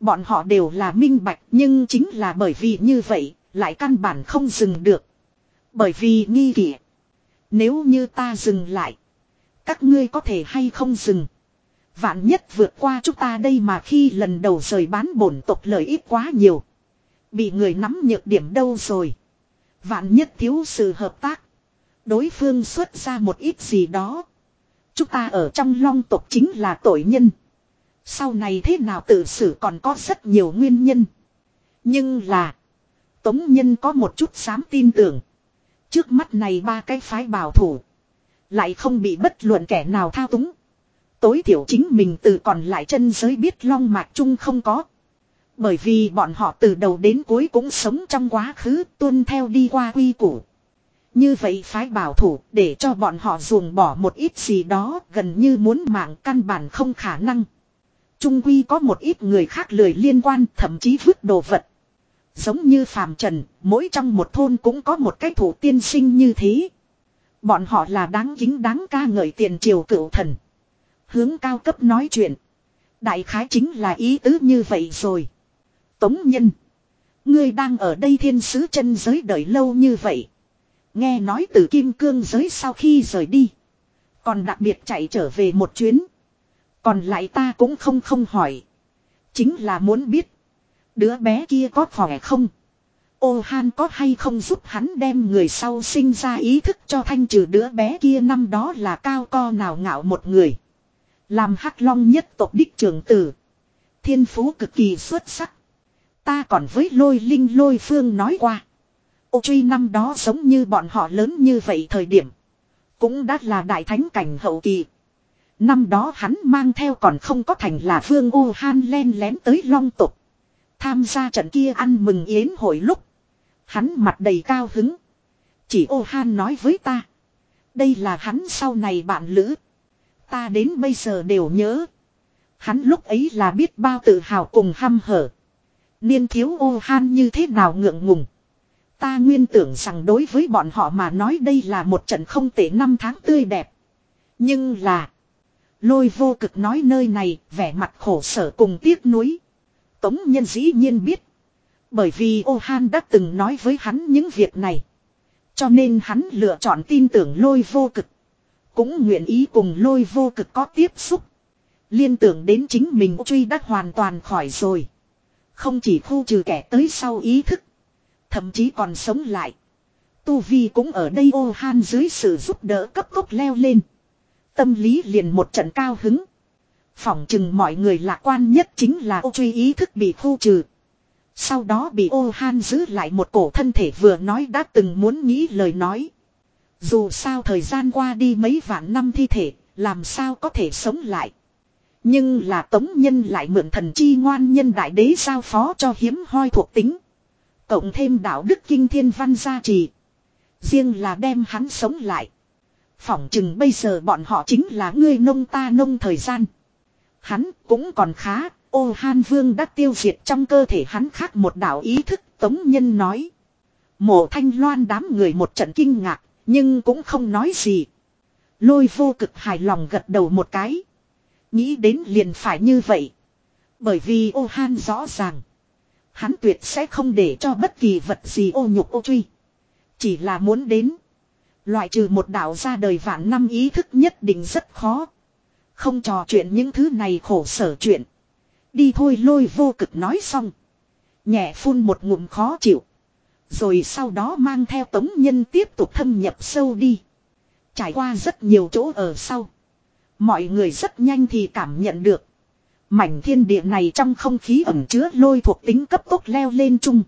Bọn họ đều là minh bạch nhưng chính là bởi vì như vậy, lại căn bản không dừng được. Bởi vì nghi kỷ. Nếu như ta dừng lại, các ngươi có thể hay không dừng. Vạn nhất vượt qua chúng ta đây mà khi lần đầu rời bán bổn tộc lợi ích quá nhiều. Bị người nắm nhược điểm đâu rồi. Vạn nhất thiếu sự hợp tác. Đối phương xuất ra một ít gì đó. Chúng ta ở trong long tộc chính là tội nhân. Sau này thế nào tự xử còn có rất nhiều nguyên nhân. Nhưng là. Tống Nhân có một chút dám tin tưởng. Trước mắt này ba cái phái bảo thủ. Lại không bị bất luận kẻ nào thao túng. Tối thiểu chính mình từ còn lại chân giới biết long mạch chung không có. Bởi vì bọn họ từ đầu đến cuối cũng sống trong quá khứ tuân theo đi qua quy củ. Như vậy phái bảo thủ để cho bọn họ ruồng bỏ một ít gì đó gần như muốn mạng căn bản không khả năng. Trung quy có một ít người khác lười liên quan thậm chí vứt đồ vật. Giống như phàm trần, mỗi trong một thôn cũng có một cái thủ tiên sinh như thế. Bọn họ là đáng kính đáng ca ngợi tiền triều cựu thần. Hướng cao cấp nói chuyện. Đại khái chính là ý tứ như vậy rồi. Tống nhân. Ngươi đang ở đây thiên sứ chân giới đợi lâu như vậy. Nghe nói từ kim cương giới sau khi rời đi. Còn đặc biệt chạy trở về một chuyến. Còn lại ta cũng không không hỏi. Chính là muốn biết. Đứa bé kia có khỏe không? Ô Han có hay không giúp hắn đem người sau sinh ra ý thức cho thanh trừ đứa bé kia năm đó là cao co nào ngạo một người. Làm hắc long nhất tộc đích trưởng tử. Thiên phú cực kỳ xuất sắc. Ta còn với lôi linh lôi phương nói qua. Ô truy năm đó giống như bọn họ lớn như vậy thời điểm. Cũng đã là đại thánh cảnh hậu kỳ. Năm đó hắn mang theo còn không có thành là vương ô han len lén tới long tục. Tham gia trận kia ăn mừng yến hội lúc. Hắn mặt đầy cao hứng. Chỉ ô han nói với ta. Đây là hắn sau này bạn lữ. Ta đến bây giờ đều nhớ. Hắn lúc ấy là biết bao tự hào cùng hăm hở. Niên thiếu ô han như thế nào ngượng ngùng. Ta nguyên tưởng rằng đối với bọn họ mà nói đây là một trận không tệ năm tháng tươi đẹp. Nhưng là. Lôi vô cực nói nơi này, vẻ mặt khổ sở cùng tiếc nuối. Tống nhân dĩ nhiên biết. Bởi vì ô han đã từng nói với hắn những việc này. Cho nên hắn lựa chọn tin tưởng lôi vô cực. Cũng nguyện ý cùng lôi vô cực có tiếp xúc. Liên tưởng đến chính mình truy đã hoàn toàn khỏi rồi. Không chỉ khu trừ kẻ tới sau ý thức. Thậm chí còn sống lại. Tu Vi cũng ở đây ô han dưới sự giúp đỡ cấp tốc leo lên. Tâm lý liền một trận cao hứng. Phỏng chừng mọi người lạc quan nhất chính là ô truy ý thức bị khu trừ. Sau đó bị ô han giữ lại một cổ thân thể vừa nói đã từng muốn nghĩ lời nói. Dù sao thời gian qua đi mấy vạn năm thi thể, làm sao có thể sống lại. Nhưng là tống nhân lại mượn thần chi ngoan nhân đại đế giao phó cho hiếm hoi thuộc tính. Cộng thêm đạo đức kinh thiên văn gia trì. Riêng là đem hắn sống lại. Phỏng chừng bây giờ bọn họ chính là ngươi nông ta nông thời gian. Hắn cũng còn khá, ô han vương đã tiêu diệt trong cơ thể hắn khác một đạo ý thức tống nhân nói. Mộ thanh loan đám người một trận kinh ngạc, nhưng cũng không nói gì. Lôi vô cực hài lòng gật đầu một cái. Nghĩ đến liền phải như vậy. Bởi vì ô han rõ ràng. Hắn tuyệt sẽ không để cho bất kỳ vật gì ô nhục ô truy. Chỉ là muốn đến. Loại trừ một đạo ra đời vạn năm ý thức nhất định rất khó. Không trò chuyện những thứ này khổ sở chuyện. Đi thôi lôi vô cực nói xong. Nhẹ phun một ngụm khó chịu. Rồi sau đó mang theo tống nhân tiếp tục thâm nhập sâu đi. Trải qua rất nhiều chỗ ở sau. Mọi người rất nhanh thì cảm nhận được. Mảnh thiên địa này trong không khí ẩm chứa lôi thuộc tính cấp tốc leo lên chung.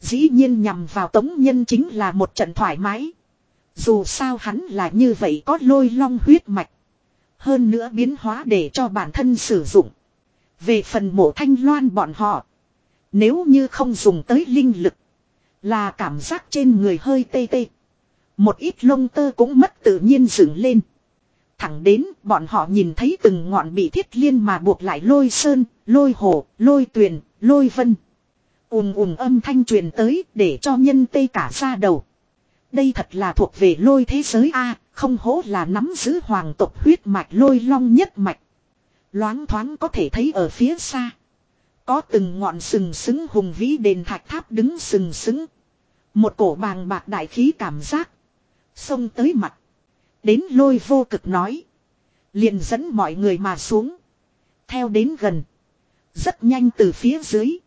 Dĩ nhiên nhằm vào tống nhân chính là một trận thoải mái. Dù sao hắn là như vậy có lôi long huyết mạch. Hơn nữa biến hóa để cho bản thân sử dụng. Về phần mộ thanh loan bọn họ. Nếu như không dùng tới linh lực. Là cảm giác trên người hơi tê tê. Một ít lông tơ cũng mất tự nhiên dựng lên. Thẳng đến bọn họ nhìn thấy từng ngọn bị thiết liên mà buộc lại lôi sơn, lôi hồ, lôi tuyền, lôi vân. ùm ùm âm thanh truyền tới để cho nhân tê cả ra đầu. Đây thật là thuộc về lôi thế giới A, không hố là nắm giữ hoàng tộc huyết mạch lôi long nhất mạch. Loáng thoáng có thể thấy ở phía xa. Có từng ngọn sừng sững hùng vĩ đền thạch tháp đứng sừng sững. Một cổ bàng bạc đại khí cảm giác. Xông tới mặt. Đến lôi vô cực nói. Liền dẫn mọi người mà xuống. Theo đến gần. Rất nhanh từ phía dưới.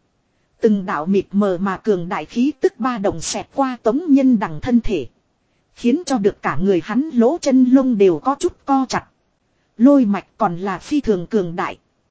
Từng đạo mịt mờ mà cường đại khí tức ba đồng xẹt qua tống nhân đằng thân thể. Khiến cho được cả người hắn lỗ chân lông đều có chút co chặt. Lôi mạch còn là phi thường cường đại.